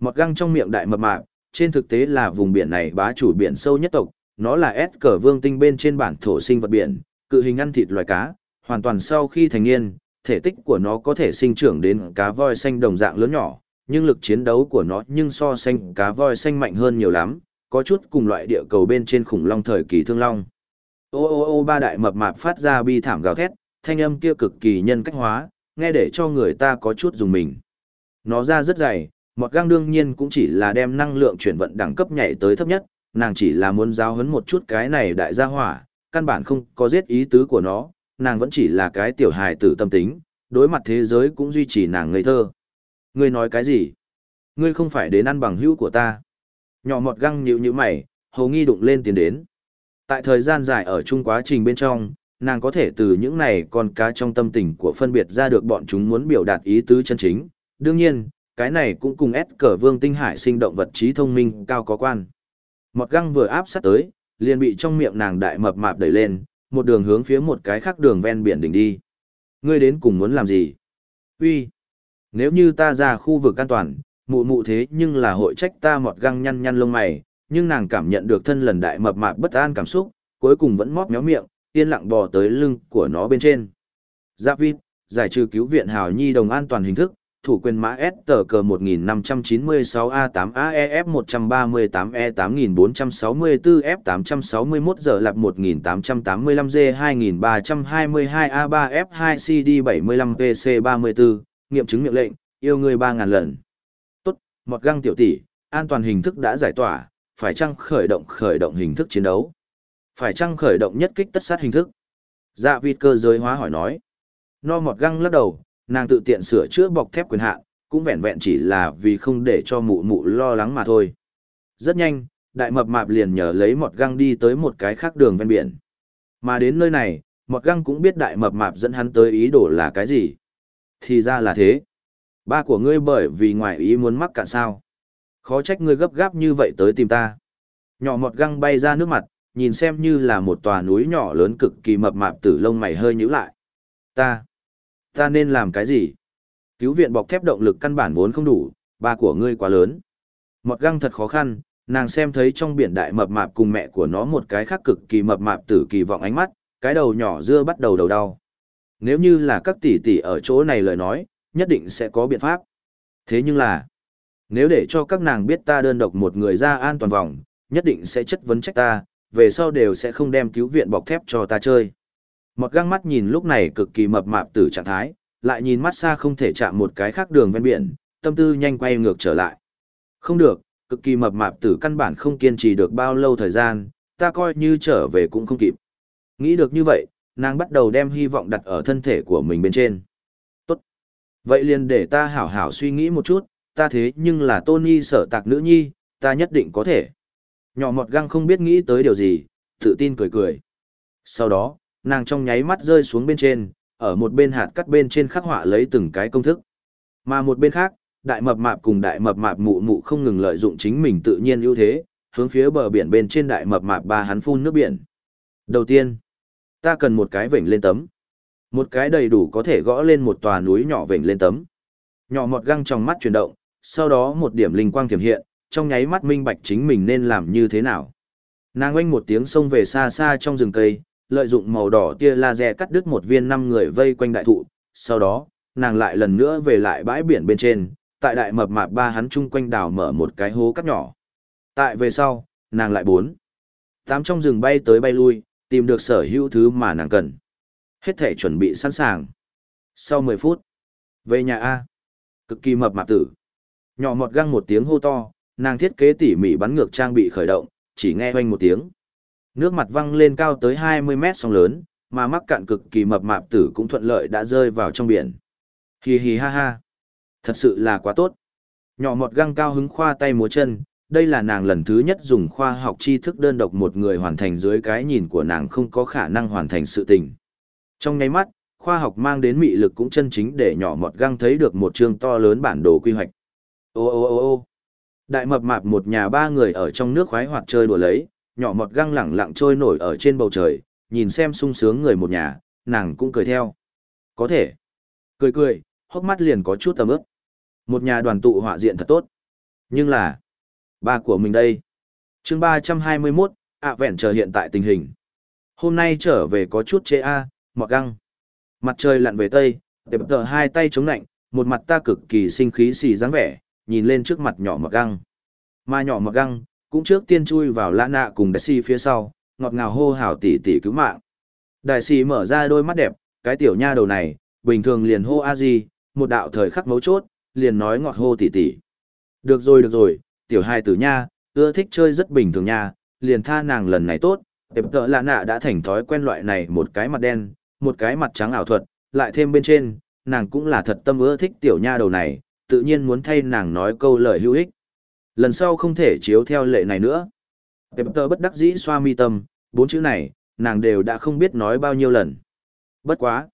Mọt găng trong miệng đại mập mạp, trên thực tế là vùng biển này bá chủ biển sâu nhất tộc, nó là S cờ vương tinh bên trên bản thổ sinh vật biển, cự hình ăn thịt loài cá, hoàn toàn sau khi thành niên, thể tích của nó có thể sinh trưởng đến cá voi xanh đồng dạng lớn nhỏ, nhưng lực chiến đấu của nó nhưng so sánh cá voi xanh mạnh hơn nhiều lắm, có chút cùng loại địa cầu bên trên khủng long thời kỳ thương long. Ô ô ô ba đại mập mạp phát ra bi thảm gào thét, thanh âm kia cực kỳ nhân cách hóa, nghe để cho người ta có chút dùng mình. Nó ra rất dày, một găng đương nhiên cũng chỉ là đem năng lượng chuyển vận đẳng cấp nhảy tới thấp nhất, nàng chỉ là muốn giao huấn một chút cái này đại gia hỏa, căn bản không có giết ý tứ của nó, nàng vẫn chỉ là cái tiểu hài tử tâm tính, đối mặt thế giới cũng duy trì nàng ngây thơ. Ngươi nói cái gì? Ngươi không phải đến ăn bằng hữu của ta. Nhỏ mọt găng nhịu như mày, hầu nghi đụng lên tiến đến. Tại thời gian dài ở chung quá trình bên trong, nàng có thể từ những này con cá trong tâm tình của phân biệt ra được bọn chúng muốn biểu đạt ý tứ chân chính. Đương nhiên, cái này cũng cùng ép cờ vương tinh hải sinh động vật trí thông minh cao có quan. Mọt găng vừa áp sát tới, liền bị trong miệng nàng đại mập mạp đẩy lên, một đường hướng phía một cái khác đường ven biển đỉnh đi. Ngươi đến cùng muốn làm gì? Uy, Nếu như ta ra khu vực an toàn, mụ mụ thế nhưng là hội trách ta mọt găng nhăn nhăn lông mày, nhưng nàng cảm nhận được thân lần đại mập mạp bất an cảm xúc, cuối cùng vẫn móp méo miệng, yên lặng bò tới lưng của nó bên trên. Giáp vịt, giải trừ cứu viện hào nhi đồng an toàn hình thức, thủ quyền mã S tờ cờ 1596A8AEF138E8464F861 giờ lạp 1885G2322A3F2CD75PC34, nghiệm chứng miệng lệnh, yêu người 3.000 lần. Tốt, một găng tiểu tỷ, an toàn hình thức đã giải tỏa, phải chăng khởi động khởi động hình thức chiến đấu? Phải chăng khởi động nhất kích tất sát hình thức? Dạ vịt cơ giới hóa hỏi nói. No một găng lắc đầu, nàng tự tiện sửa chữa bọc thép quyền hạn, cũng vẹn vẹn chỉ là vì không để cho mụ mụ lo lắng mà thôi. Rất nhanh, đại mập mạp liền nhờ lấy một găng đi tới một cái khác đường ven biển. Mà đến nơi này, một găng cũng biết đại mập mạp dẫn hắn tới ý đồ là cái gì. Thì ra là thế. Ba của ngươi bởi vì ngoài ý muốn mắc cạn sao. Khó trách ngươi gấp gáp như vậy tới tìm ta. Nhỏ một găng bay ra nước mặt, nhìn xem như là một tòa núi nhỏ lớn cực kỳ mập mạp tử lông mày hơi nhíu lại. Ta, Ta nên làm cái gì? Cứu viện bọc thép động lực căn bản vốn không đủ, ba của ngươi quá lớn. Mọt găng thật khó khăn, nàng xem thấy trong biển đại mập mạp cùng mẹ của nó một cái khác cực kỳ mập mạp tử kỳ vọng ánh mắt, cái đầu nhỏ dưa bắt đầu đầu đau. Nếu như là các tỷ tỷ ở chỗ này lời nói, nhất định sẽ có biện pháp. Thế nhưng là, nếu để cho các nàng biết ta đơn độc một người ra an toàn vòng, nhất định sẽ chất vấn trách ta, về sau đều sẽ không đem cứu viện bọc thép cho ta chơi. Một găng mắt nhìn lúc này cực kỳ mập mạp từ trạng thái, lại nhìn mắt xa không thể chạm một cái khác đường ven biển, tâm tư nhanh quay ngược trở lại. Không được, cực kỳ mập mạp tử căn bản không kiên trì được bao lâu thời gian, ta coi như trở về cũng không kịp. Nghĩ được như vậy, nàng bắt đầu đem hy vọng đặt ở thân thể của mình bên trên. Tốt. Vậy liền để ta hảo hảo suy nghĩ một chút, ta thế nhưng là Tony sở tạc nữ nhi, ta nhất định có thể. Nhỏ mọt găng không biết nghĩ tới điều gì, tự tin cười cười. Sau đó, nàng trong nháy mắt rơi xuống bên trên, ở một bên hạt cắt bên trên khắc họa lấy từng cái công thức. Mà một bên khác, đại mập mạp cùng đại mập mạp mụ mụ không ngừng lợi dụng chính mình tự nhiên ưu thế, hướng phía bờ biển bên trên đại mập mạp ba hắn phun nước biển. Đầu tiên, ta cần một cái vểnh lên tấm. Một cái đầy đủ có thể gõ lên một tòa núi nhỏ vểnh lên tấm. Nhỏ một găng trong mắt chuyển động, sau đó một điểm linh quang thiểm hiện, trong nháy mắt minh bạch chính mình nên làm như thế nào. Nàng oanh một tiếng xông về xa xa trong rừng cây, lợi dụng màu đỏ tia laser cắt đứt một viên năm người vây quanh đại thụ, sau đó, nàng lại lần nữa về lại bãi biển bên trên, tại đại mập mạp ba hắn chung quanh đào mở một cái hố cắt nhỏ. Tại về sau, nàng lại bốn. Tám trong rừng bay tới bay lui, tìm được sở hữu thứ mà nàng cần. Hết thể chuẩn bị sẵn sàng. Sau 10 phút, về nhà A. Cực kỳ mập mạp tử. Nhỏ mọt găng một tiếng hô to, nàng thiết kế tỉ mỉ bắn ngược trang bị khởi động, chỉ nghe oanh một tiếng. Nước mặt văng lên cao tới 20 mét sóng lớn, mà mắc cạn cực kỳ mập mạp tử cũng thuận lợi đã rơi vào trong biển. Hì hì ha ha. Thật sự là quá tốt. Nhỏ mọt găng cao hứng khoa tay múa chân, đây là nàng lần thứ nhất dùng khoa học tri thức đơn độc một người hoàn thành dưới cái nhìn của nàng không có khả năng hoàn thành sự tình. Trong nháy mắt, khoa học mang đến mị lực cũng chân chính để nhỏ mọt găng thấy được một chương to lớn bản đồ quy hoạch. Ô ô ô ô đại mập mạp một nhà ba người ở trong nước khoái hoạt chơi đùa lấy, nhỏ mọt găng lẳng lặng trôi nổi ở trên bầu trời, nhìn xem sung sướng người một nhà, nàng cũng cười theo. Có thể. Cười cười, hốc mắt liền có chút tầm ướp. Một nhà đoàn tụ họa diện thật tốt. Nhưng là, ba của mình đây. chương ba trăm hai mươi 321, ạ vẹn chờ hiện tại tình hình. Hôm nay trở về có chút chế A, mọt găng. Mặt trời lặn về tây, đẹp tờ hai tay chống lạnh, một mặt ta cực kỳ sinh khí xì dáng vẻ, nhìn lên trước mặt nhỏ mọt găng. Mà nhỏ mọt găng, cũng trước tiên chui vào lã nạ cùng đại si phía sau, ngọt ngào hô hào tỉ tỉ cứu mạng. Đại si mở ra đôi mắt đẹp, cái tiểu nha đầu này, bình thường liền hô a di, một đạo thời khắc mấu chốt, liền nói ngọt hô tỉ tỉ. Được rồi được rồi, tiểu hai tử nha, ưa thích chơi rất bình thường nha, liền tha nàng lần này tốt, đẹp tợ lạ nạ đã thành thói quen loại này một cái mặt đen, một cái mặt trắng ảo thuật, lại thêm bên trên, nàng cũng là thật tâm ưa thích tiểu nha đầu này, tự nhiên muốn thay nàng nói câu lời hữu ích. Lần sau không thể chiếu theo lệ này nữa. Đẹp tơ bất đắc dĩ xoa mi tâm, bốn chữ này, nàng đều đã không biết nói bao nhiêu lần. Bất quá.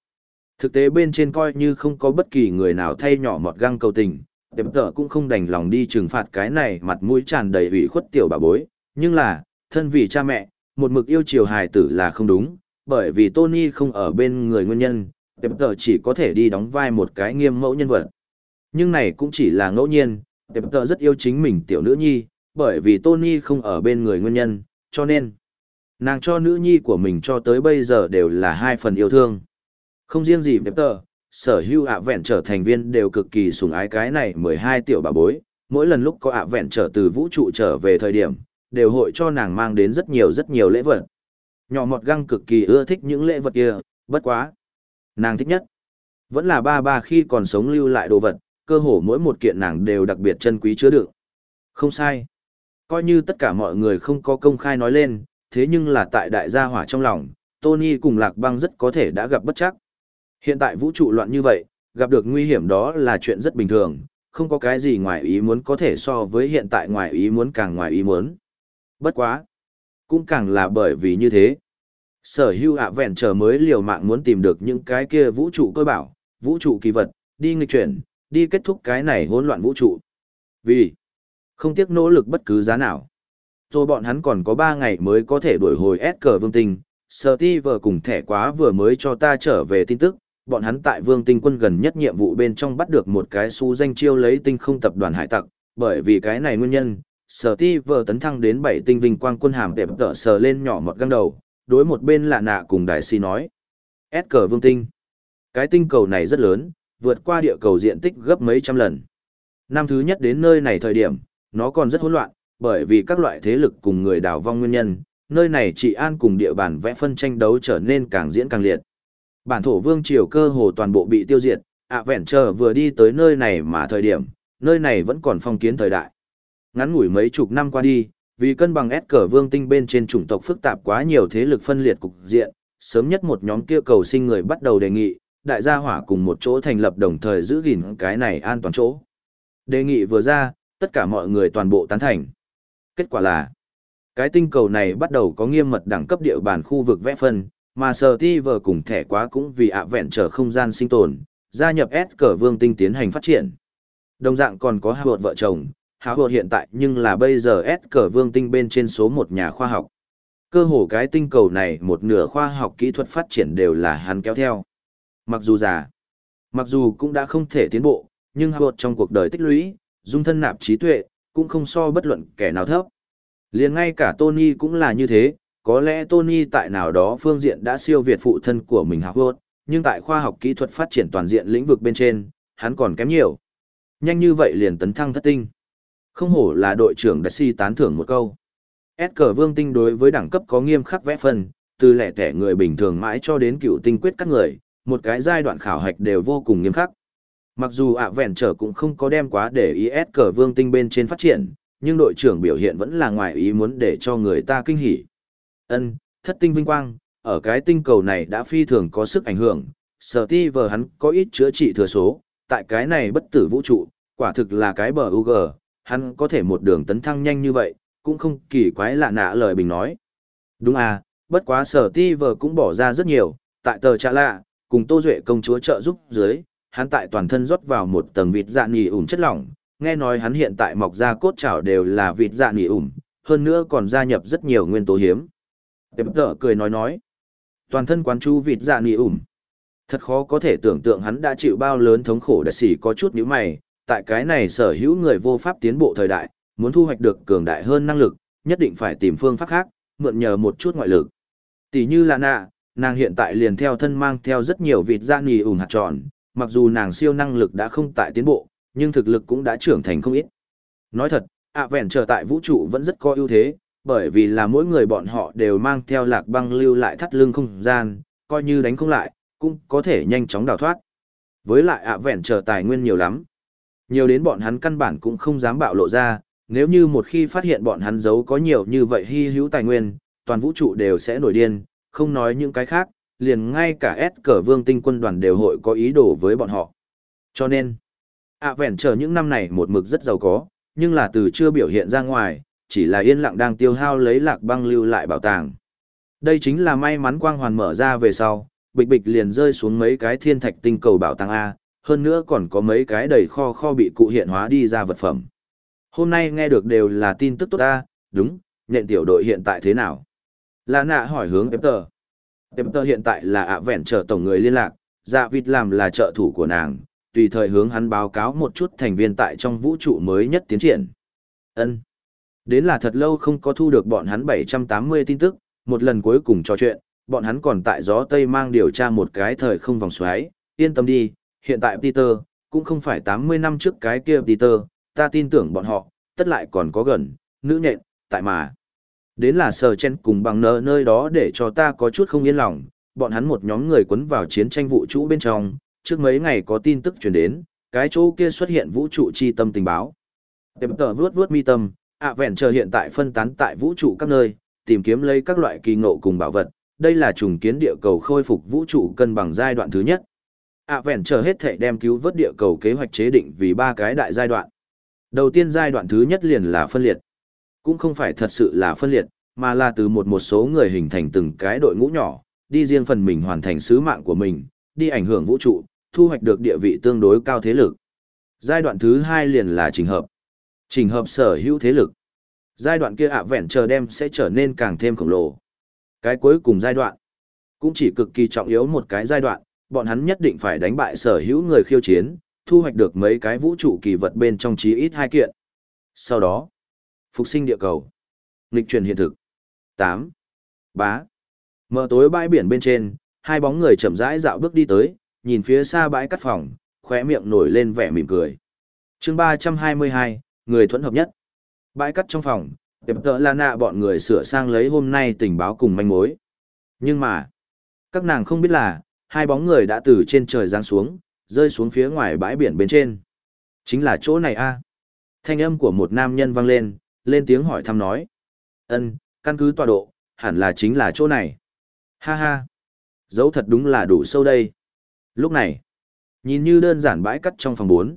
Thực tế bên trên coi như không có bất kỳ người nào thay nhỏ mọt găng cầu tình, đẹp tơ cũng không đành lòng đi trừng phạt cái này mặt mũi tràn đầy ủy khuất tiểu bà bối, nhưng là, thân vì cha mẹ, một mực yêu chiều hài tử là không đúng, bởi vì Tony không ở bên người nguyên nhân, đẹp tơ chỉ có thể đi đóng vai một cái nghiêm mẫu nhân vật. Nhưng này cũng chỉ là ngẫu nhiên, Tệp tờ rất yêu chính mình tiểu nữ nhi, bởi vì Tony không ở bên người nguyên nhân, cho nên, nàng cho nữ nhi của mình cho tới bây giờ đều là hai phần yêu thương. Không riêng gì Tệp tờ, sở hữu ạ vẹn trở thành viên đều cực kỳ sủng ái cái này mười hai tiểu bà bối, mỗi lần lúc có ạ vẹn trở từ vũ trụ trở về thời điểm, đều hội cho nàng mang đến rất nhiều rất nhiều lễ vật. Nhỏ mọt găng cực kỳ ưa thích những lễ vật kia, bất quá. Nàng thích nhất. Vẫn là ba ba khi còn sống lưu lại đồ vật, cơ hồ mỗi một kiện nàng đều đặc biệt chân quý chứa đựng. Không sai. Coi như tất cả mọi người không có công khai nói lên, thế nhưng là tại đại gia hỏa trong lòng, Tony cùng Lạc Băng rất có thể đã gặp bất chắc. Hiện tại vũ trụ loạn như vậy, gặp được nguy hiểm đó là chuyện rất bình thường, không có cái gì ngoài ý muốn có thể so với hiện tại ngoài ý muốn càng ngoài ý muốn. Bất quá. Cũng càng là bởi vì như thế. Sở hưu ạ vẹn chờ mới liều mạng muốn tìm được những cái kia vũ trụ cơ bảo, vũ trụ kỳ vật, đi nghịch chuyển, đi kết thúc cái này hỗn loạn vũ trụ. Vì, không tiếc nỗ lực bất cứ giá nào. Rồi bọn hắn còn có 3 ngày mới có thể đuổi hồi S cờ vương tinh, Sở ti cùng thẻ quá vừa mới cho ta trở về tin tức, bọn hắn tại vương tinh quân gần nhất nhiệm vụ bên trong bắt được một cái su danh chiêu lấy tinh không tập đoàn hải tặc, bởi vì cái này nguyên nhân, sở ti tấn thăng đến bảy tinh vinh quang quân hàm đẹp tở sờ lên nhỏ một găng đầu, đối một bên lạ nạ cùng đại si nói. S cờ vương tinh. Cái tinh cầu này rất lớn, vượt qua địa cầu diện tích gấp mấy trăm lần. Năm thứ nhất đến nơi này thời điểm, nó còn rất hỗn loạn, bởi vì các loại thế lực cùng người đào vong nguyên nhân, nơi này trị an cùng địa bàn vẽ phân tranh đấu trở nên càng diễn càng liệt. Bản thổ vương triều cơ hồ toàn bộ bị tiêu diệt, ạ vẹn chờ vừa đi tới nơi này mà thời điểm, nơi này vẫn còn phong kiến thời đại. Ngắn ngủi mấy chục năm qua đi, vì cân bằng ép cờ vương tinh bên trên chủng tộc phức tạp quá nhiều thế lực phân liệt cục diện, sớm nhất một nhóm kia cầu sinh người bắt đầu đề nghị, đại gia hỏa cùng một chỗ thành lập đồng thời giữ gìn cái này an toàn chỗ. Đề nghị vừa ra, tất cả mọi người toàn bộ tán thành. Kết quả là, cái tinh cầu này bắt đầu có nghiêm mật đẳng cấp địa bàn khu vực vẽ phân, mà sở ti vờ cùng thẻ quá cũng vì ạ vẹn trở không gian sinh tồn, gia nhập S cờ vương tinh tiến hành phát triển. Đồng dạng còn có hai vợ chồng, háo vợ hiện tại nhưng là bây giờ S cờ vương tinh bên trên số một nhà khoa học. Cơ hồ cái tinh cầu này một nửa khoa học kỹ thuật phát triển đều là hắn kéo theo. Mặc dù già, mặc dù cũng đã không thể tiến bộ, nhưng háo trong cuộc đời tích lũy, dung thân nạp trí tuệ, cũng không so bất luận kẻ nào thấp. liền ngay cả Tony cũng là như thế, có lẽ Tony tại nào đó phương diện đã siêu việt phụ thân của mình Howard, nhưng tại khoa học kỹ thuật phát triển toàn diện lĩnh vực bên trên, hắn còn kém nhiều. Nhanh như vậy liền tấn thăng thất tinh. Không hổ là đội trưởng đã si tán thưởng một câu. S cờ vương tinh đối với đẳng cấp có nghiêm khắc vẽ phân, từ lẻ tẻ người bình thường mãi cho đến cựu tinh quyết các người, một cái giai đoạn khảo hạch đều vô cùng nghiêm khắc. Mặc dù ạ vẹn trở cũng không có đem quá để ý S cờ vương tinh bên trên phát triển, nhưng đội trưởng biểu hiện vẫn là ngoài ý muốn để cho người ta kinh hỉ. Ân, thất tinh vinh quang, ở cái tinh cầu này đã phi thường có sức ảnh hưởng, sở ti vờ hắn có ít chữa trị thừa số, tại cái này bất tử vũ trụ, quả thực là cái bờ UG, hắn có thể một đường tấn thăng nhanh như vậy, cũng không kỳ quái lạ nạ lời bình nói. Đúng à, bất quá sở ti vờ cũng bỏ ra rất nhiều, tại tờ trạ lạ, cùng Tô Duệ công chúa trợ giúp dưới, hắn tại toàn thân rót vào một tầng vịt dạ nỉ ủn chất lỏng, nghe nói hắn hiện tại mọc ra cốt chảo đều là vịt dạ nỉ ủn, hơn nữa còn gia nhập rất nhiều nguyên tố hiếm. Tệp tở cười nói nói, toàn thân quán chú vịt dạ nỉ ủn. Thật khó có thể tưởng tượng hắn đã chịu bao lớn thống khổ đã xỉ có chút nhíu mày, tại cái này sở hữu người vô pháp tiến bộ thời đại, muốn thu hoạch được cường đại hơn năng lực, nhất định phải tìm phương pháp khác, mượn nhờ một chút ngoại lực. Tỷ như là nạ, nàng hiện tại liền theo thân mang theo rất nhiều vịt da nì ủng hạt tròn, mặc dù nàng siêu năng lực đã không tại tiến bộ, nhưng thực lực cũng đã trưởng thành không ít. Nói thật, ạ vẹn trở tại vũ trụ vẫn rất có ưu thế, bởi vì là mỗi người bọn họ đều mang theo lạc băng lưu lại thắt lưng không gian, coi như đánh không lại, cũng có thể nhanh chóng đào thoát. Với lại ạ vẹn trở tài nguyên nhiều lắm. Nhiều đến bọn hắn căn bản cũng không dám bạo lộ ra, nếu như một khi phát hiện bọn hắn giấu có nhiều như vậy hy hữu tài nguyên, toàn vũ trụ đều sẽ nổi điên, không nói những cái khác, liền ngay cả S cờ vương tinh quân đoàn đều hội có ý đồ với bọn họ. Cho nên, ạ vẹn chờ những năm này một mực rất giàu có, nhưng là từ chưa biểu hiện ra ngoài, chỉ là yên lặng đang tiêu hao lấy lạc băng lưu lại bảo tàng. Đây chính là may mắn quang hoàn mở ra về sau, bịch bịch liền rơi xuống mấy cái thiên thạch tinh cầu bảo tàng A, hơn nữa còn có mấy cái đầy kho kho bị cụ hiện hóa đi ra vật phẩm. Hôm nay nghe được đều là tin tức tốt ta, đúng, nhện tiểu đội hiện tại thế nào? Là nạ hỏi hướng Pepper. Pepper hiện tại là ạ vẹn trở tổng người liên lạc, dạ vịt làm là trợ thủ của nàng, tùy thời hướng hắn báo cáo một chút thành viên tại trong vũ trụ mới nhất tiến triển. Ân. Đến là thật lâu không có thu được bọn hắn 780 tin tức, một lần cuối cùng trò chuyện, bọn hắn còn tại gió Tây mang điều tra một cái thời không vòng xoáy, yên tâm đi, hiện tại Peter, cũng không phải 80 năm trước cái kia Peter, ta tin tưởng bọn họ, tất lại còn có gần, nữ nhện, tại mà. Đến là sờ chen cùng bằng nợ nơi đó để cho ta có chút không yên lòng, bọn hắn một nhóm người quấn vào chiến tranh vũ trụ bên trong, trước mấy ngày có tin tức truyền đến, cái chỗ kia xuất hiện vũ trụ chi tâm tình báo. Tệp tờ vuốt vuốt mi tâm, ạ vẹn chờ hiện tại phân tán tại vũ trụ các nơi, tìm kiếm lấy các loại kỳ ngộ cùng bảo vật, đây là trùng kiến địa cầu khôi phục vũ trụ cân bằng giai đoạn thứ nhất. ạ vẹn chờ hết thể đem cứu vớt địa cầu kế hoạch chế định vì ba cái đại giai đoạn. Đầu tiên giai đoạn thứ nhất liền là phân liệt. Cũng không phải thật sự là phân liệt, mà là từ một một số người hình thành từng cái đội ngũ nhỏ, đi riêng phần mình hoàn thành sứ mạng của mình, đi ảnh hưởng vũ trụ, thu hoạch được địa vị tương đối cao thế lực. Giai đoạn thứ hai liền là trình hợp. Trình hợp sở hữu thế lực. Giai đoạn kia ạ vẹn chờ đem sẽ trở nên càng thêm khổng lồ. Cái cuối cùng giai đoạn, cũng chỉ cực kỳ trọng yếu một cái giai đoạn, bọn hắn nhất định phải đánh bại sở hữu người khiêu chiến, thu hoạch được mấy cái vũ trụ kỳ vật bên trong chí ít hai kiện. Sau đó, phục sinh địa cầu. Nghịch truyền hiện thực. 8. Bá. Mở tối bãi biển bên trên, hai bóng người chậm rãi dạo bước đi tới, nhìn phía xa bãi cắt phòng, khóe miệng nổi lên vẻ mỉm cười. chương 322, người thuẫn hợp nhất. Bãi cắt trong phòng, tiệm tợ là nạ bọn người sửa sang lấy hôm nay tình báo cùng manh mối. Nhưng mà, các nàng không biết là, hai bóng người đã từ trên trời giáng xuống, rơi xuống phía ngoài bãi biển bên trên. Chính là chỗ này a Thanh âm của một nam nhân vang lên, lên tiếng hỏi thăm nói. ân căn cứ tọa độ, hẳn là chính là chỗ này. Ha ha. Dấu thật đúng là đủ sâu đây. Lúc này, nhìn như đơn giản bãi cắt trong phòng 4.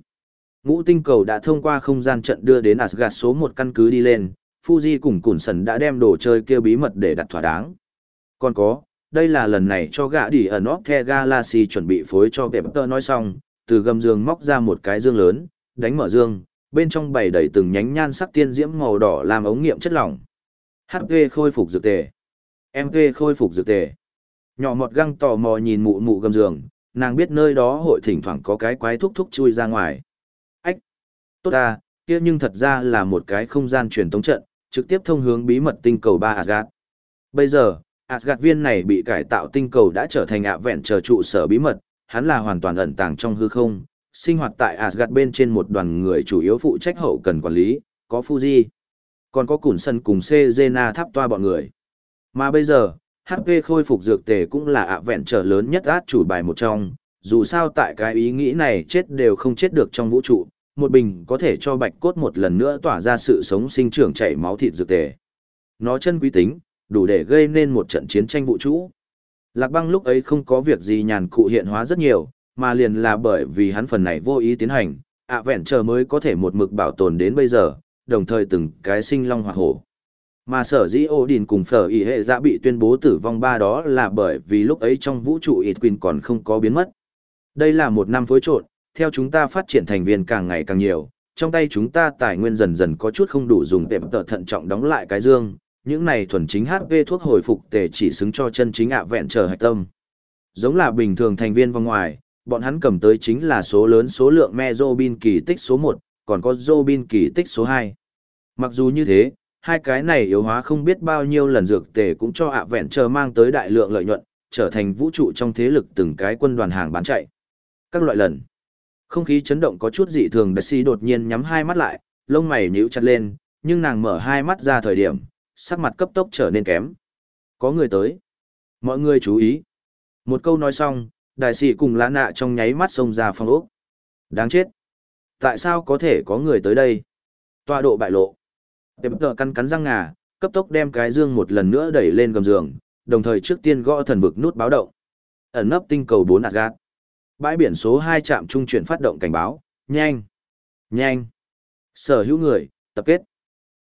Ngũ tinh cầu đã thông qua không gian trận đưa đến Asgard số một căn cứ đi lên, Fuji cùng Cùn Sần đã đem đồ chơi kia bí mật để đặt thỏa đáng. Còn có, đây là lần này cho gã đi ở The Galaxy chuẩn bị phối cho Vepter nói xong, từ gầm giường móc ra một cái dương lớn, đánh mở dương, bên trong bày đầy từng nhánh nhan sắc tiên diễm màu đỏ làm ống nghiệm chất lỏng. HP khôi phục dược tề. MP khôi phục dược tề. Nhỏ mọt găng tò mò nhìn mụ mụ gầm giường, nàng biết nơi đó hội thỉnh thoảng có cái quái thúc thúc chui ra ngoài. Ách! Tốt ta, kia nhưng thật ra là một cái không gian truyền tống trận, trực tiếp thông hướng bí mật tinh cầu ba Asgard. Bây giờ, Asgard viên này bị cải tạo tinh cầu đã trở thành ạ vẹn chờ trụ sở bí mật, hắn là hoàn toàn ẩn tàng trong hư không, sinh hoạt tại Asgard bên trên một đoàn người chủ yếu phụ trách hậu cần quản lý, có Fuji, còn có Cùn Sân cùng Cezena tháp toa bọn người. Mà bây giờ, HP khôi phục dược tề cũng là ạ vẹn trở lớn nhất át chủ bài một trong, dù sao tại cái ý nghĩ này chết đều không chết được trong vũ trụ, một bình có thể cho bạch cốt một lần nữa tỏa ra sự sống sinh trưởng chảy máu thịt dược tề. Nó chân quý tính, đủ để gây nên một trận chiến tranh vũ trụ. Lạc băng lúc ấy không có việc gì nhàn cụ hiện hóa rất nhiều, mà liền là bởi vì hắn phần này vô ý tiến hành, ạ vẹn chờ mới có thể một mực bảo tồn đến bây giờ, đồng thời từng cái sinh long hoặc hổ. Mà sở dĩ Odin cùng phở ý hệ dạ bị tuyên bố tử vong ba đó là bởi vì lúc ấy trong vũ trụ Itquin còn không có biến mất. Đây là một năm phối trộn, theo chúng ta phát triển thành viên càng ngày càng nhiều, trong tay chúng ta tài nguyên dần dần có chút không đủ dùng để tợ thận trọng đóng lại cái dương, những này thuần chính HP thuốc hồi phục tề chỉ xứng cho chân chính ạ vẹn chờ hạch tâm. Giống là bình thường thành viên vòng ngoài, bọn hắn cầm tới chính là số lớn số lượng me Robin kỳ tích số 1, còn có Robin kỳ tích số 2. Mặc dù như thế, hai cái này yếu hóa không biết bao nhiêu lần dược tề cũng cho ạ vẹn chờ mang tới đại lượng lợi nhuận, trở thành vũ trụ trong thế lực từng cái quân đoàn hàng bán chạy. Các loại lần. Không khí chấn động có chút dị thường, Đại sĩ đột nhiên nhắm hai mắt lại, lông mày nhíu chặt lên, nhưng nàng mở hai mắt ra thời điểm, sắc mặt cấp tốc trở nên kém. Có người tới. Mọi người chú ý. Một câu nói xong, đại sĩ cùng lá nạ trong nháy mắt xông ra phòng ốc. Đáng chết. Tại sao có thể có người tới đây? Tọa độ bại lộ. Tệp tờ cắn cắn răng ngà, cấp tốc đem cái dương một lần nữa đẩy lên gầm giường, đồng thời trước tiên gõ thần vực nút báo động. Ẩn nấp tinh cầu 4 Asgard. Bãi biển số 2 trạm trung chuyển phát động cảnh báo, nhanh, nhanh. Sở hữu người, tập kết.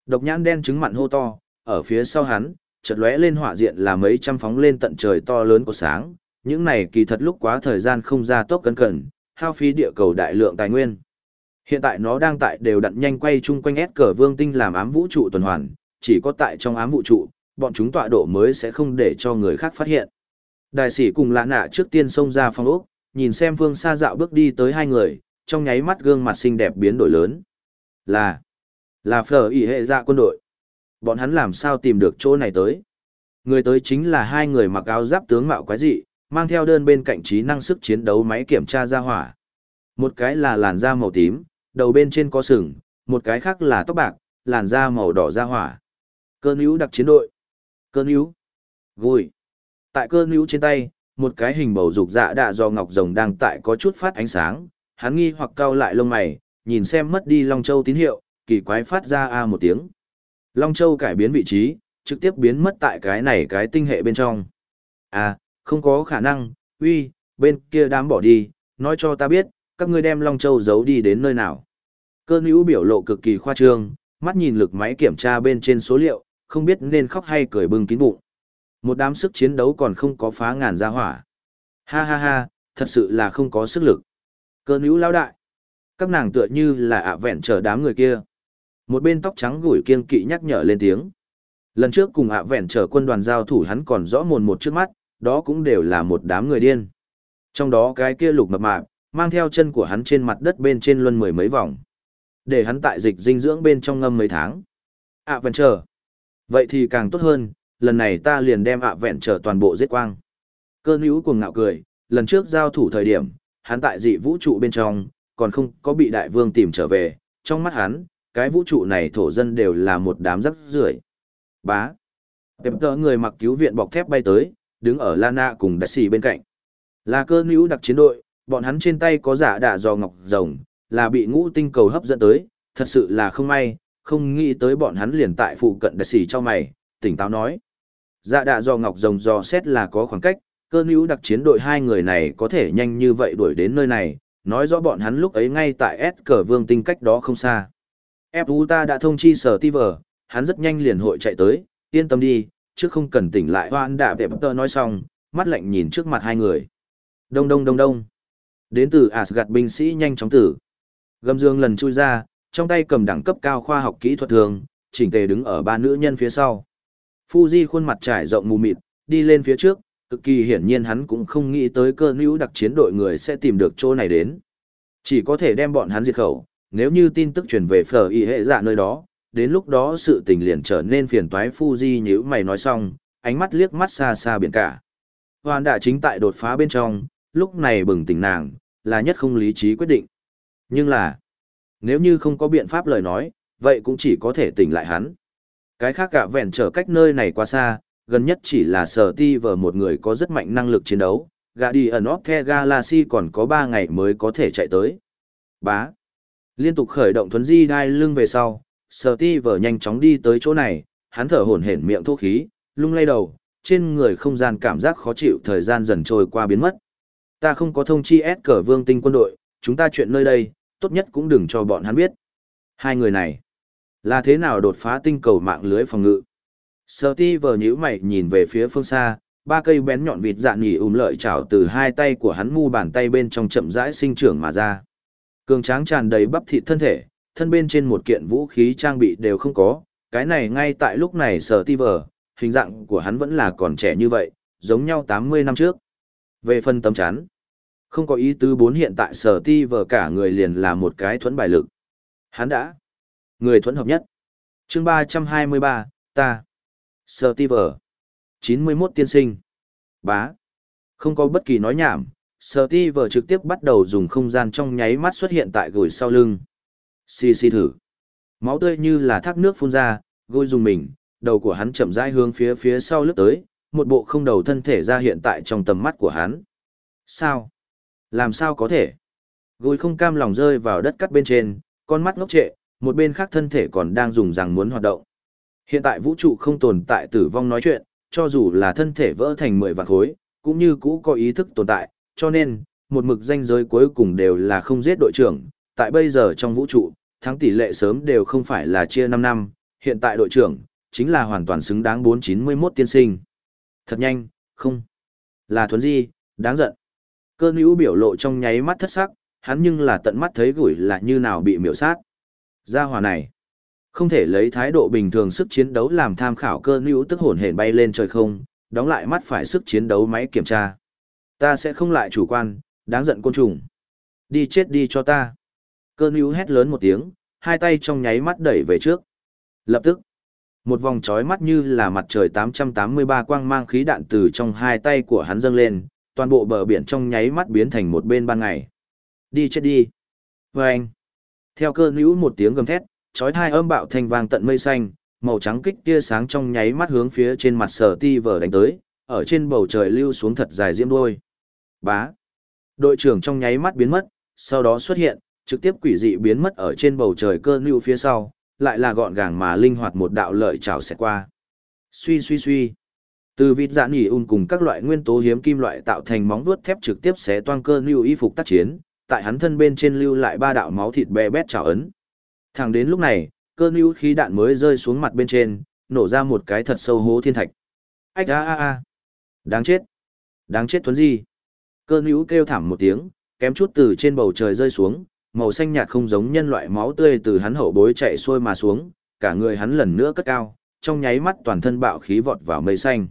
Độc nhãn đen trứng mặn hô to, ở phía sau hắn, chợt lóe lên hỏa diện là mấy trăm phóng lên tận trời to lớn của sáng, những này kỳ thật lúc quá thời gian không ra tốc cẩn cẩn, hao phí địa cầu đại lượng tài nguyên. Hiện tại nó đang tại đều đặn nhanh quay chung quanh S cờ vương tinh làm ám vũ trụ tuần hoàn, chỉ có tại trong ám vũ trụ, bọn chúng tọa độ mới sẽ không để cho người khác phát hiện. Đại sĩ cùng lạ nạ trước tiên xông ra phòng ốc, nhìn xem vương xa dạo bước đi tới hai người, trong nháy mắt gương mặt xinh đẹp biến đổi lớn. Là, là phở ỉ hệ dạ quân đội. Bọn hắn làm sao tìm được chỗ này tới? Người tới chính là hai người mặc áo giáp tướng mạo quái dị, mang theo đơn bên cạnh trí năng sức chiến đấu máy kiểm tra ra hỏa. Một cái là làn da màu tím, đầu bên trên có sừng, một cái khác là tóc bạc, làn da màu đỏ ra hỏa. cơn níu đặc chiến đội. cơn níu. vui Tại cơn níu trên tay, một cái hình bầu dục dạ đạ do ngọc rồng đang tại có chút phát ánh sáng, hắn nghi hoặc cau lại lông mày, nhìn xem mất đi Long Châu tín hiệu, kỳ quái phát ra a một tiếng. Long Châu cải biến vị trí, trực tiếp biến mất tại cái này cái tinh hệ bên trong. À, không có khả năng, uy, bên kia đám bỏ đi, nói cho ta biết, các ngươi đem Long Châu giấu đi đến nơi nào. Cơn hữu biểu lộ cực kỳ khoa trương, mắt nhìn lực máy kiểm tra bên trên số liệu, không biết nên khóc hay cười bưng kín bụng. Một đám sức chiến đấu còn không có phá ngàn ra hỏa. Ha ha ha, thật sự là không có sức lực. Cơn hữu lao đại. Các nàng tựa như là ạ vẹn chờ đám người kia. Một bên tóc trắng gủi kiên kỵ nhắc nhở lên tiếng. Lần trước cùng ạ vẹn chờ quân đoàn giao thủ hắn còn rõ mồn một trước mắt, đó cũng đều là một đám người điên. Trong đó cái kia lục mập mạp, mang theo chân của hắn trên mặt đất bên trên luân mười mấy vòng. Để hắn tại dịch dinh dưỡng bên trong ngâm mấy tháng. ạ vẹn chờ. Vậy thì càng tốt hơn, lần này ta liền đem ạ vẹn trở toàn bộ giết quang. Cơ nữ cuồng ngạo cười, lần trước giao thủ thời điểm, hắn tại dị vũ trụ bên trong, còn không có bị đại vương tìm trở về, trong mắt hắn, cái vũ trụ này thổ dân đều là một đám rắc rưởi. Bá. Tệp tờ người mặc cứu viện bọc thép bay tới, đứng ở Lana cùng Đại Sĩ bên cạnh. Là cơ nữ đặc chiến đội, bọn hắn trên tay có giả đạ do ngọc rồng, là bị ngũ tinh cầu hấp dẫn tới, thật sự là không may, không nghĩ tới bọn hắn liền tại phụ cận Đại Sĩ cho mày, tỉnh táo nói. Dạ đạ do Ngọc Rồng do xét là có khoảng cách, cơ nữ đặc chiến đội hai người này có thể nhanh như vậy đuổi đến nơi này, nói rõ bọn hắn lúc ấy ngay tại S cờ vương tinh cách đó không xa. Fu ta đã thông chi sở ti Vở, hắn rất nhanh liền hội chạy tới, yên tâm đi, chứ không cần tỉnh lại hoan đạ vẹp tơ nói xong, mắt lạnh nhìn trước mặt hai người. Đông đông đông đông. Đến từ Asgard binh sĩ nhanh chóng tử. Gầm dương lần chui ra, trong tay cầm đẳng cấp cao khoa học kỹ thuật thường, chỉnh tề đứng ở ba nữ nhân phía sau. Fuji khuôn mặt trải rộng mù mịt, đi lên phía trước, cực kỳ hiển nhiên hắn cũng không nghĩ tới cơ nữ đặc chiến đội người sẽ tìm được chỗ này đến. Chỉ có thể đem bọn hắn diệt khẩu, nếu như tin tức truyền về phở y hệ dạ nơi đó, đến lúc đó sự tình liền trở nên phiền toái Fuji nhíu mày nói xong, ánh mắt liếc mắt xa xa biển cả. Hoàn đã chính tại đột phá bên trong, lúc này bừng tỉnh nàng, là nhất không lý trí quyết định. Nhưng là, nếu như không có biện pháp lời nói, vậy cũng chỉ có thể tỉnh lại hắn. Cái khác cả vẹn trở cách nơi này quá xa, gần nhất chỉ là sở ti vờ một người có rất mạnh năng lực chiến đấu, gà đi ẩn óp the galaxy còn có 3 ngày mới có thể chạy tới. Bá. Liên tục khởi động thuấn di đai lưng về sau, sờ ti vờ nhanh chóng đi tới chỗ này, hắn thở hổn hển miệng thô khí, lung lay đầu, trên người không gian cảm giác khó chịu thời gian dần trôi qua biến mất. Ta không có thông chi ép cờ vương tinh quân đội, chúng ta chuyện nơi đây, tốt nhất cũng đừng cho bọn hắn biết. Hai người này, là thế nào đột phá tinh cầu mạng lưới phòng ngự? Sờ ti vờ nhíu mày nhìn về phía phương xa, ba cây bén nhọn vịt dạn nhỉ ùm lợi chảo từ hai tay của hắn mu bàn tay bên trong chậm rãi sinh trưởng mà ra. Cường tráng tràn đầy bắp thịt thân thể, thân bên trên một kiện vũ khí trang bị đều không có, cái này ngay tại lúc này sở ti vờ, hình dạng của hắn vẫn là còn trẻ như vậy, giống nhau 80 năm trước. Về phần tấm chắn, không có ý tứ bốn hiện tại sở ti vờ cả người liền là một cái thuẫn bài lực. Hắn đã, người thuẫn hợp nhất. chương 323, ta, sở ti vờ, 91 tiên sinh, bá, không có bất kỳ nói nhảm. Sở ti vờ trực tiếp bắt đầu dùng không gian trong nháy mắt xuất hiện tại gửi sau lưng. Xì xì thử. Máu tươi như là thác nước phun ra, gôi dùng mình, đầu của hắn chậm rãi hướng phía phía sau lướt tới, một bộ không đầu thân thể ra hiện tại trong tầm mắt của hắn. Sao? Làm sao có thể? Gối không cam lòng rơi vào đất cắt bên trên, con mắt ngốc trệ, một bên khác thân thể còn đang dùng rằng muốn hoạt động. Hiện tại vũ trụ không tồn tại tử vong nói chuyện, cho dù là thân thể vỡ thành mười vạn khối, cũng như cũ có ý thức tồn tại, cho nên, một mực danh giới cuối cùng đều là không giết đội trưởng. Tại bây giờ trong vũ trụ, thắng tỷ lệ sớm đều không phải là chia 5 năm, hiện tại đội trưởng, chính là hoàn toàn xứng đáng 491 tiên sinh. Thật nhanh, không. Là thuấn di, đáng giận. Cơ nữ biểu lộ trong nháy mắt thất sắc, hắn nhưng là tận mắt thấy gửi là như nào bị miểu sát. Gia hòa này, không thể lấy thái độ bình thường sức chiến đấu làm tham khảo cơ nữ tức hồn hển bay lên trời không, đóng lại mắt phải sức chiến đấu máy kiểm tra. Ta sẽ không lại chủ quan, đáng giận côn trùng. Đi chết đi cho ta. Cơ nữ hét lớn một tiếng, hai tay trong nháy mắt đẩy về trước. Lập tức, một vòng trói mắt như là mặt trời 883 quang mang khí đạn từ trong hai tay của hắn dâng lên, toàn bộ bờ biển trong nháy mắt biến thành một bên ban ngày. Đi chết đi. Và anh. Theo cơn hữu một tiếng gầm thét, trói thai âm bạo thành vang tận mây xanh, màu trắng kích tia sáng trong nháy mắt hướng phía trên mặt sở ti vờ đánh tới, ở trên bầu trời lưu xuống thật dài diễm đôi. Bá. Đội trưởng trong nháy mắt biến mất, sau đó xuất hiện, trực tiếp quỷ dị biến mất ở trên bầu trời cơn lưu phía sau, lại là gọn gàng mà linh hoạt một đạo lợi trào sẽ qua. Suy suy suy. Từ vịt giãn nhỉ un cùng các loại nguyên tố hiếm kim loại tạo thành móng vuốt thép trực tiếp xé toang cơ lưu y phục tác chiến, tại hắn thân bên trên lưu lại ba đạo máu thịt bè bét trào ấn. Thẳng đến lúc này, cơ lưu khí đạn mới rơi xuống mặt bên trên, nổ ra một cái thật sâu hố thiên thạch. Ách a a a. Đáng chết. Đáng chết thuấn gì. Cơ lưu kêu thảm một tiếng, kém chút từ trên bầu trời rơi xuống, màu xanh nhạt không giống nhân loại máu tươi từ hắn hậu bối chạy xuôi mà xuống, cả người hắn lần nữa cất cao, trong nháy mắt toàn thân bạo khí vọt vào mây xanh.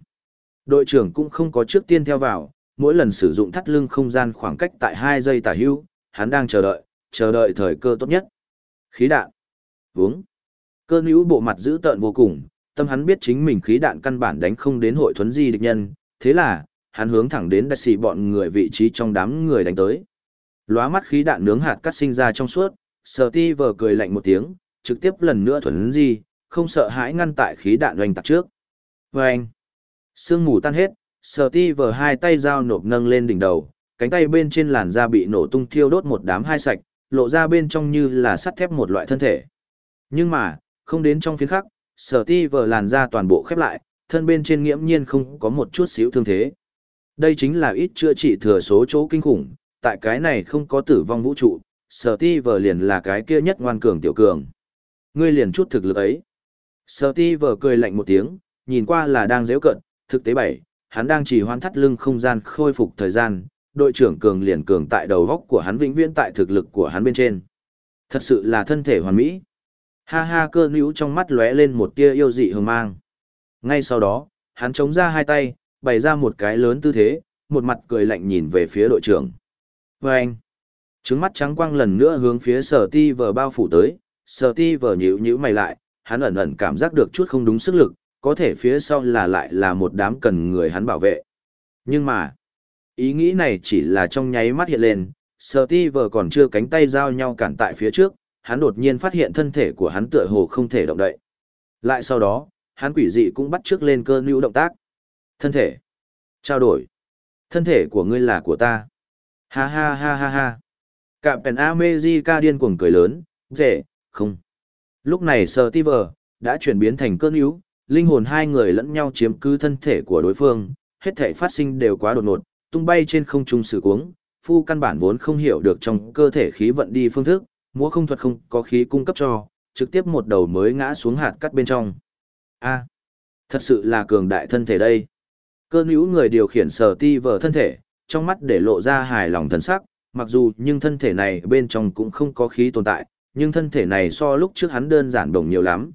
Đội trưởng cũng không có trước tiên theo vào, mỗi lần sử dụng thắt lưng không gian khoảng cách tại 2 giây tả hưu, hắn đang chờ đợi, chờ đợi thời cơ tốt nhất. Khí đạn. Vúng. Cơ nữ bộ mặt giữ tợn vô cùng, tâm hắn biết chính mình khí đạn căn bản đánh không đến hội thuấn di địch nhân, thế là, hắn hướng thẳng đến đại sĩ bọn người vị trí trong đám người đánh tới. Lóa mắt khí đạn nướng hạt cắt sinh ra trong suốt, sở ti vờ cười lạnh một tiếng, trực tiếp lần nữa thuần di, không sợ hãi ngăn tại khí đạn oanh tạc trước. Và anh, sương mù tan hết, sở ti vờ hai tay dao nộp nâng lên đỉnh đầu, cánh tay bên trên làn da bị nổ tung thiêu đốt một đám hai sạch, lộ ra bên trong như là sắt thép một loại thân thể. Nhưng mà, không đến trong phiến khắc, sở ti vờ làn da toàn bộ khép lại, thân bên trên nghiễm nhiên không có một chút xíu thương thế. Đây chính là ít chữa trị thừa số chỗ kinh khủng, tại cái này không có tử vong vũ trụ, sở ti vờ liền là cái kia nhất ngoan cường tiểu cường. Ngươi liền chút thực lực ấy. Sở ti vờ cười lạnh một tiếng, nhìn qua là đang dễu cận, thực tế bảy, hắn đang chỉ hoan thắt lưng không gian khôi phục thời gian, đội trưởng cường liền cường tại đầu góc của hắn vĩnh viễn tại thực lực của hắn bên trên. Thật sự là thân thể hoàn mỹ. Ha ha cơ níu trong mắt lóe lên một tia yêu dị hương mang. Ngay sau đó, hắn chống ra hai tay, bày ra một cái lớn tư thế, một mặt cười lạnh nhìn về phía đội trưởng. Và anh, trứng mắt trắng quang lần nữa hướng phía sở ti vờ bao phủ tới, sở ti vờ nhíu nhíu mày lại, hắn ẩn ẩn cảm giác được chút không đúng sức lực, có thể phía sau là lại là một đám cần người hắn bảo vệ. Nhưng mà, ý nghĩ này chỉ là trong nháy mắt hiện lên, Sở ti vờ còn chưa cánh tay giao nhau cản tại phía trước, hắn đột nhiên phát hiện thân thể của hắn tựa hồ không thể động đậy. Lại sau đó, hắn quỷ dị cũng bắt trước lên cơ nữ động tác. Thân thể. Trao đổi. Thân thể của ngươi là của ta. Ha ha ha ha ha. Cạm pèn America điên cuồng cười lớn, dễ, không. Lúc này sờ ti vờ, đã chuyển biến thành cơn yếu, linh hồn hai người lẫn nhau chiếm cứ thân thể của đối phương, hết thể phát sinh đều quá đột ngột, tung bay trên không trung sự cuống, phu căn bản vốn không hiểu được trong cơ thể khí vận đi phương thức, múa không thuật không có khí cung cấp cho, trực tiếp một đầu mới ngã xuống hạt cắt bên trong. A, thật sự là cường đại thân thể đây. Cơn hữu người điều khiển sở ti vờ thân thể, trong mắt để lộ ra hài lòng thần sắc, mặc dù nhưng thân thể này bên trong cũng không có khí tồn tại, nhưng thân thể này so lúc trước hắn đơn giản đồng nhiều lắm.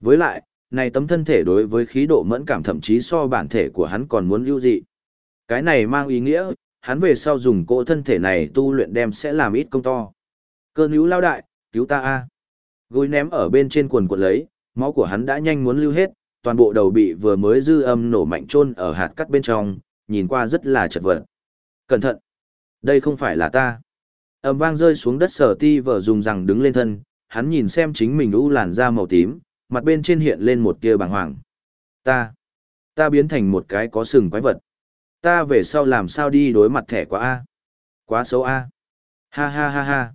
Với lại, này tấm thân thể đối với khí độ mẫn cảm thậm chí so bản thể của hắn còn muốn lưu dị. Cái này mang ý nghĩa, hắn về sau dùng cỗ thân thể này tu luyện đem sẽ làm ít công to. Cơ níu lao đại, cứu ta a Gối ném ở bên trên quần quần lấy, máu của hắn đã nhanh muốn lưu hết, toàn bộ đầu bị vừa mới dư âm nổ mạnh chôn ở hạt cắt bên trong, nhìn qua rất là chật vật. Cẩn thận! Đây không phải là ta. Âm vang rơi xuống đất sở ti vợ dùng rằng đứng lên thân, hắn nhìn xem chính mình u làn da màu tím, mặt bên trên hiện lên một tia bàng hoàng. Ta! Ta biến thành một cái có sừng quái vật. Ta về sau làm sao đi đối mặt thẻ quá A. Quá xấu A. Ha ha ha ha.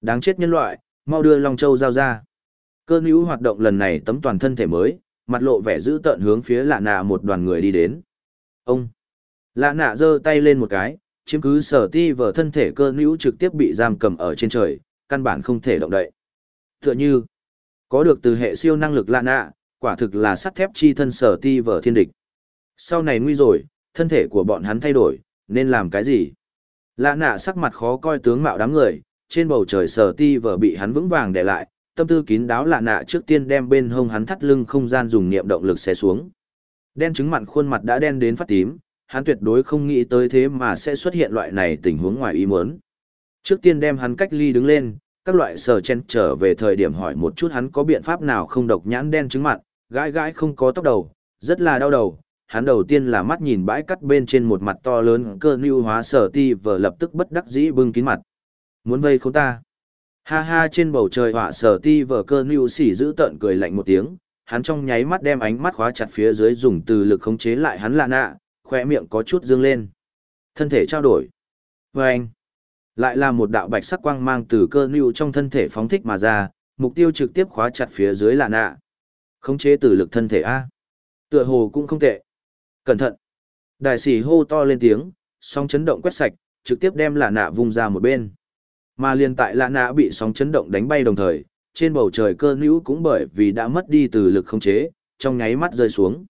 Đáng chết nhân loại, mau đưa Long Châu giao ra. Cơn hữu hoạt động lần này tấm toàn thân thể mới, mặt lộ vẻ dữ tợn hướng phía lạ nạ một đoàn người đi đến. Ông! Lạ nạ giơ tay lên một cái, chiếm cứ sở ti vở thân thể cơ nữ trực tiếp bị giam cầm ở trên trời, căn bản không thể động đậy. Tựa như, có được từ hệ siêu năng lực lạ nạ, quả thực là sắt thép chi thân sở ti vở thiên địch. Sau này nguy rồi, thân thể của bọn hắn thay đổi, nên làm cái gì? Lạ nạ sắc mặt khó coi tướng mạo đám người, trên bầu trời sở ti vở bị hắn vững vàng để lại, tâm tư kín đáo lạ nạ trước tiên đem bên hông hắn thắt lưng không gian dùng niệm động lực xé xuống. Đen trứng mặn khuôn mặt đã đen đến phát tím, hắn tuyệt đối không nghĩ tới thế mà sẽ xuất hiện loại này tình huống ngoài ý muốn. Trước tiên đem hắn cách ly đứng lên, các loại sờ chen trở về thời điểm hỏi một chút hắn có biện pháp nào không độc nhãn đen trứng mặn, gãi gãi không có tóc đầu, rất là đau đầu, hắn đầu tiên là mắt nhìn bãi cắt bên trên một mặt to lớn cơ nưu hóa sở ti vờ lập tức bất đắc dĩ bưng kín mặt. Muốn vây không ta? Ha ha trên bầu trời họa sở ti vờ cơ nưu xỉ giữ tợn cười lạnh một tiếng, hắn trong nháy mắt đem ánh mắt khóa chặt phía dưới dùng từ lực khống chế lại hắn lạ nạ, khoe miệng có chút dương lên. Thân thể trao đổi. Và anh, lại là một đạo bạch sắc quang mang từ cơ nưu trong thân thể phóng thích mà ra, mục tiêu trực tiếp khóa chặt phía dưới lạ nạ. Khống chế từ lực thân thể A. Tựa hồ cũng không tệ. Cẩn thận! Đại sĩ hô to lên tiếng, sóng chấn động quét sạch, trực tiếp đem lạ nạ vung ra một bên. Mà liền tại lạ nạ bị sóng chấn động đánh bay đồng thời, trên bầu trời cơ nữ cũng bởi vì đã mất đi từ lực khống chế, trong nháy mắt rơi xuống.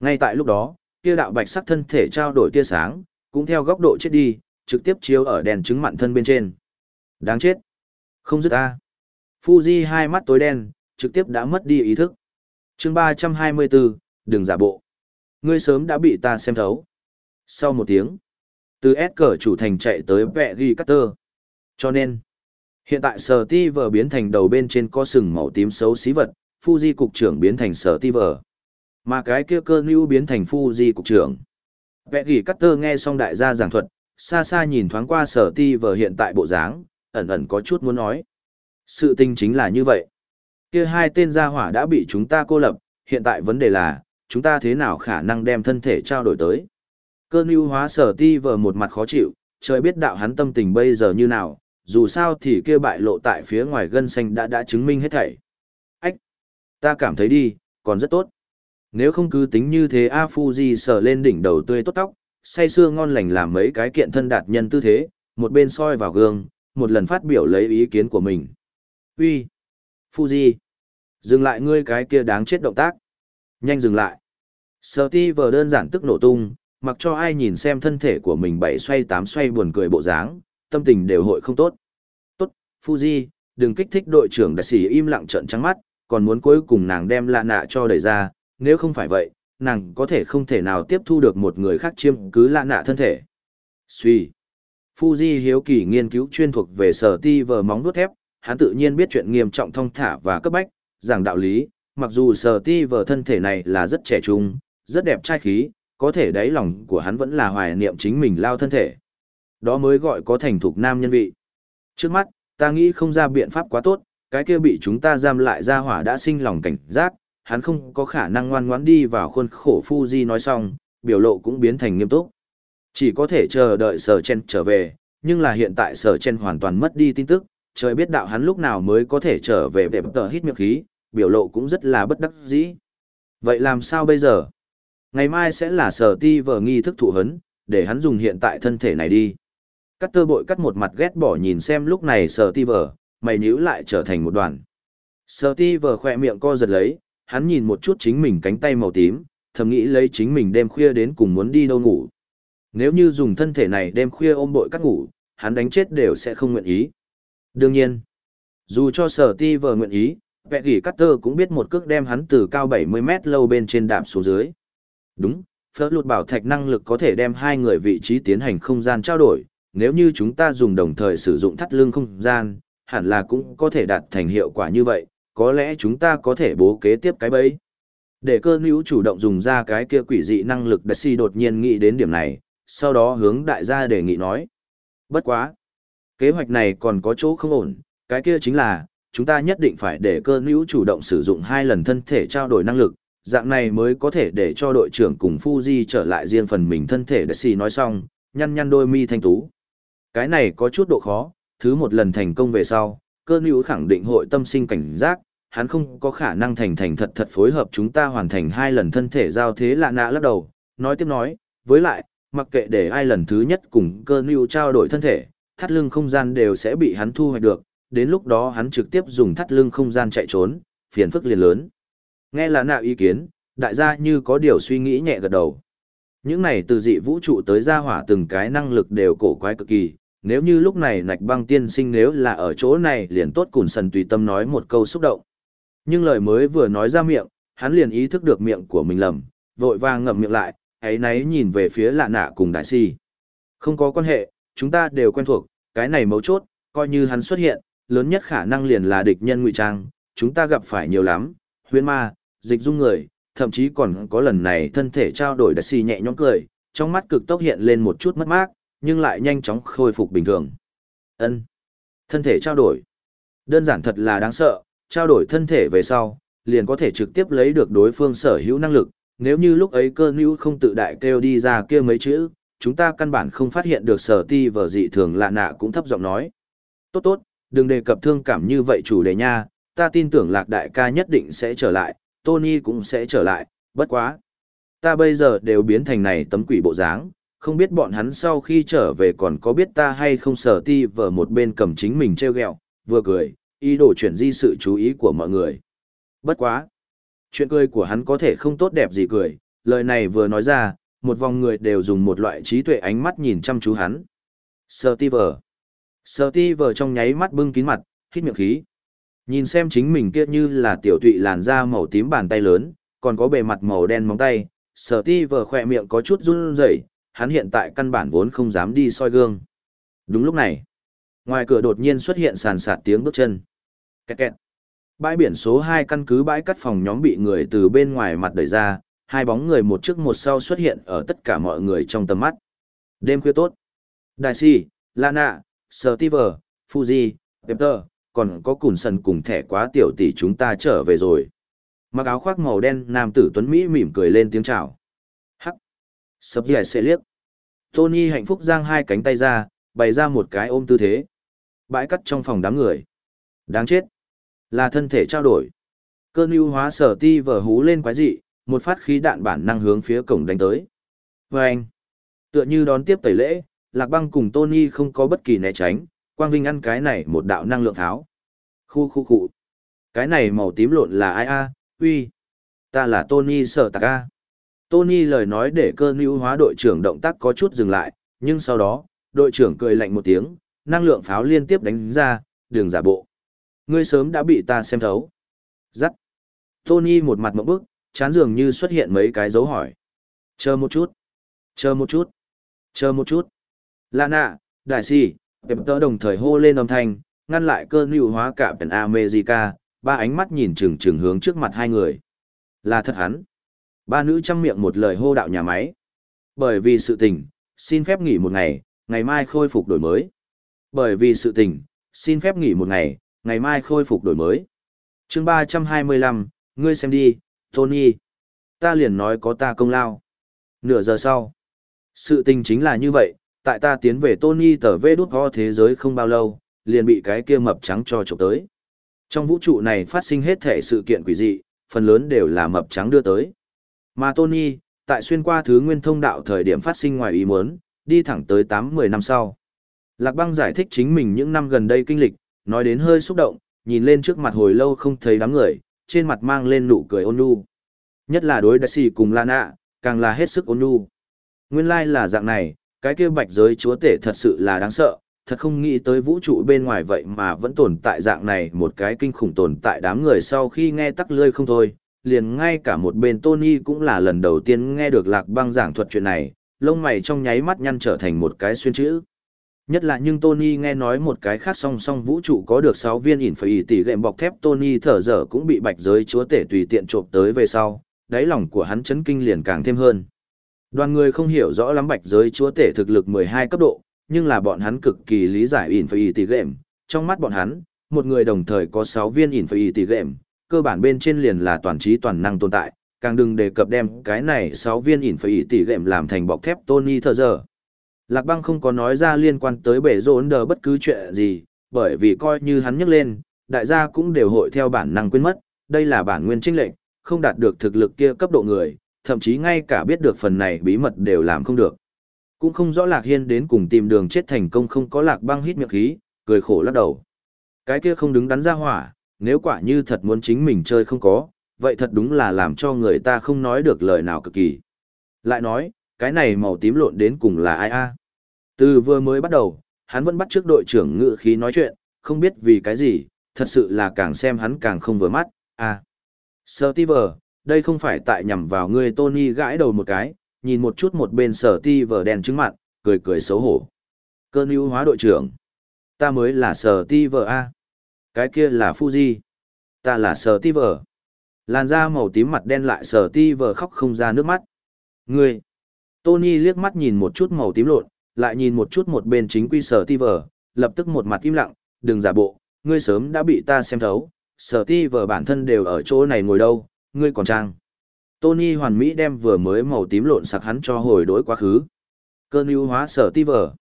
Ngay tại lúc đó, kia đạo bạch sắc thân thể trao đổi tia sáng, cũng theo góc độ chết đi, trực tiếp chiếu ở đèn trứng mặn thân bên trên. Đáng chết! Không dứt ta! Fuji hai mắt tối đen, trực tiếp đã mất đi ý thức. chương 324, đừng giả bộ. Ngươi sớm đã bị ta xem thấu. Sau một tiếng, từ S cờ chủ thành chạy tới vẹ ghi cutter. Cho nên, hiện tại sở ti vở biến thành đầu bên trên có sừng màu tím xấu xí vật, Fuji cục trưởng biến thành sở ti vở. Mà cái kia cơ nữ biến thành Fuji cục trưởng. Vẹ cắt tơ nghe xong đại gia giảng thuật, xa xa nhìn thoáng qua sở ti vờ hiện tại bộ dáng, ẩn ẩn có chút muốn nói. Sự tình chính là như vậy. Kia hai tên gia hỏa đã bị chúng ta cô lập, hiện tại vấn đề là, chúng ta thế nào khả năng đem thân thể trao đổi tới. Cơn ưu hóa sở ti vờ một mặt khó chịu, trời biết đạo hắn tâm tình bây giờ như nào, dù sao thì kia bại lộ tại phía ngoài gân xanh đã đã chứng minh hết thảy. Ách! Ta cảm thấy đi, còn rất tốt. Nếu không cứ tính như thế A Fuji sờ lên đỉnh đầu tươi tốt tóc, say sưa ngon lành làm mấy cái kiện thân đạt nhân tư thế, một bên soi vào gương, một lần phát biểu lấy ý kiến của mình. Uy, Fuji! Dừng lại ngươi cái kia đáng chết động tác. Nhanh dừng lại. Sở ti vờ đơn giản tức nổ tung, mặc cho ai nhìn xem thân thể của mình bảy xoay tám xoay buồn cười bộ dáng, tâm tình đều hội không tốt. Tốt, Fuji, đừng kích thích đội trưởng đại sĩ im lặng trợn trắng mắt, còn muốn cuối cùng nàng đem lạ nạ cho đẩy ra, nếu không phải vậy, nàng có thể không thể nào tiếp thu được một người khác chiêm cứ lạ nạ thân thể. Suy. Fuji hiếu kỳ nghiên cứu chuyên thuộc về sở ti vờ móng vuốt thép, hắn tự nhiên biết chuyện nghiêm trọng thông thả và cấp bách, giảng đạo lý, mặc dù sở ti vờ thân thể này là rất trẻ trung, rất đẹp trai khí, có thể đáy lòng của hắn vẫn là hoài niệm chính mình lao thân thể. Đó mới gọi có thành thục nam nhân vị. Trước mắt, ta nghĩ không ra biện pháp quá tốt, cái kia bị chúng ta giam lại ra hỏa đã sinh lòng cảnh giác, hắn không có khả năng ngoan ngoãn đi vào khuôn khổ Fuji nói xong, biểu lộ cũng biến thành nghiêm túc. Chỉ có thể chờ đợi sở chen trở về, nhưng là hiện tại sở chen hoàn toàn mất đi tin tức, trời biết đạo hắn lúc nào mới có thể trở về để tờ hít miệng khí, biểu lộ cũng rất là bất đắc dĩ. Vậy làm sao bây giờ? Ngày mai sẽ là sở ti vờ nghi thức thụ hấn, để hắn dùng hiện tại thân thể này đi. Cắt tơ bội cắt một mặt ghét bỏ nhìn xem lúc này sở ti vờ, mày nhíu lại trở thành một đoàn. Sở ti vờ khỏe miệng co giật lấy, hắn nhìn một chút chính mình cánh tay màu tím, thầm nghĩ lấy chính mình đêm khuya đến cùng muốn đi đâu ngủ. Nếu như dùng thân thể này đêm khuya ôm bội cắt ngủ, hắn đánh chết đều sẽ không nguyện ý. Đương nhiên, dù cho sở ti vờ nguyện ý, vẹn gỉ cắt tơ cũng biết một cước đem hắn từ cao 70 mét lâu bên trên đạp xuống dưới. Đúng, phớt lụt bảo thạch năng lực có thể đem hai người vị trí tiến hành không gian trao đổi, nếu như chúng ta dùng đồng thời sử dụng thắt lưng không gian, hẳn là cũng có thể đạt thành hiệu quả như vậy, có lẽ chúng ta có thể bố kế tiếp cái bẫy. Để cơ nữ chủ động dùng ra cái kia quỷ dị năng lực đặc si đột nhiên nghĩ đến điểm này, sau đó hướng đại gia đề nghị nói. Bất quá. Kế hoạch này còn có chỗ không ổn, cái kia chính là, chúng ta nhất định phải để cơ nữ chủ động sử dụng hai lần thân thể trao đổi năng lực, dạng này mới có thể để cho đội trưởng cùng Fuji trở lại riêng phần mình thân thể đặc si nói xong, nhăn nhăn đôi mi thanh tú. Cái này có chút độ khó, thứ một lần thành công về sau, cơ nữ khẳng định hội tâm sinh cảnh giác, hắn không có khả năng thành thành thật thật phối hợp chúng ta hoàn thành hai lần thân thể giao thế lạ nạ lắc đầu, nói tiếp nói, với lại, mặc kệ để ai lần thứ nhất cùng cơ nữ trao đổi thân thể, thắt lưng không gian đều sẽ bị hắn thu hoạch được, đến lúc đó hắn trực tiếp dùng thắt lưng không gian chạy trốn, phiền phức liền lớn. Nghe là nạ ý kiến, đại gia như có điều suy nghĩ nhẹ gật đầu. Những này từ dị vũ trụ tới gia hỏa từng cái năng lực đều cổ quái cực kỳ, nếu như lúc này nạch băng tiên sinh nếu là ở chỗ này liền tốt cùn sần tùy tâm nói một câu xúc động. Nhưng lời mới vừa nói ra miệng, hắn liền ý thức được miệng của mình lầm, vội vàng ngậm miệng lại, ấy náy nhìn về phía lạ nạ cùng đại si. Không có quan hệ, chúng ta đều quen thuộc, cái này mấu chốt, coi như hắn xuất hiện, lớn nhất khả năng liền là địch nhân ngụy trang, chúng ta gặp phải nhiều lắm, huyên ma, dịch dung người, thậm chí còn có lần này thân thể trao đổi đại si nhẹ nhõm cười, trong mắt cực tốc hiện lên một chút mất mát, nhưng lại nhanh chóng khôi phục bình thường. Ân, Thân thể trao đổi. Đơn giản thật là đáng sợ, trao đổi thân thể về sau, liền có thể trực tiếp lấy được đối phương sở hữu năng lực. Nếu như lúc ấy cơ nữ không tự đại kêu đi ra kia mấy chữ, chúng ta căn bản không phát hiện được sở ti vở dị thường lạ nạ cũng thấp giọng nói. Tốt tốt, đừng đề cập thương cảm như vậy chủ đề nha, ta tin tưởng lạc đại ca nhất định sẽ trở lại, Tony cũng sẽ trở lại, bất quá. Ta bây giờ đều biến thành này tấm quỷ bộ dáng, không biết bọn hắn sau khi trở về còn có biết ta hay không sở ti vở một bên cầm chính mình treo gẹo vừa cười, ý đồ chuyển di sự chú ý của mọi người. Bất quá. Chuyện cười của hắn có thể không tốt đẹp gì cười, lời này vừa nói ra, một vòng người đều dùng một loại trí tuệ ánh mắt nhìn chăm chú hắn. Steve. Steve trong nháy mắt bưng kín mặt, hít miệng khí. Nhìn xem chính mình kia như là tiểu tụy làn da màu tím bàn tay lớn, còn có bề mặt màu đen móng tay. Steve khỏe miệng có chút run rẩy, hắn hiện tại căn bản vốn không dám đi soi gương. Đúng lúc này, ngoài cửa đột nhiên xuất hiện sàn sạt tiếng bước chân. Kẹt kẹt. Bãi biển số 2 căn cứ bãi cắt phòng nhóm bị người từ bên ngoài mặt đẩy ra, hai bóng người một trước một sau xuất hiện ở tất cả mọi người trong tầm mắt. Đêm khuya tốt. Đại si, Lana, Steve, Fuji, Pepper, còn có cùn sần cùng thẻ quá tiểu tỷ chúng ta trở về rồi. Mặc áo khoác màu đen, nam tử Tuấn Mỹ mỉm cười lên tiếng chào. Hắc. Sập dài xe liếc. Tony hạnh phúc giang hai cánh tay ra, bày ra một cái ôm tư thế. Bãi cắt trong phòng đám người. Đáng chết. Là thân thể trao đổi. Cơn ưu hóa sở ti vở hú lên quái dị, một phát khí đạn bản năng hướng phía cổng đánh tới. Và anh, tựa như đón tiếp tẩy lễ, Lạc Băng cùng Tony không có bất kỳ né tránh, Quang Vinh ăn cái này một đạo năng lượng tháo. Khu khu khu. Cái này màu tím lộn là ai a? Uy, ta là Tony sở tạc a. Tony lời nói để cơ nữ hóa đội trưởng động tác có chút dừng lại, nhưng sau đó, đội trưởng cười lạnh một tiếng, năng lượng pháo liên tiếp đánh ra, đường giả bộ. Ngươi sớm đã bị ta xem thấu. Dắt. Tony một mặt mộng bức, chán dường như xuất hiện mấy cái dấu hỏi. Chờ một chút. Chờ một chút. Chờ một chút. Lana, đại si, em tớ đồng thời hô lên âm thanh, ngăn lại cơn lưu hóa cả biển America, ba ánh mắt nhìn chừng chừng hướng trước mặt hai người. Là thật hắn. Ba nữ chăm miệng một lời hô đạo nhà máy. Bởi vì sự tình, xin phép nghỉ một ngày, ngày mai khôi phục đổi mới. Bởi vì sự tình, xin phép nghỉ một ngày, ngày mai khôi phục đổi mới. chương 325, ngươi xem đi, Tony. Ta liền nói có ta công lao. Nửa giờ sau. Sự tình chính là như vậy, tại ta tiến về Tony tờ vê đút ho thế giới không bao lâu, liền bị cái kia mập trắng cho chụp tới. Trong vũ trụ này phát sinh hết thể sự kiện quỷ dị, phần lớn đều là mập trắng đưa tới. Mà Tony, tại xuyên qua thứ nguyên thông đạo thời điểm phát sinh ngoài ý muốn, đi thẳng tới 8-10 năm sau. Lạc băng giải thích chính mình những năm gần đây kinh lịch, nói đến hơi xúc động, nhìn lên trước mặt hồi lâu không thấy đám người, trên mặt mang lên nụ cười ôn nhu. Nhất là đối đại sĩ cùng Lana, càng là hết sức ôn nhu. Nguyên lai like là dạng này, cái kia bạch giới chúa tể thật sự là đáng sợ, thật không nghĩ tới vũ trụ bên ngoài vậy mà vẫn tồn tại dạng này một cái kinh khủng tồn tại đám người sau khi nghe tắc lươi không thôi, liền ngay cả một bên Tony cũng là lần đầu tiên nghe được lạc băng giảng thuật chuyện này, lông mày trong nháy mắt nhăn trở thành một cái xuyên chữ. Nhất là nhưng Tony nghe nói một cái khác song song vũ trụ có được 6 viên ỉn phải tỷ gệm bọc thép Tony thở dở cũng bị bạch giới chúa tể tùy tiện trộm tới về sau, đáy lòng của hắn chấn kinh liền càng thêm hơn. Đoàn người không hiểu rõ lắm bạch giới chúa tể thực lực 12 cấp độ, nhưng là bọn hắn cực kỳ lý giải ỉn phải tỷ gệm. Trong mắt bọn hắn, một người đồng thời có 6 viên ỉn phải tỷ gệm, cơ bản bên trên liền là toàn trí toàn năng tồn tại, càng đừng đề cập đem cái này 6 viên ỉn phải tỷ gệm làm thành bọc thép Tony thở dở. Lạc băng không có nói ra liên quan tới bể rỗ đờ bất cứ chuyện gì, bởi vì coi như hắn nhắc lên, đại gia cũng đều hội theo bản năng quên mất, đây là bản nguyên trinh lệnh, không đạt được thực lực kia cấp độ người, thậm chí ngay cả biết được phần này bí mật đều làm không được. Cũng không rõ Lạc Hiên đến cùng tìm đường chết thành công không có Lạc băng hít miệng khí, cười khổ lắc đầu. Cái kia không đứng đắn ra hỏa, nếu quả như thật muốn chính mình chơi không có, vậy thật đúng là làm cho người ta không nói được lời nào cực kỳ. Lại nói, cái này màu tím lộn đến cùng là ai a? Từ vừa mới bắt đầu, hắn vẫn bắt trước đội trưởng ngự khí nói chuyện, không biết vì cái gì, thật sự là càng xem hắn càng không vừa mắt, à. Sở ti vờ, đây không phải tại nhằm vào ngươi Tony gãi đầu một cái, nhìn một chút một bên sở ti vờ đèn trứng mặt, cười cười xấu hổ. Cơn ưu hóa đội trưởng. Ta mới là sở ti vờ A. Cái kia là Fuji. Ta là sở ti vờ. Làn da màu tím mặt đen lại sở ti vờ khóc không ra nước mắt. Ngươi. Tony liếc mắt nhìn một chút màu tím lộn, lại nhìn một chút một bên chính quy sở ti vờ, lập tức một mặt im lặng, đừng giả bộ, ngươi sớm đã bị ta xem thấu, sở ti vờ bản thân đều ở chỗ này ngồi đâu, ngươi còn trang. Tony hoàn mỹ đem vừa mới màu tím lộn sặc hắn cho hồi đối quá khứ. Cơn ưu hóa sở ti vờ.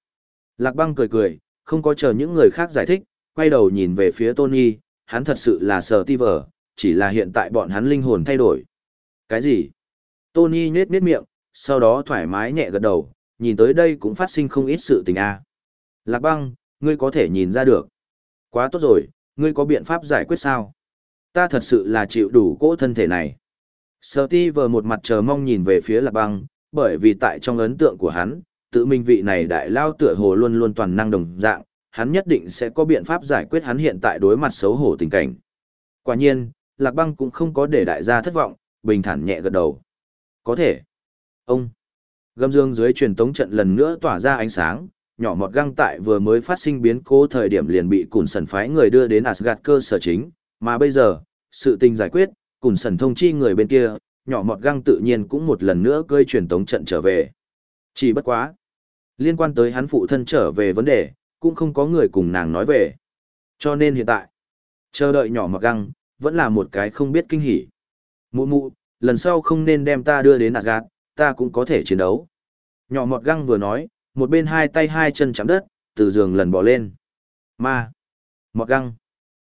Lạc băng cười cười, không có chờ những người khác giải thích, quay đầu nhìn về phía Tony, hắn thật sự là sở ti vờ, chỉ là hiện tại bọn hắn linh hồn thay đổi. Cái gì? Tony nhết miết miệng, sau đó thoải mái nhẹ gật đầu, nhìn tới đây cũng phát sinh không ít sự tình a. Lạc băng, ngươi có thể nhìn ra được. Quá tốt rồi, ngươi có biện pháp giải quyết sao? Ta thật sự là chịu đủ cỗ thân thể này. Sở ti vờ một mặt chờ mong nhìn về phía lạc băng, bởi vì tại trong ấn tượng của hắn, tự mình vị này đại lao tựa hồ luôn luôn toàn năng đồng dạng, hắn nhất định sẽ có biện pháp giải quyết hắn hiện tại đối mặt xấu hổ tình cảnh. Quả nhiên, lạc băng cũng không có để đại gia thất vọng, bình thản nhẹ gật đầu. Có thể. Ông. Gâm dương dưới truyền tống trận lần nữa tỏa ra ánh sáng, nhỏ mọt găng tại vừa mới phát sinh biến cố thời điểm liền bị cùn sần phái người đưa đến Asgard cơ sở chính, mà bây giờ, sự tình giải quyết, cùn sần thông chi người bên kia, nhỏ mọt găng tự nhiên cũng một lần nữa cơi truyền tống trận trở về. Chỉ bất quá. Liên quan tới hắn phụ thân trở về vấn đề, cũng không có người cùng nàng nói về. Cho nên hiện tại, chờ đợi nhỏ mọt găng, vẫn là một cái không biết kinh hỉ. Mụ mụ, lần sau không nên đem ta đưa đến Asgard, ta cũng có thể chiến đấu. Nhỏ mọt găng vừa nói, một bên hai tay hai chân chạm đất, từ giường lần bỏ lên. Ma. Mọt găng.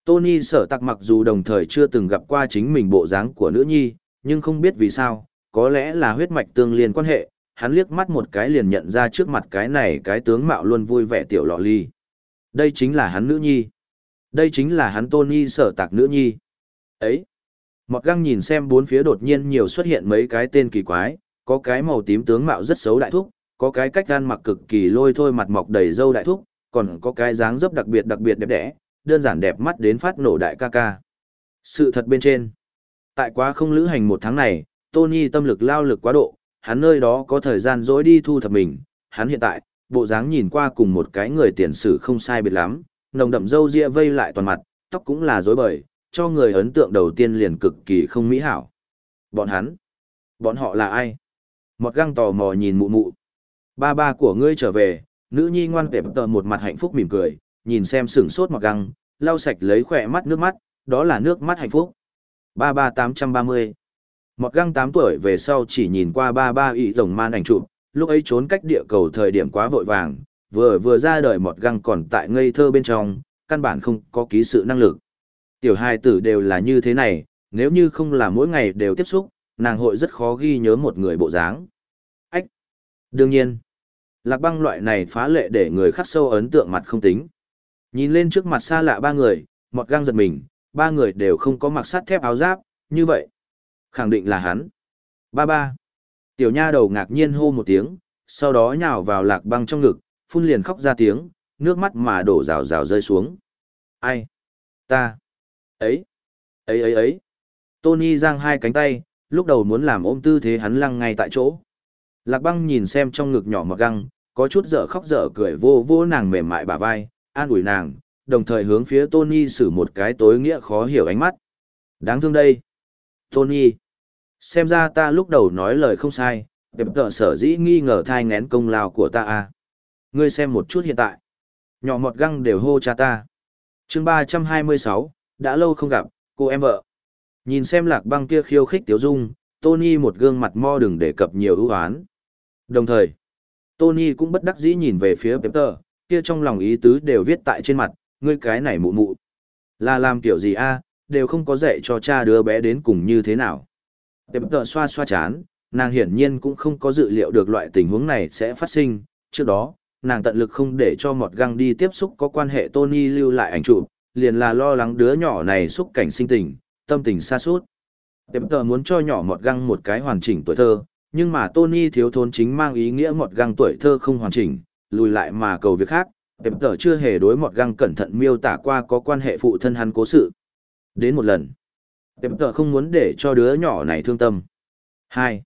Tony sở tặc mặc dù đồng thời chưa từng gặp qua chính mình bộ dáng của nữ nhi, nhưng không biết vì sao, có lẽ là huyết mạch tương liên quan hệ, hắn liếc mắt một cái liền nhận ra trước mặt cái này cái tướng mạo luôn vui vẻ tiểu lọ ly. Đây chính là hắn nữ nhi. Đây chính là hắn Tony sở tạc nữ nhi. Ấy. Mọt găng nhìn xem bốn phía đột nhiên nhiều xuất hiện mấy cái tên kỳ quái, có cái màu tím tướng mạo rất xấu đại thúc, có cái cách gan mặc cực kỳ lôi thôi mặt mọc đầy râu đại thúc, còn có cái dáng dấp đặc biệt đặc biệt đẹp đẽ, đơn giản đẹp mắt đến phát nổ đại ca ca. Sự thật bên trên, tại quá không lữ hành một tháng này, Tony tâm lực lao lực quá độ, hắn nơi đó có thời gian dối đi thu thập mình, hắn hiện tại, bộ dáng nhìn qua cùng một cái người tiền sử không sai biệt lắm, nồng đậm râu ria vây lại toàn mặt, tóc cũng là rối bời, cho người ấn tượng đầu tiên liền cực kỳ không mỹ hảo. Bọn hắn, bọn họ là ai? Một găng tò mò nhìn mụ mụ. Ba ba của ngươi trở về, nữ nhi ngoan vẻ tờ một mặt hạnh phúc mỉm cười, nhìn xem sửng sốt một găng, lau sạch lấy khỏe mắt nước mắt, đó là nước mắt hạnh phúc. Ba ba tám trăm ba mươi. Một găng tám tuổi về sau chỉ nhìn qua ba ba ý rồng man ảnh chụp, lúc ấy trốn cách địa cầu thời điểm quá vội vàng, vừa vừa ra đời một găng còn tại ngây thơ bên trong, căn bản không có ký sự năng lực. Tiểu hai tử đều là như thế này, nếu như không là mỗi ngày đều tiếp xúc, nàng hội rất khó ghi nhớ một người bộ dáng. Ách! Đương nhiên, lạc băng loại này phá lệ để người khắc sâu ấn tượng mặt không tính. Nhìn lên trước mặt xa lạ ba người, một găng giật mình, ba người đều không có mặc sắt thép áo giáp, như vậy. Khẳng định là hắn. Ba ba. Tiểu nha đầu ngạc nhiên hô một tiếng, sau đó nhào vào lạc băng trong ngực, phun liền khóc ra tiếng, nước mắt mà đổ rào rào rơi xuống. Ai? Ta. Ấy. Ấy ấy ấy. Tony giang hai cánh tay, lúc đầu muốn làm ôm tư thế hắn lăng ngay tại chỗ. Lạc băng nhìn xem trong ngực nhỏ mặc găng, có chút dở khóc dở cười vô vô nàng mềm mại bả vai, an ủi nàng, đồng thời hướng phía Tony xử một cái tối nghĩa khó hiểu ánh mắt. Đáng thương đây. Tony. Xem ra ta lúc đầu nói lời không sai, đẹp tợ sở dĩ nghi ngờ thai ngén công lao của ta à. Ngươi xem một chút hiện tại. Nhỏ mọt găng đều hô cha ta. chương ba trăm hai mươi sáu đã lâu không gặp, cô em vợ. Nhìn xem lạc băng kia khiêu khích tiếu dung, Tony một gương mặt mo đừng đề cập nhiều ưu án. Đồng thời, Tony cũng bất đắc dĩ nhìn về phía Peter, kia trong lòng ý tứ đều viết tại trên mặt, ngươi cái này mụ mụ. Là làm kiểu gì a đều không có dạy cho cha đứa bé đến cùng như thế nào. Peter xoa xoa chán, nàng hiển nhiên cũng không có dự liệu được loại tình huống này sẽ phát sinh. Trước đó, nàng tận lực không để cho mọt găng đi tiếp xúc có quan hệ Tony lưu lại ảnh chụp, liền là lo lắng đứa nhỏ này xúc cảnh sinh tình, tâm tình xa suốt. Tiệm tờ muốn cho nhỏ mọt găng một cái hoàn chỉnh tuổi thơ, nhưng mà Tony thiếu thốn chính mang ý nghĩa mọt găng tuổi thơ không hoàn chỉnh, lùi lại mà cầu việc khác. tiệm tờ chưa hề đối mọt găng cẩn thận miêu tả qua có quan hệ phụ thân hắn cố sự. Đến một lần, tiệm tờ không muốn để cho đứa nhỏ này thương tâm. Hai,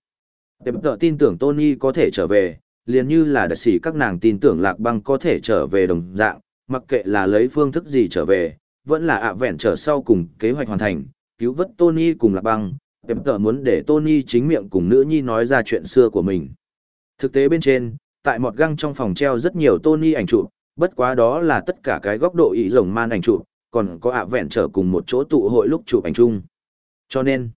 Tiệm tờ tin tưởng Tony có thể trở về, liền như là đại sĩ các nàng tin tưởng lạc băng có thể trở về đồng dạng, mặc kệ là lấy phương thức gì trở về, vẫn là ạ vẹn trở sau cùng kế hoạch hoàn thành, cứu vớt Tony cùng lạc băng, em tờ muốn để Tony chính miệng cùng nữ nhi nói ra chuyện xưa của mình. Thực tế bên trên, tại một găng trong phòng treo rất nhiều Tony ảnh chụp, bất quá đó là tất cả cái góc độ ý rồng man ảnh chụp, còn có ạ vẹn trở cùng một chỗ tụ hội lúc chụp ảnh chung. Cho nên,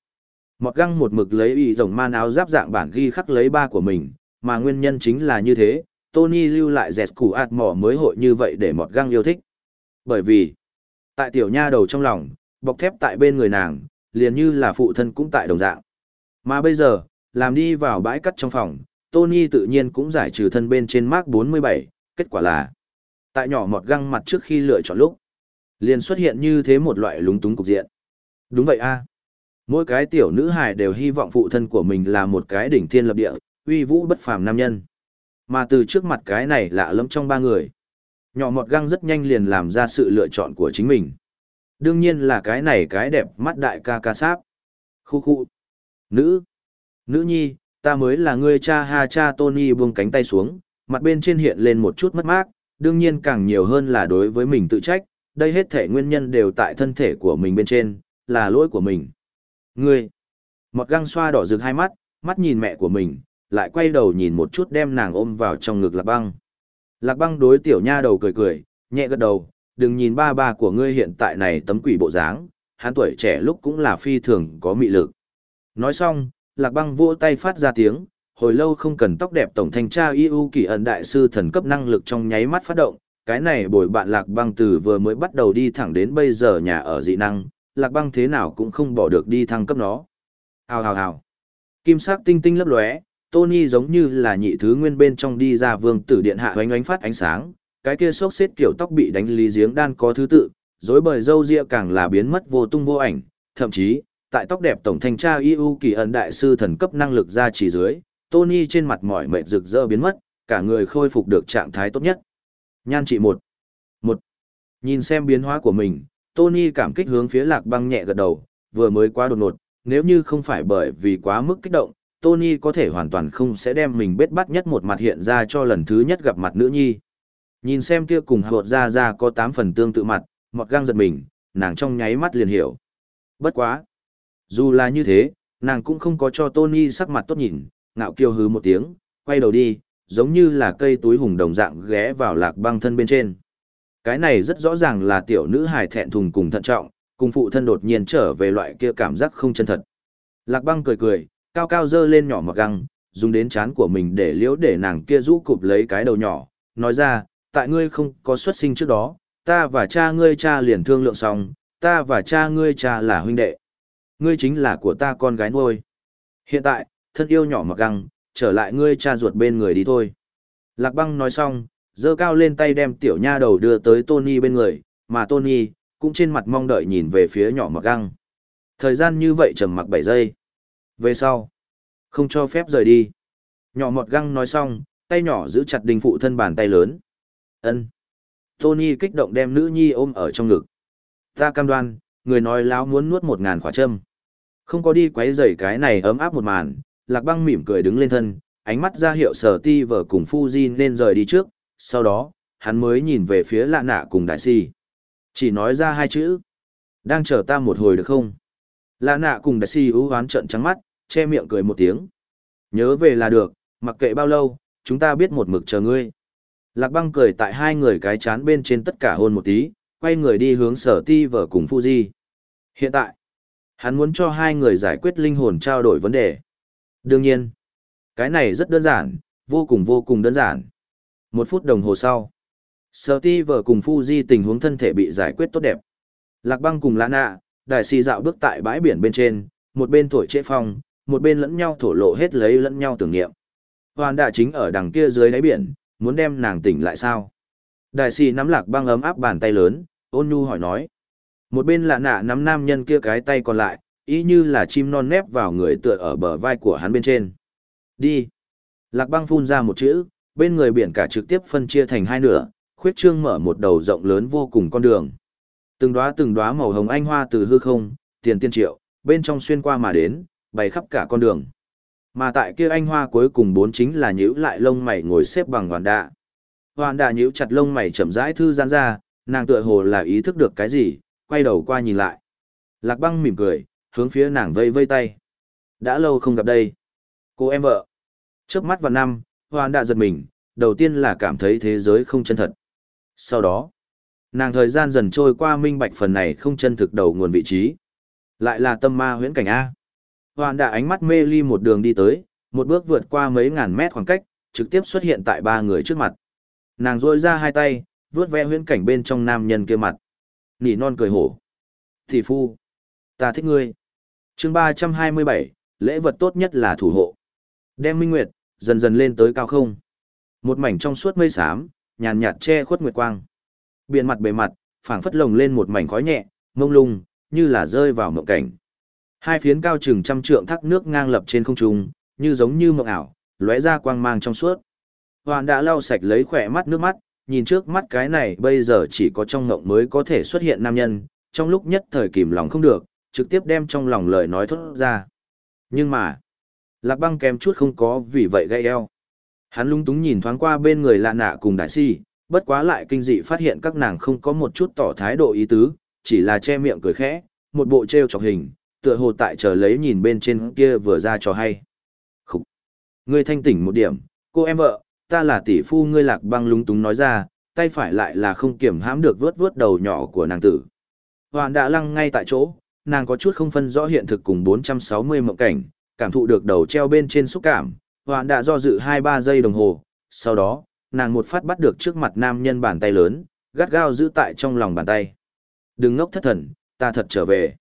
một găng một mực lấy ý rồng man áo giáp dạng bản ghi khắc lấy ba của mình, mà nguyên nhân chính là như thế, Tony lưu lại dẹt củ ạt mỏ mới hội như vậy để một găng yêu thích. Bởi vì, tại tiểu nha đầu trong lòng, bọc thép tại bên người nàng, liền như là phụ thân cũng tại đồng dạng. Mà bây giờ, làm đi vào bãi cắt trong phòng, Tony tự nhiên cũng giải trừ thân bên trên Mark 47, kết quả là tại nhỏ mọt găng mặt trước khi lựa chọn lúc, liền xuất hiện như thế một loại lúng túng cục diện. Đúng vậy a Mỗi cái tiểu nữ hài đều hy vọng phụ thân của mình là một cái đỉnh thiên lập địa, uy vũ bất phàm nam nhân. Mà từ trước mặt cái này lạ lẫm trong ba người. Nhỏ mọt găng rất nhanh liền làm ra sự lựa chọn của chính mình. Đương nhiên là cái này cái đẹp mắt đại ca ca sáp. Khu khu. Nữ. Nữ nhi, ta mới là người cha ha cha Tony buông cánh tay xuống, mặt bên trên hiện lên một chút mất mát, đương nhiên càng nhiều hơn là đối với mình tự trách, đây hết thể nguyên nhân đều tại thân thể của mình bên trên, là lỗi của mình. Ngươi. Mọt găng xoa đỏ rực hai mắt, mắt nhìn mẹ của mình, lại quay đầu nhìn một chút đem nàng ôm vào trong ngực lạc băng. Lạc băng đối tiểu nha đầu cười cười, nhẹ gật đầu, đừng nhìn ba ba của ngươi hiện tại này tấm quỷ bộ dáng, hắn tuổi trẻ lúc cũng là phi thường có mị lực. Nói xong, lạc băng vỗ tay phát ra tiếng, hồi lâu không cần tóc đẹp tổng thanh tra yêu kỳ ẩn đại sư thần cấp năng lực trong nháy mắt phát động, cái này bồi bạn lạc băng từ vừa mới bắt đầu đi thẳng đến bây giờ nhà ở dị năng, lạc băng thế nào cũng không bỏ được đi thăng cấp nó. Hào hào hào. Kim sắc tinh tinh lấp lóe, Tony giống như là nhị thứ nguyên bên trong đi ra vương tử điện hạ oánh oánh phát ánh sáng, cái kia sốc xếp kiểu tóc bị đánh lý giếng đan có thứ tự, rối bời râu ria càng là biến mất vô tung vô ảnh, thậm chí, tại tóc đẹp tổng thanh tra EU kỳ ẩn đại sư thần cấp năng lực ra chỉ dưới, Tony trên mặt mỏi mệt rực rỡ biến mất, cả người khôi phục được trạng thái tốt nhất. Nhan trị một một Nhìn xem biến hóa của mình, Tony cảm kích hướng phía lạc băng nhẹ gật đầu, vừa mới quá đột ngột, nếu như không phải bởi vì quá mức kích động, Tony có thể hoàn toàn không sẽ đem mình bết bắt nhất một mặt hiện ra cho lần thứ nhất gặp mặt nữ nhi. Nhìn xem kia cùng hợp ra ra có tám phần tương tự mặt, một găng giật mình, nàng trong nháy mắt liền hiểu. Bất quá. Dù là như thế, nàng cũng không có cho Tony sắc mặt tốt nhìn, ngạo kiêu hứ một tiếng, quay đầu đi, giống như là cây túi hùng đồng dạng ghé vào lạc băng thân bên trên. Cái này rất rõ ràng là tiểu nữ hài thẹn thùng cùng thận trọng, cùng phụ thân đột nhiên trở về loại kia cảm giác không chân thật. Lạc băng cười cười, cao cao dơ lên nhỏ mọt găng, dùng đến chán của mình để liễu để nàng kia rũ cụp lấy cái đầu nhỏ, nói ra, tại ngươi không có xuất sinh trước đó, ta và cha ngươi cha liền thương lượng xong, ta và cha ngươi cha là huynh đệ. Ngươi chính là của ta con gái nuôi. Hiện tại, thân yêu nhỏ mặc găng, trở lại ngươi cha ruột bên người đi thôi. Lạc băng nói xong, giơ cao lên tay đem tiểu nha đầu đưa tới Tony bên người, mà Tony, cũng trên mặt mong đợi nhìn về phía nhỏ mặc găng. Thời gian như vậy trầm mặc 7 giây. Về sau, không cho phép rời đi. Nhỏ mọt găng nói xong, tay nhỏ giữ chặt đình phụ thân bàn tay lớn ân Tony kích động đem nữ nhi ôm ở trong ngực. Ta cam đoan, người nói láo muốn nuốt một ngàn khỏa châm. Không có đi quấy rầy cái này ấm áp một màn, lạc băng mỉm cười đứng lên thân, ánh mắt ra hiệu sở ti vợ cùng Fuji nên rời đi trước, sau đó, hắn mới nhìn về phía lạ nạ cùng đại si. Chỉ nói ra hai chữ. Đang chờ ta một hồi được không? Lạ nạ cùng đại si ưu hoán trận trắng mắt, che miệng cười một tiếng. Nhớ về là được, mặc kệ bao lâu, chúng ta biết một mực chờ ngươi. Lạc băng cười tại hai người cái chán bên trên tất cả hôn một tí, quay người đi hướng sở ti vợ cùng Fuji. Hiện tại, hắn muốn cho hai người giải quyết linh hồn trao đổi vấn đề. Đương nhiên, cái này rất đơn giản, vô cùng vô cùng đơn giản. Một phút đồng hồ sau, sở ti vợ cùng Fuji tình huống thân thể bị giải quyết tốt đẹp. Lạc băng cùng Lã Nạ, đại si dạo bước tại bãi biển bên trên, một bên thổi trễ phong, một bên lẫn nhau thổ lộ hết lấy lẫn nhau tưởng niệm. Hoàn đạ chính ở đằng kia dưới đáy biển, muốn đem nàng tỉnh lại sao? Đại sĩ nắm lạc băng ấm áp bàn tay lớn, ôn nhu hỏi nói. Một bên là nạ nắm nam nhân kia cái tay còn lại, ý như là chim non nép vào người tựa ở bờ vai của hắn bên trên. Đi. Lạc băng phun ra một chữ, bên người biển cả trực tiếp phân chia thành hai nửa, khuyết trương mở một đầu rộng lớn vô cùng con đường. Từng đóa từng đóa màu hồng anh hoa từ hư không, tiền tiên triệu, bên trong xuyên qua mà đến, bày khắp cả con đường. Mà tại kia anh hoa cuối cùng bốn chính là nhíu lại lông mày ngồi xếp bằng hoàn đạ. Hoàn đạ nhíu chặt lông mày chậm rãi thư giãn ra, nàng tựa hồ là ý thức được cái gì, quay đầu qua nhìn lại. Lạc băng mỉm cười, hướng phía nàng vây vây tay. Đã lâu không gặp đây. Cô em vợ. Chớp mắt vào năm, hoàn đạ giật mình, đầu tiên là cảm thấy thế giới không chân thật. Sau đó, nàng thời gian dần trôi qua minh bạch phần này không chân thực đầu nguồn vị trí. Lại là tâm ma huyễn cảnh A. Hoàn đã ánh mắt mê ly một đường đi tới, một bước vượt qua mấy ngàn mét khoảng cách, trực tiếp xuất hiện tại ba người trước mặt. Nàng rôi ra hai tay, vuốt ve huyễn cảnh bên trong nam nhân kia mặt. Nỉ non cười hổ. Thị phu. Ta thích ngươi. chương ba trăm hai mươi bảy, lễ vật tốt nhất là thủ hộ. Đem minh nguyệt, dần dần lên tới cao không. Một mảnh trong suốt mây xám, nhàn nhạt che khuất nguyệt quang. Biển mặt bề mặt, phảng phất lồng lên một mảnh khói nhẹ, mông lung, như là rơi vào mộng cảnh. Hai phiến cao chừng trăm trượng thác nước ngang lập trên không trung, như giống như mộng ảo, lóe ra quang mang trong suốt. Hoàn đã lau sạch lấy khỏe mắt nước mắt, nhìn trước mắt cái này bây giờ chỉ có trong ngộng mới có thể xuất hiện nam nhân, trong lúc nhất thời kìm lòng không được, trực tiếp đem trong lòng lời nói thốt ra. Nhưng mà, lạc băng kém chút không có vì vậy gây eo. Hắn lung túng nhìn thoáng qua bên người lạ nạ cùng đại si, bất quá lại kinh dị phát hiện các nàng không có một chút tỏ thái độ ý tứ, chỉ là che miệng cười khẽ, một bộ treo chọc hình, tựa hồ tại chờ lấy nhìn bên trên kia vừa ra trò hay. Khúc! Ngươi thanh tỉnh một điểm, cô em vợ, ta là tỷ phu ngươi lạc băng lúng túng nói ra, tay phải lại là không kiểm hãm được vướt vướt đầu nhỏ của nàng tử. Hoàn đã lăng ngay tại chỗ, nàng có chút không phân rõ hiện thực cùng 460 mộng cảnh, cảm thụ được đầu treo bên trên xúc cảm, hoàn đã do dự 2-3 giây đồng hồ, sau đó, nàng một phát bắt được trước mặt nam nhân bàn tay lớn, gắt gao giữ tại trong lòng bàn tay. Đừng ngốc thất thần, ta thật trở về.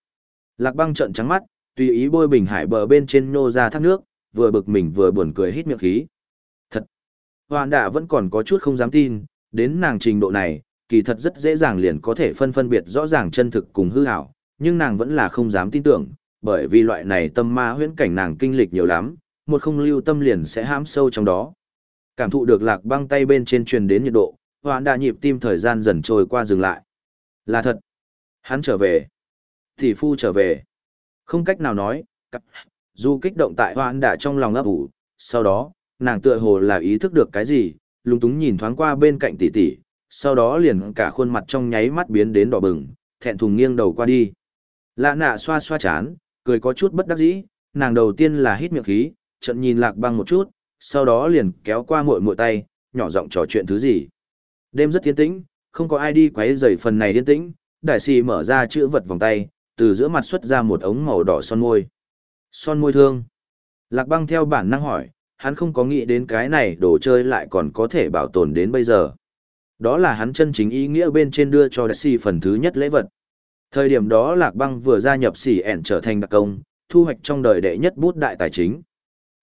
Lạc băng trợn trắng mắt, tùy ý bôi bình hải bờ bên trên nô ra thác nước, vừa bực mình vừa buồn cười hít miệng khí. Thật! Hoàn đạ vẫn còn có chút không dám tin, đến nàng trình độ này, kỳ thật rất dễ dàng liền có thể phân phân biệt rõ ràng chân thực cùng hư ảo, nhưng nàng vẫn là không dám tin tưởng, bởi vì loại này tâm ma huyễn cảnh nàng kinh lịch nhiều lắm, một không lưu tâm liền sẽ hãm sâu trong đó. Cảm thụ được lạc băng tay bên trên truyền đến nhiệt độ, hoàn đạ nhịp tim thời gian dần trôi qua dừng lại. Là thật. Hắn trở về thì phu trở về. Không cách nào nói, dù kích động tại hoãn đã trong lòng ấp ủ, sau đó, nàng tựa hồ là ý thức được cái gì, lúng túng nhìn thoáng qua bên cạnh tỷ tỷ, sau đó liền cả khuôn mặt trong nháy mắt biến đến đỏ bừng, thẹn thùng nghiêng đầu qua đi. Lạ nạ xoa xoa chán, cười có chút bất đắc dĩ, nàng đầu tiên là hít miệng khí, trận nhìn lạc băng một chút, sau đó liền kéo qua muội muội tay, nhỏ giọng trò chuyện thứ gì. Đêm rất yên tĩnh, không có ai đi quấy rầy phần này yên tĩnh, đại sĩ mở ra chữ vật vòng tay, từ giữa mặt xuất ra một ống màu đỏ son môi. Son môi thương. Lạc băng theo bản năng hỏi, hắn không có nghĩ đến cái này đồ chơi lại còn có thể bảo tồn đến bây giờ. Đó là hắn chân chính ý nghĩa bên trên đưa cho đại sĩ phần thứ nhất lễ vật. Thời điểm đó Lạc băng vừa gia nhập xỉ ẻn trở thành đặc công, thu hoạch trong đời đệ nhất bút đại tài chính.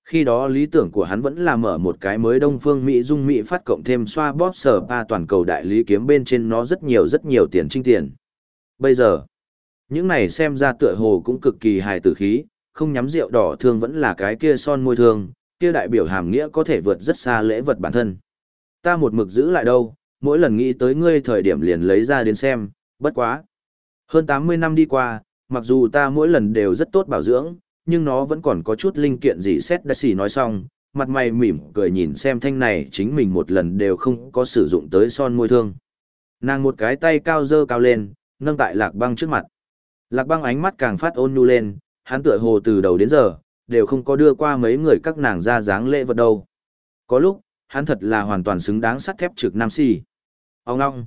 Khi đó lý tưởng của hắn vẫn là mở một cái mới Đông Phương Mỹ Dung Mỹ phát cộng thêm xoa bóp sở ba toàn cầu đại lý kiếm bên trên nó rất nhiều rất nhiều tiền trinh tiền. Bây giờ, những này xem ra tựa hồ cũng cực kỳ hài tử khí, không nhắm rượu đỏ thương vẫn là cái kia son môi thương, kia đại biểu hàm nghĩa có thể vượt rất xa lễ vật bản thân. Ta một mực giữ lại đâu, mỗi lần nghĩ tới ngươi thời điểm liền lấy ra đến xem, bất quá. Hơn 80 năm đi qua, mặc dù ta mỗi lần đều rất tốt bảo dưỡng, nhưng nó vẫn còn có chút linh kiện gì xét đã xì nói xong, mặt mày mỉm cười nhìn xem thanh này chính mình một lần đều không có sử dụng tới son môi thương. Nàng một cái tay cao dơ cao lên, nâng tại lạc băng trước mặt. Lạc băng ánh mắt càng phát ôn nhu lên, hắn tựa hồ từ đầu đến giờ, đều không có đưa qua mấy người các nàng ra dáng lễ vật đâu. Có lúc, hắn thật là hoàn toàn xứng đáng sắt thép trực nam si. Ông ngong.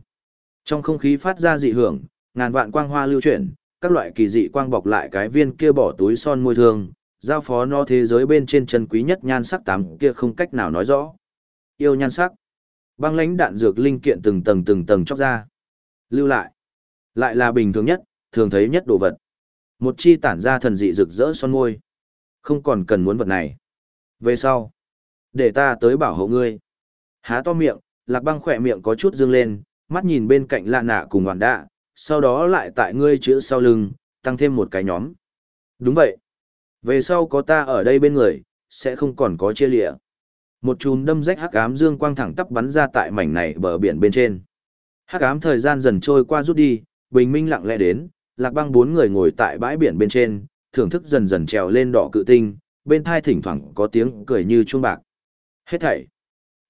Trong không khí phát ra dị hưởng, ngàn vạn quang hoa lưu chuyển, các loại kỳ dị quang bọc lại cái viên kia bỏ túi son môi thương, giao phó nó thế giới bên trên chân quý nhất nhan sắc tám kia không cách nào nói rõ. Yêu nhan sắc. Băng lãnh đạn dược linh kiện từng tầng từng tầng chóc ra. Lưu lại. Lại là bình thường nhất, thường thấy nhất đồ vật. Một chi tản ra thần dị rực rỡ son môi. Không còn cần muốn vật này. Về sau. Để ta tới bảo hộ ngươi. Há to miệng, lạc băng khỏe miệng có chút dương lên, mắt nhìn bên cạnh lạ nạ cùng hoàn đạ, sau đó lại tại ngươi chữ sau lưng, tăng thêm một cái nhóm. Đúng vậy. Về sau có ta ở đây bên người, sẽ không còn có chia lịa. Một chùm đâm rách hắc ám dương quang thẳng tắp bắn ra tại mảnh này bờ biển bên trên. Hắc ám thời gian dần trôi qua rút đi, bình minh lặng lẽ đến, lạc băng bốn người ngồi tại bãi biển bên trên, thưởng thức dần dần trèo lên đỏ cự tinh, bên thai thỉnh thoảng có tiếng cười như chuông bạc. Hết thảy.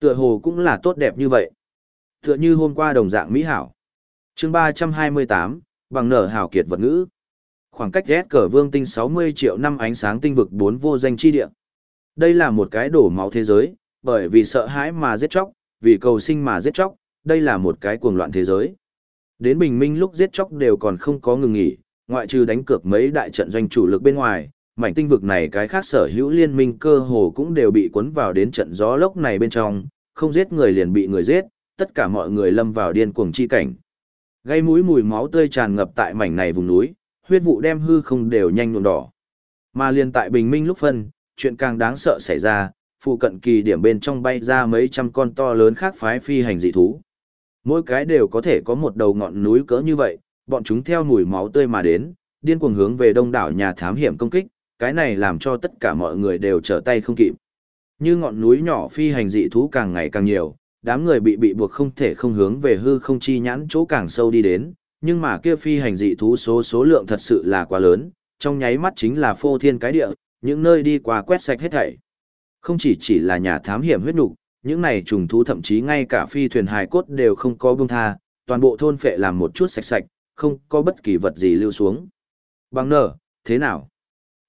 Tựa hồ cũng là tốt đẹp như vậy. Tựa như hôm qua đồng dạng mỹ hảo chương ba trăm hai mươi tám bằng nở hào kiệt vật ngữ khoảng cách ghét cờ vương tinh sáu mươi triệu năm ánh sáng tinh vực bốn vô danh chi địa đây là một cái đổ máu thế giới bởi vì sợ hãi mà giết chóc vì cầu sinh mà giết chóc đây là một cái cuồng loạn thế giới đến bình minh lúc giết chóc đều còn không có ngừng nghỉ ngoại trừ đánh cược mấy đại trận doanh chủ lực bên ngoài mảnh tinh vực này cái khác sở hữu liên minh cơ hồ cũng đều bị cuốn vào đến trận gió lốc này bên trong không giết người liền bị người giết tất cả mọi người lâm vào điên cuồng chi cảnh Gây mũi mùi máu tươi tràn ngập tại mảnh này vùng núi, huyết vụ đem hư không đều nhanh nhuộm đỏ. Mà liền tại bình minh lúc phân, chuyện càng đáng sợ xảy ra, phụ cận kỳ điểm bên trong bay ra mấy trăm con to lớn khác phái phi hành dị thú. Mỗi cái đều có thể có một đầu ngọn núi cỡ như vậy, bọn chúng theo mùi máu tươi mà đến, điên cuồng hướng về đông đảo nhà thám hiểm công kích, cái này làm cho tất cả mọi người đều trở tay không kịp. Như ngọn núi nhỏ phi hành dị thú càng ngày càng nhiều, đám người bị bị buộc không thể không hướng về hư không chi nhãn chỗ càng sâu đi đến, nhưng mà kia phi hành dị thú số số lượng thật sự là quá lớn, trong nháy mắt chính là phô thiên cái địa, những nơi đi qua quét sạch hết thảy. Không chỉ chỉ là nhà thám hiểm huyết nục, những này trùng thú thậm chí ngay cả phi thuyền hài cốt đều không có bông tha, toàn bộ thôn phệ làm một chút sạch sạch, không có bất kỳ vật gì lưu xuống. Bằng nở, thế nào?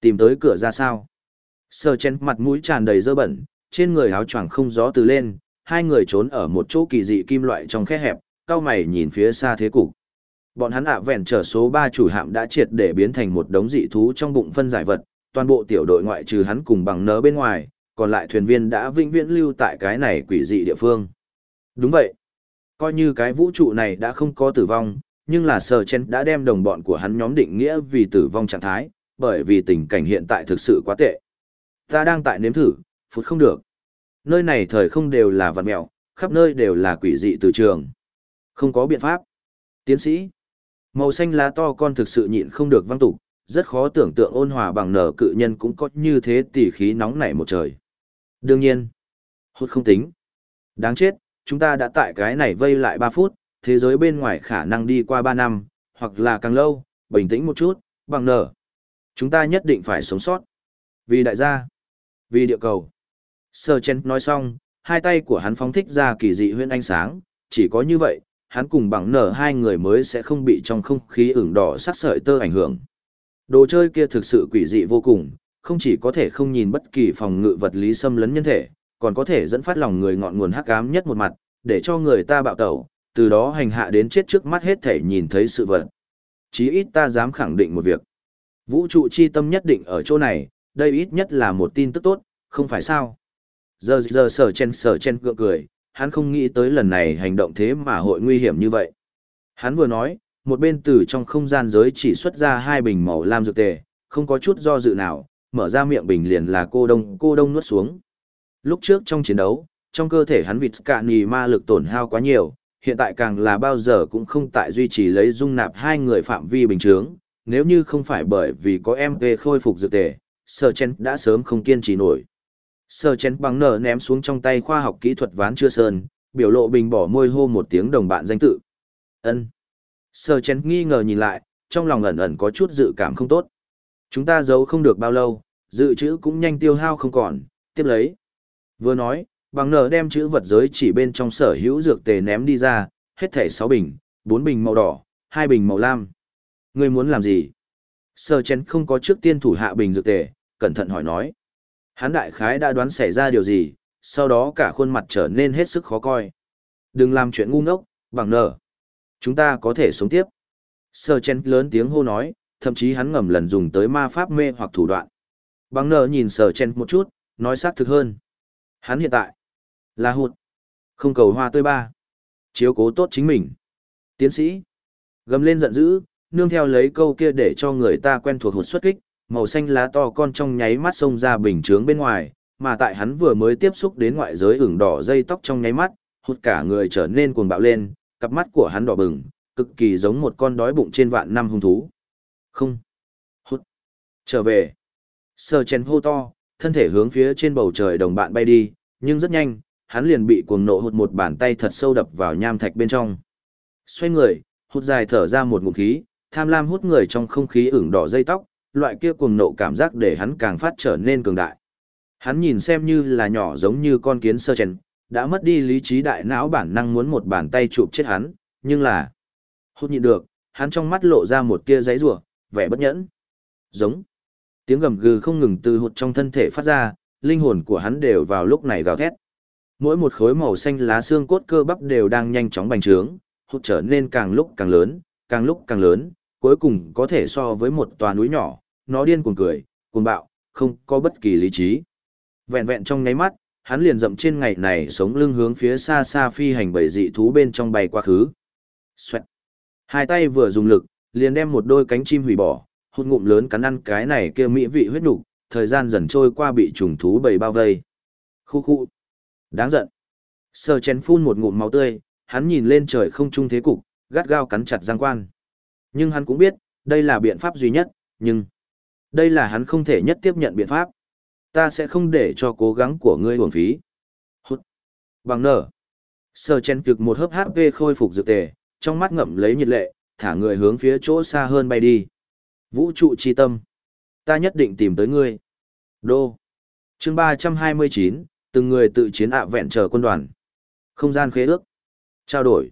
Tìm tới cửa ra sao? Sơ chén mặt mũi tràn đầy dơ bẩn, trên người áo choàng không gió từ lên, hai người trốn ở một chỗ kỳ dị kim loại trong khe hẹp, cao mày nhìn phía xa thế cục. Bọn hắn ạ vẹn trở số 3 chủ hạm đã triệt để biến thành một đống dị thú trong bụng phân giải vật, toàn bộ tiểu đội ngoại trừ hắn cùng bằng nớ bên ngoài, còn lại thuyền viên đã vĩnh viễn lưu tại cái này quỷ dị địa phương. Đúng vậy. Coi như cái vũ trụ này đã không có tử vong, nhưng là Sở Chen đã đem đồng bọn của hắn nhóm định nghĩa vì tử vong trạng thái, bởi vì tình cảnh hiện tại thực sự quá tệ. Ta đang tại nếm thử, phút không được. Nơi này thời không đều là vật mèo khắp nơi đều là quỷ dị từ trường. Không có biện pháp. Tiến sĩ. Màu xanh lá to con thực sự nhịn không được văng tục, rất khó tưởng tượng ôn hòa bằng nở cự nhân cũng có như thế tỉ khí nóng nảy một trời. Đương nhiên, hút không tính. Đáng chết, chúng ta đã tại cái này vây lại 3 phút, thế giới bên ngoài khả năng đi qua 3 năm, hoặc là càng lâu, bình tĩnh một chút, bằng nở. Chúng ta nhất định phải sống sót. Vì đại gia, vì địa cầu. Sơ chen nói xong, hai tay của hắn phóng thích ra kỳ dị huyễn ánh sáng, chỉ có như vậy, hắn cùng bằng nở hai người mới sẽ không bị trong không khí ửng đỏ sắc sợi tơ ảnh hưởng. Đồ chơi kia thực sự quỷ dị vô cùng, không chỉ có thể không nhìn bất kỳ phòng ngự vật lý xâm lấn nhân thể, còn có thể dẫn phát lòng người ngọn nguồn hắc ám nhất một mặt, để cho người ta bạo tẩu, từ đó hành hạ đến chết trước mắt hết thể nhìn thấy sự vật. Chí ít ta dám khẳng định một việc. Vũ trụ chi tâm nhất định ở chỗ này, đây ít nhất là một tin tức tốt, không phải sao. Giờ giờ sở chen sở chen cựa cười, hắn không nghĩ tới lần này hành động thế mà hội nguy hiểm như vậy. Hắn vừa nói, một bên từ trong không gian giới chỉ xuất ra hai bình màu lam dược tề, không có chút do dự nào, mở ra miệng bình liền là cô đông cô đông nuốt xuống. Lúc trước trong chiến đấu, trong cơ thể hắn vịt cạn nì ma lực tổn hao quá nhiều, hiện tại càng là bao giờ cũng không tại duy trì lấy dung nạp hai người phạm vi bình thường, nếu như không phải bởi vì có MP khôi phục dược tề, Sơ Chen đã sớm không kiên trì nổi. Sơ Chen bằng nở ném xuống trong tay khoa học kỹ thuật ván chưa sơn, biểu lộ bình bỏ môi hô một tiếng đồng bạn danh tự. Ân. Sơ Chen nghi ngờ nhìn lại, trong lòng ẩn ẩn có chút dự cảm không tốt. Chúng ta giấu không được bao lâu, dự trữ cũng nhanh tiêu hao không còn, tiếp lấy. Vừa nói, bằng nở đem chữ vật giới chỉ bên trong sở hữu dược tề ném đi ra, hết thảy 6 bình, 4 bình màu đỏ, 2 bình màu lam. Ngươi muốn làm gì? Sơ chén không có trước tiên thủ hạ bình dược tề, cẩn thận hỏi nói. Hán đại khái đã đoán xảy ra điều gì, sau đó cả khuôn mặt trở nên hết sức khó coi. Đừng làm chuyện ngu ngốc, bằng nở. Chúng ta có thể sống tiếp. Sơ chén lớn tiếng hô nói, thậm chí hắn ngầm lần dùng tới ma pháp mê hoặc thủ đoạn. Bằng nở nhìn sờ chen một chút, nói xác thực hơn. Hắn hiện tại là hụt. Không cầu hoa tươi ba. Chiếu cố tốt chính mình. Tiến sĩ. Gầm lên giận dữ, nương theo lấy câu kia để cho người ta quen thuộc hụt xuất kích, màu xanh lá to con trong nháy mắt xông ra bình chướng bên ngoài, mà tại hắn vừa mới tiếp xúc đến ngoại giới ửng đỏ dây tóc trong nháy mắt, hụt cả người trở nên cuồng bạo lên, cặp mắt của hắn đỏ bừng, cực kỳ giống một con đói bụng trên vạn năm hung thú. Không. Hụt. Trở về. Sờ chén hô to, thân thể hướng phía trên bầu trời đồng bạn bay đi, nhưng rất nhanh, hắn liền bị cuồng nộ hụt một bàn tay thật sâu đập vào nham thạch bên trong. Xoay người, hụt dài thở ra một ngụm khí, tham lam hút người trong không khí ửng đỏ dây tóc, loại kia cuồng nộ cảm giác để hắn càng phát trở nên cường đại. Hắn nhìn xem như là nhỏ giống như con kiến sơ chèn, đã mất đi lý trí đại não bản năng muốn một bàn tay chụp chết hắn, nhưng là hút nhịn được, hắn trong mắt lộ ra một tia giấy rủa, vẻ bất nhẫn. Giống. Tiếng gầm gừ không ngừng từ hụt trong thân thể phát ra, linh hồn của hắn đều vào lúc này gào thét. Mỗi một khối màu xanh lá xương cốt cơ bắp đều đang nhanh chóng bành trướng, hụt trở nên càng lúc càng lớn, càng lúc càng lớn, cuối cùng có thể so với một tòa núi nhỏ, nó điên cuồng cười, cuồng bạo, không có bất kỳ lý trí. Vẹn vẹn trong nháy mắt, hắn liền dậm trên ngày này sống lưng hướng phía xa xa phi hành bảy dị thú bên trong bay quá khứ. Xoẹt. Hai tay vừa dùng lực, liền đem một đôi cánh chim hủy bỏ, hút ngụm lớn cắn ăn cái này kia mỹ vị huyết nục, thời gian dần trôi qua bị trùng thú bầy bao vây. Khu khu. Đáng giận. Sờ chén phun một ngụm máu tươi, hắn nhìn lên trời không trung thế cục, gắt gao cắn chặt răng quan. Nhưng hắn cũng biết, đây là biện pháp duy nhất, nhưng đây là hắn không thể nhất tiếp nhận biện pháp. Ta sẽ không để cho cố gắng của ngươi uổng phí. Hút. Bằng nở. Sờ chén cực một hớp HP khôi phục dược tề, trong mắt ngậm lấy nhiệt lệ, thả người hướng phía chỗ xa hơn bay đi. Vũ trụ chi tâm. Ta nhất định tìm tới ngươi. Đô. chương ba trăm hai mươi chín, từng người tự chiến ạ vẹn chờ quân đoàn. Không gian khế ước. Trao đổi.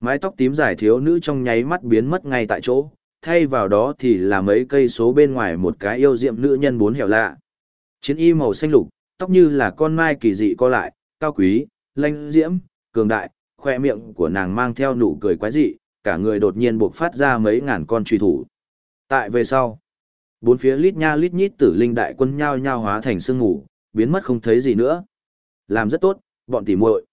Mái tóc tím dài thiếu nữ trong nháy mắt biến mất ngay tại chỗ, thay vào đó thì là mấy cây số bên ngoài một cái yêu diệm nữ nhân bốn hẻo lạ. Chiến y màu xanh lục, tóc như là con mai kỳ dị co lại, cao quý, lanh diễm, cường đại, khoe miệng của nàng mang theo nụ cười quái dị, cả người đột nhiên buộc phát ra mấy ngàn con truy thủ. Tại về sau, bốn phía lít nha lít nhít tử linh đại quân nhao nhao hóa thành sương ngủ, biến mất không thấy gì nữa. Làm rất tốt, bọn tỉ muội.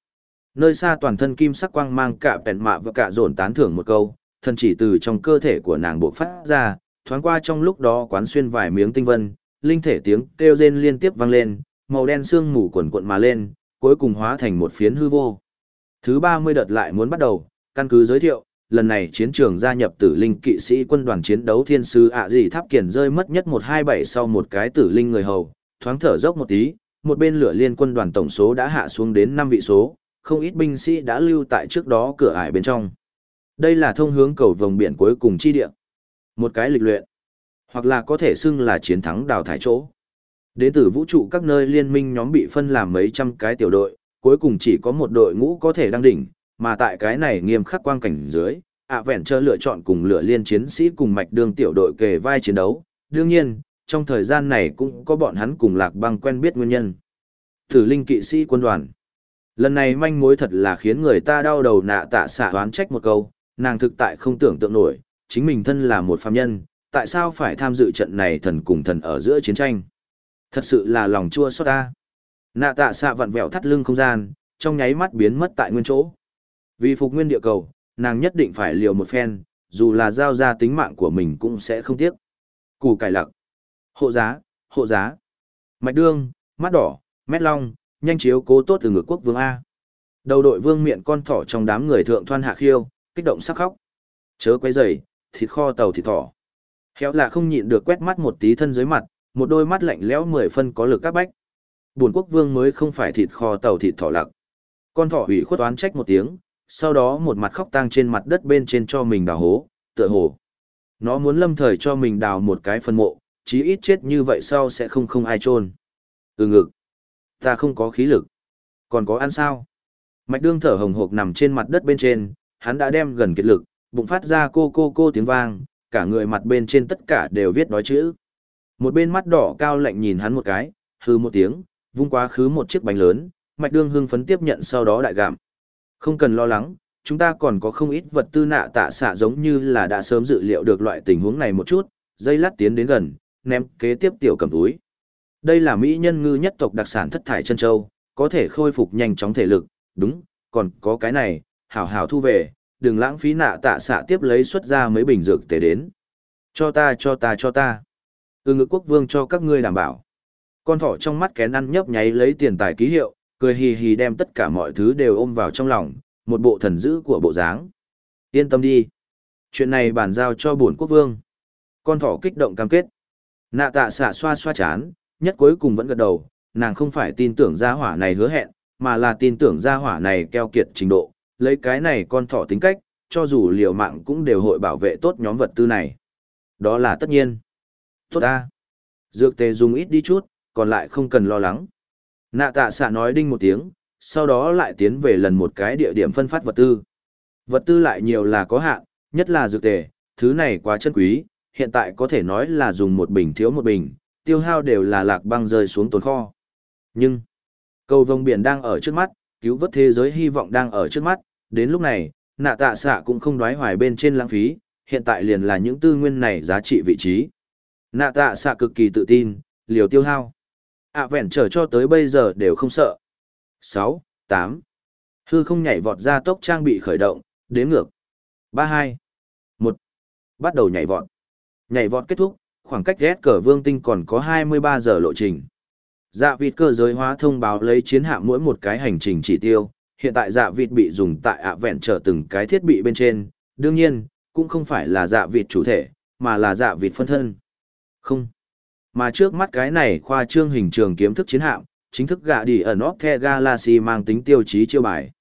Nơi xa toàn thân kim sắc quang mang cả bèn mạ và cả dồn tán thưởng một câu, thân chỉ từ trong cơ thể của nàng buộc phát ra, thoáng qua trong lúc đó quán xuyên vài miếng tinh vân, linh thể tiếng kêu rên liên tiếp vang lên, màu đen sương mù quần cuộn mà lên, cuối cùng hóa thành một phiến hư vô. Thứ 30 đợt lại muốn bắt đầu, căn cứ giới thiệu, lần này chiến trường gia nhập tử linh kỵ sĩ quân đoàn chiến đấu thiên sư ạ gì tháp kiển rơi mất nhất 127 sau một cái tử linh người hầu, thoáng thở dốc một tí, một bên lửa liên quân đoàn tổng số đã hạ xuống đến 5 vị số, không ít binh sĩ đã lưu tại trước đó cửa ải bên trong. Đây là thông hướng cầu vòng biển cuối cùng chi địa. Một cái lịch luyện, hoặc là có thể xưng là chiến thắng đào thải chỗ. Đến từ vũ trụ các nơi liên minh nhóm bị phân làm mấy trăm cái tiểu đội, cuối cùng chỉ có một đội ngũ có thể đăng đỉnh, mà tại cái này nghiêm khắc quang cảnh dưới, ạ vẹn chờ lựa chọn cùng lựa liên chiến sĩ cùng mạch đường tiểu đội kề vai chiến đấu, đương nhiên, trong thời gian này cũng có bọn hắn cùng lạc băng quen biết nguyên nhân. Tử linh kỵ sĩ quân đoàn. Lần này manh mối thật là khiến người ta đau đầu nạ tạ xạ đoán trách một câu, nàng thực tại không tưởng tượng nổi, chính mình thân là một phàm nhân, tại sao phải tham dự trận này thần cùng thần ở giữa chiến tranh. Thật sự là lòng chua xót ta. Nạ tạ xạ vặn vẹo thắt lưng không gian, trong nháy mắt biến mất tại nguyên chỗ. Vì phục nguyên địa cầu, nàng nhất định phải liều một phen, dù là giao ra tính mạng của mình cũng sẽ không tiếc. Củ cải lặc. Hộ giá, hộ giá. Mạch đương, mắt đỏ, mét long, nhanh chiếu cố tốt từ ngược quốc vương A. Đầu đội vương miệng con thỏ trong đám người thượng thoan hạ khiêu, kích động sắc khóc. Chớ quấy rầy, thịt kho tàu thịt thỏ. Khéo là không nhịn được quét mắt một tí thân dưới mặt, một đôi mắt lạnh lẽo mười phân có lực các bách. Buồn quốc vương mới không phải thịt kho tàu thịt thỏ lặc. Con thỏ hủy khuất oán trách một tiếng, sau đó một mặt khóc tang trên mặt đất bên trên cho mình đào hố, tựa hồ. Nó muốn lâm thời cho mình đào một cái phân mộ, chí ít chết như vậy sau sẽ không không ai chôn. Ừ ngực. Ta không có khí lực. Còn có ăn sao? Mạch đương thở hồng hộc nằm trên mặt đất bên trên, hắn đã đem gần kiệt lực, bụng phát ra cô cô cô tiếng vang, cả người mặt bên trên tất cả đều viết đói chữ. Một bên mắt đỏ cao lạnh nhìn hắn một cái, hư một tiếng, vung quá khứ một chiếc bánh lớn, mạch đương hưng phấn tiếp nhận sau đó đại gạm. Không cần lo lắng, chúng ta còn có không ít vật tư nạ tạ xạ giống như là đã sớm dự liệu được loại tình huống này một chút, dây lát tiến đến gần, ném kế tiếp tiểu cầm túi. Đây là mỹ nhân ngư nhất tộc đặc sản thất thải chân châu, có thể khôi phục nhanh chóng thể lực, đúng, còn có cái này, hảo hảo thu về, đừng lãng phí nạ tạ xạ tiếp lấy xuất ra mấy bình dược tể đến. Cho ta cho ta cho ta. Ừ ngữ quốc vương cho các ngươi đảm bảo. Con thỏ trong mắt kén ăn nhấp nháy lấy tiền tài ký hiệu, cười hì hì đem tất cả mọi thứ đều ôm vào trong lòng, một bộ thần dữ của bộ dáng. Yên tâm đi. Chuyện này bàn giao cho bổn quốc vương. Con thỏ kích động cam kết. Nạ tạ xạ xoa xoa chán, nhất cuối cùng vẫn gật đầu, nàng không phải tin tưởng gia hỏa này hứa hẹn, mà là tin tưởng gia hỏa này keo kiệt trình độ, lấy cái này con thỏ tính cách, cho dù liều mạng cũng đều hội bảo vệ tốt nhóm vật tư này. Đó là tất nhiên. Tốt ta. Dược tề dùng ít đi chút, còn lại không cần lo lắng. Nạ tạ xạ nói đinh một tiếng, sau đó lại tiến về lần một cái địa điểm phân phát vật tư. Vật tư lại nhiều là có hạn, nhất là dược tề, thứ này quá chân quý, hiện tại có thể nói là dùng một bình thiếu một bình, tiêu hao đều là lạc băng rơi xuống tồn kho. Nhưng, cầu vồng biển đang ở trước mắt, cứu vớt thế giới hy vọng đang ở trước mắt, đến lúc này, nạ tạ xạ cũng không đoái hoài bên trên lãng phí, hiện tại liền là những tư nguyên này giá trị vị trí. Nạ tạ xạ cực kỳ tự tin, liều tiêu hao ạ vẹn trở cho tới bây giờ đều không sợ. 6, 8. Hư không nhảy vọt ra tốc trang bị khởi động, đếm ngược. 32. 1. Bắt đầu nhảy vọt. Nhảy vọt kết thúc, khoảng cách ghét cờ vương tinh còn có 23 giờ lộ trình. Dạ vịt cơ giới hóa thông báo lấy chiến hạm mỗi một cái hành trình chỉ tiêu, hiện tại dạ vịt bị dùng tại ạ vẹn trở từng cái thiết bị bên trên, đương nhiên, cũng không phải là dạ vịt chủ thể, mà là dạ vịt phân thân. Không. Mà trước mắt cái này khoa trương hình trường kiếm thức chiến hạm, chính thức gạ đi ở the Galaxy mang tính tiêu chí chiêu bài.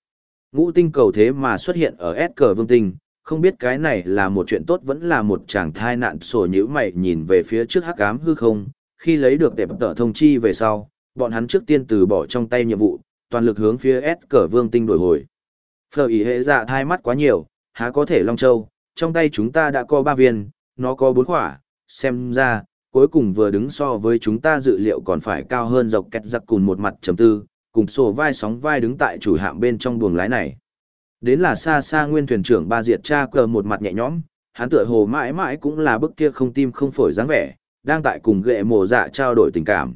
Ngũ tinh cầu thế mà xuất hiện ở S cờ vương tinh, không biết cái này là một chuyện tốt vẫn là một chàng thai nạn sổ nhữ mày nhìn về phía trước hắc ám hư không, khi lấy được đẹp tờ thông chi về sau, bọn hắn trước tiên từ bỏ trong tay nhiệm vụ, toàn lực hướng phía S cờ vương tinh đổi hồi. Phờ ý hệ dạ thai mắt quá nhiều, há có thể Long Châu, trong tay chúng ta đã có ba viên, nó có bốn quả xem ra, cuối cùng vừa đứng so với chúng ta dự liệu còn phải cao hơn dọc kẹt giặc cùn một mặt chấm tư, cùng sổ vai sóng vai đứng tại chủ hạm bên trong buồng lái này. Đến là xa xa nguyên thuyền trưởng ba diệt cha cờ một mặt nhẹ nhõm, hắn tựa hồ mãi mãi cũng là bức kia không tim không phổi dáng vẻ, đang tại cùng ghệ mồ dạ trao đổi tình cảm.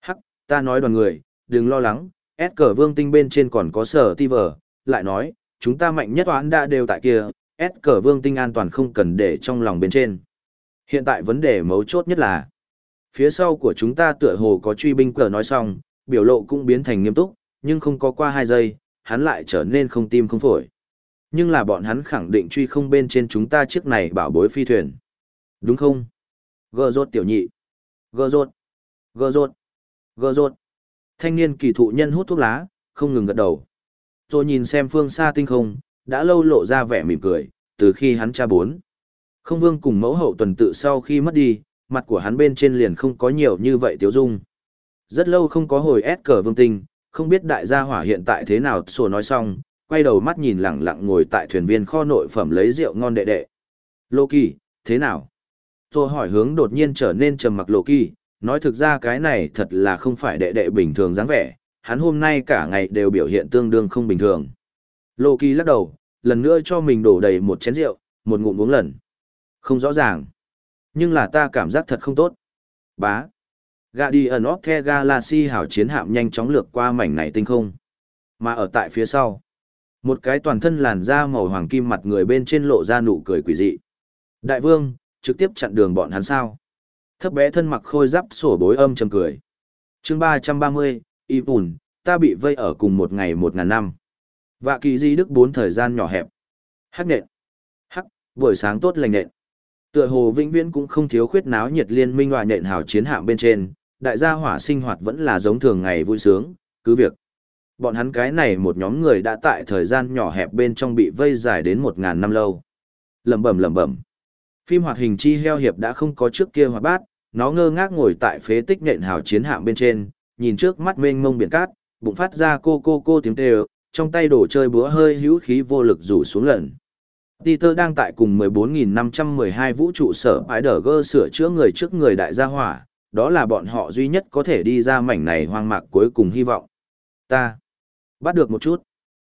Hắc, ta nói đoàn người, đừng lo lắng, S cờ vương tinh bên trên còn có sở ti vờ, lại nói, chúng ta mạnh nhất toán đã đều tại kia, S cờ vương tinh an toàn không cần để trong lòng bên trên. Hiện tại vấn đề mấu chốt nhất là, phía sau của chúng ta tựa hồ có truy binh cờ nói xong, biểu lộ cũng biến thành nghiêm túc, nhưng không có qua hai giây, hắn lại trở nên không tim không phổi. Nhưng là bọn hắn khẳng định truy không bên trên chúng ta chiếc này bảo bối phi thuyền. Đúng không? Gơ rốt tiểu nhị. Gơ rốt. Gơ rốt. Gơ rốt. Thanh niên kỳ thụ nhân hút thuốc lá, không ngừng gật đầu. Rồi nhìn xem phương xa tinh không, đã lâu lộ ra vẻ mỉm cười, từ khi hắn cha bốn. Không vương cùng mẫu hậu tuần tự sau khi mất đi, mặt của hắn bên trên liền không có nhiều như vậy tiếu dung. Rất lâu không có hồi ép cờ vương tinh, không biết đại gia hỏa hiện tại thế nào sổ nói xong, quay đầu mắt nhìn lẳng lặng ngồi tại thuyền viên kho nội phẩm lấy rượu ngon đệ đệ. Lô kỳ, thế nào? Tôi hỏi hướng đột nhiên trở nên trầm mặc lô kỳ, nói thực ra cái này thật là không phải đệ đệ bình thường dáng vẻ, hắn hôm nay cả ngày đều biểu hiện tương đương không bình thường. Lô kỳ lắc đầu, lần nữa cho mình đổ đầy một chén rượu, một ngụm uống lần. Không rõ ràng. Nhưng là ta cảm giác thật không tốt. Bá. Gà đi ẩn óc the Galaxy hảo chiến hạm nhanh chóng lược qua mảnh này tinh không. Mà ở tại phía sau, một cái toàn thân làn da màu hoàng kim mặt người bên trên lộ ra nụ cười quỷ dị. Đại vương, trực tiếp chặn đường bọn hắn sao. Thấp bé thân mặc khôi giáp sổ bối âm trầm cười. chương ba trăm ba mươi, y bùn, ta bị vây ở cùng một ngày một ngàn năm. Vạ kỳ di đức bốn thời gian nhỏ hẹp. Hắc nện. Hắc, buổi sáng tốt lành nện. Tựa hồ vĩnh viễn cũng không thiếu khuyết náo nhiệt liên minh hòa nện hào chiến hạm bên trên, đại gia hỏa sinh hoạt vẫn là giống thường ngày vui sướng, cứ việc. Bọn hắn cái này một nhóm người đã tại thời gian nhỏ hẹp bên trong bị vây dài đến một ngàn năm lâu. Lẩm bẩm lẩm bẩm. Phim hoạt hình chi heo hiệp đã không có trước kia hoạt bát, nó ngơ ngác ngồi tại phế tích nện hào chiến hạm bên trên, nhìn trước mắt mênh mông biển cát, bụng phát ra cô cô cô tiếng kêu, trong tay đồ chơi búa hơi hữu khí vô lực rủ xuống lần. Peter đang tại cùng 14.512 vũ trụ sở Spider-Girl sửa chữa người trước người đại gia hỏa, đó là bọn họ duy nhất có thể đi ra mảnh này hoang mạc cuối cùng hy vọng. Ta bắt được một chút.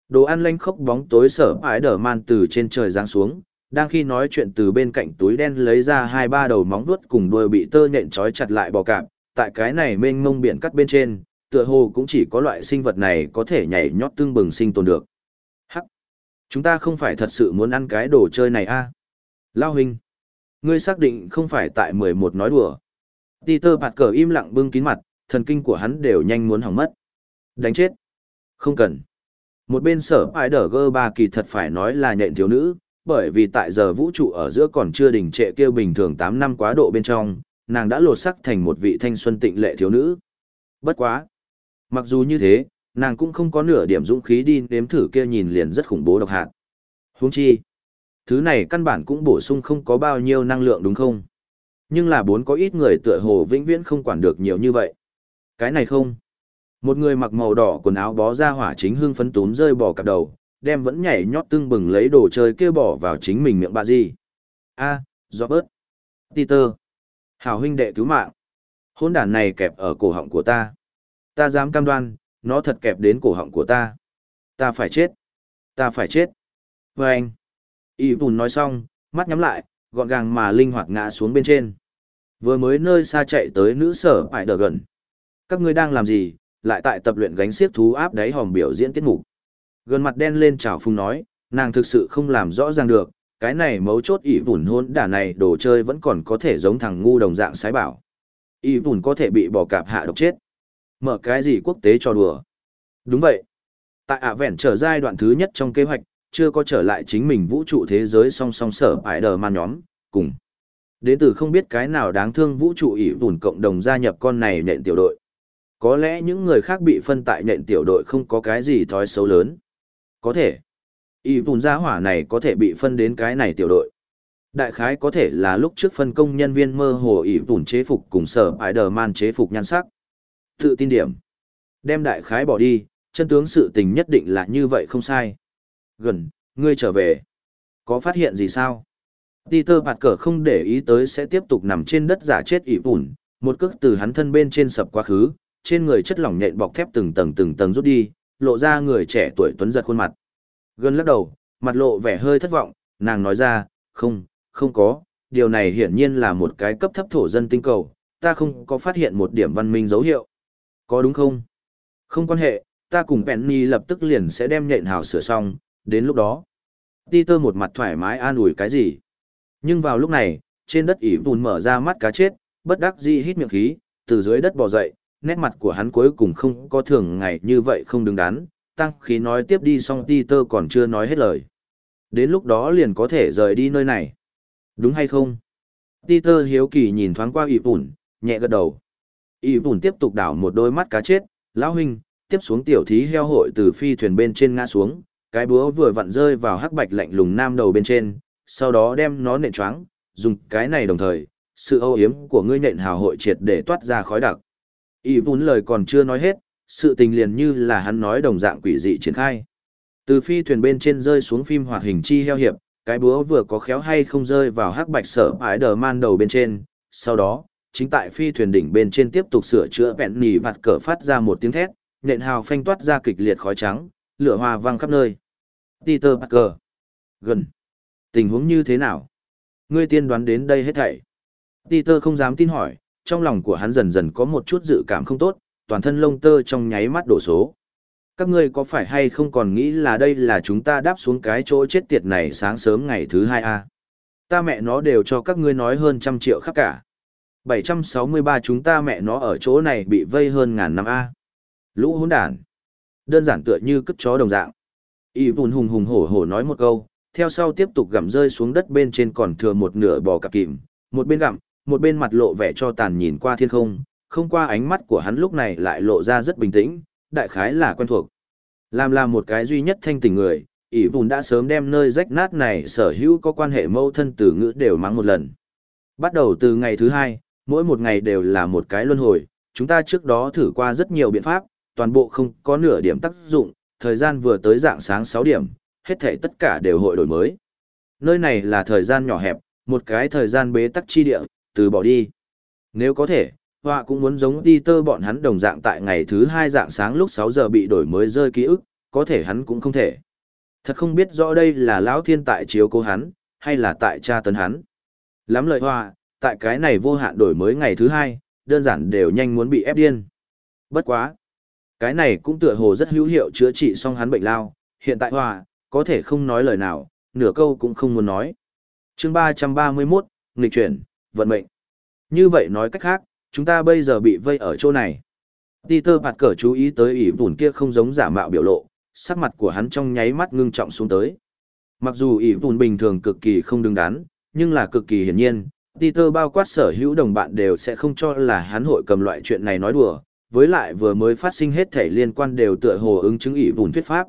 Đồ ăn lanh khốc bóng tối sở Spider-Man từ trên trời giáng xuống, đang khi nói chuyện từ bên cạnh túi đen lấy ra hai ba đầu móng vuốt cùng đuôi bị tơ nhện trói chặt lại bò cạp, tại cái này mênh mông biển cắt bên trên, tựa hồ cũng chỉ có loại sinh vật này có thể nhảy nhót tương bừng sinh tồn được. Chúng ta không phải thật sự muốn ăn cái đồ chơi này a à? Lao huynh! Ngươi xác định không phải tại 11 nói đùa. Peter bạt cờ im lặng bưng kín mặt, thần kinh của hắn đều nhanh muốn hỏng mất. Đánh chết! Không cần! Một bên sở Spider-Girl ba kỳ thật phải nói là nhện thiếu nữ, bởi vì tại giờ vũ trụ ở giữa còn chưa đỉnh trệ kêu bình thường 8 năm quá độ bên trong, nàng đã lột sắc thành một vị thanh xuân tịnh lệ thiếu nữ. Bất quá. Mặc dù như thế, nàng cũng không có nửa điểm dũng khí đi nếm thử kia nhìn liền rất khủng bố độc hạt. Huống chi. Thứ này căn bản cũng bổ sung không có bao nhiêu năng lượng đúng không? Nhưng là bốn có ít người tựa hồ vĩnh viễn không quản được nhiều như vậy. Cái này không. Một người mặc màu đỏ quần áo bó ra hỏa chính hương phấn túm rơi bỏ cặp đầu, đem vẫn nhảy nhót tưng bừng lấy đồ chơi kia bỏ vào chính mình miệng bà gì. A, do bớt. Peter. Hảo huynh đệ cứu mạng. Hôn đản này kẹp ở cổ họng của ta. Ta dám cam đoan, nó thật kẹp đến cổ họng của ta. Ta phải chết. Ta phải chết. Và anh. Y vùn nói xong, mắt nhắm lại, gọn gàng mà linh hoạt ngã xuống bên trên. Vừa mới nơi xa chạy tới nữ sở phải đờ gần. Các ngươi đang làm gì, lại tại tập luyện gánh xiếc thú áp đáy hòm biểu diễn tiết mục. Gần mặt đen lên chào phung nói, nàng thực sự không làm rõ ràng được, cái này mấu chốt ỷ vùn hôn đả này đồ chơi vẫn còn có thể giống thằng ngu đồng dạng sái bảo. ỷ vùn có thể bị bỏ cạp hạ độc chết. Mở cái gì quốc tế cho đùa. Đúng vậy. Tại ạ vẹn trở giai đoạn thứ nhất trong kế hoạch, chưa có trở lại chính mình vũ trụ thế giới song song sở ải đờ man nhóm, cùng. Đến từ không biết cái nào đáng thương vũ trụ ỉ vùn cộng đồng gia nhập con này nện tiểu đội. Có lẽ những người khác bị phân tại nện tiểu đội không có cái gì thói xấu lớn. Có thể y vùn gia hỏa này có thể bị phân đến cái này tiểu đội đại khái có thể là lúc trước phân công nhân viên mơ hồ ỷ vùn chế phục cùng sở ải đờ man chế phục nhan sắc tự tin điểm. Đem đại khái bỏ đi chân tướng sự tình nhất định là như vậy không sai. Gần ngươi trở về. Có phát hiện gì sao? Peter bạt cờ không để ý tới sẽ tiếp tục nằm trên đất giả chết ị bùn, một cước từ hắn thân bên trên sập quá khứ trên người chất lỏng nhện bọc thép từng tầng từng tầng rút đi lộ ra người trẻ tuổi tuấn giật khuôn mặt. Gần lắc đầu, mặt lộ vẻ hơi thất vọng, nàng nói ra, không, không có, điều này hiển nhiên là một cái cấp thấp thổ dân tinh cầu, ta không có phát hiện một điểm văn minh dấu hiệu. Có đúng không? Không quan hệ, ta cùng Penny lập tức liền sẽ đem nhện hào sửa xong, đến lúc đó. Peter một mặt thoải mái an ủi cái gì. Nhưng vào lúc này, trên đất ỉ vùn mở ra mắt cá chết, bất đắc dĩ hít miệng khí, từ dưới đất bò dậy, nét mặt của hắn cuối cùng không có thường ngày như vậy không đứng đắn, tăng khí nói tiếp đi xong Peter còn chưa nói hết lời. Đến lúc đó liền có thể rời đi nơi này. Đúng hay không? Peter hiếu kỳ nhìn thoáng qua ỉ ủn, nhẹ gật đầu. Y Bùn tiếp tục đảo một đôi mắt cá chết, lão huynh, tiếp xuống tiểu thí heo hội từ phi thuyền bên trên ngã xuống, cái búa vừa vặn rơi vào hắc bạch lạnh lùng nam đầu bên trên, sau đó đem nó nện choáng, dùng cái này đồng thời, sự âu yếm của ngươi nện hào hội triệt để toát ra khói đặc. Y Bùn lời còn chưa nói hết, sự tình liền như là hắn nói đồng dạng quỷ dị triển khai. Từ phi thuyền bên trên rơi xuống phim hoạt hình chi heo hiệp, Cái búa vừa có khéo hay không rơi vào hắc bạch sở ái đờ man đầu bên trên, sau đó, chính tại phi thuyền đỉnh bên trên tiếp tục sửa chữa vẹn nỉ vặt cờ phát ra một tiếng thét, nện hào phanh toát ra kịch liệt khói trắng, lửa hoa vang khắp nơi. Peter Parker. Gần. Tình huống như thế nào? Ngươi tiên đoán đến đây hết thảy. Peter không dám tin hỏi, trong lòng của hắn dần dần có một chút dự cảm không tốt, toàn thân lông tơ trong nháy mắt đổ số. Các ngươi có phải hay không còn nghĩ là đây là chúng ta đáp xuống cái chỗ chết tiệt này sáng sớm ngày thứ hai a? Ta mẹ nó đều cho các ngươi nói hơn trăm triệu khắp cả. 763 chúng ta mẹ nó ở chỗ này bị vây hơn ngàn năm a. Lũ hỗn đản. Đơn giản tựa như cất chó đồng dạng. Y vùn hùng hùng hổ hổ nói một câu, theo sau tiếp tục gặm rơi xuống đất bên trên còn thừa một nửa bò cạp kìm, một bên gặm, một bên mặt lộ vẻ cho tàn nhìn qua thiên không, không qua ánh mắt của hắn lúc này lại lộ ra rất bình tĩnh, đại khái là quen thuộc. Làm là một cái duy nhất thanh tình người, ỷ vùn đã sớm đem nơi rách nát này sở hữu có quan hệ mâu thân từ ngữ đều mắng một lần. Bắt đầu từ ngày thứ hai, mỗi một ngày đều là một cái luân hồi, chúng ta trước đó thử qua rất nhiều biện pháp, toàn bộ không có nửa điểm tác dụng, thời gian vừa tới dạng sáng 6 điểm, hết thể tất cả đều hội đổi mới. Nơi này là thời gian nhỏ hẹp, một cái thời gian bế tắc chi địa, từ bỏ đi. Nếu có thể, họa cũng muốn giống đi tơ bọn hắn đồng dạng tại ngày thứ hai dạng sáng lúc 6 giờ bị đổi mới rơi ký ức, có thể hắn cũng không thể. Thật không biết rõ đây là lão thiên tại chiếu cố hắn, hay là tại cha tấn hắn. Lắm lời họa, tại cái này vô hạn đổi mới ngày thứ hai, đơn giản đều nhanh muốn bị ép điên. Bất quá. Cái này cũng tựa hồ rất hữu hiệu chữa trị xong hắn bệnh lao, hiện tại hòa có thể không nói lời nào, nửa câu cũng không muốn nói. chương 331, nghịch chuyển, vận mệnh. Như vậy nói cách khác, chúng ta bây giờ bị vây ở chỗ này. Peter Parker chú ý tới ỷ vùn kia không giống giả mạo biểu lộ, sắc mặt của hắn trong nháy mắt ngưng trọng xuống tới. Mặc dù ỷ vùn bình thường cực kỳ không đứng đắn, nhưng là cực kỳ hiển nhiên, Peter bao quát sở hữu đồng bạn đều sẽ không cho là hắn hội cầm loại chuyện này nói đùa, với lại vừa mới phát sinh hết thể liên quan đều tựa hồ ứng chứng ỷ vùn thuyết pháp.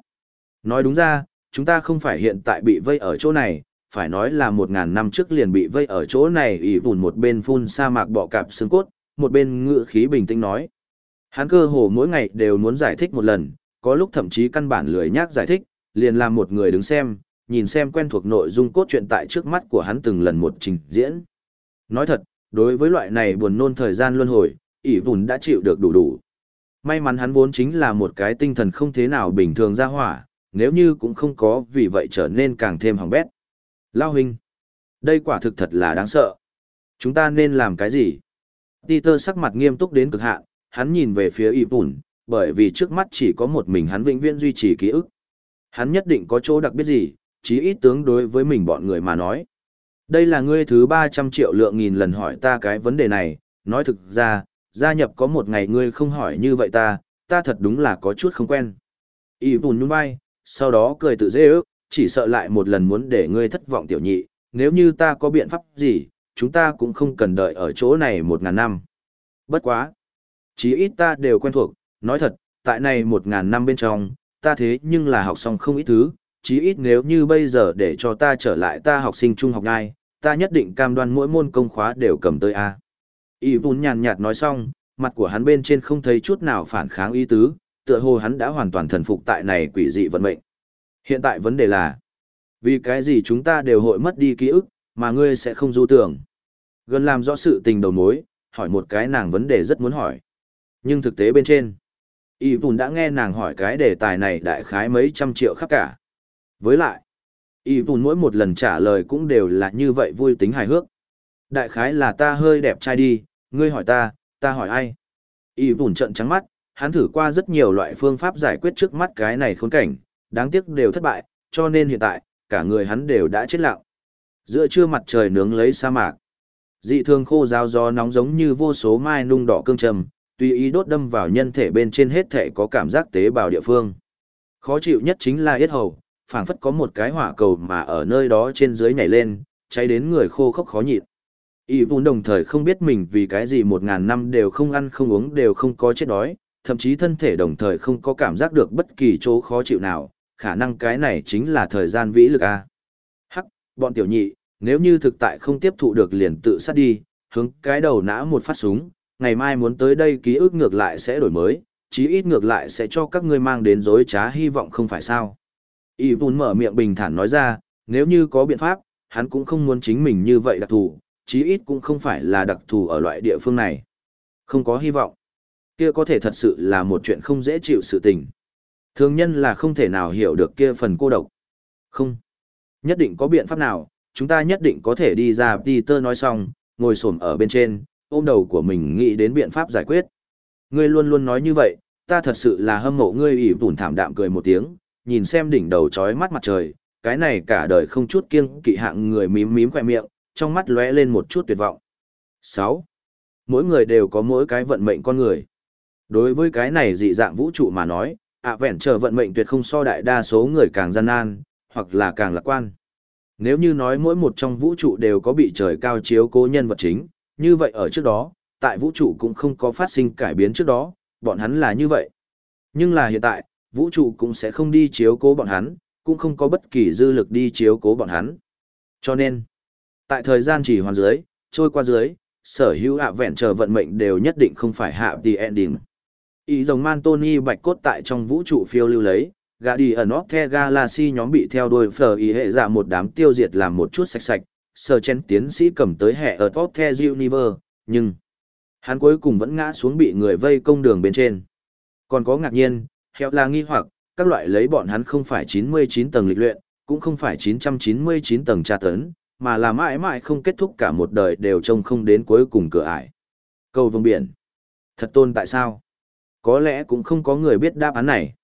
Nói đúng ra, chúng ta không phải hiện tại bị vây ở chỗ này, phải nói là một ngàn năm trước liền bị vây ở chỗ này ỷ vùn một bên phun sa mạc bọ cạp xương cốt, một bên ngựa khí bình tĩnh nói. Hắn cơ hồ mỗi ngày đều muốn giải thích một lần, có lúc thậm chí căn bản lười nhác giải thích, liền làm một người đứng xem, nhìn xem quen thuộc nội dung cốt truyện tại trước mắt của hắn từng lần một trình diễn. Nói thật, đối với loại này buồn nôn thời gian luân hồi, ỷ vùn đã chịu được đủ đủ. May mắn hắn vốn chính là một cái tinh thần không thế nào bình thường ra hỏa, nếu như cũng không có vì vậy trở nên càng thêm hỏng bét. Lao huynh, đây quả thực thật là đáng sợ. Chúng ta nên làm cái gì? Peter sắc mặt nghiêm túc đến cực hạn, hắn nhìn về phía ỷ vùn, bởi vì trước mắt chỉ có một mình hắn vĩnh viễn duy trì ký ức. Hắn nhất định có chỗ đặc biệt gì, chí ít tướng đối với mình bọn người mà nói. Đây là ngươi thứ 300 triệu lượng nghìn lần hỏi ta cái vấn đề này, nói thực ra, gia nhập có một ngày ngươi không hỏi như vậy ta, ta thật đúng là có chút không quen. Y bùn nhún vai, sau đó cười tự dễ ước, chỉ sợ lại một lần muốn để ngươi thất vọng tiểu nhị, nếu như ta có biện pháp gì, chúng ta cũng không cần đợi ở chỗ này một ngàn năm. Bất quá. Chí ít ta đều quen thuộc, nói thật, tại này một ngàn năm bên trong, ta thế nhưng là học xong không ít thứ, chí ít nếu như bây giờ để cho ta trở lại ta học sinh trung học ngay, ta nhất định cam đoan mỗi môn công khóa đều cầm tới A. Y vun nhàn nhạt nói xong, mặt của hắn bên trên không thấy chút nào phản kháng ý tứ, tựa hồ hắn đã hoàn toàn thần phục tại này quỷ dị vận mệnh. Hiện tại vấn đề là, vì cái gì chúng ta đều hội mất đi ký ức, mà ngươi sẽ không du tưởng. Gần làm rõ sự tình đầu mối, hỏi một cái nàng vấn đề rất muốn hỏi. Nhưng thực tế bên trên, Y Vùn đã nghe nàng hỏi cái đề tài này đại khái mấy trăm triệu khắp cả. Với lại, Y Vùn mỗi một lần trả lời cũng đều là như vậy vui tính hài hước. Đại khái là ta hơi đẹp trai đi, ngươi hỏi ta, ta hỏi ai? Y Vùn trận trắng mắt, hắn thử qua rất nhiều loại phương pháp giải quyết trước mắt cái này khốn cảnh, đáng tiếc đều thất bại, cho nên hiện tại, cả người hắn đều đã chết lặng. Giữa trưa mặt trời nướng lấy sa mạc. Dị thường khô ráo gió nóng giống như vô số mai nung đỏ cương trầm, tùy ý đốt đâm vào nhân thể bên trên hết thể có cảm giác tế bào địa phương. Khó chịu nhất chính là yết hầu, phảng phất có một cái hỏa cầu mà ở nơi đó trên dưới nhảy lên, cháy đến người khô khốc khó nhịn. Y vun đồng thời không biết mình vì cái gì một ngàn năm đều không ăn không uống đều không có chết đói, thậm chí thân thể đồng thời không có cảm giác được bất kỳ chỗ khó chịu nào, khả năng cái này chính là thời gian vĩ lực a. Hắc, bọn tiểu nhị, nếu như thực tại không tiếp thụ được liền tự sát đi, hướng cái đầu nã một phát súng, ngày mai muốn tới đây ký ức ngược lại sẽ đổi mới, chí ít ngược lại sẽ cho các ngươi mang đến dối trá hy vọng không phải sao. Y vun mở miệng bình thản nói ra, nếu như có biện pháp, hắn cũng không muốn chính mình như vậy đặc thù, chí ít cũng không phải là đặc thù ở loại địa phương này. Không có hy vọng. Kia có thể thật sự là một chuyện không dễ chịu sự tình. Thường nhân là không thể nào hiểu được kia phần cô độc. Không. Nhất định có biện pháp nào, chúng ta nhất định có thể đi ra Peter nói xong, ngồi xổm ở bên trên, ôm đầu của mình nghĩ đến biện pháp giải quyết. Ngươi luôn luôn nói như vậy, ta thật sự là hâm mộ ngươi ỉ vùn thảm đạm cười một tiếng, nhìn xem đỉnh đầu trói mắt mặt trời, cái này cả đời không chút kiêng kỵ hạng người mím mím khỏe miệng, trong mắt lóe lên một chút tuyệt vọng. 6. Mỗi người đều có mỗi cái vận mệnh con người. Đối với cái này dị dạng vũ trụ mà nói, ạ vẹn chờ vận mệnh tuyệt không so đại đa số người càng gian nan, hoặc là càng lạc quan. Nếu như nói mỗi một trong vũ trụ đều có bị trời cao chiếu cố nhân vật chính, như vậy ở trước đó, tại vũ trụ cũng không có phát sinh cải biến trước đó, bọn hắn là như vậy. Nhưng là hiện tại, vũ trụ cũng sẽ không đi chiếu cố bọn hắn, cũng không có bất kỳ dư lực đi chiếu cố bọn hắn. Cho nên, tại thời gian chỉ hoàn dưới, trôi qua dưới, sở hữu ạ vẹn chờ vận mệnh đều nhất định không phải hạ the ending. Ý dòng man Tony bạch cốt tại trong vũ trụ phiêu lưu lấy, gã đi ở óc the galaxy nhóm bị theo đuôi phở ý hệ dạ một đám tiêu diệt làm một chút sạch sạch, sở chen tiến sĩ cầm tới hệ ở top the universe, nhưng hắn cuối cùng vẫn ngã xuống bị người vây công đường bên trên. Còn có ngạc nhiên, Hẹo là nghi hoặc, các loại lấy bọn hắn không phải 99 tầng lịch luyện, cũng không phải 999 tầng tra tấn, mà là mãi mãi không kết thúc cả một đời đều trông không đến cuối cùng cửa ải. Câu vương biển. Thật tôn tại sao? Có lẽ cũng không có người biết đáp án này.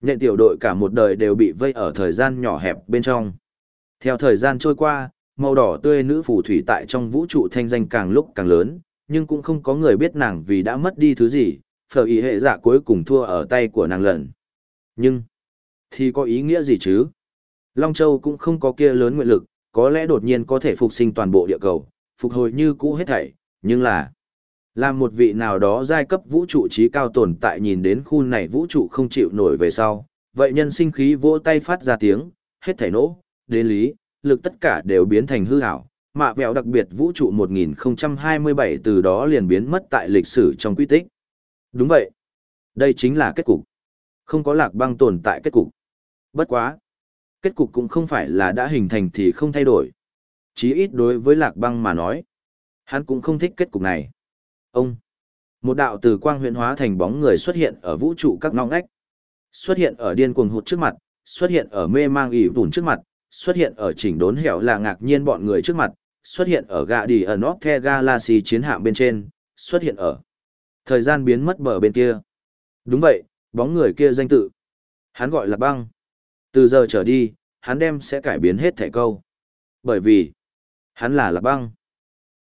Nhện tiểu đội cả một đời đều bị vây ở thời gian nhỏ hẹp bên trong. Theo thời gian trôi qua, màu đỏ tươi nữ phù thủy tại trong vũ trụ thanh danh càng lúc càng lớn, nhưng cũng không có người biết nàng vì đã mất đi thứ gì, phở ý hệ dạ cuối cùng thua ở tay của nàng lần. Nhưng, thì có ý nghĩa gì chứ? Long Châu cũng không có kia lớn nguyện lực, có lẽ đột nhiên có thể phục sinh toàn bộ địa cầu, phục hồi như cũ hết thảy, nhưng là làm một vị nào đó giai cấp vũ trụ trí cao tồn tại nhìn đến khu này vũ trụ không chịu nổi về sau, vậy nhân sinh khí vỗ tay phát ra tiếng, hết thảy nổ, đến lý, lực tất cả đều biến thành hư ảo, mạ vẹo đặc biệt vũ trụ 1027 từ đó liền biến mất tại lịch sử trong quy tích. Đúng vậy. Đây chính là kết cục. Không có lạc băng tồn tại kết cục. Bất quá. Kết cục cũng không phải là đã hình thành thì không thay đổi. Chí ít đối với lạc băng mà nói. Hắn cũng không thích kết cục này. Ông. Một đạo từ quang huyện hóa thành bóng người xuất hiện ở vũ trụ các ngõ ngách. Xuất hiện ở điên cuồng hụt trước mặt, xuất hiện ở mê mang ỉ vùn trước mặt, xuất hiện ở chỉnh đốn hẻo là ngạc nhiên bọn người trước mặt, xuất hiện ở gạ đi ở nóc the galaxy chiến hạm bên trên, xuất hiện ở thời gian biến mất bờ bên kia. Đúng vậy, bóng người kia danh tự. Hắn gọi là băng. Từ giờ trở đi, hắn đem sẽ cải biến hết thẻ câu. Bởi vì, hắn là lạc băng.